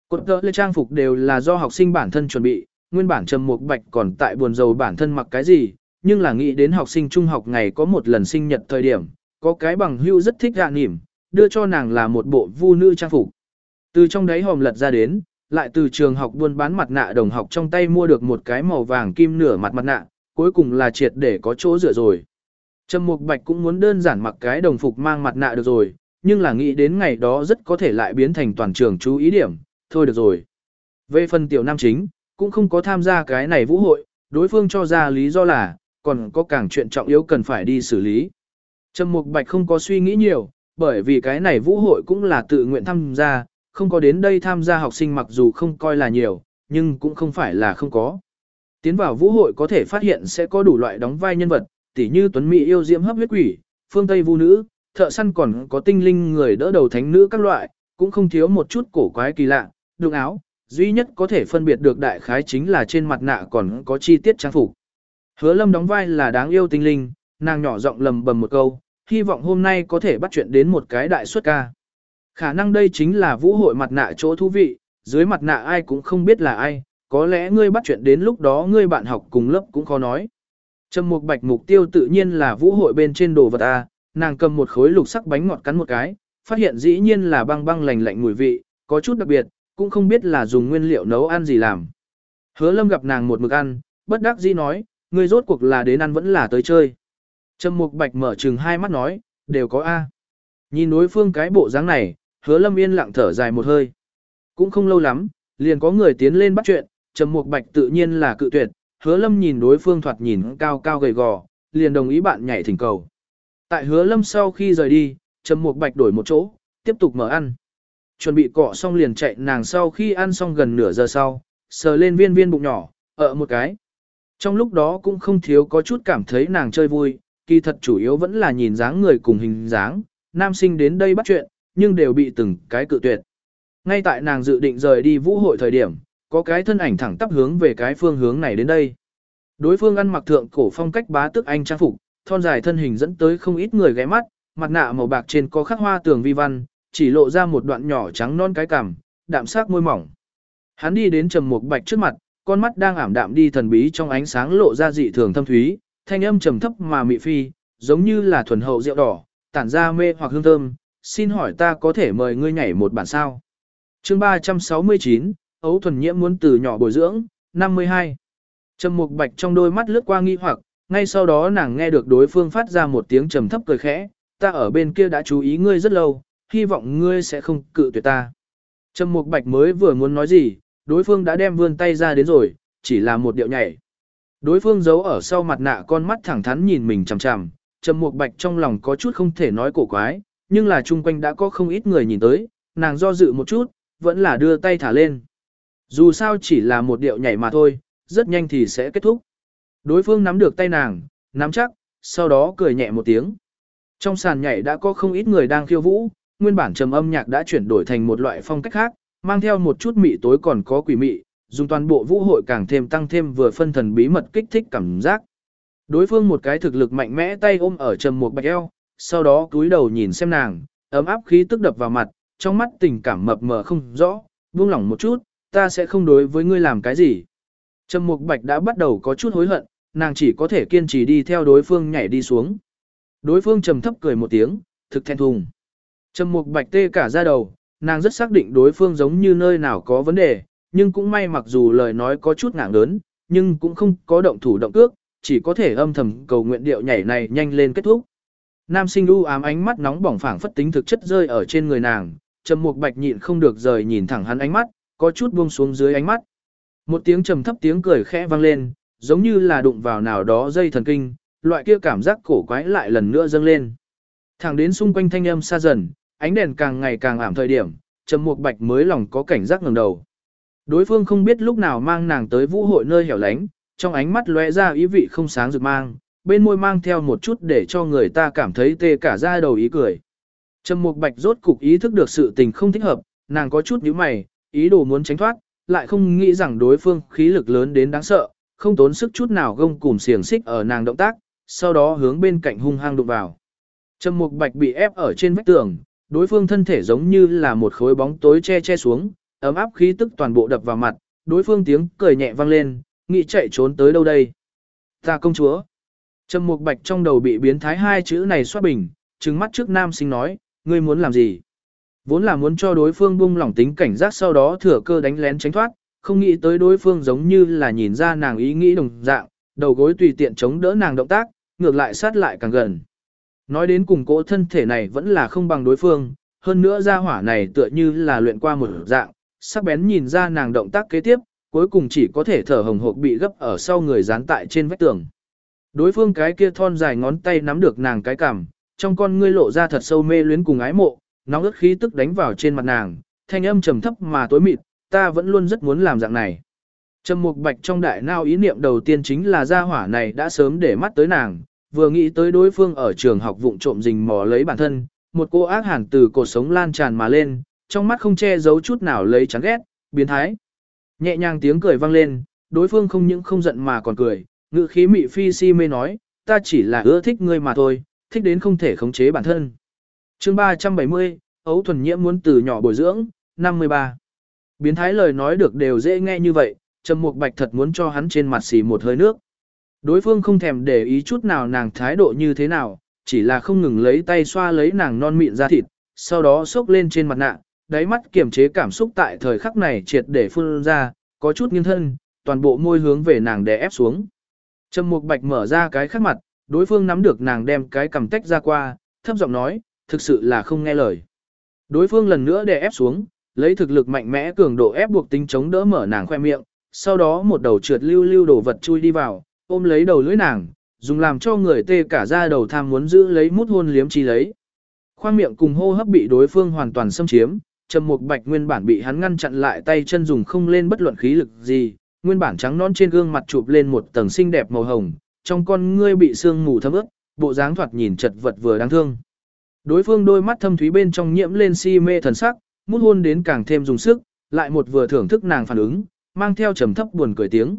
Cột tơ lê trang phục đều là do học sinh bản thân chuẩn bị, nguyên bản trầm mục bạch còn tại buồn dầu bản thân mặc cái gì, nhưng là nghĩ đến học sinh trung học ngày có một lần sinh nhật thời điểm, có cái bằng hưu rất thích gạ nỉm, đưa cho nàng là một bộ vu nữ trang phục. Từ trong đấy hòm lật ra đến, lại từ trường học buôn bán mặt nạ đồng học trong tay mua được một cái màu vàng kim nửa mặt mặt nạ, cuối cùng là triệt để có chỗ dựa rồi. Trầm Mục Bạch cũng muốn đơn giản mặc cái đồng phục mang mặt nạ được rồi, nhưng là nghĩ đến ngày đó rất có thể lại biến thành toàn trường chú ý điểm, thôi được rồi. Về phần tiểu nam chính, cũng không có tham gia cái này vũ hội, đối phương cho ra lý do là, còn có càng chuyện trọng yếu cần phải đi xử lý. Trầm Mục Bạch không có suy nghĩ nhiều, bởi vì cái này vũ hội cũng là tự nguyện tham gia, không có đến đây tham gia học sinh mặc dù không coi là nhiều, nhưng cũng không phải là không có. Tiến vào vũ hội có thể phát hiện sẽ có đủ loại đóng vai nhân vật, tỉ như tuấn mỹ yêu diễm hấp huyết quỷ, phương Tây vu nữ, thợ săn còn có tinh linh người đỡ đầu thánh nữ các loại, cũng không thiếu một chút cổ quái kỳ lạ, đường áo, duy nhất có thể phân biệt được đại khái chính là trên mặt nạ còn có chi tiết trang phục. Hứa Lâm đóng vai là đáng yêu tinh linh, nàng nhỏ giọng lầm bầm một câu, hy vọng hôm nay có thể bắt chuyện đến một cái đại xuất ca. Khả năng đây chính là vũ hội mặt nạ chỗ thú vị, dưới mặt nạ ai cũng không biết là ai, có lẽ ngươi bắt chuyện đến lúc đó ngươi bạn học cùng lớp cũng khó nói. Trầm Mục Bạch mục tiêu tự nhiên là vũ hội bên trên đồ vật a, nàng cầm một khối lục sắc bánh ngọt cắn một cái, phát hiện dĩ nhiên là băng băng lành lạnh mùi vị, có chút đặc biệt, cũng không biết là dùng nguyên liệu nấu ăn gì làm. Hứa Lâm gặp nàng một mực ăn, bất đắc dĩ nói, ngươi rốt cuộc là đến ăn vẫn là tới chơi. Trầm Mục Bạch mở trừng hai mắt nói, đều có a. Nhìn đối phương cái bộ dáng này, Hứa Lâm yên lặng thở dài một hơi. Cũng không lâu lắm, liền có người tiến lên bắt chuyện, Trầm Mục Bạch tự nhiên là cự tuyệt, Hứa Lâm nhìn đối phương thoạt nhìn cao cao gầy gò, liền đồng ý bạn nhảy thỉnh cầu. Tại Hứa Lâm sau khi rời đi, Trầm Mục Bạch đổi một chỗ, tiếp tục mở ăn. Chuẩn bị cọ xong liền chạy nàng sau khi ăn xong gần nửa giờ sau, sờ lên viên viên bụng nhỏ, ở một cái. Trong lúc đó cũng không thiếu có chút cảm thấy nàng chơi vui, kỳ thật chủ yếu vẫn là nhìn dáng người cùng hình dáng, nam sinh đến đây bắt chuyện, nhưng đều bị từng cái cự tuyệt. Ngay tại nàng dự định rời đi vũ hội thời điểm, có cái thân ảnh thẳng tắp hướng về cái phương hướng này đến đây. Đối phương ăn mặc thượng cổ phong cách bá tức anh trang phục, thon dài thân hình dẫn tới không ít người ghé mắt, mặt nạ màu bạc trên có khắc hoa tường vi văn, chỉ lộ ra một đoạn nhỏ trắng non cái cằm, đạm sắc môi mỏng. Hắn đi đến Trầm Mục Bạch trước mặt, con mắt đang ảm đạm đi thần bí trong ánh sáng lộ ra dị thường thâm thúy, thanh âm trầm thấp mà mị phi, giống như là thuần hậu rượu đỏ, tản ra mê hoặc hương thơm, xin hỏi ta có thể mời ngươi nhảy một bản sao? Chương 369, Ấu thuần nhiễm muốn từ nhỏ bồi dưỡng, 52. Trầm Mục Bạch trong đôi mắt lướt qua nghi hoặc, ngay sau đó nàng nghe được đối phương phát ra một tiếng trầm thấp cười khẽ, ta ở bên kia đã chú ý ngươi rất lâu, hy vọng ngươi sẽ không cự tuyệt ta. Trầm Mục Bạch mới vừa muốn nói gì, đối phương đã đem vươn tay ra đến rồi, chỉ là một điệu nhảy. Đối phương giấu ở sau mặt nạ con mắt thẳng thắn nhìn mình chằm chằm, Trầm Mục Bạch trong lòng có chút không thể nói cổ quái, nhưng là chung quanh đã có không ít người nhìn tới, nàng do dự một chút, vẫn là đưa tay thả lên. Dù sao chỉ là một điệu nhảy mà thôi, rất nhanh thì sẽ kết thúc. Đối phương nắm được tay nàng, nắm chắc, sau đó cười nhẹ một tiếng. Trong sàn nhảy đã có không ít người đang khiêu vũ, nguyên bản trầm âm nhạc đã chuyển đổi thành một loại phong cách khác, mang theo một chút mị tối còn có quỷ mị, dùng toàn bộ vũ hội càng thêm tăng thêm vừa phân thần bí mật kích thích cảm giác. Đối phương một cái thực lực mạnh mẽ tay ôm ở trầm một bạch eo, sau đó cúi đầu nhìn xem nàng, ấm áp khí tức đập vào mặt, trong mắt tình cảm mập mờ không rõ, buông lỏng một chút, ta sẽ không đối với ngươi làm cái gì. Trầm Mục Bạch đã bắt đầu có chút hối hận, nàng chỉ có thể kiên trì đi theo đối phương nhảy đi xuống. Đối phương trầm thấp cười một tiếng, thực thẹn thùng. Trầm Mục Bạch tê cả da đầu, nàng rất xác định đối phương giống như nơi nào có vấn đề, nhưng cũng may mặc dù lời nói có chút ngạng lớn, nhưng cũng không có động thủ động cước, chỉ có thể âm thầm cầu nguyện điệu nhảy này nhanh lên kết thúc. Nam sinh u ám ánh mắt nóng bỏng phảng phất tính thực chất rơi ở trên người nàng, Trầm Mục Bạch nhịn không được rời nhìn thẳng hắn ánh mắt, có chút buông xuống dưới ánh mắt. Một tiếng trầm thấp tiếng cười khẽ vang lên, giống như là đụng vào nào đó dây thần kinh, loại kia cảm giác cổ quái lại lần nữa dâng lên. Thẳng đến xung quanh thanh âm xa dần, ánh đèn càng ngày càng ảm thời điểm, Trầm Mục Bạch mới lòng có cảnh giác ngẩng đầu. Đối phương không biết lúc nào mang nàng tới vũ hội nơi hẻo lánh, trong ánh mắt lóe ra ý vị không sáng rực mang, bên môi mang theo một chút để cho người ta cảm thấy tê cả da đầu ý cười. Trầm Mục Bạch rốt cục ý thức được sự tình không thích hợp, nàng có chút nhíu mày, ý đồ muốn tránh thoát, lại không nghĩ rằng đối phương khí lực lớn đến đáng sợ, không tốn sức chút nào gông cùm xiềng xích ở nàng động tác, sau đó hướng bên cạnh hung hăng đụng vào. Trầm Mục Bạch bị ép ở trên vách tường, đối phương thân thể giống như là một khối bóng tối che che xuống, ấm áp khí tức toàn bộ đập vào mặt, đối phương tiếng cười nhẹ vang lên, nghĩ chạy trốn tới đâu đây? Ta công chúa. Trầm Mục Bạch trong đầu bị biến thái hai chữ này xoát bình, trừng mắt trước nam sinh nói, ngươi muốn làm gì? Vốn là muốn cho đối phương buông lỏng tính cảnh giác sau đó thừa cơ đánh lén tránh thoát, không nghĩ tới đối phương giống như là nhìn ra nàng ý nghĩ đồng dạng, đầu gối tùy tiện chống đỡ nàng động tác, ngược lại sát lại càng gần. Nói đến cùng cỗ thân thể này vẫn là không bằng đối phương, hơn nữa ra hỏa này tựa như là luyện qua một dạng, sắc bén nhìn ra nàng động tác kế tiếp, cuối cùng chỉ có thể thở hồng hộc bị gấp ở sau người dán tại trên vách tường. Đối phương cái kia thon dài ngón tay nắm được nàng cái cằm, trong con ngươi lộ ra thật sâu mê luyến cùng ái mộ, nóng ướt khí tức đánh vào trên mặt nàng, thanh âm trầm thấp mà tối mịt, ta vẫn luôn rất muốn làm dạng này. Trầm Mục Bạch trong đại nao ý niệm đầu tiên chính là gia hỏa này đã sớm để mắt tới nàng, vừa nghĩ tới đối phương ở trường học vụng trộm rình mò lấy bản thân, một cô ác hẳn từ cổ sống lan tràn mà lên, trong mắt không che giấu chút nào lấy chán ghét, biến thái. Nhẹ nhàng tiếng cười vang lên, đối phương không những không giận mà còn cười, ngữ khí mị phi si mê nói, ta chỉ là ưa thích ngươi mà thôi, thích đến không thể khống chế bản thân chương 370, ấu thuần nhiễm muốn từ nhỏ bồi dưỡng, 53. Biến thái lời nói được đều dễ nghe như vậy, Trầm Mục Bạch thật muốn cho hắn trên mặt xì một hơi nước. Đối phương không thèm để ý chút nào nàng thái độ như thế nào, chỉ là không ngừng lấy tay xoa lấy nàng non mịn ra thịt, sau đó xốc lên trên mặt nạ, đáy mắt kiềm chế cảm xúc tại thời khắc này triệt để phun ra, có chút nghiêng thân, toàn bộ môi hướng về nàng đè ép xuống. Trầm Mục Bạch mở ra cái khắc mặt, đối phương nắm được nàng đem cái cầm tách ra qua, thấp giọng nói, thực sự là không nghe lời. Đối phương lần nữa đè ép xuống, lấy thực lực mạnh mẽ cường độ ép buộc tính chống đỡ mở nàng khoe miệng, sau đó một đầu trượt lưu lưu đổ vật chui đi vào, ôm lấy đầu lưỡi nàng, dùng làm cho người tê cả da đầu tham muốn giữ lấy mút hôn liếm chi lấy. Khoang miệng cùng hô hấp bị đối phương hoàn toàn xâm chiếm, Trầm Mục Bạch nguyên bản bị hắn ngăn chặn lại tay chân dùng không lên bất luận khí lực gì, nguyên bản trắng non trên gương mặt chụp lên một tầng xinh đẹp màu hồng, trong con ngươi bị sương mù thấm ướt, bộ dáng thoạt nhìn chật vật vừa đáng thương. Đối phương đôi mắt thâm thúy bên trong nhiễm lên si mê thần sắc, mút hôn đến càng thêm dùng sức, lại một vừa thưởng thức nàng phản ứng, mang theo trầm thấp buồn cười tiếng.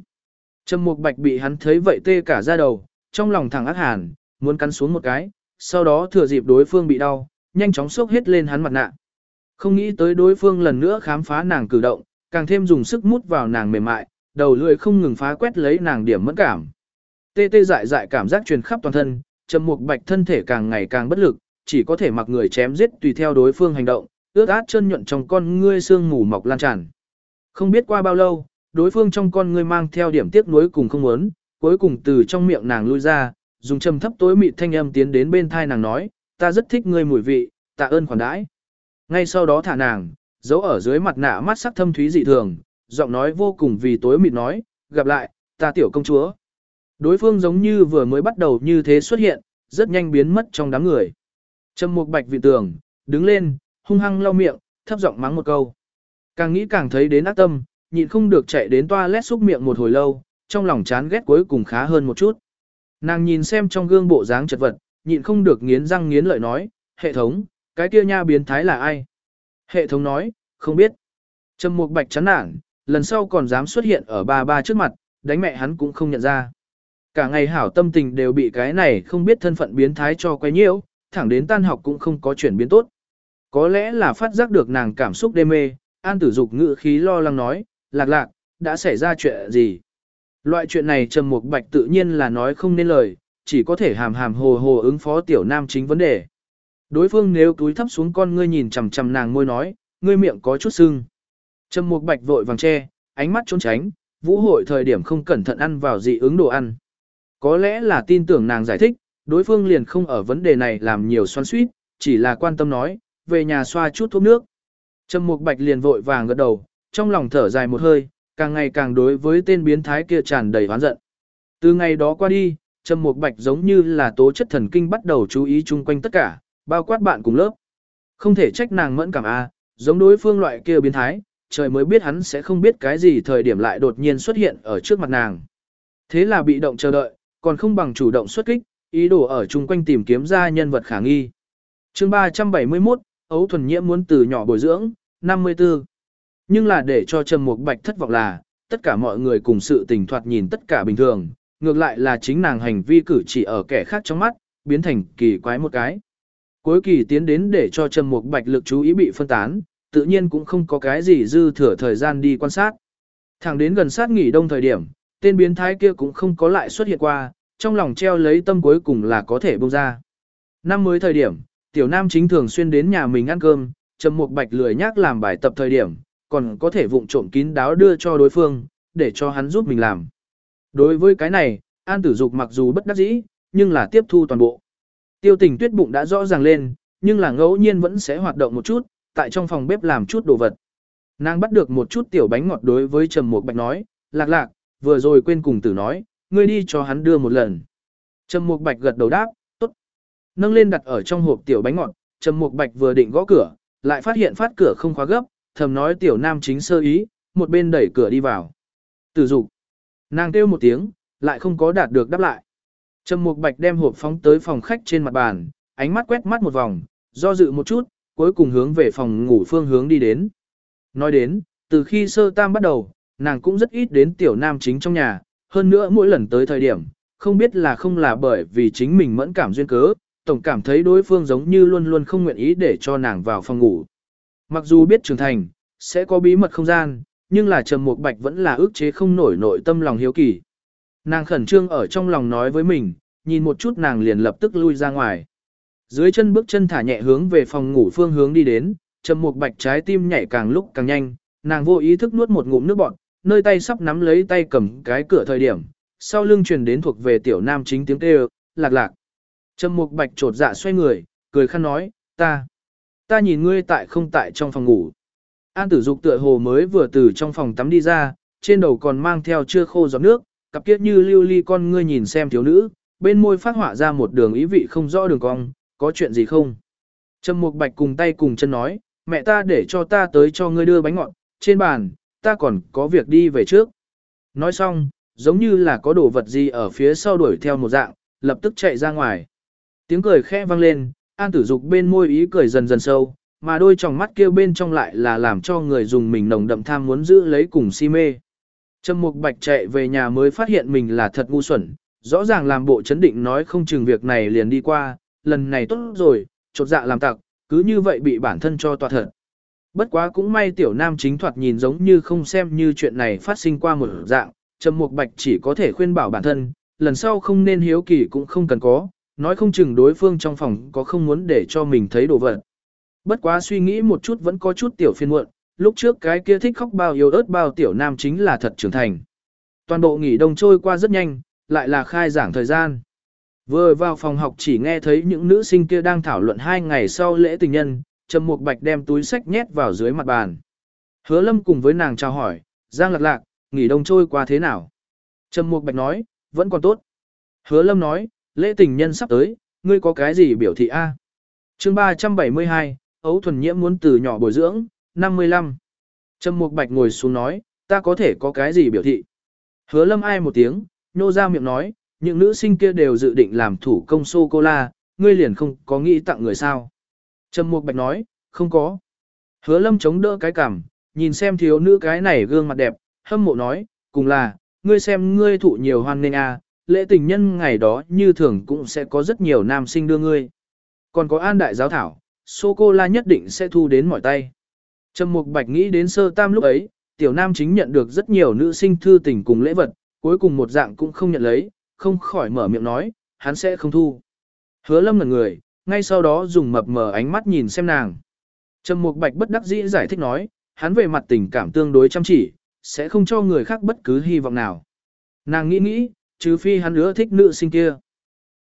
Trầm Mục Bạch bị hắn thấy vậy tê cả da đầu, trong lòng thẳng ác hàn, muốn cắn xuống một cái, sau đó thừa dịp đối phương bị đau, nhanh chóng xốc hết lên hắn mặt nạ. Không nghĩ tới đối phương lần nữa khám phá nàng cử động, càng thêm dùng sức mút vào nàng mềm mại, đầu lưỡi không ngừng phá quét lấy nàng điểm mẫn cảm. Tê tê dại dại cảm giác truyền khắp toàn thân, Trầm Mục Bạch thân thể càng ngày càng bất lực, chỉ có thể mặc người chém giết tùy theo đối phương hành động, ướt át chân nhuận trong con ngươi xương mù mọc lan tràn. Không biết qua bao lâu, đối phương trong con ngươi mang theo điểm tiếc nuối cùng không muốn, cuối cùng từ trong miệng nàng lui ra, dùng trầm thấp tối mịt thanh âm tiến đến bên thai nàng nói, ta rất thích ngươi mùi vị, tạ ơn khoản đãi. Ngay sau đó thả nàng, giấu ở dưới mặt nạ mắt sắc thâm thúy dị thường, giọng nói vô cùng vì tối mịt nói, gặp lại, ta tiểu công chúa. Đối phương giống như vừa mới bắt đầu như thế xuất hiện, rất nhanh biến mất trong đám người. Trầm Mục Bạch vị tường, đứng lên, hung hăng lau miệng, thấp giọng mắng một câu. Càng nghĩ càng thấy đến ác tâm, nhịn không được chạy đến toilet xúc miệng một hồi lâu, trong lòng chán ghét cuối cùng khá hơn một chút. Nàng nhìn xem trong gương bộ dáng chật vật, nhịn không được nghiến răng nghiến lợi nói, hệ thống, cái kia nha biến thái là ai? Hệ thống nói, không biết. Trầm Mục Bạch chán nản, lần sau còn dám xuất hiện ở ba ba trước mặt, đánh mẹ hắn cũng không nhận ra. Cả ngày hảo tâm tình đều bị cái này không biết thân phận biến thái cho quấy nhiễu, thẳng đến tan học cũng không có chuyển biến tốt. Có lẽ là phát giác được nàng cảm xúc đê mê, An Tử Dục ngự khí lo lắng nói, lạc lạc, đã xảy ra chuyện gì? Loại chuyện này Trầm Mục Bạch tự nhiên là nói không nên lời, chỉ có thể hàm hàm hồ hồ ứng phó tiểu nam chính vấn đề. Đối phương nếu túi thấp xuống con ngươi nhìn chằm chằm nàng môi nói, ngươi miệng có chút sưng. Trầm Mục Bạch vội vàng che, ánh mắt trốn tránh, vũ hội thời điểm không cẩn thận ăn vào dị ứng đồ ăn. Có lẽ là tin tưởng nàng giải thích, đối phương liền không ở vấn đề này làm nhiều xoắn xuýt, chỉ là quan tâm nói, về nhà xoa chút thuốc nước. Trầm Mục Bạch liền vội vàng gật đầu, trong lòng thở dài một hơi, càng ngày càng đối với tên biến thái kia tràn đầy oán giận. Từ ngày đó qua đi, Trầm Mục Bạch giống như là tố chất thần kinh bắt đầu chú ý chung quanh tất cả, bao quát bạn cùng lớp. Không thể trách nàng mẫn cảm a, giống đối phương loại kia biến thái, trời mới biết hắn sẽ không biết cái gì thời điểm lại đột nhiên xuất hiện ở trước mặt nàng. Thế là bị động chờ đợi, còn không bằng chủ động xuất kích, ý đồ ở chung quanh tìm kiếm ra nhân vật khả nghi. chương 371, Ấu Thuần Nhiễm muốn từ nhỏ bồi dưỡng, 54. Nhưng là để cho Trầm Mục Bạch thất vọng là, tất cả mọi người cùng sự tình thoạt nhìn tất cả bình thường, ngược lại là chính nàng hành vi cử chỉ ở kẻ khác trong mắt, biến thành kỳ quái một cái. Cuối kỳ tiến đến để cho Trầm Mục Bạch lực chú ý bị phân tán, tự nhiên cũng không có cái gì dư thừa thời gian đi quan sát. Thẳng đến gần sát nghỉ đông thời điểm, tên biến thái kia cũng không có lại xuất hiện qua, trong lòng treo lấy tâm cuối cùng là có thể bông ra. Năm mới thời điểm, tiểu nam chính thường xuyên đến nhà mình ăn cơm, Trầm Mục Bạch lười nhác làm bài tập thời điểm, còn có thể vụng trộm kín đáo đưa cho đối phương, để cho hắn giúp mình làm. Đối với cái này, An Tử Dục mặc dù bất đắc dĩ, nhưng là tiếp thu toàn bộ. Tiêu Tình Tuyết bụng đã rõ ràng lên, nhưng là ngẫu nhiên vẫn sẽ hoạt động một chút, tại trong phòng bếp làm chút đồ vật. Nàng bắt được một chút tiểu bánh ngọt đối với Trầm Mục Bạch nói, "Lạc Lạc, vừa rồi quên cùng tử nói, ngươi đi cho hắn đưa một lần." Trầm Mục Bạch gật đầu đáp, "Tốt." Nâng lên đặt ở trong hộp tiểu bánh ngọt, Trầm Mục Bạch vừa định gõ cửa, lại phát hiện phát cửa không khóa gấp, thầm nói tiểu nam chính sơ ý, một bên đẩy cửa đi vào. Tử dục. Nàng kêu một tiếng, lại không có đạt được đáp lại. Trầm Mục Bạch đem hộp phóng tới phòng khách trên mặt bàn, ánh mắt quét mắt một vòng, do dự một chút, cuối cùng hướng về phòng ngủ phương hướng đi đến. Nói đến, từ khi sơ tam bắt đầu, nàng cũng rất ít đến tiểu nam chính trong nhà, hơn nữa mỗi lần tới thời điểm, không biết là không là bởi vì chính mình mẫn cảm duyên cớ, tổng cảm thấy đối phương giống như luôn luôn không nguyện ý để cho nàng vào phòng ngủ. Mặc dù biết trưởng thành, sẽ có bí mật không gian, nhưng là Trầm Mục Bạch vẫn là ước chế không nổi nội tâm lòng hiếu kỳ. Nàng khẩn trương ở trong lòng nói với mình, nhìn một chút nàng liền lập tức lui ra ngoài. Dưới chân bước chân thả nhẹ hướng về phòng ngủ phương hướng đi đến, Trầm Mục Bạch trái tim nhảy càng lúc càng nhanh, nàng vô ý thức nuốt một ngụm nước bọt, nơi tay sắp nắm lấy tay cầm cái cửa thời điểm, sau lưng truyền đến thuộc về tiểu nam chính tiếng kêu, lạc lạc. Trầm Mục Bạch trột dạ xoay người, cười khăn nói, ta, ta nhìn ngươi tại không tại trong phòng ngủ. An tử dục tựa hồ mới vừa từ trong phòng tắm đi ra, trên đầu còn mang theo chưa khô giọt nước, cặp kiết như lưu ly con ngươi nhìn xem thiếu nữ, bên môi phát họa ra một đường ý vị không rõ đường cong, có chuyện gì không? Trầm Mục Bạch cùng tay cùng chân nói, mẹ ta để cho ta tới cho ngươi đưa bánh ngọt, trên bàn, ta còn có việc đi về trước. Nói xong, giống như là có đồ vật gì ở phía sau đuổi theo một dạng, lập tức chạy ra ngoài. Tiếng cười khẽ vang lên, An Tử Dục bên môi ý cười dần dần sâu, mà đôi tròng mắt kia bên trong lại là làm cho người dùng mình nồng đậm tham muốn giữ lấy cùng si mê. Trầm Mục Bạch chạy về nhà mới phát hiện mình là thật ngu xuẩn, rõ ràng làm bộ chấn định nói không chừng việc này liền đi qua, lần này tốt rồi, chột dạ làm tặc, cứ như vậy bị bản thân cho tọa thật. Bất quá cũng may tiểu nam chính thoạt nhìn giống như không xem như chuyện này phát sinh qua một dạng, Trầm Mục Bạch chỉ có thể khuyên bảo bản thân, lần sau không nên hiếu kỳ cũng không cần có, nói không chừng đối phương trong phòng có không muốn để cho mình thấy đồ vật. Bất quá suy nghĩ một chút vẫn có chút tiểu phiên muộn, lúc trước cái kia thích khóc bao yêu ớt bao tiểu nam chính là thật trưởng thành. Toàn bộ nghỉ đông trôi qua rất nhanh, lại là khai giảng thời gian. Vừa vào phòng học chỉ nghe thấy những nữ sinh kia đang thảo luận hai ngày sau lễ tình nhân, Trầm Mục Bạch đem túi sách nhét vào dưới mặt bàn. Hứa Lâm cùng với nàng chào hỏi, Giang Lạc Lạc, nghỉ đông trôi qua thế nào? Trầm Mục Bạch nói, vẫn còn tốt. Hứa Lâm nói, lễ tình nhân sắp tới, ngươi có cái gì biểu thị a? À? Chương 372, Ấu thuần nhiễm muốn từ nhỏ bồi dưỡng, 55. Trầm Mục Bạch ngồi xuống nói, ta có thể có cái gì biểu thị? Hứa Lâm ai một tiếng, nô ra miệng nói, những nữ sinh kia đều dự định làm thủ công sô-cô-la, ngươi liền không có nghĩ tặng người sao. Trầm Mục Bạch nói, không có. Hứa Lâm chống đỡ cái cằm, nhìn xem thiếu nữ cái này gương mặt đẹp, hâm mộ nói, cùng là, ngươi xem ngươi thụ nhiều hoan nên à, lễ tình nhân ngày đó như thường cũng sẽ có rất nhiều nam sinh đưa ngươi. Còn có an đại giáo thảo, sô-cô-la nhất định sẽ thu đến mọi tay. Trầm Mục Bạch nghĩ đến sơ tam lúc ấy, tiểu nam chính nhận được rất nhiều nữ sinh thư tình cùng lễ vật, cuối cùng một dạng cũng không nhận lấy, không khỏi mở miệng nói, hắn sẽ không thu. Hứa lâm là người, ngay sau đó dùng mập mờ ánh mắt nhìn xem nàng. Trầm Mục Bạch bất đắc dĩ giải thích nói, hắn về mặt tình cảm tương đối chăm chỉ, sẽ không cho người khác bất cứ hy vọng nào. Nàng nghĩ nghĩ, trừ phi hắn nữa thích nữ sinh kia.